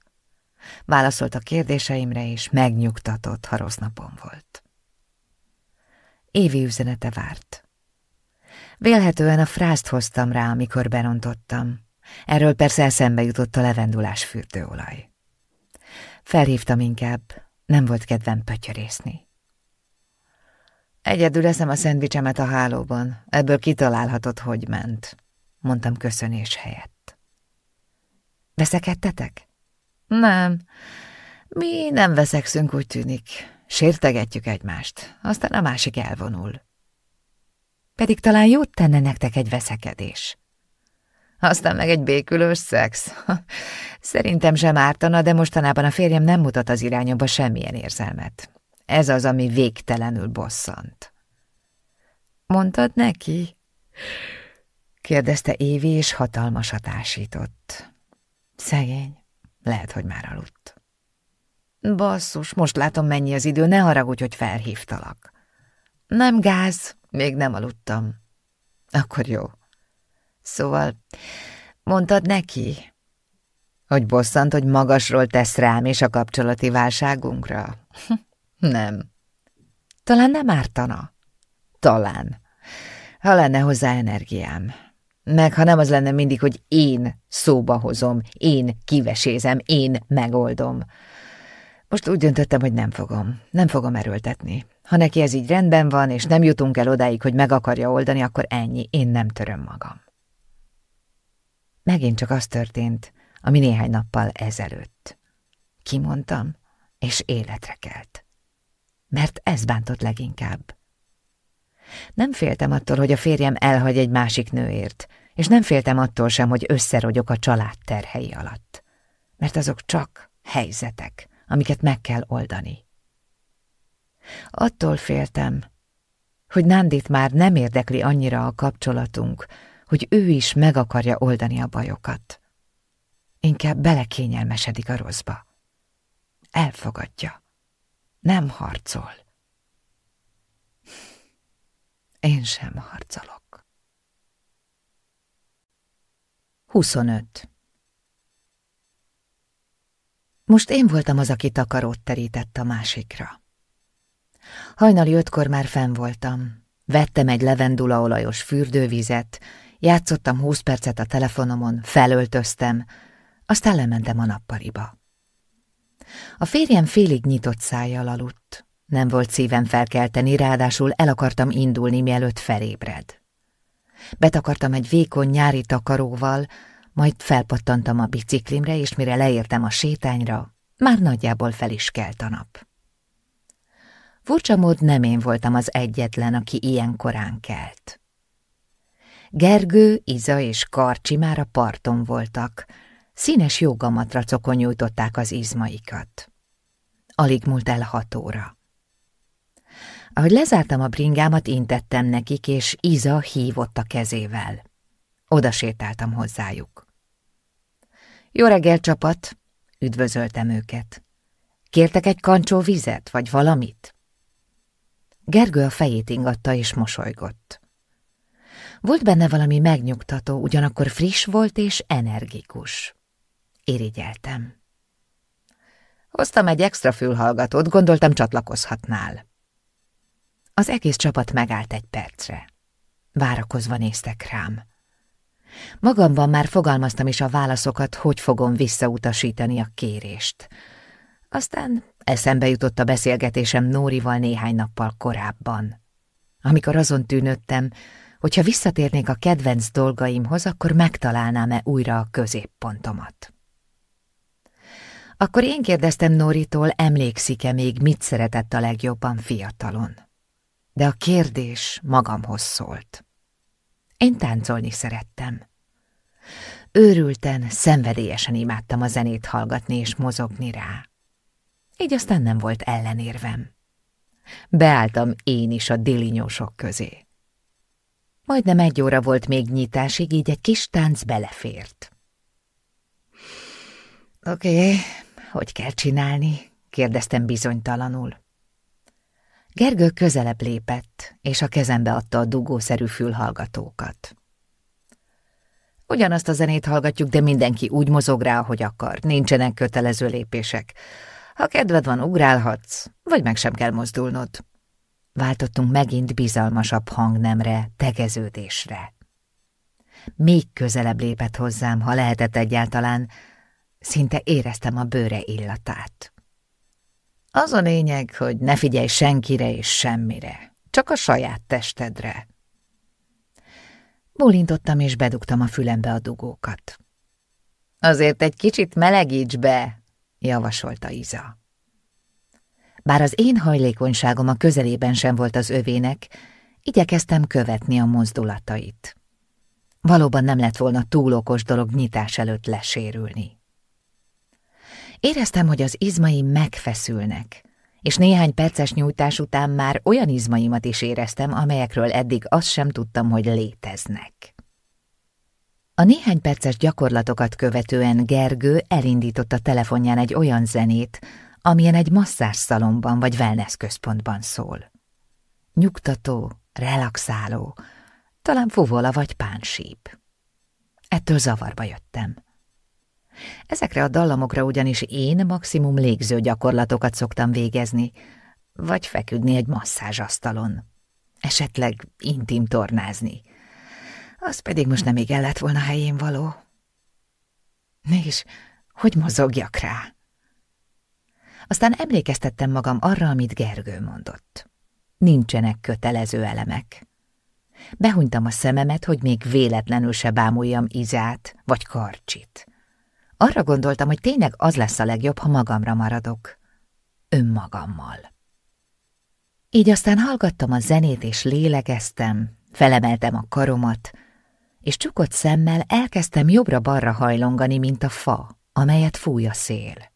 Válaszolt a kérdéseimre, és megnyugtatott, ha rossz napom volt. Évi üzenete várt. Vélhetően a frászt hoztam rá, amikor berontottam. Erről persze eszembe jutott a levendulás fürdőolaj. Felhívtam inkább, nem volt kedvem pötyörészni. Egyedül eszem a szendvicsemet a hálóban, ebből kitalálhatod, hogy ment, mondtam köszönés helyett. Veszekedtetek? Nem, mi nem veszekszünk, úgy tűnik. Sértegetjük egymást, aztán a másik elvonul. Pedig talán jót tenne nektek egy veszekedés. Aztán meg egy békülős szex. <laughs> Szerintem sem ártana, de mostanában a férjem nem mutat az irányomba semmilyen érzelmet. Ez az, ami végtelenül bosszant. Mondtad neki? kérdezte Évi, és hatalmasat ásított. Szegény, lehet, hogy már aludt. Basszus, most látom, mennyi az idő, ne haragudj, hogy felhívtalak. Nem gáz, még nem aludtam. Akkor jó. Szóval, mondtad neki, hogy bosszant, hogy magasról tesz rám és a kapcsolati válságunkra? <laughs> nem. Talán nem ártana. Talán. Ha lenne hozzá energiám. Meg ha nem az lenne mindig, hogy én szóba hozom, én kivesézem, én megoldom. Most úgy döntöttem, hogy nem fogom. Nem fogom erőltetni. Ha neki ez így rendben van, és nem jutunk el odáig, hogy meg akarja oldani, akkor ennyi, én nem töröm magam. Megint csak az történt, ami néhány nappal ezelőtt. Kimondtam, és életre kelt. Mert ez bántott leginkább. Nem féltem attól, hogy a férjem elhagy egy másik nőért, és nem féltem attól sem, hogy összerogyok a család terhei alatt. Mert azok csak helyzetek, amiket meg kell oldani. Attól féltem, hogy Nándit már nem érdekli annyira a kapcsolatunk, hogy ő is meg akarja oldani a bajokat. Inkább belekényelmesedik a rosszba. Elfogadja. Nem harcol. Én sem harcolok. 25. Most én voltam az, aki takarót terített a másikra. Hajnali ötkor már fenn voltam. Vettem egy levendulaolajos fürdővizet, játszottam húsz percet a telefonomon, felöltöztem, aztán lementem a nappaliba. A férjem félig nyitott szájjal aludt. Nem volt szívem felkelteni, ráadásul el akartam indulni, mielőtt felébred. Betakartam egy vékony nyári takaróval, majd felpattantam a biciklimre, és mire leértem a sétányra, már nagyjából fel is kelt a nap. Furcsa mód nem én voltam az egyetlen, aki ilyen korán kelt. Gergő, Iza és Karcsi már a parton voltak, színes jogamatracokon nyújtották az izmaikat. Alig múlt el hat óra. Ahogy lezártam a bringámat, intettem nekik, és Iza hívott a kezével. Oda sétáltam hozzájuk. Jó reggel, csapat! Üdvözöltem őket. Kértek egy kancsó vizet, vagy valamit? Gergő a fejét ingatta és mosolygott. Volt benne valami megnyugtató, ugyanakkor friss volt és energikus. Irigyeltem. Hoztam egy extra fülhallgatót, gondoltam csatlakozhatnál. Az egész csapat megállt egy percre. Várakozva néztek rám. Magamban már fogalmaztam is a válaszokat, hogy fogom visszautasítani a kérést. Aztán eszembe jutott a beszélgetésem Nórival néhány nappal korábban. Amikor azon tűnöttem, hogyha visszatérnék a kedvenc dolgaimhoz, akkor megtalálnám-e újra a középpontomat. Akkor én kérdeztem Nóritól, emlékszik-e még, mit szeretett a legjobban fiatalon. De a kérdés magamhoz szólt. Én táncolni szerettem. Őrülten, szenvedélyesen imádtam a zenét hallgatni és mozogni rá. Így aztán nem volt ellenérvem. Beálltam én is a dilinyósok közé. Majdnem egy óra volt még nyitásig, így egy kis tánc belefért. Oké, okay, hogy kell csinálni? kérdeztem bizonytalanul. Gergő közelebb lépett, és a kezembe adta a dugószerű fülhallgatókat. Ugyanazt a zenét hallgatjuk, de mindenki úgy mozog rá, ahogy akar. Nincsenek kötelező lépések. Ha kedved van, ugrálhatsz, vagy meg sem kell mozdulnod. Váltottunk megint bizalmasabb hangnemre, tegeződésre. Még közelebb lépett hozzám, ha lehetett egyáltalán, szinte éreztem a bőre illatát. Az a lényeg, hogy ne figyelj senkire és semmire, csak a saját testedre. Bólintottam és bedugtam a fülembe a dugókat. Azért egy kicsit melegíts be, javasolta Iza. Bár az én hajlékonyságom a közelében sem volt az övének, igyekeztem követni a mozdulatait. Valóban nem lett volna túl okos dolog nyitás előtt lesérülni. Éreztem, hogy az izmaim megfeszülnek, és néhány perces nyújtás után már olyan izmaimat is éreztem, amelyekről eddig azt sem tudtam, hogy léteznek. A néhány perces gyakorlatokat követően Gergő elindított a telefonján egy olyan zenét, amilyen egy masszásszalomban vagy wellness központban szól. Nyugtató, relaxáló, talán fuvola vagy pánsíp. Ettől zavarba jöttem. Ezekre a dallamokra ugyanis én maximum légző gyakorlatokat szoktam végezni, vagy feküdni egy masszázsasztalon. Esetleg intim tornázni. Az pedig most nem igen lett volna helyén való. Mégis, hogy mozogjak rá? Aztán emlékeztettem magam arra, amit Gergő mondott. Nincsenek kötelező elemek. Behunytam a szememet, hogy még véletlenül se bámuljam Izát vagy Karcsit. Arra gondoltam, hogy tényleg az lesz a legjobb, ha magamra maradok. Önmagammal. Így aztán hallgattam a zenét és lélegeztem, felemeltem a karomat, és csukott szemmel elkezdtem jobbra-balra hajlongani, mint a fa, amelyet fúj a szél.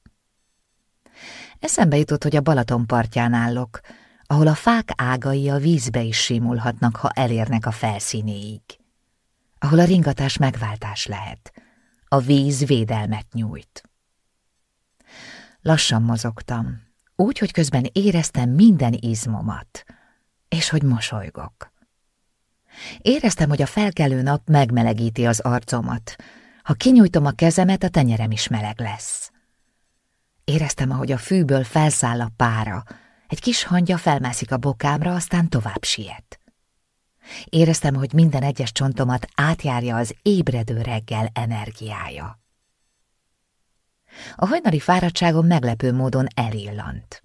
Eszembe jutott, hogy a Balaton partján állok, ahol a fák ágai a vízbe is simulhatnak, ha elérnek a felszínéig. Ahol a ringatás megváltás lehet, a víz védelmet nyújt. Lassan mozogtam, úgy, hogy közben éreztem minden izmomat, és hogy mosolygok. Éreztem, hogy a felkelő nap megmelegíti az arcomat. Ha kinyújtom a kezemet, a tenyerem is meleg lesz. Éreztem, ahogy a fűből felszáll a pára, egy kis hangya felmászik a bokámra, aztán tovább siet. Éreztem, hogy minden egyes csontomat átjárja az ébredő reggel energiája. A hajnali fáradtságom meglepő módon elillant.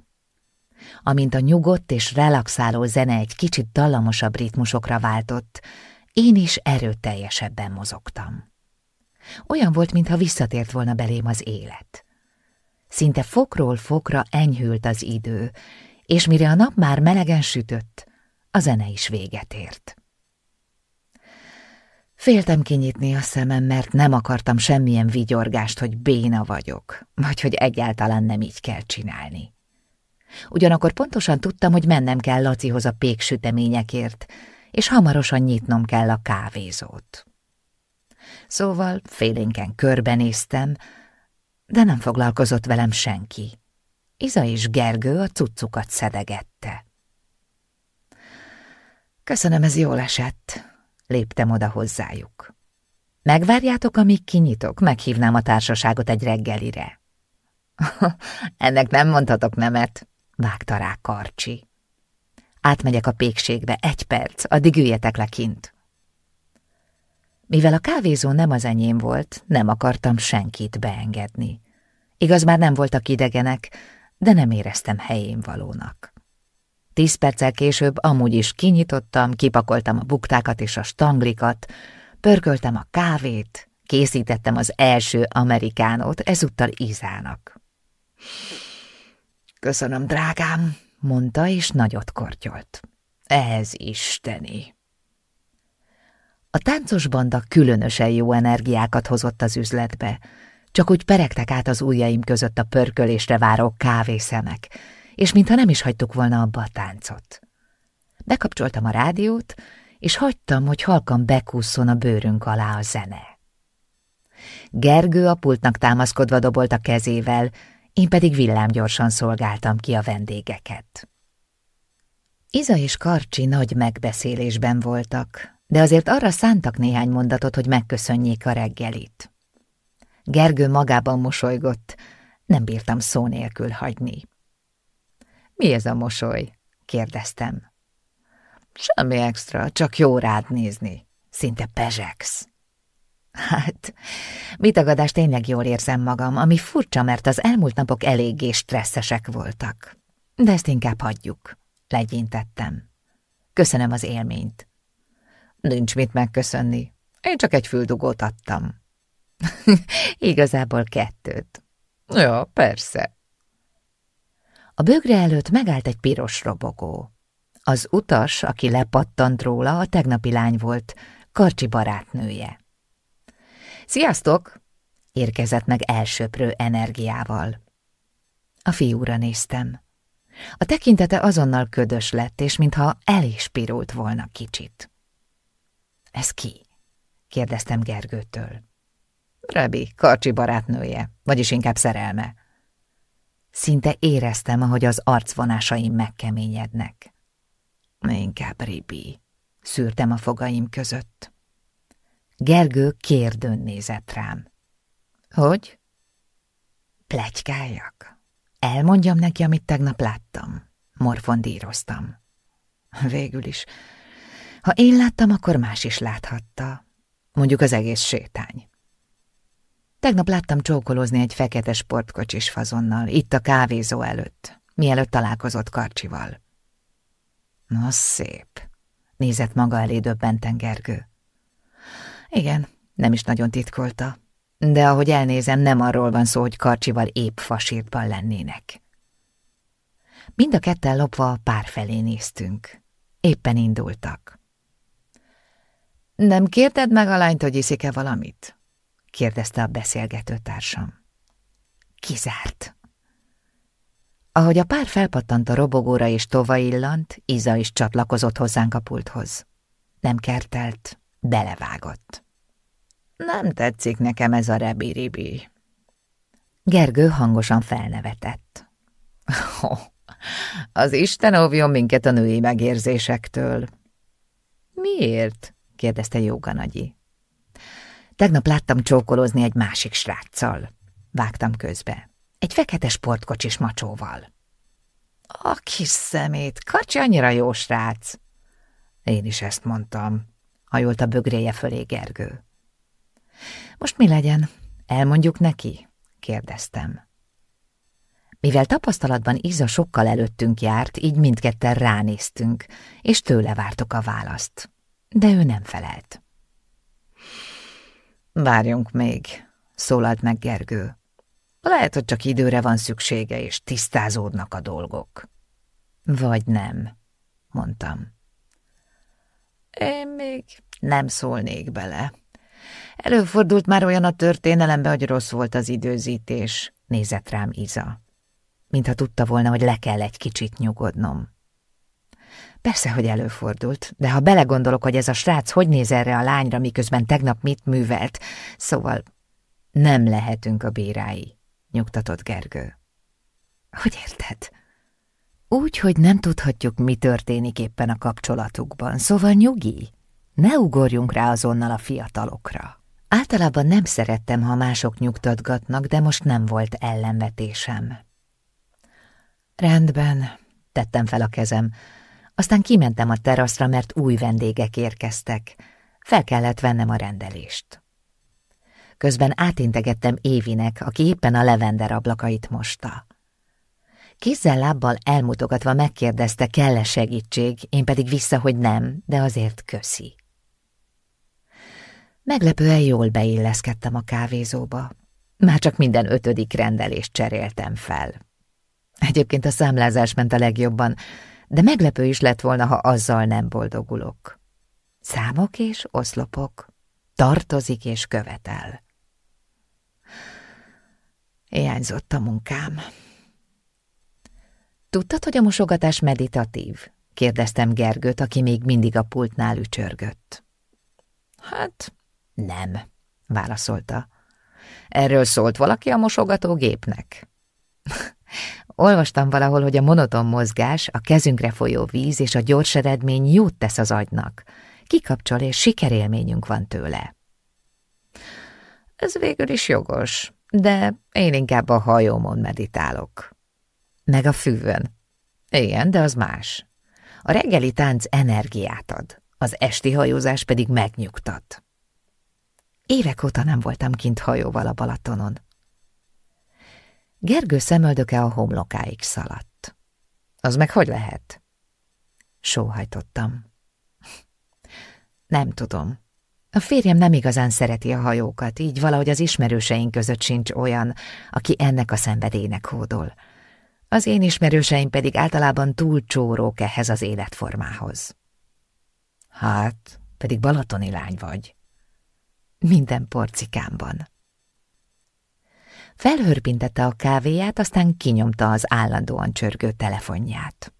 Amint a nyugodt és relaxáló zene egy kicsit dallamosabb ritmusokra váltott, én is erőteljesebben mozogtam. Olyan volt, mintha visszatért volna belém az élet. Szinte fokról fokra enyhült az idő, és mire a nap már melegen sütött, a zene is véget ért. Féltem kinyitni a szemem, mert nem akartam semmilyen vigyorgást, hogy béna vagyok, vagy hogy egyáltalán nem így kell csinálni. Ugyanakkor pontosan tudtam, hogy mennem kell Lacihoz a péksüteményekért, és hamarosan nyitnom kell a kávézót. Szóval félénken körbenéztem, de nem foglalkozott velem senki. Iza és Gergő a cuccukat szedegette. Köszönöm, ez jól esett, léptem oda hozzájuk. Megvárjátok, amíg kinyitok, meghívnám a társaságot egy reggelire. <laughs> Ennek nem mondhatok nemet, vágta rá Karcsi. Átmegyek a pékségbe, egy perc, addig üljetek le kint. Mivel a kávézó nem az enyém volt, nem akartam senkit beengedni. Igaz, már nem voltak idegenek, de nem éreztem helyén valónak. Tíz perccel később amúgy is kinyitottam, kipakoltam a buktákat és a stanglikat, pörköltem a kávét, készítettem az első amerikánót, ezúttal Izának. Köszönöm, drágám, mondta, és nagyot kortyolt. Ez isteni. A táncos banda különösen jó energiákat hozott az üzletbe, csak úgy peregtek át az ujjaim között a pörkölésre váró kávészemek, és mintha nem is hagytuk volna abba a táncot. Bekapcsoltam a rádiót, és hagytam, hogy halkan bekúszson a bőrünk alá a zene. Gergő a pultnak támaszkodva dobolt a kezével, én pedig villámgyorsan szolgáltam ki a vendégeket. Iza és Karcsi nagy megbeszélésben voltak, de azért arra szántak néhány mondatot, hogy megköszönjék a reggelit. Gergő magában mosolygott, nem bírtam szó nélkül hagyni. Mi ez a mosoly? kérdeztem. Semmi extra, csak jó rád nézni. Szinte pezsegsz. Hát, tagadás tényleg jól érzem magam, ami furcsa, mert az elmúlt napok eléggé stresszesek voltak. De ezt inkább hagyjuk. Legyintettem. Köszönöm az élményt. Nincs mit megköszönni. Én csak egy füldugót adtam. <laughs> Igazából kettőt. Ja, persze. A bögre előtt megállt egy piros robogó. Az utas, aki lepattant róla, a tegnapi lány volt, Karcsi barátnője. Sziasztok! érkezett meg elsöprő energiával. A fiúra néztem. A tekintete azonnal ködös lett, és mintha el is pirult volna kicsit. Ez ki? kérdeztem Gergőtől. Rebi, Karcsi barátnője, vagyis inkább szerelme. Szinte éreztem, ahogy az arcvonásaim megkeményednek. Inkább Ribi, szűrtem a fogaim között. Gergő kérdőn nézett rám. Hogy? Plegykáljak? Elmondjam neki, amit tegnap láttam. Morfondíroztam. Végül is. Ha én láttam, akkor más is láthatta. Mondjuk az egész sétány. Tegnap láttam csókolózni egy fekete sportkocsis fazonnal, itt a kávézó előtt, mielőtt találkozott Karcsival. Na szép, nézett maga elé döbbenten Gergő. Igen, nem is nagyon titkolta, de ahogy elnézem, nem arról van szó, hogy Karcsival épp fasírtban lennének. Mind a ketten lopva pár felé néztünk. Éppen indultak. Nem kérded meg a lányt, hogy iszik-e valamit? kérdezte a beszélgető társam. Kizárt. Ahogy a pár felpattant a robogóra és tova illant, Iza is csatlakozott hozzánk a pulthoz. Nem kertelt, belevágott. Nem tetszik nekem ez a rebiribi. Gergő hangosan felnevetett. <laughs> Oh, az Isten óvjon minket a női megérzésektől. Miért? Kérdezte Jóga nagyi. Tegnap láttam csókolózni egy másik sráccal. Vágtam közbe. Egy fekete sportkocsis macsóval. A kis szemét, kacsi annyira jó srác. Én is ezt mondtam, hajolt a bögréje fölé Gergő. Most mi legyen? Elmondjuk neki? kérdeztem. Mivel tapasztalatban Iza sokkal előttünk járt, így mindketten ránéztünk, és tőle vártuk a választ. De ő nem felelt. Várjunk még, szólalt meg Gergő. Lehet, hogy csak időre van szüksége, és tisztázódnak a dolgok. Vagy nem, mondtam. Én még nem szólnék bele. Előfordult már olyan a történelembe, hogy rossz volt az időzítés, nézett rám Iza. Mintha tudta volna, hogy le kell egy kicsit nyugodnom. Persze, hogy előfordult, de ha belegondolok, hogy ez a srác hogy néz erre a lányra, miközben tegnap mit művelt, szóval nem lehetünk a bírái, nyugtatott Gergő. Hogy érted? Úgy, hogy nem tudhatjuk, mi történik éppen a kapcsolatukban, szóval nyugi, ne ugorjunk rá azonnal a fiatalokra. Általában nem szerettem, ha mások nyugtatgatnak, de most nem volt ellenvetésem. Rendben, tettem fel a kezem, aztán kimentem a teraszra, mert új vendégek érkeztek. Fel kellett vennem a rendelést. Közben átintegettem Évinek, aki éppen a levender ablakait mosta. Kézzel-lábbal elmutogatva megkérdezte, kell-e segítség, én pedig vissza, hogy nem, de azért köszi. Meglepően jól beilleszkedtem a kávézóba. Már csak minden ötödik rendelést cseréltem fel. Egyébként a számlázás ment a legjobban, de meglepő is lett volna, ha azzal nem boldogulok. Számok és oszlopok, tartozik és követel. Hiányzott a munkám. Tudtad, hogy a mosogatás meditatív? kérdeztem Gergőt, aki még mindig a pultnál ücsörgött. Hát, nem, válaszolta. Erről szólt valaki a mosogatógépnek? Olvastam valahol, hogy a monoton mozgás, a kezünkre folyó víz és a gyors eredmény jót tesz az agynak. Kikapcsol, és sikerélményünk van tőle. Ez végül is jogos, de én inkább a hajómon meditálok. Meg a fűvön. Igen, de az más. A reggeli tánc energiát ad, az esti hajózás pedig megnyugtat. Évek óta nem voltam kint hajóval a Balatonon. Gergő szemöldöke a homlokáig szaladt. Az meg hogy lehet? Sóhajtottam. Nem tudom. A férjem nem igazán szereti a hajókat, így valahogy az ismerőseink között sincs olyan, aki ennek a szenvedélynek hódol. Az én ismerőseim pedig általában túl csórók ehhez az életformához. Hát, pedig balatoni lány vagy. Minden porcikámban. Felhörpintette a kávéját, aztán kinyomta az állandóan csörgő telefonját.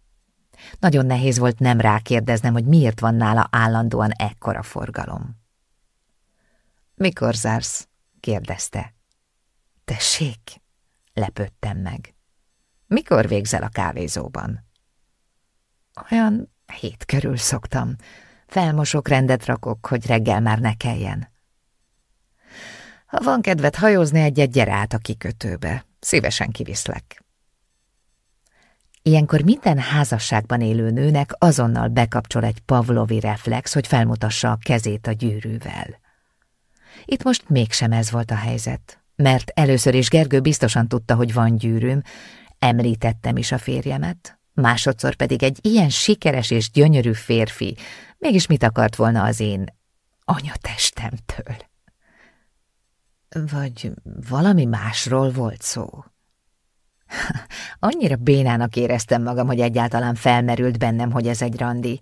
Nagyon nehéz volt nem rákérdeznem, hogy miért van nála állandóan ekkora forgalom. Mikor zársz? kérdezte. Tessék, lepődtem meg. Mikor végzel a kávézóban? Olyan hét körül szoktam. Felmosok, rendet rakok, hogy reggel már ne kelljen. Ha van kedved hajózni egyet, gyere át a kikötőbe. Szívesen kiviszlek. Ilyenkor minden házasságban élő nőnek azonnal bekapcsol egy pavlovi reflex, hogy felmutassa a kezét a gyűrűvel. Itt most mégsem ez volt a helyzet, mert először is Gergő biztosan tudta, hogy van gyűrűm, említettem is a férjemet, másodszor pedig egy ilyen sikeres és gyönyörű férfi, mégis mit akart volna az én anyatestemtől? Vagy valami másról volt szó? <laughs> Annyira bénának éreztem magam, hogy egyáltalán felmerült bennem, hogy ez egy randi,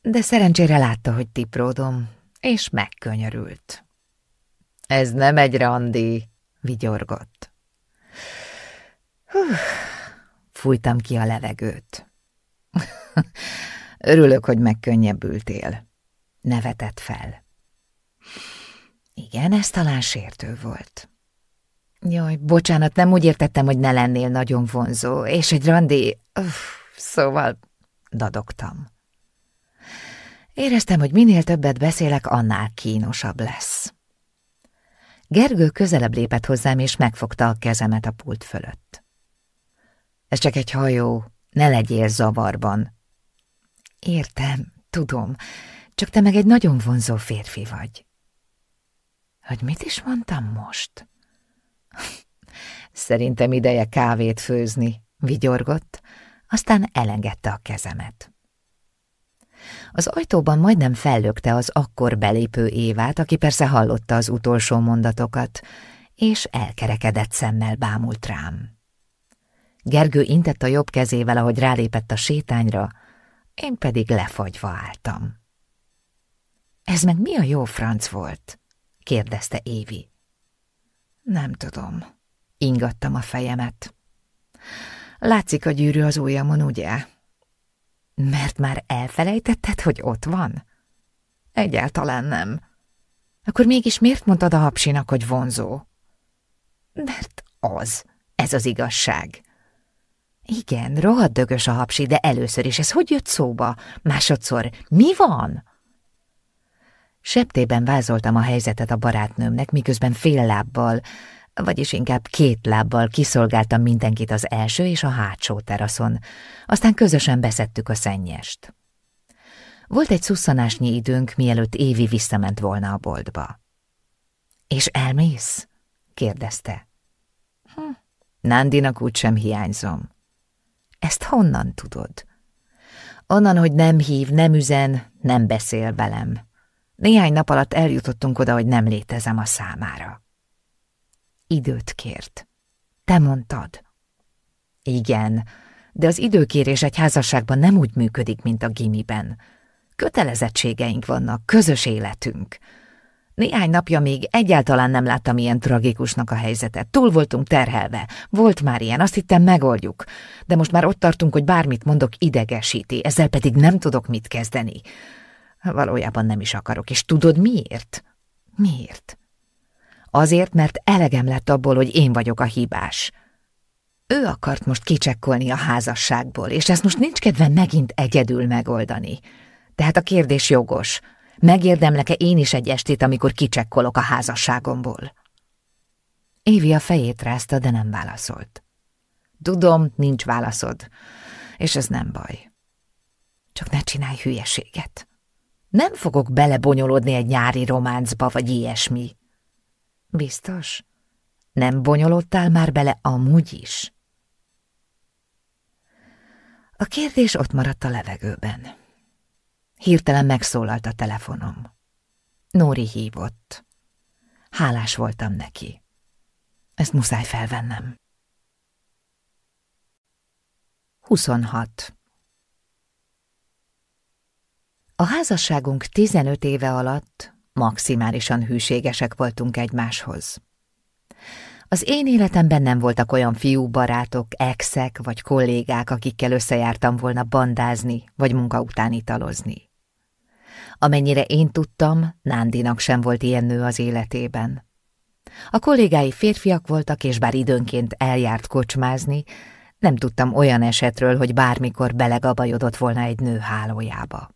de szerencsére látta, hogy tipródom, és megkönyörült. Ez nem egy randi, vigyorgott. Hú, fújtam ki a levegőt. <laughs> Örülök, hogy megkönnyebbültél. Nevetett fel. Igen, ez talán sértő volt. Jaj, bocsánat, nem úgy értettem, hogy ne lennél nagyon vonzó, és egy randi... Uff, szóval dadogtam. Éreztem, hogy minél többet beszélek, annál kínosabb lesz. Gergő közelebb lépett hozzám, és megfogta a kezemet a pult fölött. Ez csak egy hajó, ne legyél zavarban. Értem, tudom, csak te meg egy nagyon vonzó férfi vagy. Hogy mit is mondtam most? <laughs> Szerintem ideje kávét főzni, vigyorgott, aztán elengedte a kezemet. Az ajtóban majdnem fellökte az akkor belépő Évát, aki persze hallotta az utolsó mondatokat, és elkerekedett szemmel bámult rám. Gergő intett a jobb kezével, ahogy rálépett a sétányra, én pedig lefagyva álltam. Ez meg mi a jó franc volt? Kérdezte Évi. Nem tudom. Ingattam a fejemet. Látszik a gyűrű az ujjamon, ugye? Mert már elfelejtetted, hogy ott van? Egyáltalán nem. Akkor mégis miért mondtad a hapsinak, hogy vonzó? Mert az, ez az igazság. Igen, rohadt dögös a hapsi, de először is ez hogy jött szóba? Másodszor, mi van? Septében vázoltam a helyzetet a barátnőmnek, miközben fél lábbal, vagyis inkább két lábbal kiszolgáltam mindenkit az első és a hátsó teraszon, aztán közösen beszettük a szennyest. Volt egy szusszanásnyi időnk, mielőtt Évi visszament volna a boltba. – És elmész? – kérdezte. Hm. Nándinak úgysem hiányzom. Ezt honnan tudod? Onnan, hogy nem hív, nem üzen, nem beszél velem. Néhány nap alatt eljutottunk oda, hogy nem létezem a számára. Időt kért. Te mondtad. Igen, de az időkérés egy házasságban nem úgy működik, mint a gimiben. Kötelezettségeink vannak, közös életünk. Néhány napja még egyáltalán nem láttam ilyen tragikusnak a helyzetet. Túl voltunk terhelve. Volt már ilyen, azt hittem megoldjuk. De most már ott tartunk, hogy bármit mondok, idegesíti, ezzel pedig nem tudok mit kezdeni. Valójában nem is akarok, és tudod miért? Miért? Azért, mert elegem lett abból, hogy én vagyok a hibás. Ő akart most kicsekkolni a házasságból, és ezt most nincs kedve megint egyedül megoldani. Tehát a kérdés jogos. Megérdemlek-e én is egy estét, amikor kicsekkolok a házasságomból? Évi a fejét rázta, de nem válaszolt. Tudom, nincs válaszod, és ez nem baj. Csak ne csinálj hülyeséget. Nem fogok belebonyolódni egy nyári románcba, vagy ilyesmi. Biztos? Nem bonyolódtál már bele amúgy is? A kérdés ott maradt a levegőben. Hirtelen megszólalt a telefonom. Nóri hívott. Hálás voltam neki. Ezt muszáj felvennem. 26. A házasságunk 15 éve alatt maximálisan hűségesek voltunk egymáshoz. Az én életemben nem voltak olyan fiú barátok, exek vagy kollégák, akikkel összejártam volna bandázni vagy munka után italozni. Amennyire én tudtam, Nándinak sem volt ilyen nő az életében. A kollégái férfiak voltak, és bár időnként eljárt kocsmázni, nem tudtam olyan esetről, hogy bármikor belegabajodott volna egy nő hálójába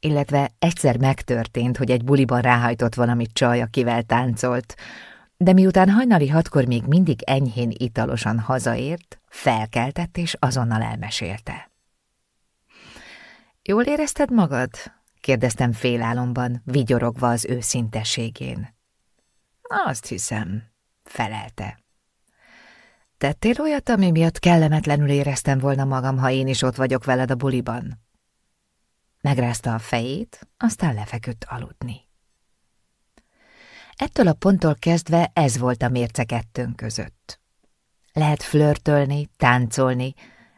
illetve egyszer megtörtént, hogy egy buliban ráhajtott valamit csaj, akivel táncolt, de miután hajnali hatkor még mindig enyhén italosan hazaért, felkeltett és azonnal elmesélte. Jól érezted magad? kérdeztem félálomban, vigyorogva az őszintességén. Azt hiszem, felelte. Tettél olyat, ami miatt kellemetlenül éreztem volna magam, ha én is ott vagyok veled a buliban? Megrázta a fejét, aztán lefeküdt aludni. Ettől a ponttól kezdve ez volt a mérce kettőnk között. Lehet flörtölni, táncolni,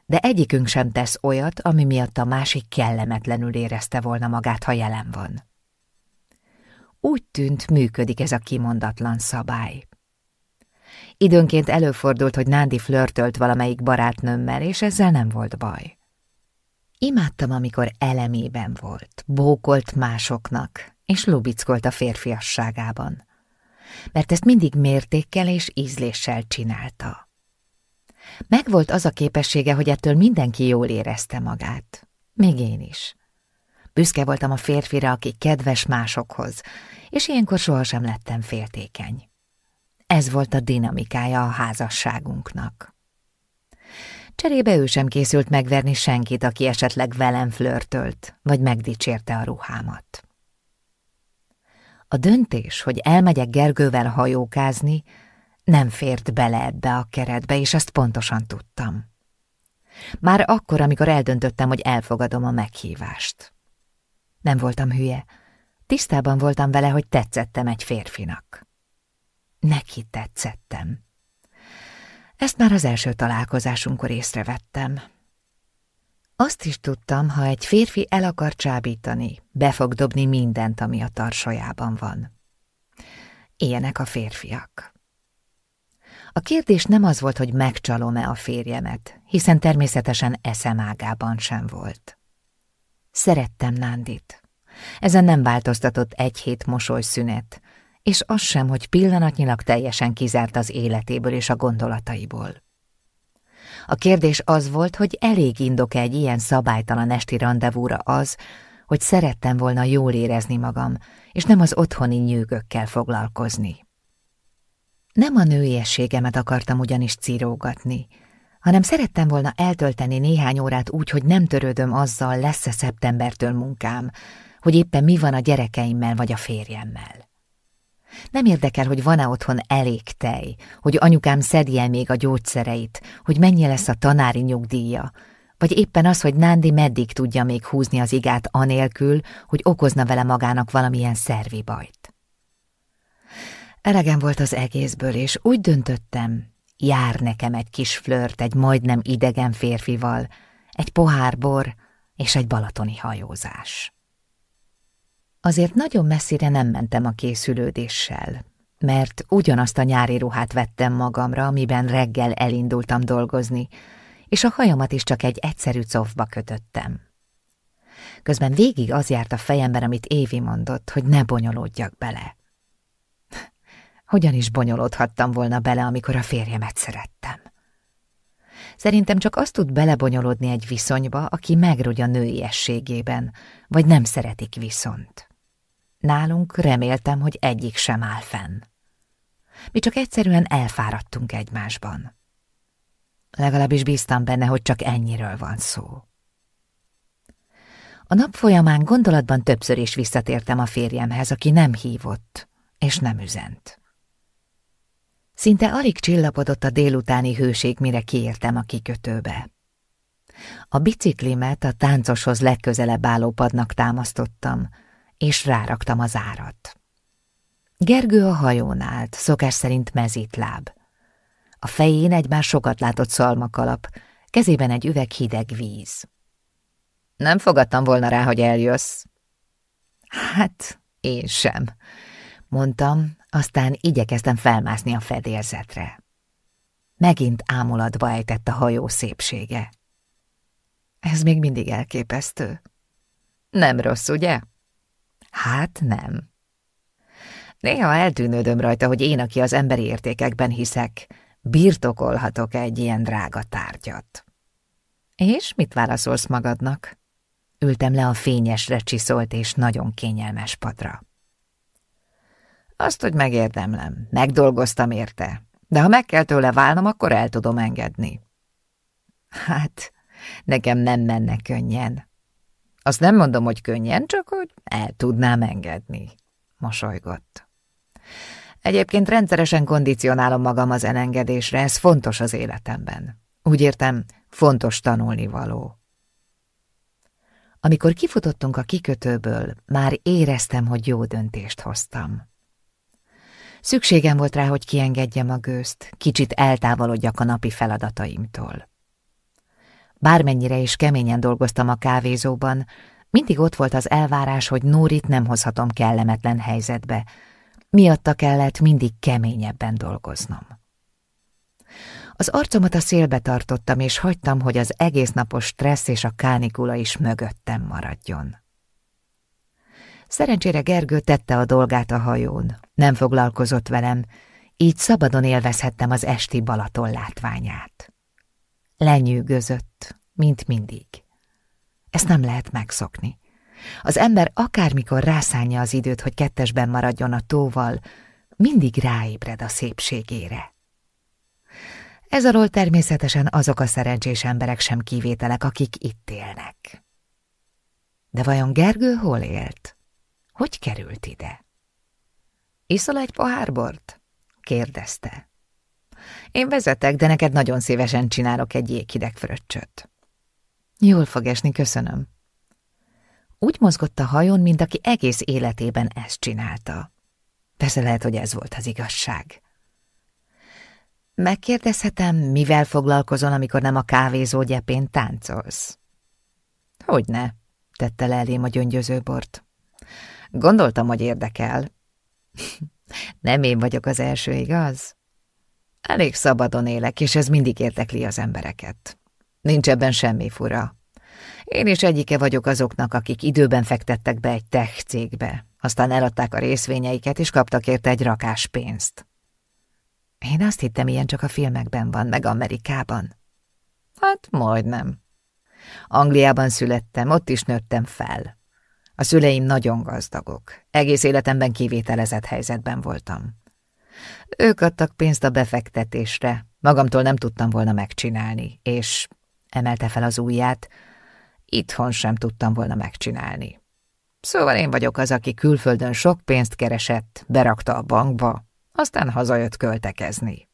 de egyikünk sem tesz olyat, ami miatt a másik kellemetlenül érezte volna magát, ha jelen van. Úgy tűnt, működik ez a kimondatlan szabály. Időnként előfordult, hogy Nándi flörtölt valamelyik barátnőmmel, és ezzel nem volt baj. Imádtam, amikor elemében volt, bókolt másoknak, és lubickolt a férfiasságában. Mert ezt mindig mértékkel és ízléssel csinálta. Megvolt az a képessége, hogy ettől mindenki jól érezte magát. Még én is. Büszke voltam a férfira, aki kedves másokhoz, és ilyenkor sohasem lettem féltékeny. Ez volt a dinamikája a házasságunknak. Cserébe ő sem készült megverni senkit, aki esetleg velem flörtölt, vagy megdicsérte a ruhámat. A döntés, hogy elmegyek Gergővel hajókázni, Nem fért bele ebbe a keretbe, és ezt pontosan tudtam. Már akkor, amikor eldöntöttem, hogy elfogadom a meghívást. Nem voltam hülye. Tisztában voltam vele, hogy tetszettem egy férfinak. Neki tetszettem. Ezt már az első találkozásunkkor észrevettem. Azt is tudtam, ha egy férfi el akar csábítani, be fog dobni mindent, ami a tarsajában van. Ilyenek a férfiak. A kérdés nem az volt, hogy megcsalom-e a férjemet, hiszen természetesen eszemágában sem volt. Szerettem Nándit. Ezen nem változtatott egy hét mosolyszünet, és az sem, hogy pillanatnyilag teljesen kizárt az életéből és a gondolataiból. A kérdés az volt, hogy elég indok -e egy ilyen szabálytalan esti rendezvúra az, hogy szerettem volna jól érezni magam, és nem az otthoni nyűgökkel foglalkozni. Nem a nőiességemet akartam ugyanis cirógatni, hanem szerettem volna eltölteni néhány órát úgy, hogy nem törődöm azzal, lesz-e szeptembertől munkám, hogy éppen mi van a gyerekeimmel vagy a férjemmel. Nem érdekel, hogy van-e otthon elég tej, hogy anyukám szedje még a gyógyszereit, hogy mennyi lesz a tanári nyugdíja, vagy éppen az, hogy Nándi meddig tudja még húzni az igát anélkül, hogy okozna vele magának valamilyen szervi bajt. Elegem volt az egészből, és úgy döntöttem, jár nekem egy kis flört egy majdnem idegen férfival, egy pohár bor és egy balatoni hajózás. Azért nagyon messzire nem mentem a készülődéssel, mert ugyanazt a nyári ruhát vettem magamra, amiben reggel elindultam dolgozni, és a hajamat is csak egy egyszerű cofba kötöttem. Közben végig az járt a fejemben, amit Évi mondott, hogy ne bonyolódjak bele. <laughs> Hogyan is bonyolódhattam volna bele, amikor a férjemet szerettem? Szerintem csak azt tud belebonyolódni egy viszonyba, aki megrogy a nőiességében, vagy nem szeretik viszont. Nálunk reméltem, hogy egyik sem áll fenn. Mi csak egyszerűen elfáradtunk egymásban. Legalábbis bíztam benne, hogy csak ennyiről van szó. A nap folyamán gondolatban többször is visszatértem a férjemhez, aki nem hívott, és nem üzent. Szinte alig csillapodott a délutáni hőség, mire kiértem a kikötőbe. A biciklimet a táncoshoz legközelebb álló padnak támasztottam, és ráraktam az árat. Gergő a hajón állt, szokás szerint mezítláb. A fején egy már sokat látott szalmakalap, kezében egy üveg hideg víz. Nem fogadtam volna rá, hogy eljössz. Hát, én sem, mondtam, aztán igyekeztem felmászni a fedélzetre. Megint ámulatba ejtett a hajó szépsége. Ez még mindig elképesztő. Nem rossz, ugye? Hát nem. Néha eltűnődöm rajta, hogy én, aki az emberi értékekben hiszek, birtokolhatok egy ilyen drága tárgyat. És mit válaszolsz magadnak? Ültem le a fényesre csiszolt és nagyon kényelmes padra. Azt, hogy megérdemlem, megdolgoztam érte, de ha meg kell tőle válnom, akkor el tudom engedni. Hát, nekem nem menne könnyen. Azt nem mondom, hogy könnyen, csak hogy el tudnám engedni, mosolygott. Egyébként rendszeresen kondicionálom magam az elengedésre, ez fontos az életemben. Úgy értem, fontos tanulni való. Amikor kifutottunk a kikötőből, már éreztem, hogy jó döntést hoztam. Szükségem volt rá, hogy kiengedjem a gőzt, kicsit eltávolodjak a napi feladataimtól. Bármennyire is keményen dolgoztam a kávézóban, mindig ott volt az elvárás, hogy Nórit nem hozhatom kellemetlen helyzetbe. Miatta kellett mindig keményebben dolgoznom. Az arcomat a szélbe tartottam, és hagytam, hogy az egész napos stressz és a kánikula is mögöttem maradjon. Szerencsére Gergő tette a dolgát a hajón, nem foglalkozott velem, így szabadon élvezhettem az esti Balaton látványát. Lenyűgözött, mint mindig. Ezt nem lehet megszokni. Az ember akármikor rászánja az időt, hogy kettesben maradjon a tóval, mindig ráébred a szépségére. Ez alól természetesen azok a szerencsés emberek sem kivételek, akik itt élnek. De vajon Gergő hol élt? Hogy került ide? Iszol egy pohár bort? kérdezte. Én vezetek, de neked nagyon szívesen csinálok egy jéghideg fröccsöt. Jól fog esni, köszönöm. Úgy mozgott a hajón, mint aki egész életében ezt csinálta. Persze lehet, hogy ez volt az igazság. Megkérdezhetem, mivel foglalkozol, amikor nem a kávézó gyepén táncolsz? Hogyne, tette le elém a gyöngyözőbort. Gondoltam, hogy érdekel. <laughs> Nem én vagyok az első, igaz? Elég szabadon élek, és ez mindig érdekli az embereket. Nincs ebben semmi fura. Én is egyike vagyok azoknak, akik időben fektettek be egy tech cégbe, aztán eladták a részvényeiket, és kaptak érte egy rakás pénzt. Én azt hittem, ilyen csak a filmekben van, meg Amerikában. Hát, majdnem. Angliában születtem, ott is nőttem fel. A szüleim nagyon gazdagok. Egész életemben kivételezett helyzetben voltam. Ők adtak pénzt a befektetésre, magamtól nem tudtam volna megcsinálni, és emelte fel az ujját, itthon sem tudtam volna megcsinálni. Szóval én vagyok az, aki külföldön sok pénzt keresett, berakta a bankba, aztán hazajött költekezni.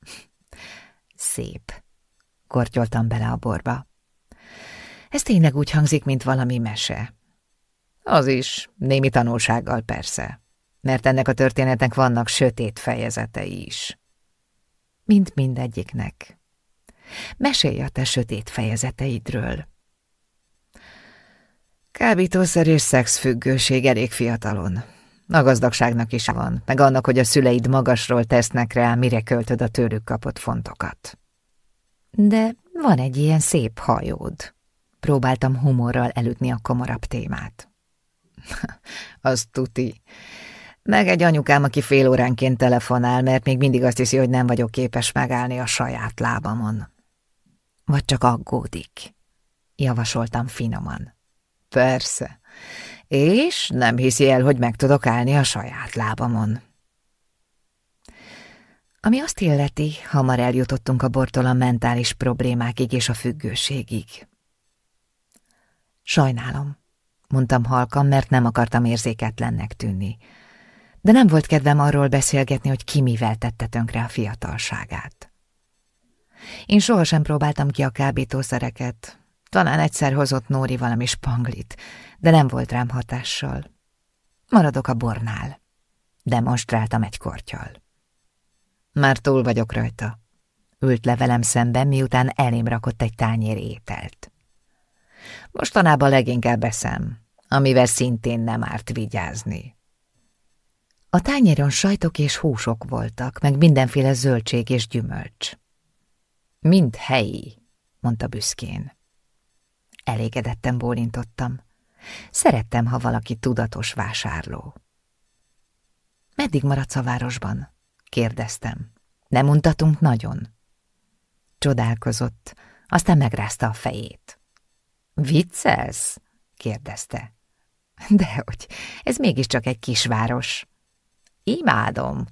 <laughs> Szép. Kortyoltam bele a borba. Ez tényleg úgy hangzik, mint valami mese. Az is, némi tanulsággal persze, mert ennek a történetnek vannak sötét fejezetei is. Mint mindegyiknek. Mesélj a te sötét fejezeteidről. Kábítószer és szexfüggőség elég fiatalon. A gazdagságnak is van, meg annak, hogy a szüleid magasról tesznek rá, mire költöd a tőlük kapott fontokat. De van egy ilyen szép hajód. Próbáltam humorral elütni a komorabb témát. <laughs> az tuti. Meg egy anyukám, aki fél óránként telefonál, mert még mindig azt hiszi, hogy nem vagyok képes megállni a saját lábamon. Vagy csak aggódik, javasoltam finoman. Persze. És nem hiszi el, hogy meg tudok állni a saját lábamon. Ami azt illeti, hamar eljutottunk a bortól a mentális problémákig és a függőségig. Sajnálom, mondtam halkan, mert nem akartam érzéketlennek tűnni. De nem volt kedvem arról beszélgetni, hogy ki mivel tette tönkre a fiatalságát. Én sohasem próbáltam ki a kábítószereket, talán egyszer hozott Nóri valami spanglit, de nem volt rám hatással. Maradok a bornál. Demonstráltam egy kortyal. Már túl vagyok rajta. Ült le velem szemben, miután elém rakott egy tányér ételt. Mostanában leginkább eszem, amivel szintén nem árt vigyázni. A tányéron sajtok és húsok voltak, meg mindenféle zöldség és gyümölcs. Mind helyi, mondta büszkén. Elégedetten bólintottam. Szerettem, ha valaki tudatos vásárló. Meddig maradsz a városban? kérdeztem. Nem untatunk nagyon? Csodálkozott, aztán megrázta a fejét. Viccelsz? kérdezte. Dehogy, ez mégiscsak egy kisváros. Imádom.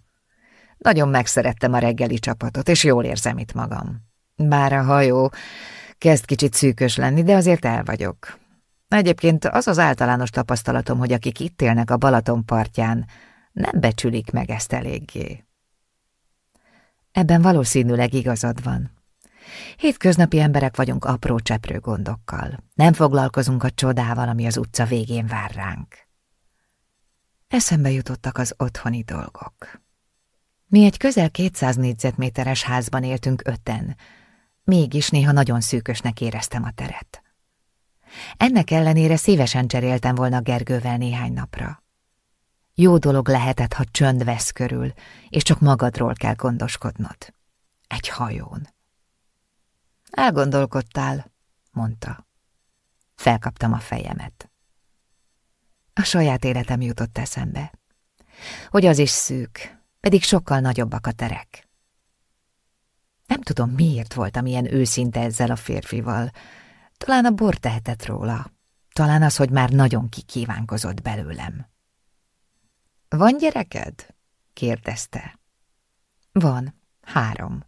Nagyon megszerettem a reggeli csapatot, és jól érzem itt magam. Bár a hajó kezd kicsit szűkös lenni, de azért el vagyok. Egyébként az az általános tapasztalatom, hogy akik itt élnek a Balaton partján, nem becsülik meg ezt eléggé. Ebben valószínűleg igazad van. Hétköznapi emberek vagyunk apró cseprő gondokkal. Nem foglalkozunk a csodával, ami az utca végén vár ránk. Eszembe jutottak az otthoni dolgok. Mi egy közel 200 négyzetméteres házban éltünk öten, mégis néha nagyon szűkösnek éreztem a teret. Ennek ellenére szívesen cseréltem volna Gergővel néhány napra. Jó dolog lehetett, ha csönd vesz körül, és csak magadról kell gondoskodnod. Egy hajón. Elgondolkodtál, mondta. Felkaptam a fejemet. A saját életem jutott eszembe. Hogy az is szűk, pedig sokkal nagyobbak a terek. Nem tudom, miért voltam ilyen őszinte ezzel a férfival. Talán a bor tehetett róla. Talán az, hogy már nagyon kikívánkozott belőlem. Van gyereked? kérdezte. Van, három.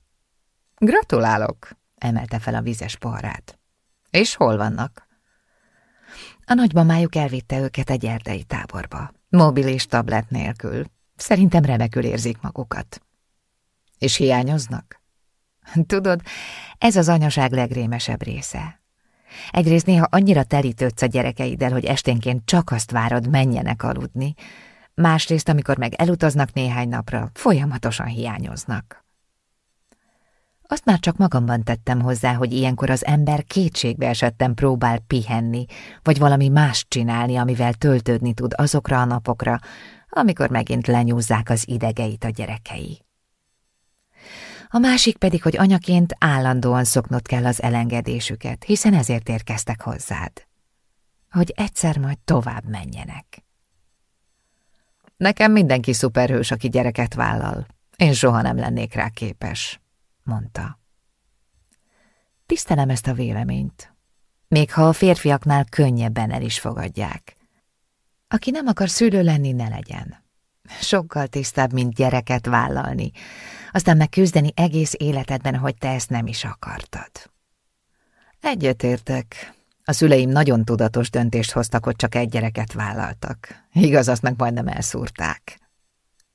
Gratulálok, emelte fel a vizes poharát. És hol vannak? A nagymamájuk elvitte őket egy erdei táborba. Mobil és tablet nélkül. Szerintem remekül érzik magukat. És hiányoznak? Tudod, ez az anyaság legrémesebb része. Egyrészt néha annyira telítődsz a gyerekeiddel, hogy esténként csak azt várod, menjenek aludni. Másrészt, amikor meg elutaznak néhány napra, folyamatosan hiányoznak. Azt már csak magamban tettem hozzá, hogy ilyenkor az ember kétségbe esettem próbál pihenni, vagy valami más csinálni, amivel töltődni tud azokra a napokra, amikor megint lenyúzzák az idegeit a gyerekei. A másik pedig, hogy anyaként állandóan szoknod kell az elengedésüket, hiszen ezért érkeztek hozzád. Hogy egyszer majd tovább menjenek. Nekem mindenki szuperhős, aki gyereket vállal. Én soha nem lennék rá képes, mondta. Tisztelem ezt a véleményt, még ha a férfiaknál könnyebben el is fogadják. Aki nem akar szülő lenni, ne legyen. Sokkal tisztább, mint gyereket vállalni, aztán meg küzdeni egész életedben, hogy te ezt nem is akartad. Egyetértek. A szüleim nagyon tudatos döntést hoztak, hogy csak egy gyereket vállaltak. Igaz, azt meg majdnem elszúrták.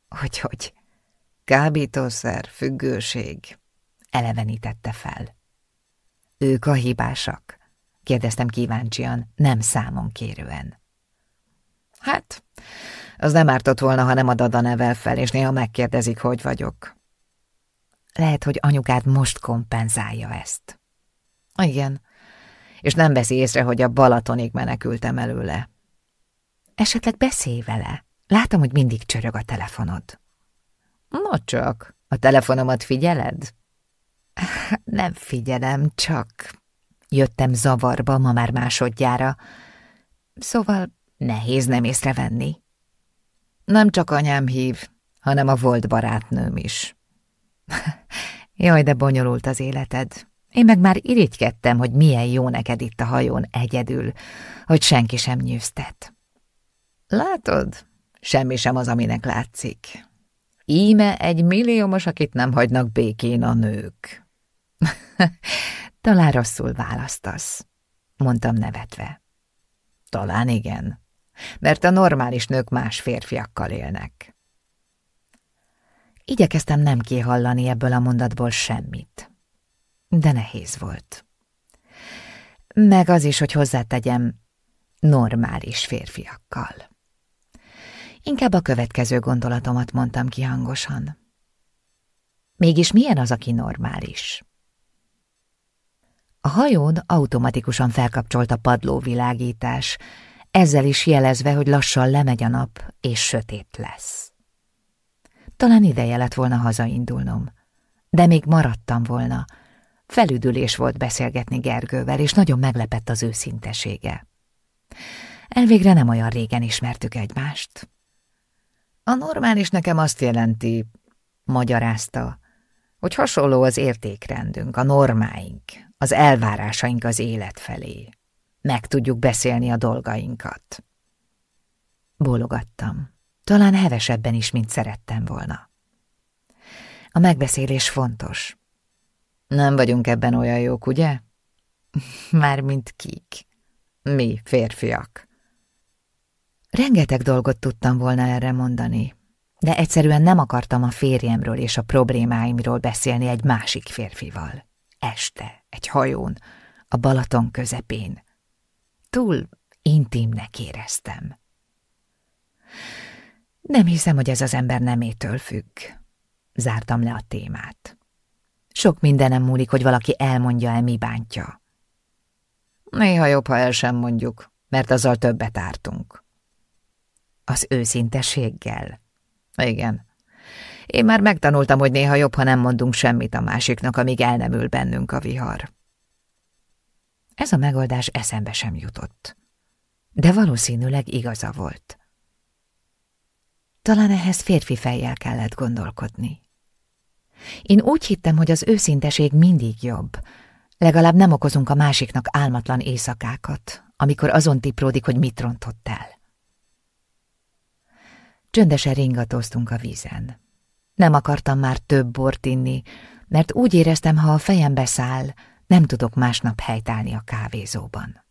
Hogy-hogy? Kábítószer, függőség. Elevenítette fel. Ők a hibásak? Kérdeztem kíváncsian, nem számon kérően. Hát, az nem ártott volna, ha nem ad a nevel fel, és néha megkérdezik, hogy vagyok. Lehet, hogy anyukád most kompenzálja ezt. Igen, és nem veszi észre, hogy a Balatonig menekültem előle. Esetleg beszélj vele. Látom, hogy mindig csörög a telefonod. No csak, a telefonomat figyeled? <laughs> Nem figyelem, csak jöttem zavarba ma már másodjára, szóval nehéz nem észrevenni. Nem csak anyám hív, hanem a volt barátnőm is. <laughs> Jaj, de bonyolult az életed. Én meg már irigykedtem, hogy milyen jó neked itt a hajón egyedül, hogy senki sem nyűztet. Látod? Semmi sem az, aminek látszik. Íme egy milliómos, akit nem hagynak békén a nők. <laughs> Talán rosszul választasz, mondtam nevetve. Talán igen, mert a normális nők más férfiakkal élnek. Igyekeztem nem kihallani ebből a mondatból semmit, de nehéz volt. Meg az is, hogy hozzátegyem, normális férfiakkal. Inkább a következő gondolatomat mondtam ki hangosan. Mégis milyen az, aki normális? A hajón automatikusan felkapcsolt a padlóvilágítás, ezzel is jelezve, hogy lassan lemegy a nap, és sötét lesz. Talán ideje lett volna hazaindulnom, de még maradtam volna. Felüdülés volt beszélgetni Gergővel, és nagyon meglepett az őszintesége. Elvégre nem olyan régen ismertük egymást. A normális nekem azt jelenti, magyarázta, hogy hasonló az értékrendünk, a normáink, az elvárásaink az élet felé. Meg tudjuk beszélni a dolgainkat. Bólogattam. Talán hevesebben is, mint szerettem volna. A megbeszélés fontos. Nem vagyunk ebben olyan jók, ugye? <laughs> Mármint kik. Mi, férfiak. Rengeteg dolgot tudtam volna erre mondani, de egyszerűen nem akartam a férjemről és a problémáimról beszélni egy másik férfival. Este, egy hajón, a Balaton közepén. Túl intimnek éreztem. Nem hiszem, hogy ez az ember nemétől függ. Zártam le a témát. Sok mindenem múlik, hogy valaki elmondja-e mi bántja. Néha jobb, ha el sem mondjuk, mert azzal többet ártunk. Az őszintességgel? Igen. Én már megtanultam, hogy néha jobb, ha nem mondunk semmit a másiknak, amíg el nem ül bennünk a vihar. Ez a megoldás eszembe sem jutott. De valószínűleg igaza volt. Talán ehhez férfi fejjel kellett gondolkodni. Én úgy hittem, hogy az őszinteség mindig jobb. Legalább nem okozunk a másiknak álmatlan éjszakákat, amikor azon tipródik, hogy mit rontott el. Csöndesen ringatóztunk a vízen. Nem akartam már több bort inni, mert úgy éreztem, ha a fejem beszáll, nem tudok másnap helytállni a kávézóban.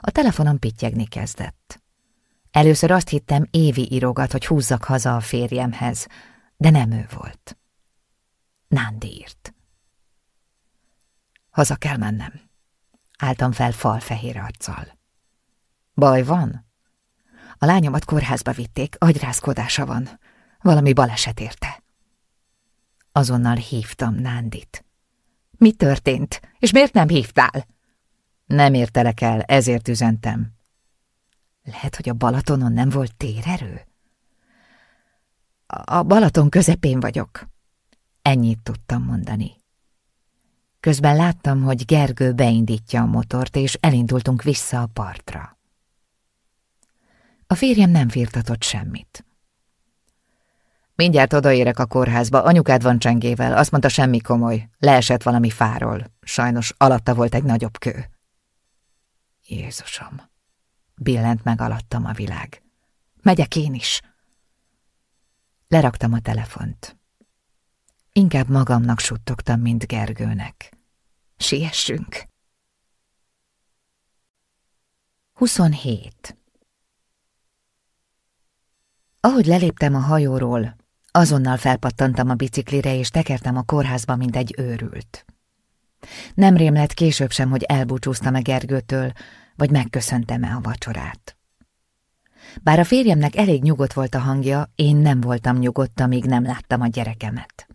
A telefonom pittyegni kezdett. Először azt hittem, Évi írogat, hogy húzzak haza a férjemhez, de nem ő volt. Nándi írt. Haza kell mennem. Álltam fel fal fehér arccal. Baj van? A lányomat kórházba vitték, agyrázkodása van. Valami baleset érte. Azonnal hívtam Nándit. Mi történt? És miért nem hívtál? Nem értelek el, ezért üzentem. Lehet, hogy a Balatonon nem volt térerő? A Balaton közepén vagyok. Ennyit tudtam mondani. Közben láttam, hogy Gergő beindítja a motort, és elindultunk vissza a partra. A férjem nem firtatott semmit. Mindjárt odaérek a kórházba, anyukád van csengével, azt mondta semmi komoly, leesett valami fáról, sajnos alatta volt egy nagyobb kő. Jézusom, billent meg alattam a világ. Megyek én is. Leraktam a telefont. Inkább magamnak suttogtam, mint Gergőnek. Siessünk! 27. Ahogy leléptem a hajóról, azonnal felpattantam a biciklire, és tekertem a kórházba, mint egy őrült. Nem rémlett később sem, hogy elbúcsúztam-e Gergőtől, vagy megköszöntem-e a vacsorát. Bár a férjemnek elég nyugodt volt a hangja, én nem voltam nyugodt, amíg nem láttam a gyerekemet.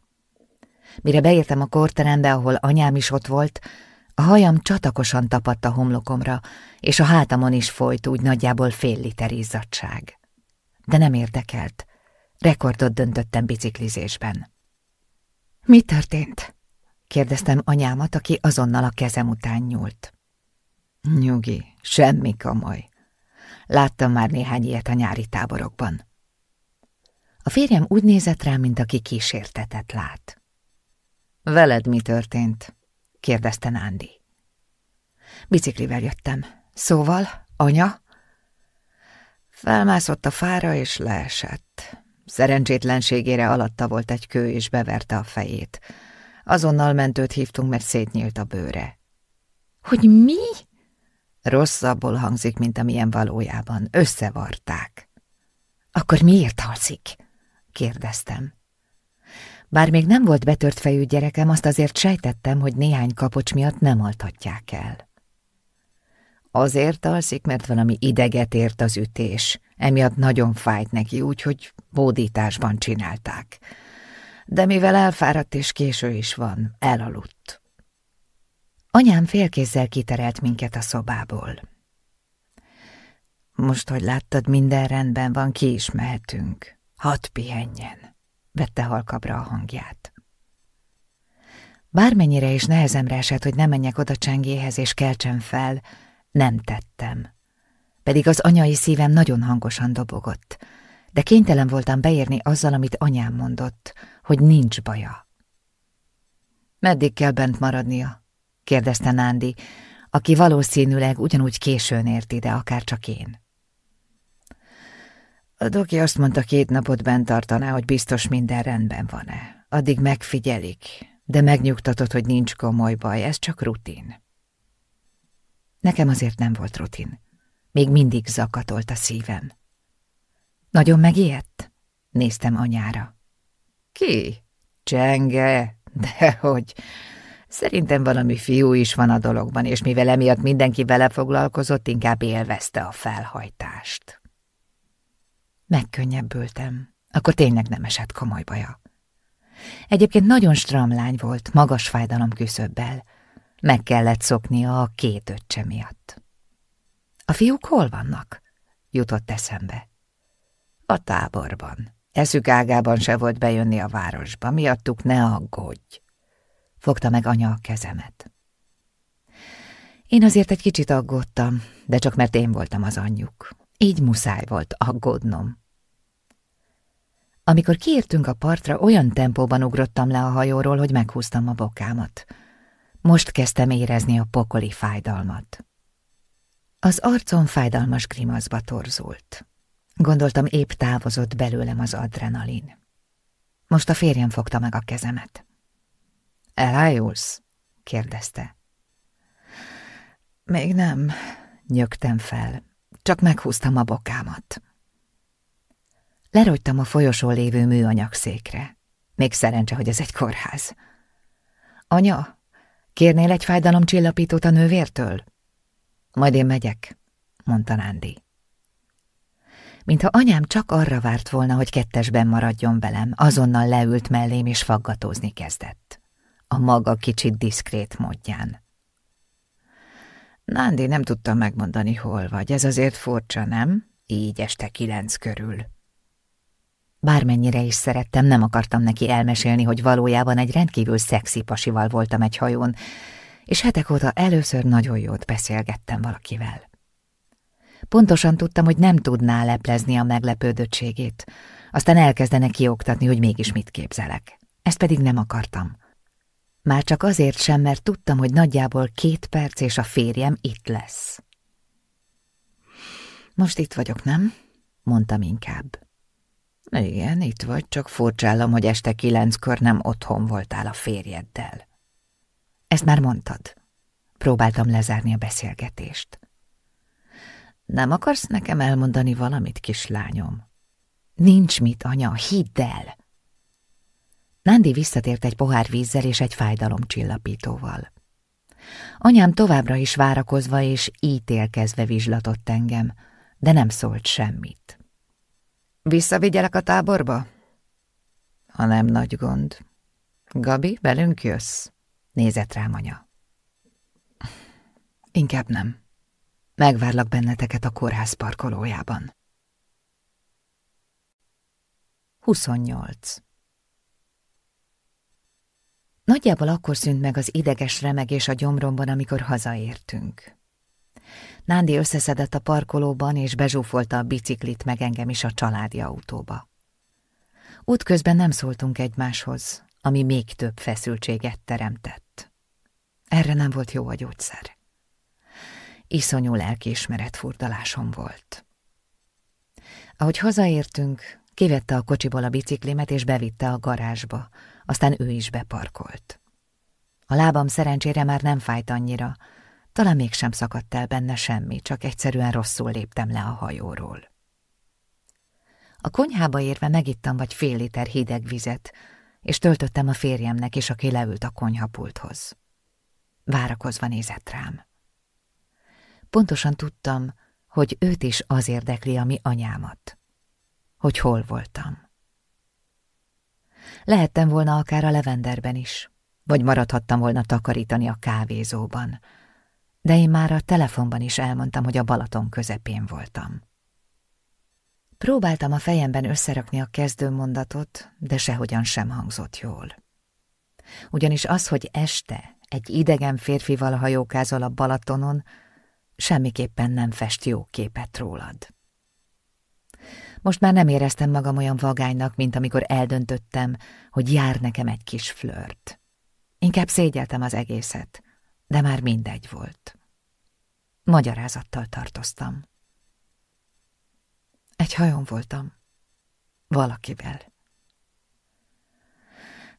Mire beértem a korterembe, ahol anyám is ott volt, a hajam csatakosan tapadt a homlokomra, és a hátamon is folyt úgy nagyjából fél liter izzadság. De nem érdekelt. Rekordot döntöttem biciklizésben. Mi történt? kérdeztem anyámat, aki azonnal a kezem után nyúlt. Nyugi, semmi komoly. Láttam már néhány ilyet a nyári táborokban. A férjem úgy nézett rá, mint aki kísértetet lát. Veled mi történt? kérdezte Nándi. Biciklivel jöttem. Szóval, anya? Felmászott a fára és leesett. Szerencsétlenségére alatta volt egy kő és beverte a fejét. Azonnal mentőt hívtunk, mert szétnyílt a bőre. Hogy mi? Rosszabbul hangzik, mint amilyen valójában. Összevarták. Akkor miért halszik? kérdeztem. Bár még nem volt betört fejű gyerekem, azt azért sejtettem, hogy néhány kapocs miatt nem altatják el. Azért alszik, mert valami ideget ért az ütés. Emiatt nagyon fájt neki, úgyhogy bódításban csinálták. De mivel elfáradt és késő is van, elaludt. Anyám félkézzel kiterelt minket a szobából. Most, hogy láttad, minden rendben van, ki is mehetünk. Hadd pihenjen, vette halkabra a hangját. Bármennyire is nehezemre esett, hogy ne menjek oda csengéhez és keltsem fel, nem tettem. Pedig az anyai szívem nagyon hangosan dobogott, de kénytelen voltam beérni azzal, amit anyám mondott, hogy nincs baja. Meddig kell bent maradnia? kérdezte Nándi, aki valószínűleg ugyanúgy későn ért ide, akár csak én. A doki azt mondta, két napot bent tartaná, hogy biztos minden rendben van-e. Addig megfigyelik, de megnyugtatott, hogy nincs komoly baj, ez csak rutin. Nekem azért nem volt rutin. Még mindig zakatolt a szívem. Nagyon megijedt? Néztem anyára. Ki? Csenge? Dehogy. Szerintem valami fiú is van a dologban, és mivel emiatt mindenki vele foglalkozott, inkább élvezte a felhajtást. Megkönnyebbültem. Akkor tényleg nem esett komoly baja. Egyébként nagyon stramlány volt, magas fájdalom küszöbbel. Meg kellett szoknia a két öccse miatt. A fiúk hol vannak? Jutott eszembe. A táborban. Eszük ágában se volt bejönni a városba, miattuk ne aggódj. Fogta meg anya a kezemet. Én azért egy kicsit aggódtam, de csak mert én voltam az anyjuk. Így muszáj volt aggódnom. Amikor kiértünk a partra, olyan tempóban ugrottam le a hajóról, hogy meghúztam a bokámat. Most kezdtem érezni a pokoli fájdalmat. Az arcom fájdalmas grimaszba torzult. Gondoltam, épp távozott belőlem az adrenalin. Most a férjem fogta meg a kezemet. Elájulsz? kérdezte. Még nem, nyögtem fel, csak meghúztam a bokámat. Lerogytam a folyosón lévő műanyagszékre. Még szerencse, hogy ez egy kórház. Anya, kérnél egy fájdalomcsillapítót a nővértől? Majd én megyek, mondta Nándi. Mintha anyám csak arra várt volna, hogy kettesben maradjon velem, azonnal leült mellém és faggatózni kezdett. A maga kicsit diszkrét módján. Nándi nem tudta megmondani, hol vagy, ez azért furcsa, nem? Így este kilenc körül. Bármennyire is szerettem, nem akartam neki elmesélni, hogy valójában egy rendkívül szexi pasival voltam egy hajón, és hetek óta először nagyon jót beszélgettem valakivel. Pontosan tudtam, hogy nem tudná leplezni a meglepődöttségét, aztán elkezdene kioktatni, hogy mégis mit képzelek. Ezt pedig nem akartam. Már csak azért sem, mert tudtam, hogy nagyjából két perc és a férjem itt lesz. Most itt vagyok, nem? Mondtam inkább. Igen, itt vagy, csak furcsálom, hogy este kilenckor nem otthon voltál a férjeddel. Ezt már mondtad. Próbáltam lezárni a beszélgetést. Nem akarsz nekem elmondani valamit, kislányom? Nincs mit, anya, hidd el! Nándi visszatért egy pohár vízzel és egy fájdalomcsillapítóval. Anyám továbbra is várakozva és ítélkezve vizslatott engem, de nem szólt semmit. Visszavigyelek a táborba? Ha nem nagy gond. Gabi, velünk jössz? Nézett rám anya. Inkább nem. Megvárlak benneteket a kórház parkolójában. 28. Nagyjából akkor szűnt meg az ideges remegés a gyomromban, amikor hazaértünk. Nándi összeszedett a parkolóban, és bezsúfolta a biciklit meg engem is a családi autóba. Útközben nem szóltunk egymáshoz, ami még több feszültséget teremtett. Erre nem volt jó a gyógyszer. Iszonyú lelkiismeret furdalásom volt. Ahogy hazaértünk, kivette a kocsiból a biciklimet és bevitte a garázsba, aztán ő is beparkolt. A lábam szerencsére már nem fájt annyira, talán mégsem szakadt el benne semmi, csak egyszerűen rosszul léptem le a hajóról. A konyhába érve megittam vagy fél liter hideg vizet, és töltöttem a férjemnek is, aki leült a konyhapulthoz. Várakozva nézett rám. Pontosan tudtam, hogy őt is az érdekli, ami anyámat. Hogy hol voltam. Lehettem volna akár a levenderben is, vagy maradhattam volna takarítani a kávézóban, de én már a telefonban is elmondtam, hogy a Balaton közepén voltam. Próbáltam a fejemben összerakni a kezdőmondatot, de sehogyan sem hangzott jól. Ugyanis az, hogy este egy idegen férfival hajókázol a Balatonon, semmiképpen nem fest jó képet rólad. Most már nem éreztem magam olyan vagánynak, mint amikor eldöntöttem, hogy jár nekem egy kis flört. Inkább szégyeltem az egészet, de már mindegy volt. Magyarázattal tartoztam. Egy hajón voltam. Valakivel.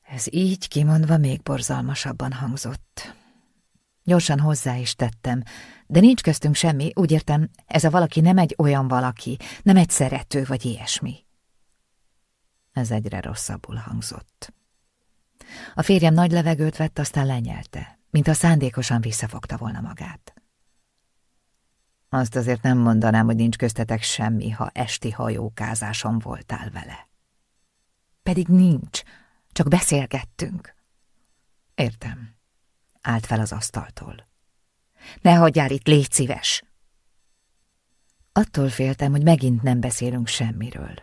Ez így kimondva még borzalmasabban hangzott. Gyorsan hozzá is tettem, de nincs köztünk semmi, úgy értem, ez a valaki nem egy olyan valaki, nem egy szerető vagy ilyesmi. Ez egyre rosszabbul hangzott. A férjem nagy levegőt vett, aztán lenyelte, mint a szándékosan visszafogta volna magát. Azt azért nem mondanám, hogy nincs köztetek semmi, ha esti hajókázáson voltál vele. Pedig nincs, csak beszélgettünk. Értem. Állt fel az asztaltól. Ne hagyjál itt, légy szíves! Attól féltem, hogy megint nem beszélünk semmiről.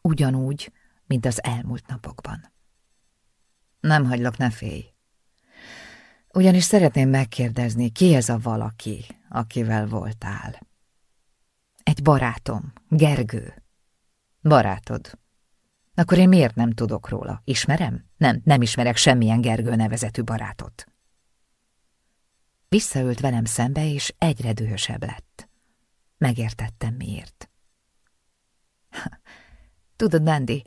Ugyanúgy, mint az elmúlt napokban. Nem hagylak, ne félj. Ugyanis szeretném megkérdezni, ki ez a valaki, akivel voltál? Egy barátom, Gergő. Barátod. Akkor én miért nem tudok róla? Ismerem? Nem, nem ismerek semmilyen Gergő nevezetű barátot. Visszaült velem szembe, és egyre dühösebb lett. Megértettem miért. <laughs> Tudod, Nandi,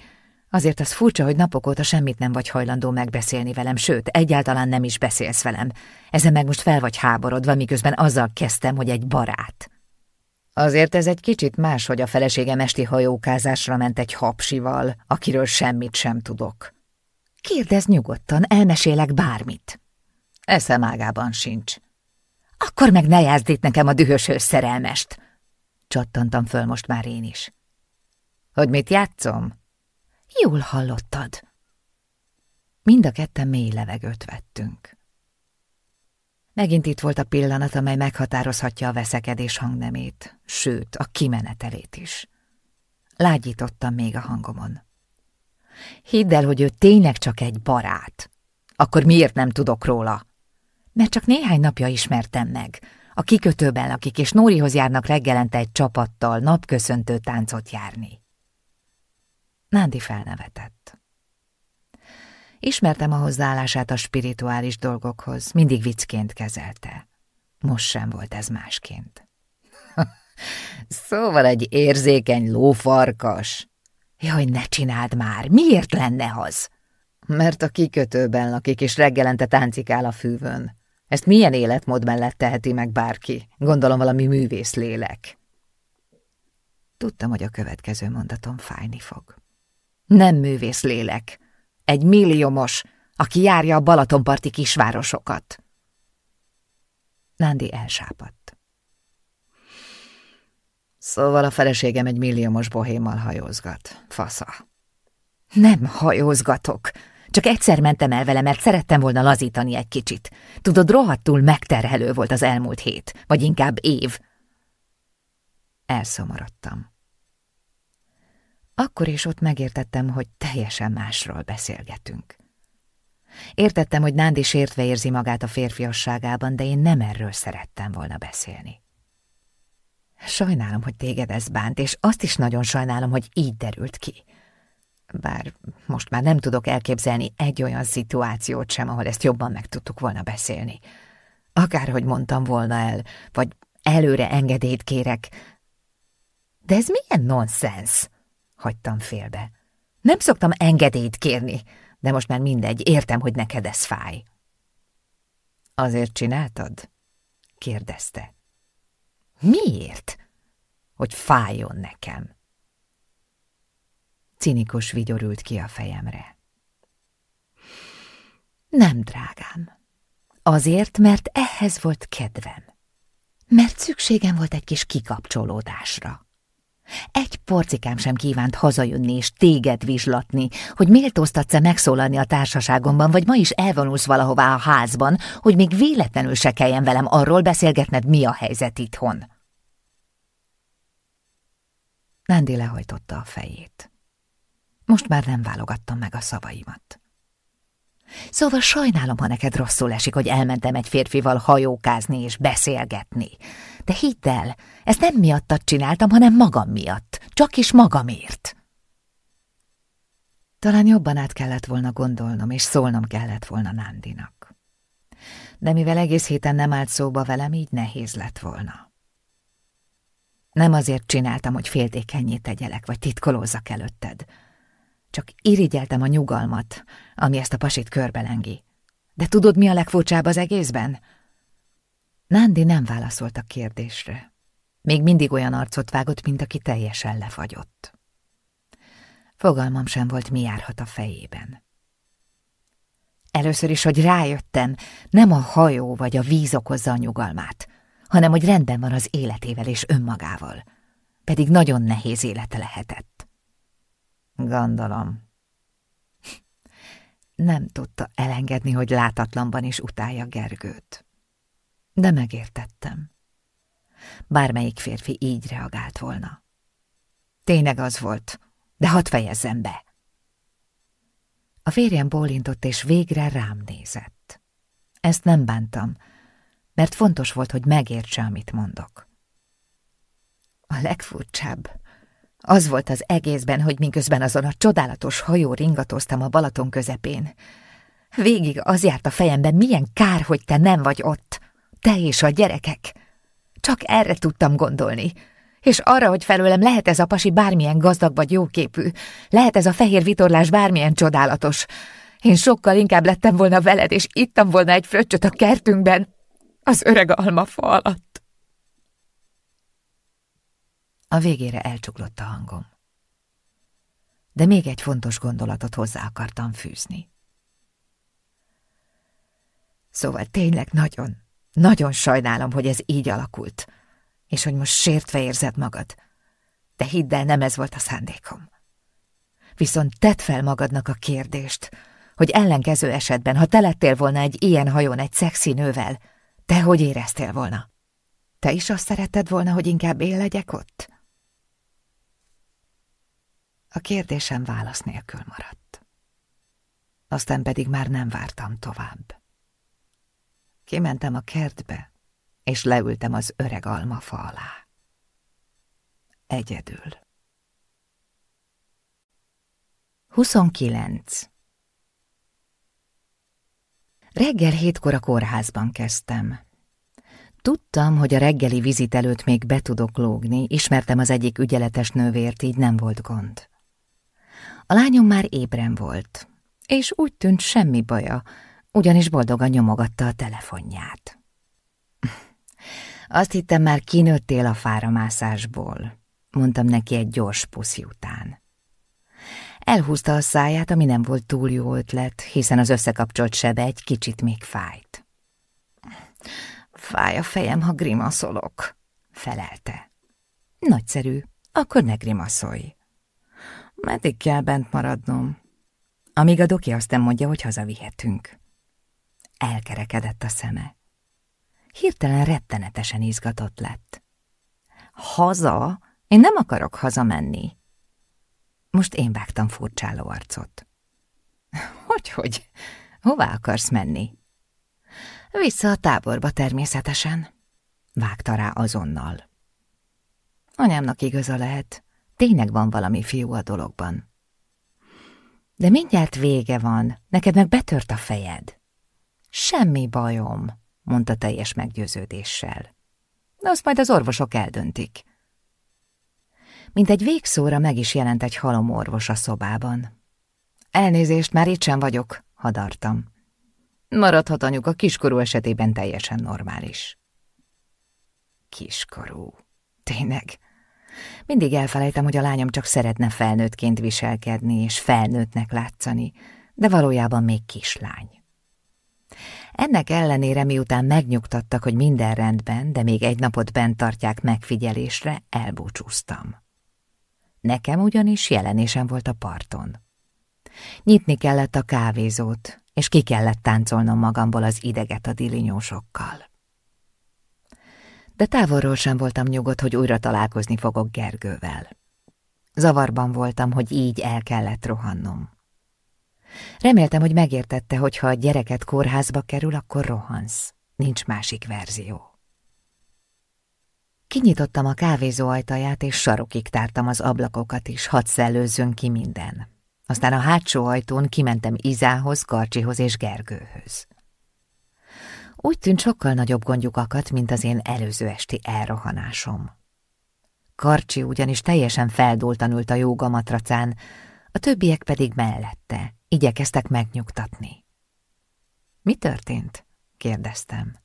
azért az furcsa, hogy napok óta semmit nem vagy hajlandó megbeszélni velem, sőt, egyáltalán nem is beszélsz velem. Ezen meg most fel vagy háborodva, miközben azzal kezdtem, hogy egy barát. Azért ez egy kicsit más, hogy a feleségem esti hajókázásra ment egy hapsival, akiről semmit sem tudok. Kérdezz nyugodtan, elmesélek bármit. Eszem ágában sincs. Akkor meg ne jázd itt nekem a dühös szerelmest. Csattantam föl most már én is. Hogy mit játszom? Jól hallottad. Mind a ketten mély levegőt vettünk. Megint itt volt a pillanat, amely meghatározhatja a veszekedés hangnemét, sőt, a kimenetelét is. Lágyítottam még a hangomon. Hidd el, hogy ő tényleg csak egy barát. Akkor miért nem tudok róla? Mert csak néhány napja ismertem meg. A kikötőben lakik, és Nórihoz járnak reggelente egy csapattal napköszöntő táncot járni. Nándi felnevetett. Ismertem a hozzáállását a spirituális dolgokhoz, mindig viccként kezelte. Most sem volt ez másként. <laughs> szóval egy érzékeny lófarkas. Jaj, ne csináld már, miért lenne az? Mert a kikötőben lakik, és reggelente táncikál a fűvön. Ezt milyen életmód mellett teheti meg bárki? Gondolom valami művész lélek. Tudtam, hogy a következő mondatom fájni fog. Nem művész lélek, egy milliómos, aki járja a Balatonparti kisvárosokat. Nándi elsápadt. Szóval a feleségem egy milliómos bohémmal hajózgat. Fasza. Nem hajózgatok. Csak egyszer mentem el vele, mert szerettem volna lazítani egy kicsit. Tudod, rohadtul megterhelő volt az elmúlt hét, vagy inkább év. Elszomorodtam. Akkor is ott megértettem, hogy teljesen másról beszélgetünk. Értettem, hogy Nándi sértve érzi magát a férfiasságában, de én nem erről szerettem volna beszélni. Sajnálom, hogy téged ez bánt, és azt is nagyon sajnálom, hogy így derült ki. Bár most már nem tudok elképzelni egy olyan szituációt sem, ahol ezt jobban meg tudtuk volna beszélni. Akárhogy mondtam volna el, vagy előre engedélyt kérek. De ez milyen nonsens? Hagytam félbe. Nem szoktam engedélyt kérni, de most már mindegy, értem, hogy neked ez fáj. Azért csináltad? kérdezte. Miért? Hogy fájjon nekem. Cinikus vigyorült ki a fejemre. Nem, drágám. Azért, mert ehhez volt kedvem. Mert szükségem volt egy kis kikapcsolódásra. Egy porcikám sem kívánt hazajönni és téged vizslatni, hogy méltóztatsz-e megszólalni a társaságomban, vagy ma is elvonulsz valahová a házban, hogy még véletlenül se kelljen velem arról beszélgetned, mi a helyzet itthon. Nándi lehajtotta a fejét. Most már nem válogattam meg a szavaimat. Szóval sajnálom, ha neked rosszul esik, hogy elmentem egy férfival hajókázni és beszélgetni. De hidd el, ezt nem miattad csináltam, hanem magam miatt. Csak is magamért. Talán jobban át kellett volna gondolnom, és szólnom kellett volna Nándinak. De mivel egész héten nem állt szóba velem, így nehéz lett volna. Nem azért csináltam, hogy féltékenyé tegyelek, vagy titkolózzak előtted, csak irigyeltem a nyugalmat, ami ezt a pasit körbelengi. De tudod, mi a legfurcsább az egészben? Nándi nem válaszolt a kérdésre. Még mindig olyan arcot vágott, mint aki teljesen lefagyott. Fogalmam sem volt, mi járhat a fejében. Először is, hogy rájöttem, nem a hajó vagy a víz okozza a nyugalmát, hanem hogy rendben van az életével és önmagával. Pedig nagyon nehéz élete lehetett. Gondolom. Nem tudta elengedni, hogy látatlanban is utálja Gergőt. De megértettem. Bármelyik férfi így reagált volna. Tényleg az volt, de hadd fejezzem be. A férjem bólintott, és végre rám nézett. Ezt nem bántam, mert fontos volt, hogy megértse, amit mondok. A legfurcsább, az volt az egészben, hogy miközben azon a csodálatos hajó ringatoztam a Balaton közepén. Végig az járt a fejemben, milyen kár, hogy te nem vagy ott. Te és a gyerekek. Csak erre tudtam gondolni. És arra, hogy felőlem lehet ez a pasi bármilyen gazdag vagy jóképű, lehet ez a fehér vitorlás bármilyen csodálatos. Én sokkal inkább lettem volna veled, és ittam volna egy fröccsöt a kertünkben, az öreg almafa alatt. A végére elcsuklott a hangom. De még egy fontos gondolatot hozzá akartam fűzni. Szóval tényleg nagyon, nagyon sajnálom, hogy ez így alakult, és hogy most sértve érzed magad. De hidd el, nem ez volt a szándékom. Viszont tedd fel magadnak a kérdést, hogy ellenkező esetben, ha te lettél volna egy ilyen hajón egy szexi nővel, te hogy éreztél volna? Te is azt szeretted volna, hogy inkább én legyek ott? A kérdésem válasz nélkül maradt. Aztán pedig már nem vártam tovább. Kimentem a kertbe, és leültem az öreg almafa alá. Egyedül. 29. Reggel hétkor a kórházban kezdtem. Tudtam, hogy a reggeli vizit előtt még be tudok lógni, ismertem az egyik ügyeletes nővért, így nem volt gond. A lányom már ébren volt, és úgy tűnt semmi baja, ugyanis boldogan nyomogatta a telefonját. <laughs> Azt hittem, már kinőttél a fáramászásból, mondtam neki egy gyors puszi után. Elhúzta a száját, ami nem volt túl jó ötlet, hiszen az összekapcsolt sebe egy kicsit még fájt. Fáj a fejem, ha grimaszolok, felelte. Nagyszerű, akkor ne grimaszolj. Meddig kell bent maradnom? Amíg a doki azt nem mondja, hogy hazavihetünk. Elkerekedett a szeme. Hirtelen rettenetesen izgatott lett. Haza? Én nem akarok hazamenni. Most én vágtam furcsáló arcot. Hogy-hogy? Hová akarsz menni? Vissza a táborba természetesen. Vágta rá azonnal. Anyámnak igaza lehet, tényleg van valami fiú a dologban. De mindjárt vége van, neked meg betört a fejed. Semmi bajom, mondta teljes meggyőződéssel. De azt majd az orvosok eldöntik. Mint egy végszóra meg is jelent egy halomorvos a szobában. Elnézést, már itt sem vagyok, hadartam. Maradhat a kiskorú esetében teljesen normális. Kiskorú. Tényleg. Mindig elfelejtem, hogy a lányom csak szeretne felnőttként viselkedni és felnőttnek látszani, de valójában még kislány. Ennek ellenére, miután megnyugtattak, hogy minden rendben, de még egy napot bent tartják megfigyelésre, elbúcsúztam. Nekem ugyanis jelenésem volt a parton. Nyitni kellett a kávézót, és ki kellett táncolnom magamból az ideget a dilinyósokkal. De távolról sem voltam nyugodt, hogy újra találkozni fogok Gergővel. Zavarban voltam, hogy így el kellett rohannom. Reméltem, hogy megértette, hogy ha a gyereket kórházba kerül, akkor rohansz. Nincs másik verzió. Kinyitottam a kávézó ajtaját, és sarokig tártam az ablakokat is, hadd szellőzzön ki minden. Aztán a hátsó ajtón kimentem Izához, Karcsihoz és Gergőhöz. Úgy tűnt sokkal nagyobb gondjuk akadt, mint az én előző esti elrohanásom. Karcsi ugyanis teljesen feldúltan ült a jóga matracán, a többiek pedig mellette, igyekeztek megnyugtatni. Mi történt? kérdeztem.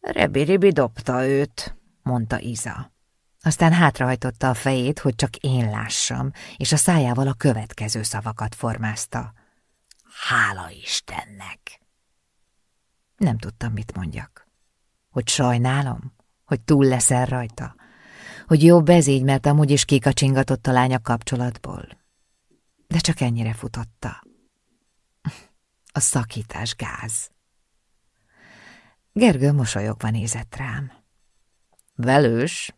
Rebi-ribi dobta őt, mondta Iza. Aztán hátrahajtotta a fejét, hogy csak én lássam, és a szájával a következő szavakat formázta. Hála Istennek! Nem tudtam, mit mondjak. Hogy sajnálom? Hogy túl leszel rajta? Hogy jobb ez így, mert amúgy is kikacsingatott a lánya kapcsolatból? De csak ennyire futotta. <laughs> A szakítás gáz. Gergő mosolyogva nézett rám. Velős?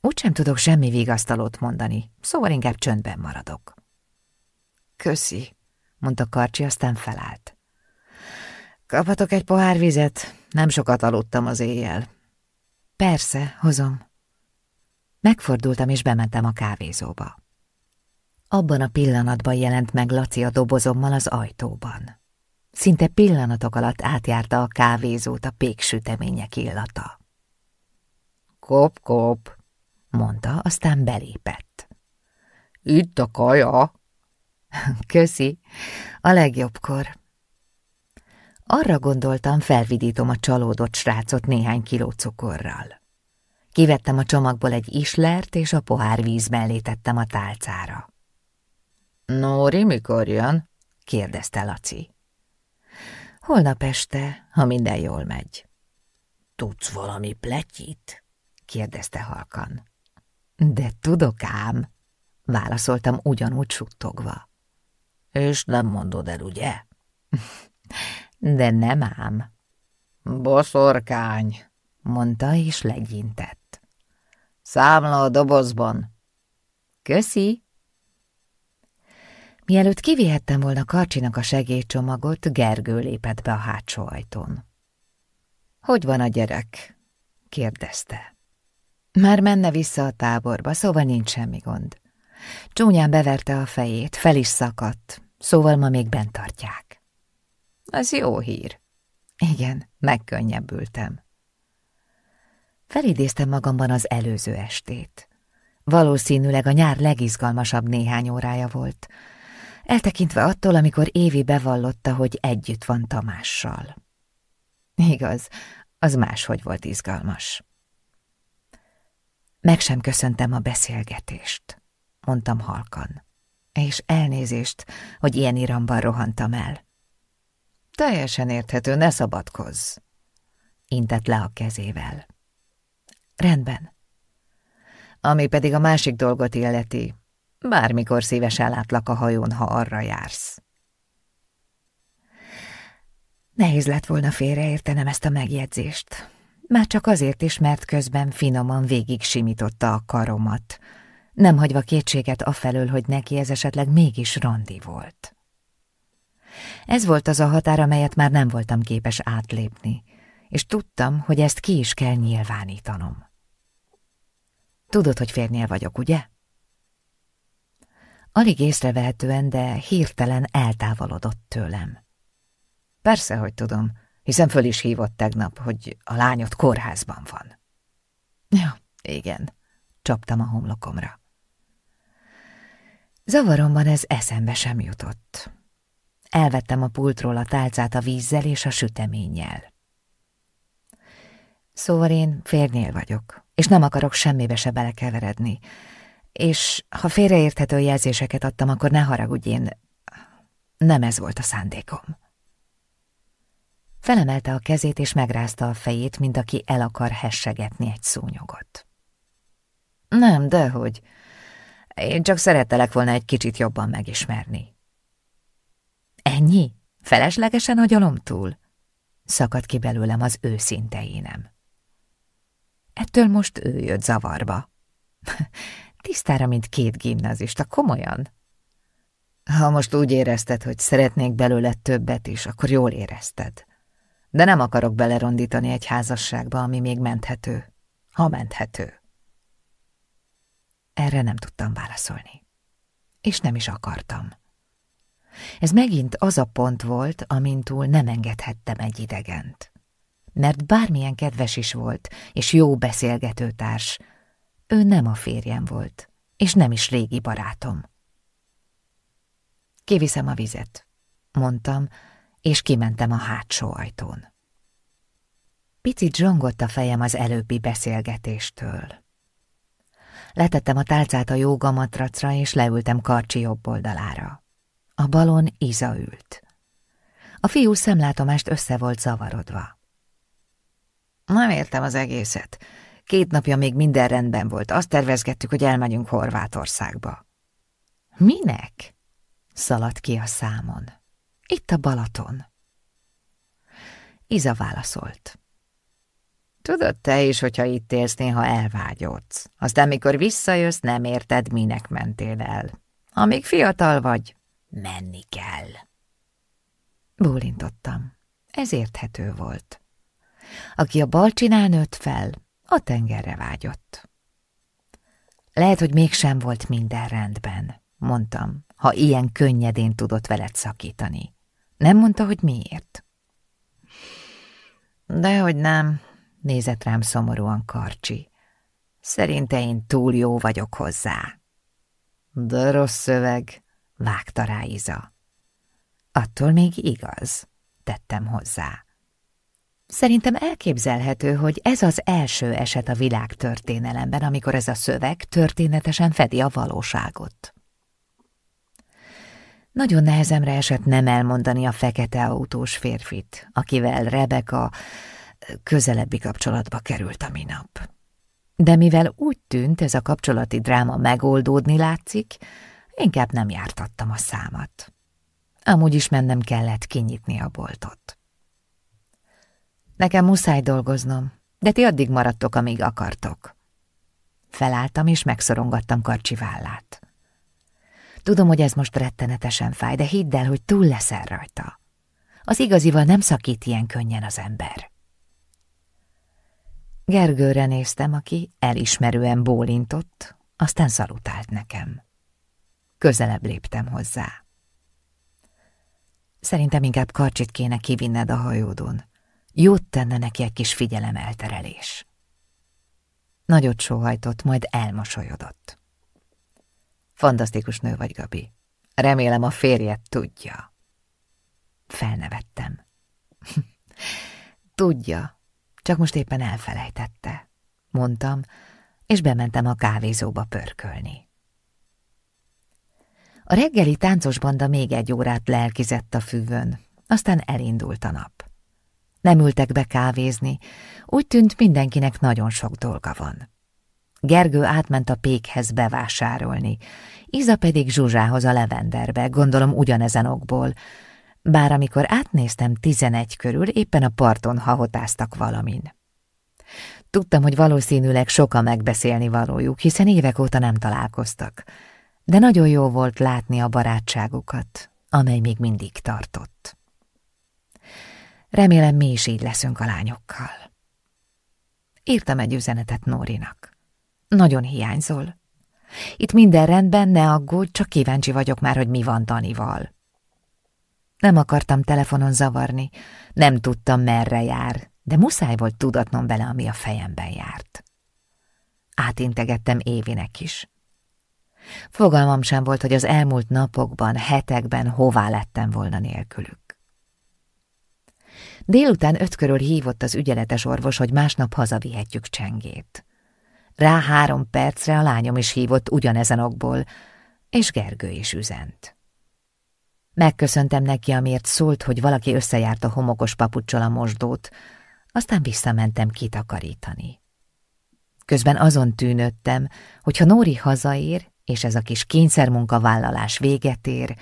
Úgysem tudok semmi vigasztalót mondani, szóval inkább csöndben maradok. Köszi, mondta Karcsi, aztán felállt. Kaphatok egy pohár vizet? Nem sokat aludtam az éjjel. Persze, hozom. Megfordultam és bementem a kávézóba. Abban a pillanatban jelent meg Laci a dobozommal az ajtóban. Szinte pillanatok alatt átjárta a kávézót a péksütemények illata. Kop, kop, mondta, aztán belépett. Itt a kaja? <laughs> Köszi, a legjobbkor. Arra gondoltam, felvidítom a csalódott srácot néhány kiló cukorral. Kivettem a csomagból egy islert, és a pohár víz mellé tettem a tálcára. Nóri, mikor jön? kérdezte Laci. Holnap este, ha minden jól megy. Tudsz valami pletyit? kérdezte halkan. De tudok ám, válaszoltam ugyanúgy suttogva. És nem mondod el, ugye? <laughs> De nem ám. Boszorkány, mondta és legyintett. Számla a dobozban. Köszi. Mielőtt kivihettem volna Karcsinak a segélycsomagot, Gergő lépett be a hátsó ajtón. Hogy van a gyerek? kérdezte. Már menne vissza a táborba, szóval nincs semmi gond. Csúnyán beverte a fejét, fel is szakadt, szóval ma még bent tartják. Ez jó hír. Igen, megkönnyebbültem. Felidéztem magamban az előző estét. Valószínűleg a nyár legizgalmasabb néhány órája volt, eltekintve attól, amikor Évi bevallotta, hogy együtt van Tamással. Igaz, az máshogy volt izgalmas. Meg sem köszöntem a beszélgetést, mondtam halkan, és elnézést, hogy ilyen iramban rohantam el. Teljesen érthető, ne szabadkozz, intett le a kezével. Rendben. Ami pedig a másik dolgot illeti, bármikor szívesen látlak a hajón, ha arra jársz. Nehéz lett volna félreértenem ezt a megjegyzést. Már csak azért is, mert közben finoman végig simította a karomat, nem hagyva kétséget afelől, hogy neki ez esetleg mégis randi volt. Ez volt az a határ, amelyet már nem voltam képes átlépni, és tudtam, hogy ezt ki is kell nyilvánítanom. Tudod, hogy férnél vagyok, ugye? Alig észrevehetően, de hirtelen eltávolodott tőlem. Persze, hogy tudom, hiszen föl is hívott tegnap, hogy a lányot kórházban van. Ja, igen, csaptam a homlokomra. Zavaromban ez eszembe sem jutott. Elvettem a pultról a tálcát a vízzel és a süteménnyel. Szóval én férnél vagyok, és nem akarok semmibe se belekeveredni. És ha félreérthető jelzéseket adtam, akkor ne haragudj, én... Nem ez volt a szándékom. Felemelte a kezét, és megrázta a fejét, mint aki el akar hessegetni egy szúnyogot. Nem, dehogy. Én csak szerettelek volna egy kicsit jobban megismerni. Ennyi? Feleslegesen a túl? Szakadt ki belőlem az őszintejénem. Ettől most ő jött zavarba. Tisztára, mint két gimnazista, komolyan. Ha most úgy érezted, hogy szeretnék belőle többet is, akkor jól érezted. De nem akarok belerondítani egy házasságba, ami még menthető, ha menthető. Erre nem tudtam válaszolni. És nem is akartam. Ez megint az a pont volt, amintúl nem engedhettem egy idegent. Mert bármilyen kedves is volt, és jó beszélgetőtárs, ő nem a férjem volt, és nem is régi barátom. Kiviszem a vizet, mondtam, és kimentem a hátsó ajtón. Picit zsongott a fejem az előbbi beszélgetéstől. Letettem a tálcát a jógamatracra, és leültem Karcsi jobb oldalára. A balon Iza ült. A fiú szemlátomást össze volt zavarodva. Nem értem az egészet. Két napja még minden rendben volt. Azt tervezgettük, hogy elmegyünk Horvátországba. Minek? Szaladt ki a számon. Itt a Balaton. Iza válaszolt. Tudod te is, hogyha itt élsz, néha elvágyodsz. Aztán, mikor visszajössz, nem érted, minek mentél el. Amíg fiatal vagy, menni kell. Bólintottam. Ez érthető volt. Aki a balcsinál nőtt fel, a tengerre vágyott. Lehet, hogy mégsem volt minden rendben, mondtam, ha ilyen könnyedén tudott veled szakítani. Nem mondta, hogy miért. Dehogy nem, nézett rám szomorúan Karcsi. Szerinte én túl jó vagyok hozzá. De rossz szöveg, vágta rá Iza. Attól még igaz, tettem hozzá. Szerintem elképzelhető, hogy ez az első eset a világ történelemben, amikor ez a szöveg történetesen fedi a valóságot. Nagyon nehezemre esett nem elmondani a fekete autós férfit, akivel Rebeka közelebbi kapcsolatba került a minap. De mivel úgy tűnt, ez a kapcsolati dráma megoldódni látszik, inkább nem jártattam a számat. Amúgy is mennem kellett kinyitni a boltot. Nekem muszáj dolgoznom, de ti addig maradtok, amíg akartok. Felálltam és megszorongattam Karcsi vállát. Tudom, hogy ez most rettenetesen fáj, de hidd el, hogy túl leszel rajta. Az igazival nem szakít ilyen könnyen az ember. Gergőre néztem, aki elismerően bólintott, aztán szalutált nekem. Közelebb léptem hozzá. Szerintem inkább karcsit kéne kivinned a hajódon. Jót tenne neki egy kis figyelemelterelés. Nagyot sóhajtott, majd elmosolyodott. Fantasztikus nő vagy, Gabi. Remélem a férjed tudja. Felnevettem. <laughs> tudja, csak most éppen elfelejtette, mondtam, és bementem a kávézóba pörkölni. A reggeli táncos banda még egy órát lelkizett a füvön, aztán elindult a nap. Nem ültek be kávézni, úgy tűnt mindenkinek nagyon sok dolga van. Gergő átment a pékhez bevásárolni, Iza pedig Zsuzsához a levenderbe, gondolom ugyanezen okból, bár amikor átnéztem tizenegy körül, éppen a parton hahotáztak valamin. Tudtam, hogy valószínűleg soka megbeszélni valójuk, hiszen évek óta nem találkoztak, de nagyon jó volt látni a barátságukat, amely még mindig tartott. Remélem mi is így leszünk a lányokkal. Írtam egy üzenetet Nórinak. Nagyon hiányzol. Itt minden rendben, ne aggódj, csak kíváncsi vagyok már, hogy mi van Danival. Nem akartam telefonon zavarni, nem tudtam, merre jár, de muszáj volt tudatnom bele, ami a fejemben járt. Átintegettem Évinek is. Fogalmam sem volt, hogy az elmúlt napokban, hetekben hová lettem volna nélkülük. Délután öt körül hívott az ügyeletes orvos, hogy másnap hazavihetjük csengét. Rá három percre a lányom is hívott ugyanezen okból, és Gergő is üzent. Megköszöntem neki, amiért szólt, hogy valaki összejárt a homokos papucsal a mosdót, aztán visszamentem kitakarítani. Közben azon tűnöttem, hogy ha Nóri hazaér, és ez a kis kényszermunkavállalás véget ér,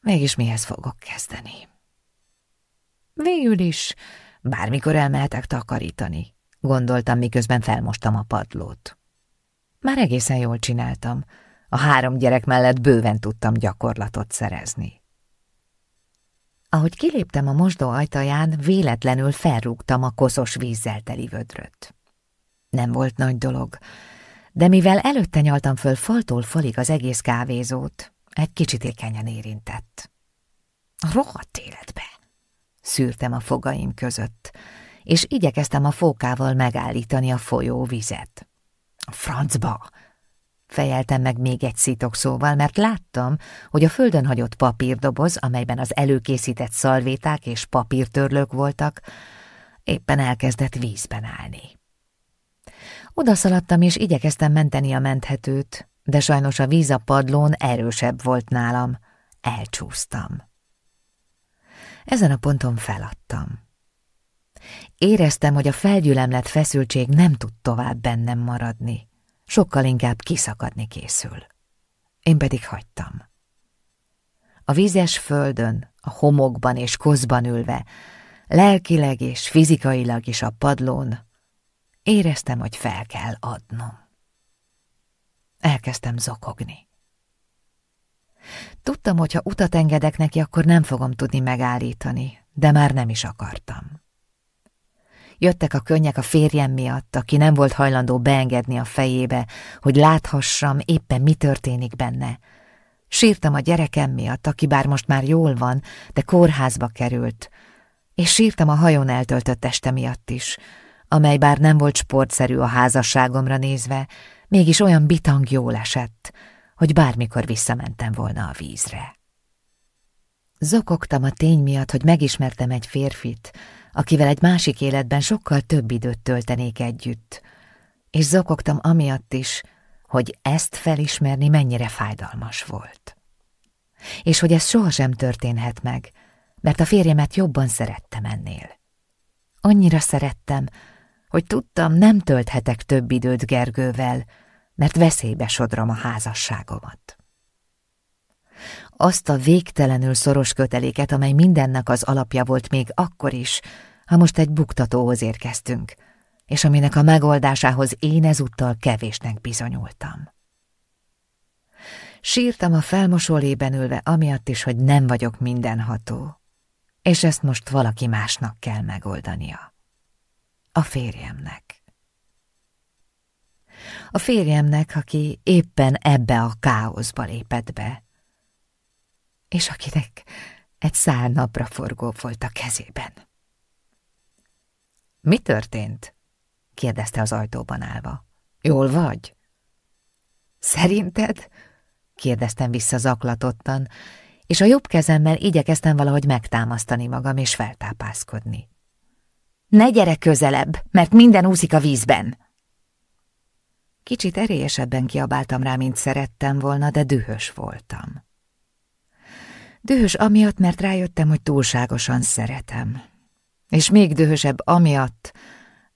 mégis mihez fogok kezdeni. Végül is bármikor elmehetek takarítani, gondoltam, miközben felmostam a padlót. Már egészen jól csináltam, a három gyerek mellett bőven tudtam gyakorlatot szerezni. Ahogy kiléptem a mosdó ajtaján, véletlenül felrúgtam a koszos vízzel teli vödröt. Nem volt nagy dolog, de mivel előtte nyaltam föl faltól falig az egész kávézót, egy kicsit ékenyen érintett. A rohadt életbe! Szűrtem a fogaim között, és igyekeztem a fókával megállítani a folyó vizet. A francba! Fejeltem meg még egy szitokszóval, mert láttam, hogy a földön hagyott papírdoboz, amelyben az előkészített szalvéták és papírtörlők voltak, éppen elkezdett vízben állni. Oda szaladtam, és igyekeztem menteni a menthetőt, de sajnos a víz a padlón erősebb volt nálam. Elcsúsztam. Ezen a ponton feladtam. Éreztem, hogy a felgyülemlett feszültség nem tud tovább bennem maradni sokkal inkább kiszakadni készül. Én pedig hagytam. A vízes földön, a homokban és kozban ülve, lelkileg és fizikailag is a padlón, éreztem, hogy fel kell adnom. Elkezdtem zokogni. Tudtam, hogy ha utat engedek neki, akkor nem fogom tudni megállítani, de már nem is akartam. Jöttek a könnyek a férjem miatt, aki nem volt hajlandó beengedni a fejébe, hogy láthassam éppen mi történik benne. Sírtam a gyerekem miatt, aki bár most már jól van, de kórházba került. És sírtam a hajón eltöltött este miatt is, amely bár nem volt sportszerű a házasságomra nézve, mégis olyan bitang jól esett, hogy bármikor visszamentem volna a vízre. Zokogtam a tény miatt, hogy megismertem egy férfit, akivel egy másik életben sokkal több időt töltenék együtt, és zokogtam amiatt is, hogy ezt felismerni mennyire fájdalmas volt. És hogy ez sohasem történhet meg, mert a férjemet jobban szerettem ennél. Annyira szerettem, hogy tudtam, nem tölthetek több időt Gergővel, mert veszélybe sodrom a házasságomat. Azt a végtelenül szoros köteléket, amely mindennek az alapja volt még akkor is, ha most egy buktatóhoz érkeztünk, és aminek a megoldásához én ezúttal kevésnek bizonyultam. Sírtam a felmosólében ülve, amiatt is, hogy nem vagyok mindenható, és ezt most valaki másnak kell megoldania. A férjemnek. A férjemnek, aki éppen ebbe a káoszba lépett be, és akinek egy szál napra forgó volt a kezében. Mi történt? kérdezte az ajtóban állva. Jól vagy? Szerinted? kérdeztem vissza zaklatottan, és a jobb kezemmel igyekeztem valahogy megtámasztani magam és feltápászkodni. Ne gyere közelebb, mert minden úszik a vízben! Kicsit erélyesebben kiabáltam rá, mint szerettem volna, de dühös voltam. Dühös amiatt, mert rájöttem, hogy túlságosan szeretem. És még dühösebb amiatt,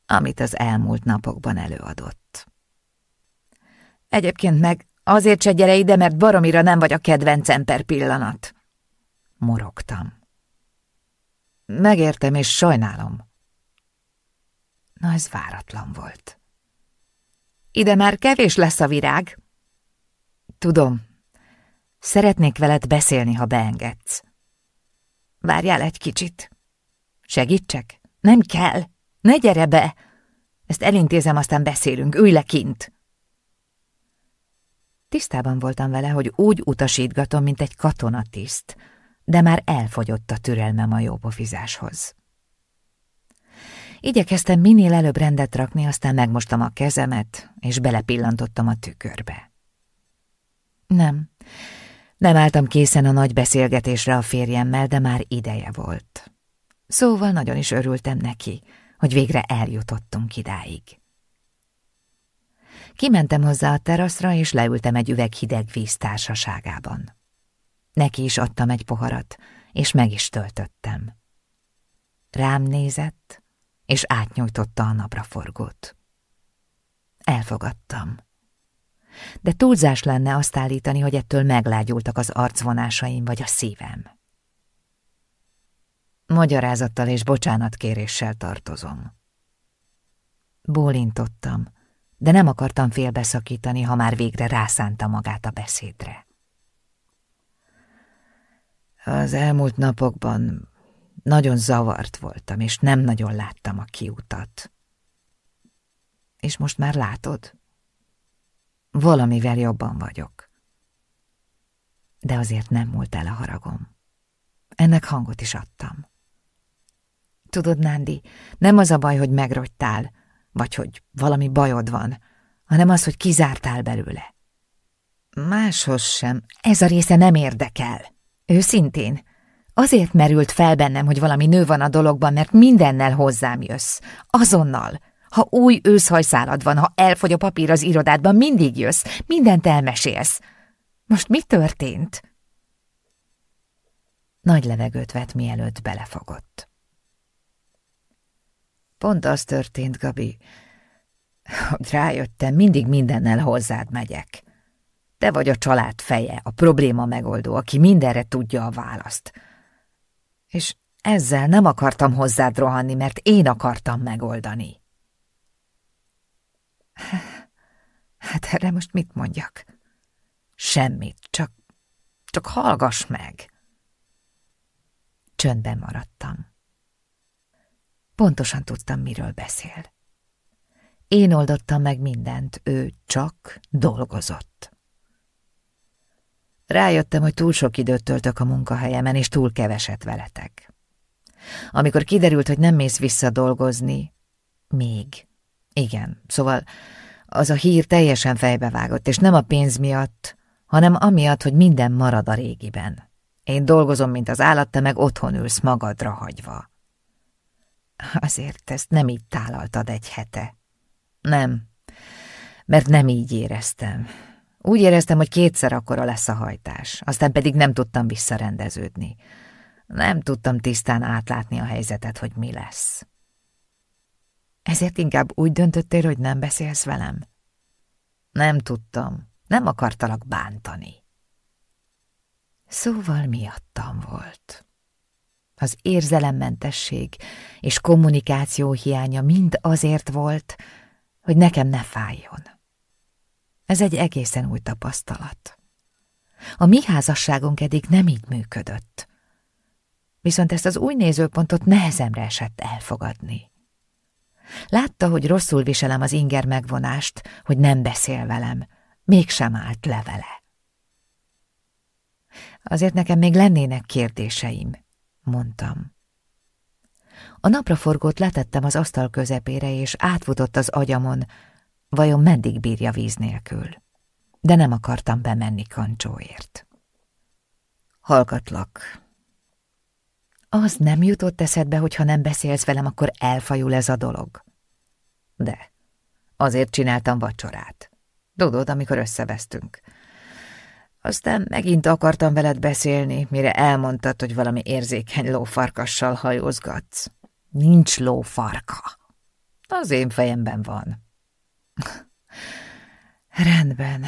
amit az elmúlt napokban előadott. Egyébként meg azért se gyere ide, mert baromira nem vagy a kedvencem per pillanat. Morogtam. Megértem és sajnálom. Na, ez váratlan volt. Ide már kevés lesz a virág. Tudom, szeretnék veled beszélni, ha beengedsz. Várjál egy kicsit. Segítsek? Nem kell. Ne gyere be! Ezt elintézem, aztán beszélünk. Ülj le kint! Tisztában voltam vele, hogy úgy utasítgatom, mint egy katonatiszt, de már elfogyott a türelmem a jópofizáshoz. Igyekeztem minél előbb rendet rakni, aztán megmostam a kezemet, és belepillantottam a tükörbe. Nem, nem álltam készen a nagy beszélgetésre a férjemmel, de már ideje volt. Szóval nagyon is örültem neki, hogy végre eljutottunk idáig. Kimentem hozzá a teraszra, és leültem egy üveg hideg víz társaságában. Neki is adtam egy poharat, és meg is töltöttem. Rám nézett, és átnyújtotta a napraforgót. Elfogadtam. De túlzás lenne azt állítani, hogy ettől meglágyultak az arcvonásaim vagy a szívem. Magyarázattal és bocsánatkéréssel tartozom. Bólintottam, de nem akartam félbeszakítani, ha már végre rászánta magát a beszédre. Az elmúlt napokban nagyon zavart voltam, és nem nagyon láttam a kiutat. És most már látod? Valamivel jobban vagyok. De azért nem múlt el a haragom. Ennek hangot is adtam. Tudod, Nándi, nem az a baj, hogy megrogytál, vagy hogy valami bajod van, hanem az, hogy kizártál belőle. Máshoz sem. Ez a része nem érdekel. Őszintén. Azért merült fel bennem, hogy valami nő van a dologban, mert mindennel hozzám jössz. Azonnal. Ha új őszhajszálad van, ha elfogy a papír az irodádban, mindig jössz, mindent elmesélsz. Most mi történt? Nagy levegőt vett, mielőtt belefogott. Pont az történt, Gabi, hogy rájöttem, mindig mindennel hozzád megyek. Te vagy a család feje, a probléma megoldó, aki mindenre tudja a választ. És ezzel nem akartam hozzád rohanni, mert én akartam megoldani. Hát erre most mit mondjak? Semmit, csak, csak hallgass meg. Csöndben maradtam. Pontosan tudtam, miről beszél. Én oldottam meg mindent, ő csak dolgozott. Rájöttem, hogy túl sok időt töltök a munkahelyemen, és túl keveset veletek. Amikor kiderült, hogy nem mész vissza dolgozni, még. Igen, szóval az a hír teljesen fejbevágott, és nem a pénz miatt, hanem amiatt, hogy minden marad a régiben. Én dolgozom, mint az állat, te meg otthon ülsz magadra hagyva. Azért ezt nem így tálaltad egy hete. Nem, mert nem így éreztem. Úgy éreztem, hogy kétszer akkora lesz a hajtás, aztán pedig nem tudtam visszarendeződni. Nem tudtam tisztán átlátni a helyzetet, hogy mi lesz. Ezért inkább úgy döntöttél, hogy nem beszélsz velem? Nem tudtam, nem akartalak bántani. Szóval miattam volt. Az érzelemmentesség és kommunikáció hiánya mind azért volt, hogy nekem ne fájjon. Ez egy egészen új tapasztalat. A mi házasságunk eddig nem így működött. Viszont ezt az új nézőpontot nehezemre esett elfogadni. Látta, hogy rosszul viselem az inger megvonást, hogy nem beszél velem, mégsem állt le vele. Azért nekem még lennének kérdéseim, mondtam. A napraforgót letettem az asztal közepére, és átfutott az agyamon, vajon meddig bírja víz nélkül. De nem akartam bemenni kancsóért. Hallgatlak. Az nem jutott eszedbe, hogy ha nem beszélsz velem, akkor elfajul ez a dolog. De azért csináltam vacsorát. Tudod, amikor összevesztünk. Aztán megint akartam veled beszélni, mire elmondtad, hogy valami érzékeny lófarkassal hajózgatsz. Nincs lófarka. Az én fejemben van. <laughs> Rendben.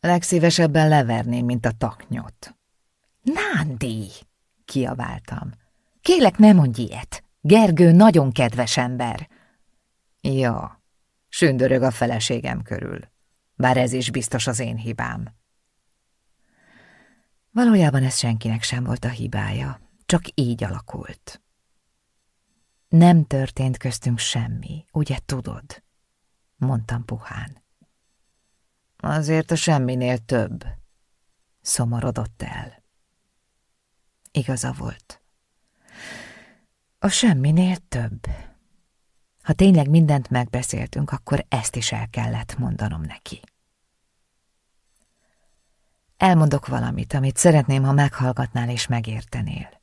Legszívesebben leverném, mint a taknyot. Nándi! kiabáltam. Kélek, ne mondj ilyet. Gergő nagyon kedves ember. Ja, sündörög a feleségem körül. Bár ez is biztos az én hibám. Valójában ez senkinek sem volt a hibája, csak így alakult. Nem történt köztünk semmi, ugye tudod? Mondtam puhán. Azért a semminél több. Szomorodott el. Igaza volt. A semminél több. Ha tényleg mindent megbeszéltünk, akkor ezt is el kellett mondanom neki. Elmondok valamit, amit szeretném, ha meghallgatnál és megértenél.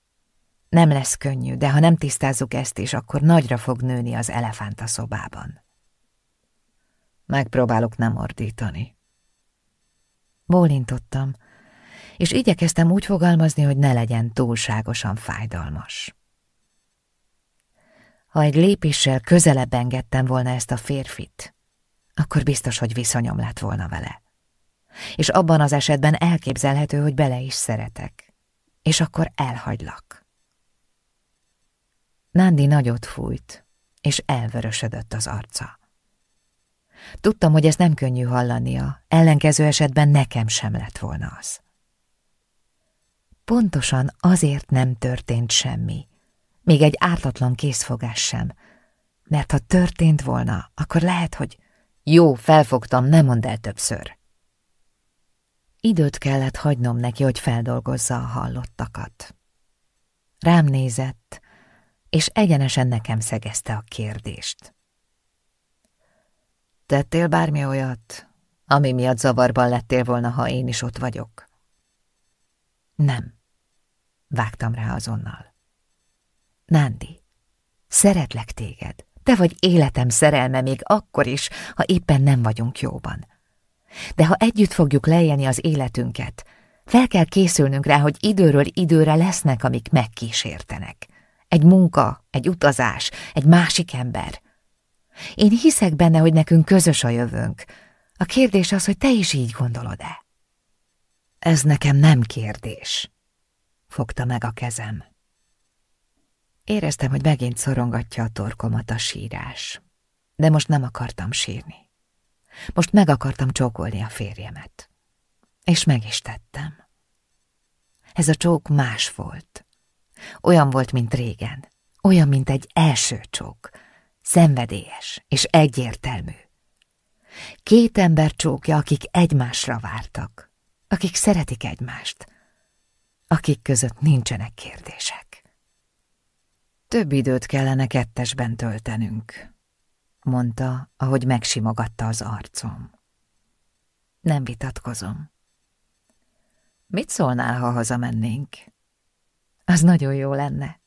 Nem lesz könnyű, de ha nem tisztázzuk ezt is, akkor nagyra fog nőni az elefánt a szobában. Megpróbálok nem ordítani. Bólintottam, és igyekeztem úgy fogalmazni, hogy ne legyen túlságosan fájdalmas. Ha egy lépéssel közelebb engedtem volna ezt a férfit, akkor biztos, hogy viszonyom lett volna vele. És abban az esetben elképzelhető, hogy bele is szeretek. És akkor elhagylak. Nándi nagyot fújt, és elvörösödött az arca. Tudtam, hogy ezt nem könnyű hallania, ellenkező esetben nekem sem lett volna az. Pontosan azért nem történt semmi, még egy ártatlan készfogás sem, mert ha történt volna, akkor lehet, hogy jó, felfogtam, nem mond el többször. Időt kellett hagynom neki, hogy feldolgozza a hallottakat. Rám nézett, és egyenesen nekem szegezte a kérdést. Tettél bármi olyat, ami miatt zavarban lettél volna, ha én is ott vagyok? Nem. Vágtam rá azonnal. Nándi, szeretlek téged. Te vagy életem szerelme még akkor is, ha éppen nem vagyunk jóban. De ha együtt fogjuk lejjeni az életünket, fel kell készülnünk rá, hogy időről időre lesznek, amik megkísértenek. Egy munka, egy utazás, egy másik ember – én hiszek benne, hogy nekünk közös a jövőnk. A kérdés az, hogy te is így gondolod-e? Ez nekem nem kérdés. Fogta meg a kezem. Éreztem, hogy megint szorongatja a torkomat a sírás. De most nem akartam sírni. Most meg akartam csókolni a férjemet. És meg is tettem. Ez a csók más volt. Olyan volt, mint régen. Olyan, mint egy első csók szenvedélyes és egyértelmű. Két ember csókja, akik egymásra vártak, akik szeretik egymást, akik között nincsenek kérdések. Több időt kellene kettesben töltenünk, mondta, ahogy megsimogatta az arcom. Nem vitatkozom. Mit szólnál, ha hazamennénk? Az nagyon jó lenne.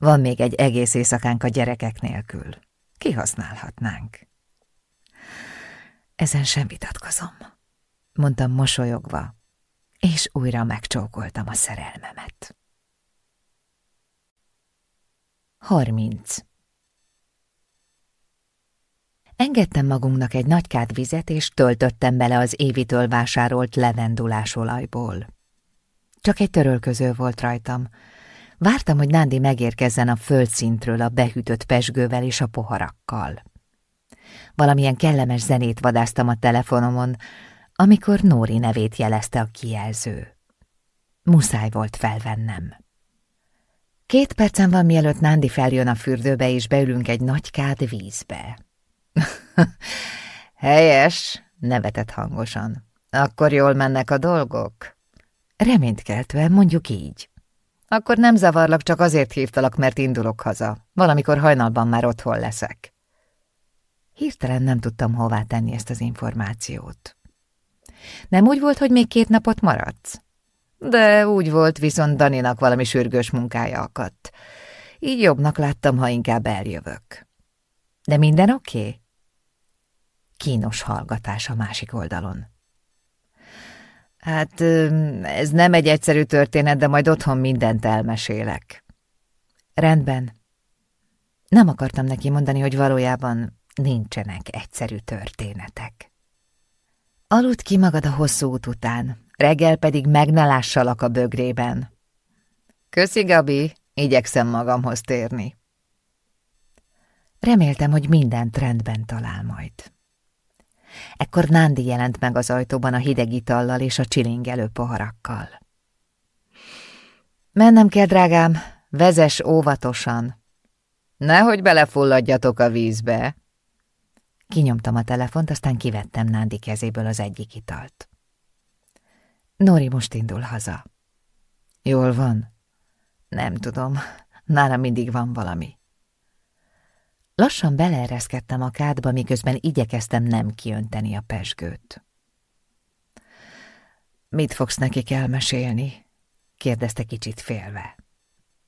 Van még egy egész éjszakánk a gyerekek nélkül. Kihasználhatnánk. Ezen sem vitatkozom. mondtam mosolyogva, és újra megcsókoltam a szerelmemet. 30. Engedtem magunknak egy nagy kád vizet, és töltöttem bele az évitől vásárolt levendulásolajból. Csak egy törölköző volt rajtam. Vártam, hogy Nándi megérkezzen a földszintről a behűtött pesgővel és a poharakkal. Valamilyen kellemes zenét vadáztam a telefonomon, amikor Nóri nevét jelezte a kijelző. Muszáj volt felvennem. Két percen van, mielőtt Nándi feljön a fürdőbe, és beülünk egy nagy kád vízbe. <laughs> Helyes, nevetett hangosan. Akkor jól mennek a dolgok? Reménykeltően, mondjuk így. Akkor nem zavarlak, csak azért hívtalak, mert indulok haza. Valamikor hajnalban már otthon leszek. Hirtelen nem tudtam hová tenni ezt az információt. Nem úgy volt, hogy még két napot maradsz? De úgy volt, viszont Daninak valami sürgős munkája akadt. Így jobbnak láttam, ha inkább eljövök. De minden oké? Okay? Kínos hallgatás a másik oldalon. Hát ez nem egy egyszerű történet, de majd otthon mindent elmesélek. Rendben. Nem akartam neki mondani, hogy valójában nincsenek egyszerű történetek. Aludt ki magad a hosszú út után, reggel pedig meg lássalak a bögrében. Köszi, Gabi, igyekszem magamhoz térni. Reméltem, hogy mindent rendben talál majd. Ekkor Nándi jelent meg az ajtóban a hideg itallal és a csilingelő poharakkal. Mennem kell, drágám, vezes óvatosan. Nehogy belefulladjatok a vízbe. Kinyomtam a telefont, aztán kivettem Nándi kezéből az egyik italt. Nori most indul haza. Jól van? Nem tudom, nála mindig van valami. Lassan beleereszkedtem a kádba, miközben igyekeztem nem kiönteni a pesgőt. Mit fogsz nekik elmesélni? kérdezte kicsit félve.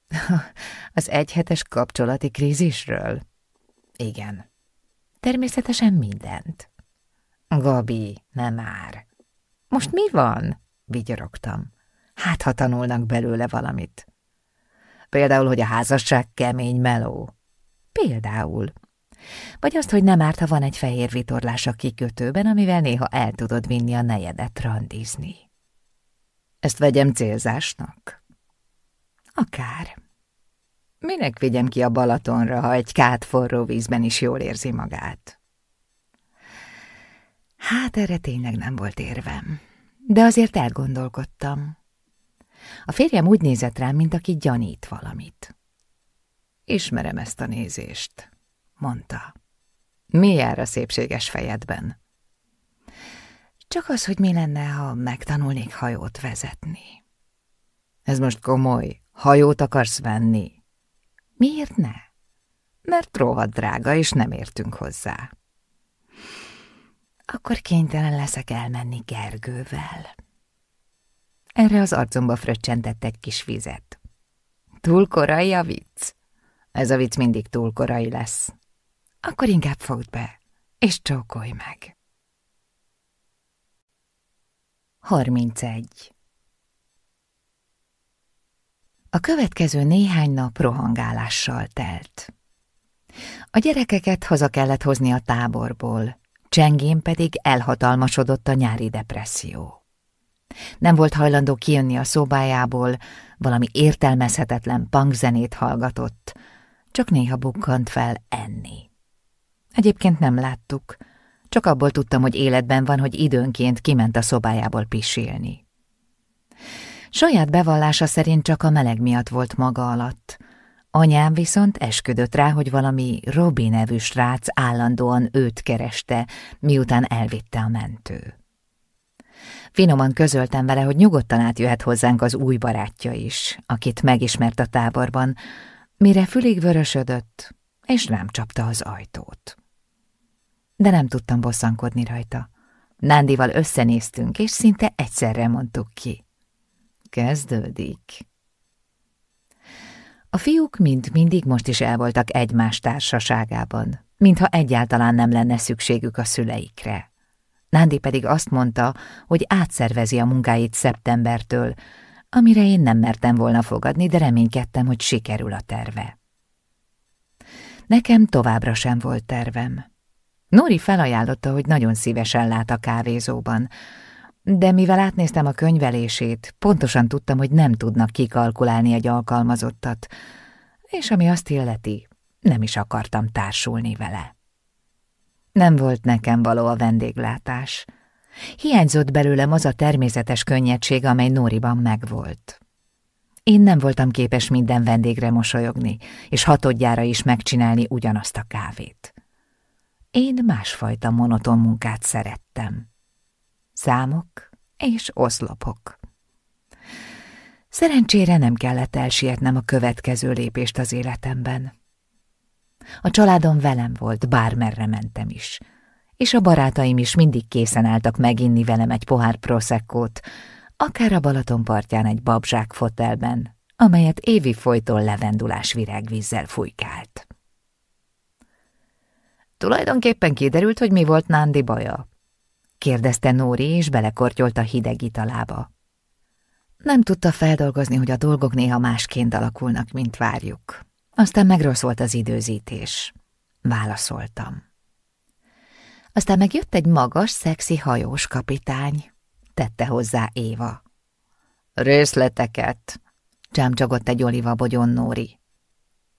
<laughs> Az egyhetes kapcsolati krízisről? Igen. Természetesen mindent. Gabi, nem már. Most mi van? vigyorogtam. Hát, ha tanulnak belőle valamit. Például, hogy a házasság kemény meló. Például. Vagy azt, hogy nem árt, ha van egy fehér vitorlás a kikötőben, amivel néha el tudod vinni a nejedet randizni. Ezt vegyem célzásnak? Akár. Minek vigyem ki a Balatonra, ha egy kát forró vízben is jól érzi magát? Hát erre tényleg nem volt érvem, de azért elgondolkodtam. A férjem úgy nézett rám, mint aki gyanít valamit. Ismerem ezt a nézést, mondta. Mi jár a szépséges fejedben? Csak az, hogy mi lenne, ha megtanulnék hajót vezetni. Ez most komoly. Hajót akarsz venni? Miért ne? Mert rohadt drága, és nem értünk hozzá. Akkor kénytelen leszek elmenni Gergővel. Erre az arcomba fröccsentett egy kis vizet. Túl korai a vicc? Ez a vicc mindig túl korai lesz. Akkor inkább fogd be, és csókolj meg. 31. A következő néhány nap rohangálással telt. A gyerekeket haza kellett hozni a táborból, Csengén pedig elhatalmasodott a nyári depresszió. Nem volt hajlandó kijönni a szobájából, valami értelmezhetetlen punkzenét hallgatott, csak néha bukkant fel enni. Egyébként nem láttuk, csak abból tudtam, hogy életben van, hogy időnként kiment a szobájából pisilni. Saját bevallása szerint csak a meleg miatt volt maga alatt. Anyám viszont esküdött rá, hogy valami Robi nevű srác állandóan őt kereste, miután elvitte a mentő. Finoman közöltem vele, hogy nyugodtan átjöhet hozzánk az új barátja is, akit megismert a táborban, mire fülig vörösödött, és rám csapta az ajtót. De nem tudtam bosszankodni rajta. Nándival összenéztünk, és szinte egyszerre mondtuk ki. Kezdődik. A fiúk mind mindig most is el voltak egymás társaságában, mintha egyáltalán nem lenne szükségük a szüleikre. Nándi pedig azt mondta, hogy átszervezi a munkáit szeptembertől, amire én nem mertem volna fogadni, de reménykedtem, hogy sikerül a terve. Nekem továbbra sem volt tervem. Nori felajánlotta, hogy nagyon szívesen lát a kávézóban, de mivel átnéztem a könyvelését, pontosan tudtam, hogy nem tudnak kikalkulálni egy alkalmazottat, és ami azt illeti, nem is akartam társulni vele. Nem volt nekem való a vendéglátás. Hiányzott belőlem az a természetes könnyedség, amely Nóriban megvolt. Én nem voltam képes minden vendégre mosolyogni, és hatodjára is megcsinálni ugyanazt a kávét. Én másfajta monoton munkát szerettem. Számok és oszlopok. Szerencsére nem kellett elsietnem a következő lépést az életemben. A családom velem volt, bármerre mentem is, és a barátaim is mindig készen álltak meginni velem egy pohár proszekkót, akár a Balaton partján egy babzsák fotelben, amelyet évi folyton levendulás virágvízzel fújkált. Tulajdonképpen kiderült, hogy mi volt Nándi baja? kérdezte Nóri, és belekortyolt a hideg italába. Nem tudta feldolgozni, hogy a dolgok néha másként alakulnak, mint várjuk. Aztán meg volt az időzítés. Válaszoltam. Aztán megjött egy magas, szexi hajós kapitány, tette hozzá Éva. Részleteket, csámcsogott egy olivabogyon Nóri.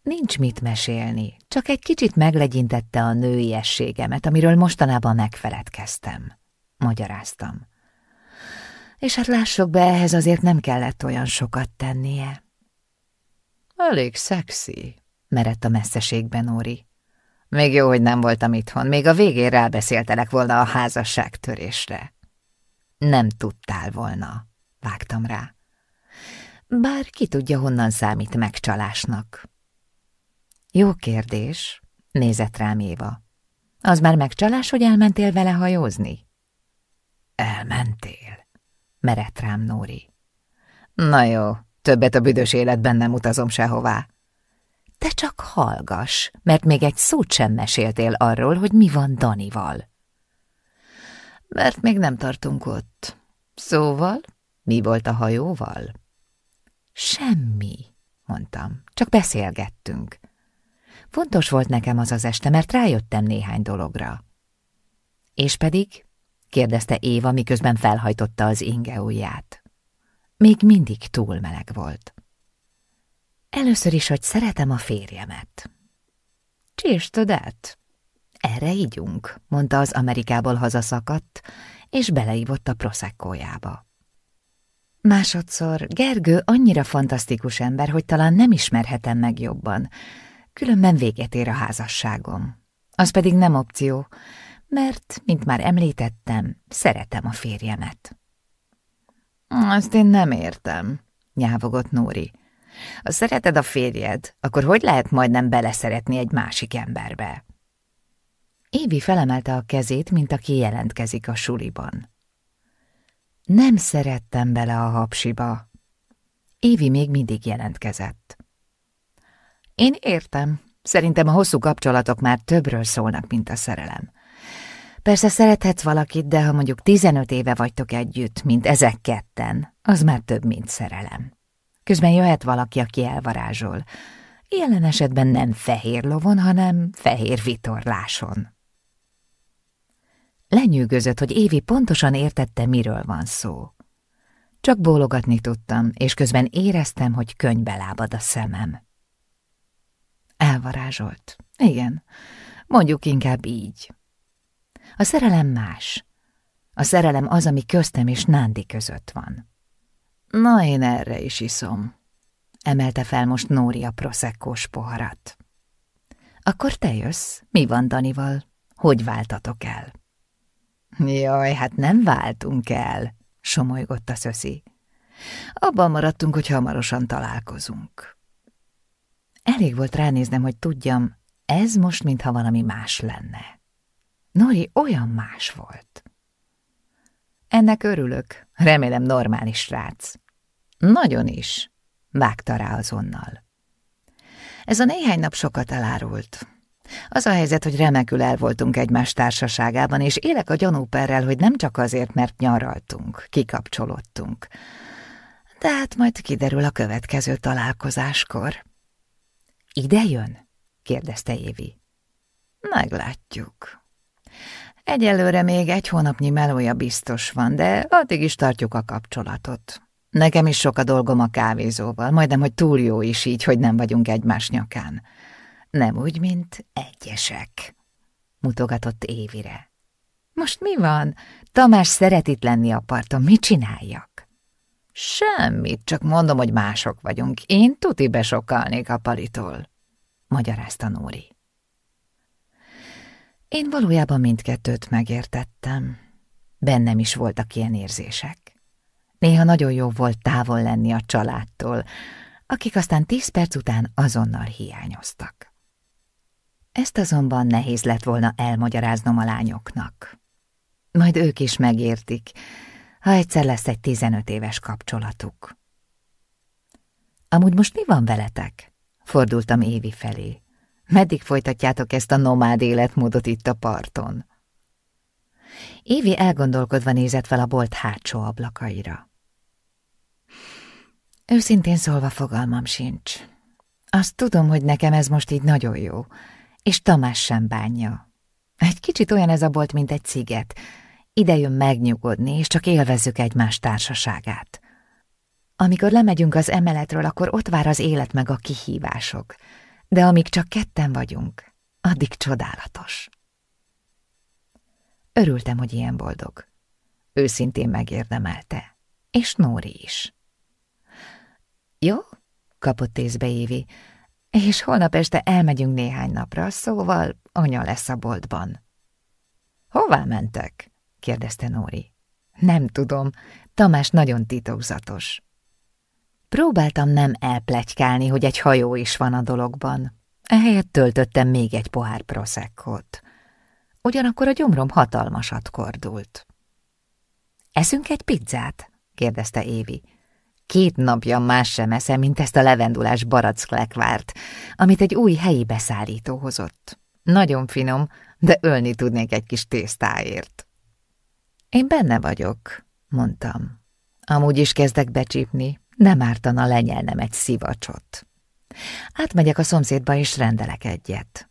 Nincs mit mesélni, csak egy kicsit meglegyintette a nőiességemet, amiről mostanában megfeledkeztem, magyaráztam. És hát lássuk be, ehhez azért nem kellett olyan sokat tennie. Elég szexi, merett a messzeségben Nóri. Még jó, hogy nem voltam itthon, még a végén rábeszéltelek volna a házasságtörésre. Nem tudtál volna, vágtam rá. Bár ki tudja, honnan számít megcsalásnak. Jó kérdés, nézett rám Éva. Az már megcsalás, hogy elmentél vele hajózni? Elmentél, merett rám Nóri. Na jó, többet a büdös életben nem utazom sehová. Te csak hallgass, mert még egy szót sem meséltél arról, hogy mi van Danival. Mert még nem tartunk ott. Szóval, mi volt a hajóval? Semmi, mondtam, csak beszélgettünk. Fontos volt nekem az az este, mert rájöttem néhány dologra. És pedig? kérdezte Éva, miközben felhajtotta az inge ujját. Még mindig túl meleg volt. Először is, hogy szeretem a férjemet. To that. Erre ígyunk, mondta az Amerikából hazaszakadt, és beleívott a proszekkójába. Másodszor Gergő annyira fantasztikus ember, hogy talán nem ismerhetem meg jobban, különben véget ér a házasságom. Az pedig nem opció, mert, mint már említettem, szeretem a férjemet. Azt én nem értem, nyávogott Nóri. Ha szereted a férjed, akkor hogy lehet majdnem beleszeretni egy másik emberbe? Évi felemelte a kezét, mint aki jelentkezik a suliban. Nem szerettem bele a hapsiba. Évi még mindig jelentkezett. Én értem. Szerintem a hosszú kapcsolatok már többről szólnak, mint a szerelem. Persze szerethetsz valakit, de ha mondjuk 15 éve vagytok együtt, mint ezek ketten, az már több, mint szerelem. Közben jöhet valaki, aki elvarázsol. Jelen esetben nem fehér lovon, hanem fehér vitorláson. Lenyűgözött, hogy Évi pontosan értette, miről van szó. Csak bólogatni tudtam, és közben éreztem, hogy könybe lábad a szemem. Elvarázsolt. Igen, mondjuk inkább így. A szerelem más. A szerelem az, ami köztem és Nándi között van. Na, én erre is iszom. Emelte fel most Nóri a proszekkós poharat. Akkor te jössz? Mi van Danival? Hogy váltatok el? Jaj, hát nem váltunk el, somolygott a szöszi. Abban maradtunk, hogy hamarosan találkozunk. Elég volt ránéznem, hogy tudjam, ez most mintha valami más lenne. Nori olyan más volt. Ennek örülök, remélem normális srác. Nagyon is, vágta rá azonnal. Ez a néhány nap sokat elárult. Az a helyzet, hogy remekül el voltunk egymás társaságában, és élek a gyanúperrel, hogy nem csak azért, mert nyaraltunk, kikapcsolódtunk. De hát majd kiderül a következő találkozáskor. Ide jön? kérdezte Évi. Meglátjuk. Egyelőre még egy hónapnyi melója biztos van, de addig is tartjuk a kapcsolatot. Nekem is sok a dolgom a kávézóval, majdnem, hogy túl jó is így, hogy nem vagyunk egymás nyakán. Nem úgy, mint egyesek, mutogatott Évire. Most mi van? Tamás szeret itt lenni a parton, mit csináljak? Semmit, csak mondom, hogy mások vagyunk. Én tuti besokalnék a palitól, magyarázta Nóri. Én valójában mindkettőt megértettem. Bennem is voltak ilyen érzések. Néha nagyon jó volt távol lenni a családtól, akik aztán tíz perc után azonnal hiányoztak. Ezt azonban nehéz lett volna elmagyaráznom a lányoknak. Majd ők is megértik, ha egyszer lesz egy tizenöt éves kapcsolatuk. Amúgy most mi van veletek? Fordultam Évi felé. Meddig folytatjátok ezt a nomád életmódot itt a parton? Évi elgondolkodva nézett fel a bolt hátsó ablakaira. Őszintén szólva fogalmam sincs. Azt tudom, hogy nekem ez most így nagyon jó, és Tamás sem bánja. Egy kicsit olyan ez a bolt, mint egy sziget. Ide jön megnyugodni, és csak élvezzük egymás társaságát. Amikor lemegyünk az emeletről, akkor ott vár az élet meg a kihívások. De amíg csak ketten vagyunk, addig csodálatos. Örültem, hogy ilyen boldog. Őszintén megérdemelte. És Nóri is. Jó? kapott észbe Évi. És holnap este elmegyünk néhány napra, szóval anya lesz a boltban. Hová mentek? kérdezte Nóri. Nem tudom, Tamás nagyon titokzatos. Próbáltam nem elplegykálni, hogy egy hajó is van a dologban. Ehelyett töltöttem még egy pohár proszekkot. Ugyanakkor a gyomrom hatalmasat kordult. Eszünk egy pizzát? kérdezte Évi. Két napja más sem eszem, mint ezt a levendulás baracklekvárt, amit egy új helyi beszállító hozott. Nagyon finom, de ölni tudnék egy kis tésztáért. Én benne vagyok, mondtam. Amúgy is kezdek becsípni, nem ártana lenyelnem egy szivacsot. Átmegyek a szomszédba, és rendelek egyet.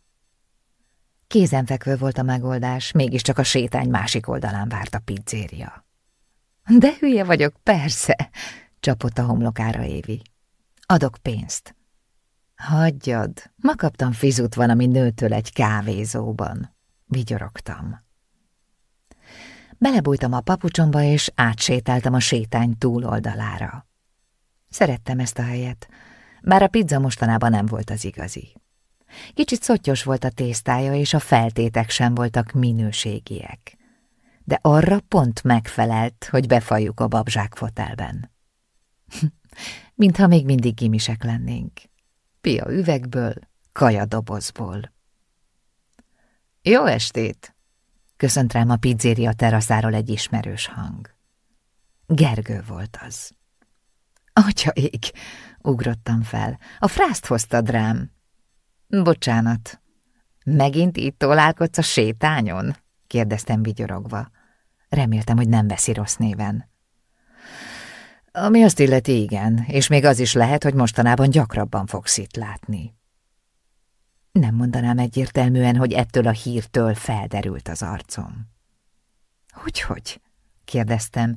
Kézenfekvő volt a megoldás, mégiscsak a sétány másik oldalán várt a pizzéria. De hülye vagyok, persze, csapott a homlokára Évi. Adok pénzt. Hagyjad, ma kaptam fizut valami nőtől egy kávézóban. Vigyorogtam. Belebújtam a papucsomba, és átsétáltam a sétány túloldalára. Szerettem ezt a helyet, bár a pizza mostanában nem volt az igazi. Kicsit szottyos volt a tésztája, és a feltétek sem voltak minőségiek. De arra pont megfelelt, hogy befaljuk a babzsák fotelben. <laughs> Mintha még mindig gimisek lennénk. Pia üvegből, kaja dobozból. Jó estét! Köszönt rám a pizzéria teraszáról egy ismerős hang. Gergő volt az. Atyaik! Ugrottam fel. A frászt hoztad rám. Bocsánat. Megint itt tolálkodsz a sétányon? kérdeztem vigyorogva. Reméltem, hogy nem veszi rossz néven. Ami azt illeti, igen, és még az is lehet, hogy mostanában gyakrabban fogsz itt látni. Nem mondanám egyértelműen, hogy ettől a hírtől felderült az arcom. Hogy-hogy? kérdeztem,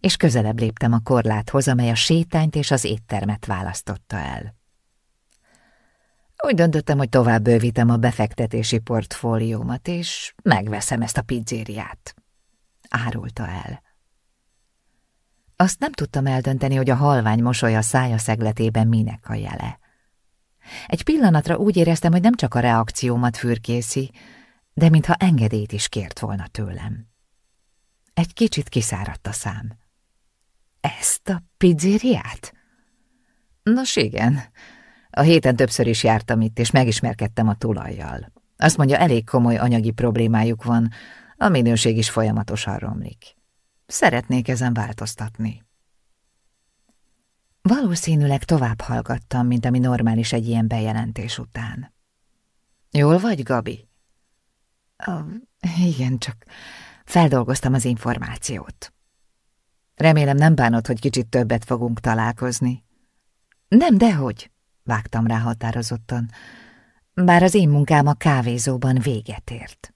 és közelebb léptem a korláthoz, amely a sétányt és az éttermet választotta el. Úgy döntöttem, hogy tovább bővítem a befektetési portfóliómat, és megveszem ezt a pizzériát. Árulta el. Azt nem tudtam eldönteni, hogy a halvány mosoly a szája szegletében minek a jele. Egy pillanatra úgy éreztem, hogy nem csak a reakciómat fürkészi, de mintha engedélyt is kért volna tőlem. Egy kicsit kiszáradt a szám. Ezt a pizzériát? Nos igen, a héten többször is jártam itt, és megismerkedtem a tulajjal. Azt mondja, elég komoly anyagi problémájuk van, a minőség is folyamatosan romlik. Szeretnék ezen változtatni. Valószínűleg tovább hallgattam, mint ami normális egy ilyen bejelentés után. Jól vagy, Gabi? Uh, igen, csak feldolgoztam az információt. Remélem nem bánod, hogy kicsit többet fogunk találkozni. Nem, dehogy, vágtam rá határozottan, bár az én munkám a kávézóban véget ért.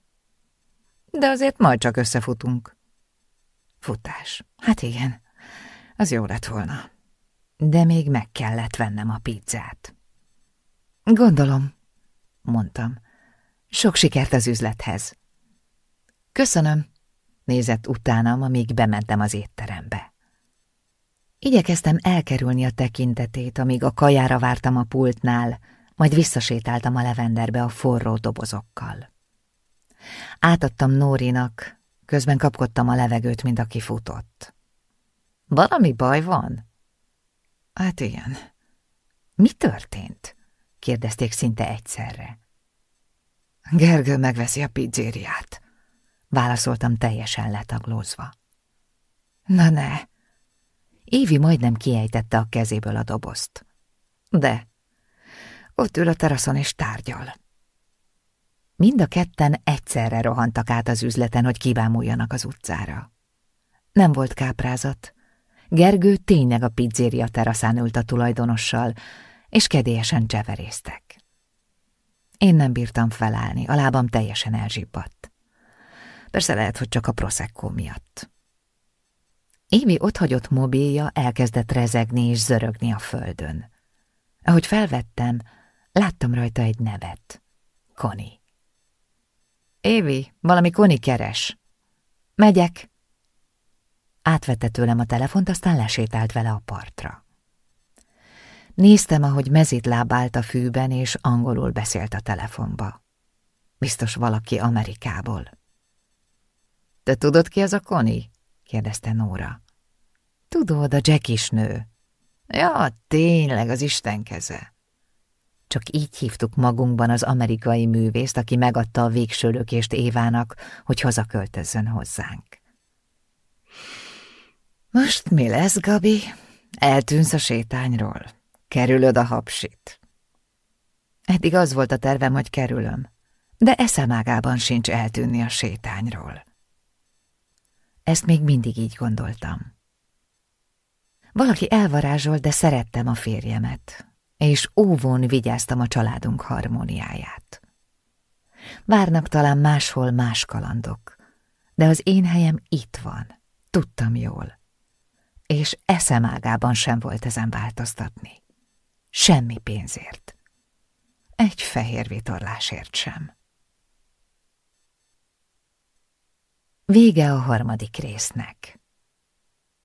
De azért majd csak összefutunk. Futás. Hát igen, az jó lett volna. De még meg kellett vennem a pizzát. Gondolom, mondtam. Sok sikert az üzlethez. Köszönöm, nézett utánam, amíg bementem az étterembe. Igyekeztem elkerülni a tekintetét, amíg a kajára vártam a pultnál, majd visszasétáltam a levenderbe a forró dobozokkal. Átadtam Nórinak, közben kapkodtam a levegőt, mint aki futott. Valami baj van? Hát igen. Mi történt? kérdezték szinte egyszerre. Gergő megveszi a pizzériát, válaszoltam teljesen letaglózva. Na ne! Évi majdnem kiejtette a kezéből a dobozt. De ott ül a teraszon és tárgyal. Mind a ketten egyszerre rohantak át az üzleten, hogy kibámuljanak az utcára. Nem volt káprázat. Gergő tényleg a pizzéria teraszán ült a tulajdonossal, és kedélyesen cseverésztek. Én nem bírtam felállni, a lábam teljesen elzsibbadt. Persze lehet, hogy csak a Prosecco miatt. Évi otthagyott mobilja elkezdett rezegni és zörögni a földön. Ahogy felvettem, láttam rajta egy nevet. Koni. Évi, valami Koni keres. Megyek. Átvette tőlem a telefont, aztán lesétált vele a partra. Néztem, ahogy mezit lábált a fűben, és angolul beszélt a telefonba. Biztos valaki Amerikából. Te tudod ki az a Koni? kérdezte Nóra. Tudod, a Jack is nő. Ja, tényleg, az Isten keze. Csak így hívtuk magunkban az amerikai művészt, aki megadta a végső lökést Évának, hogy hazaköltözzön hozzánk. Most mi lesz, Gabi? Eltűnsz a sétányról? Kerülöd a hapsit? Eddig az volt a tervem, hogy kerülöm, de eszemágában sincs eltűnni a sétányról. Ezt még mindig így gondoltam. Valaki elvarázsolt, de szerettem a férjemet, és óvón vigyáztam a családunk harmóniáját. Várnak talán máshol más kalandok, de az én helyem itt van, tudtam jól, és eszemágában sem volt ezen változtatni. Semmi pénzért. Egy fehér vitorlásért sem. Vége a harmadik résznek.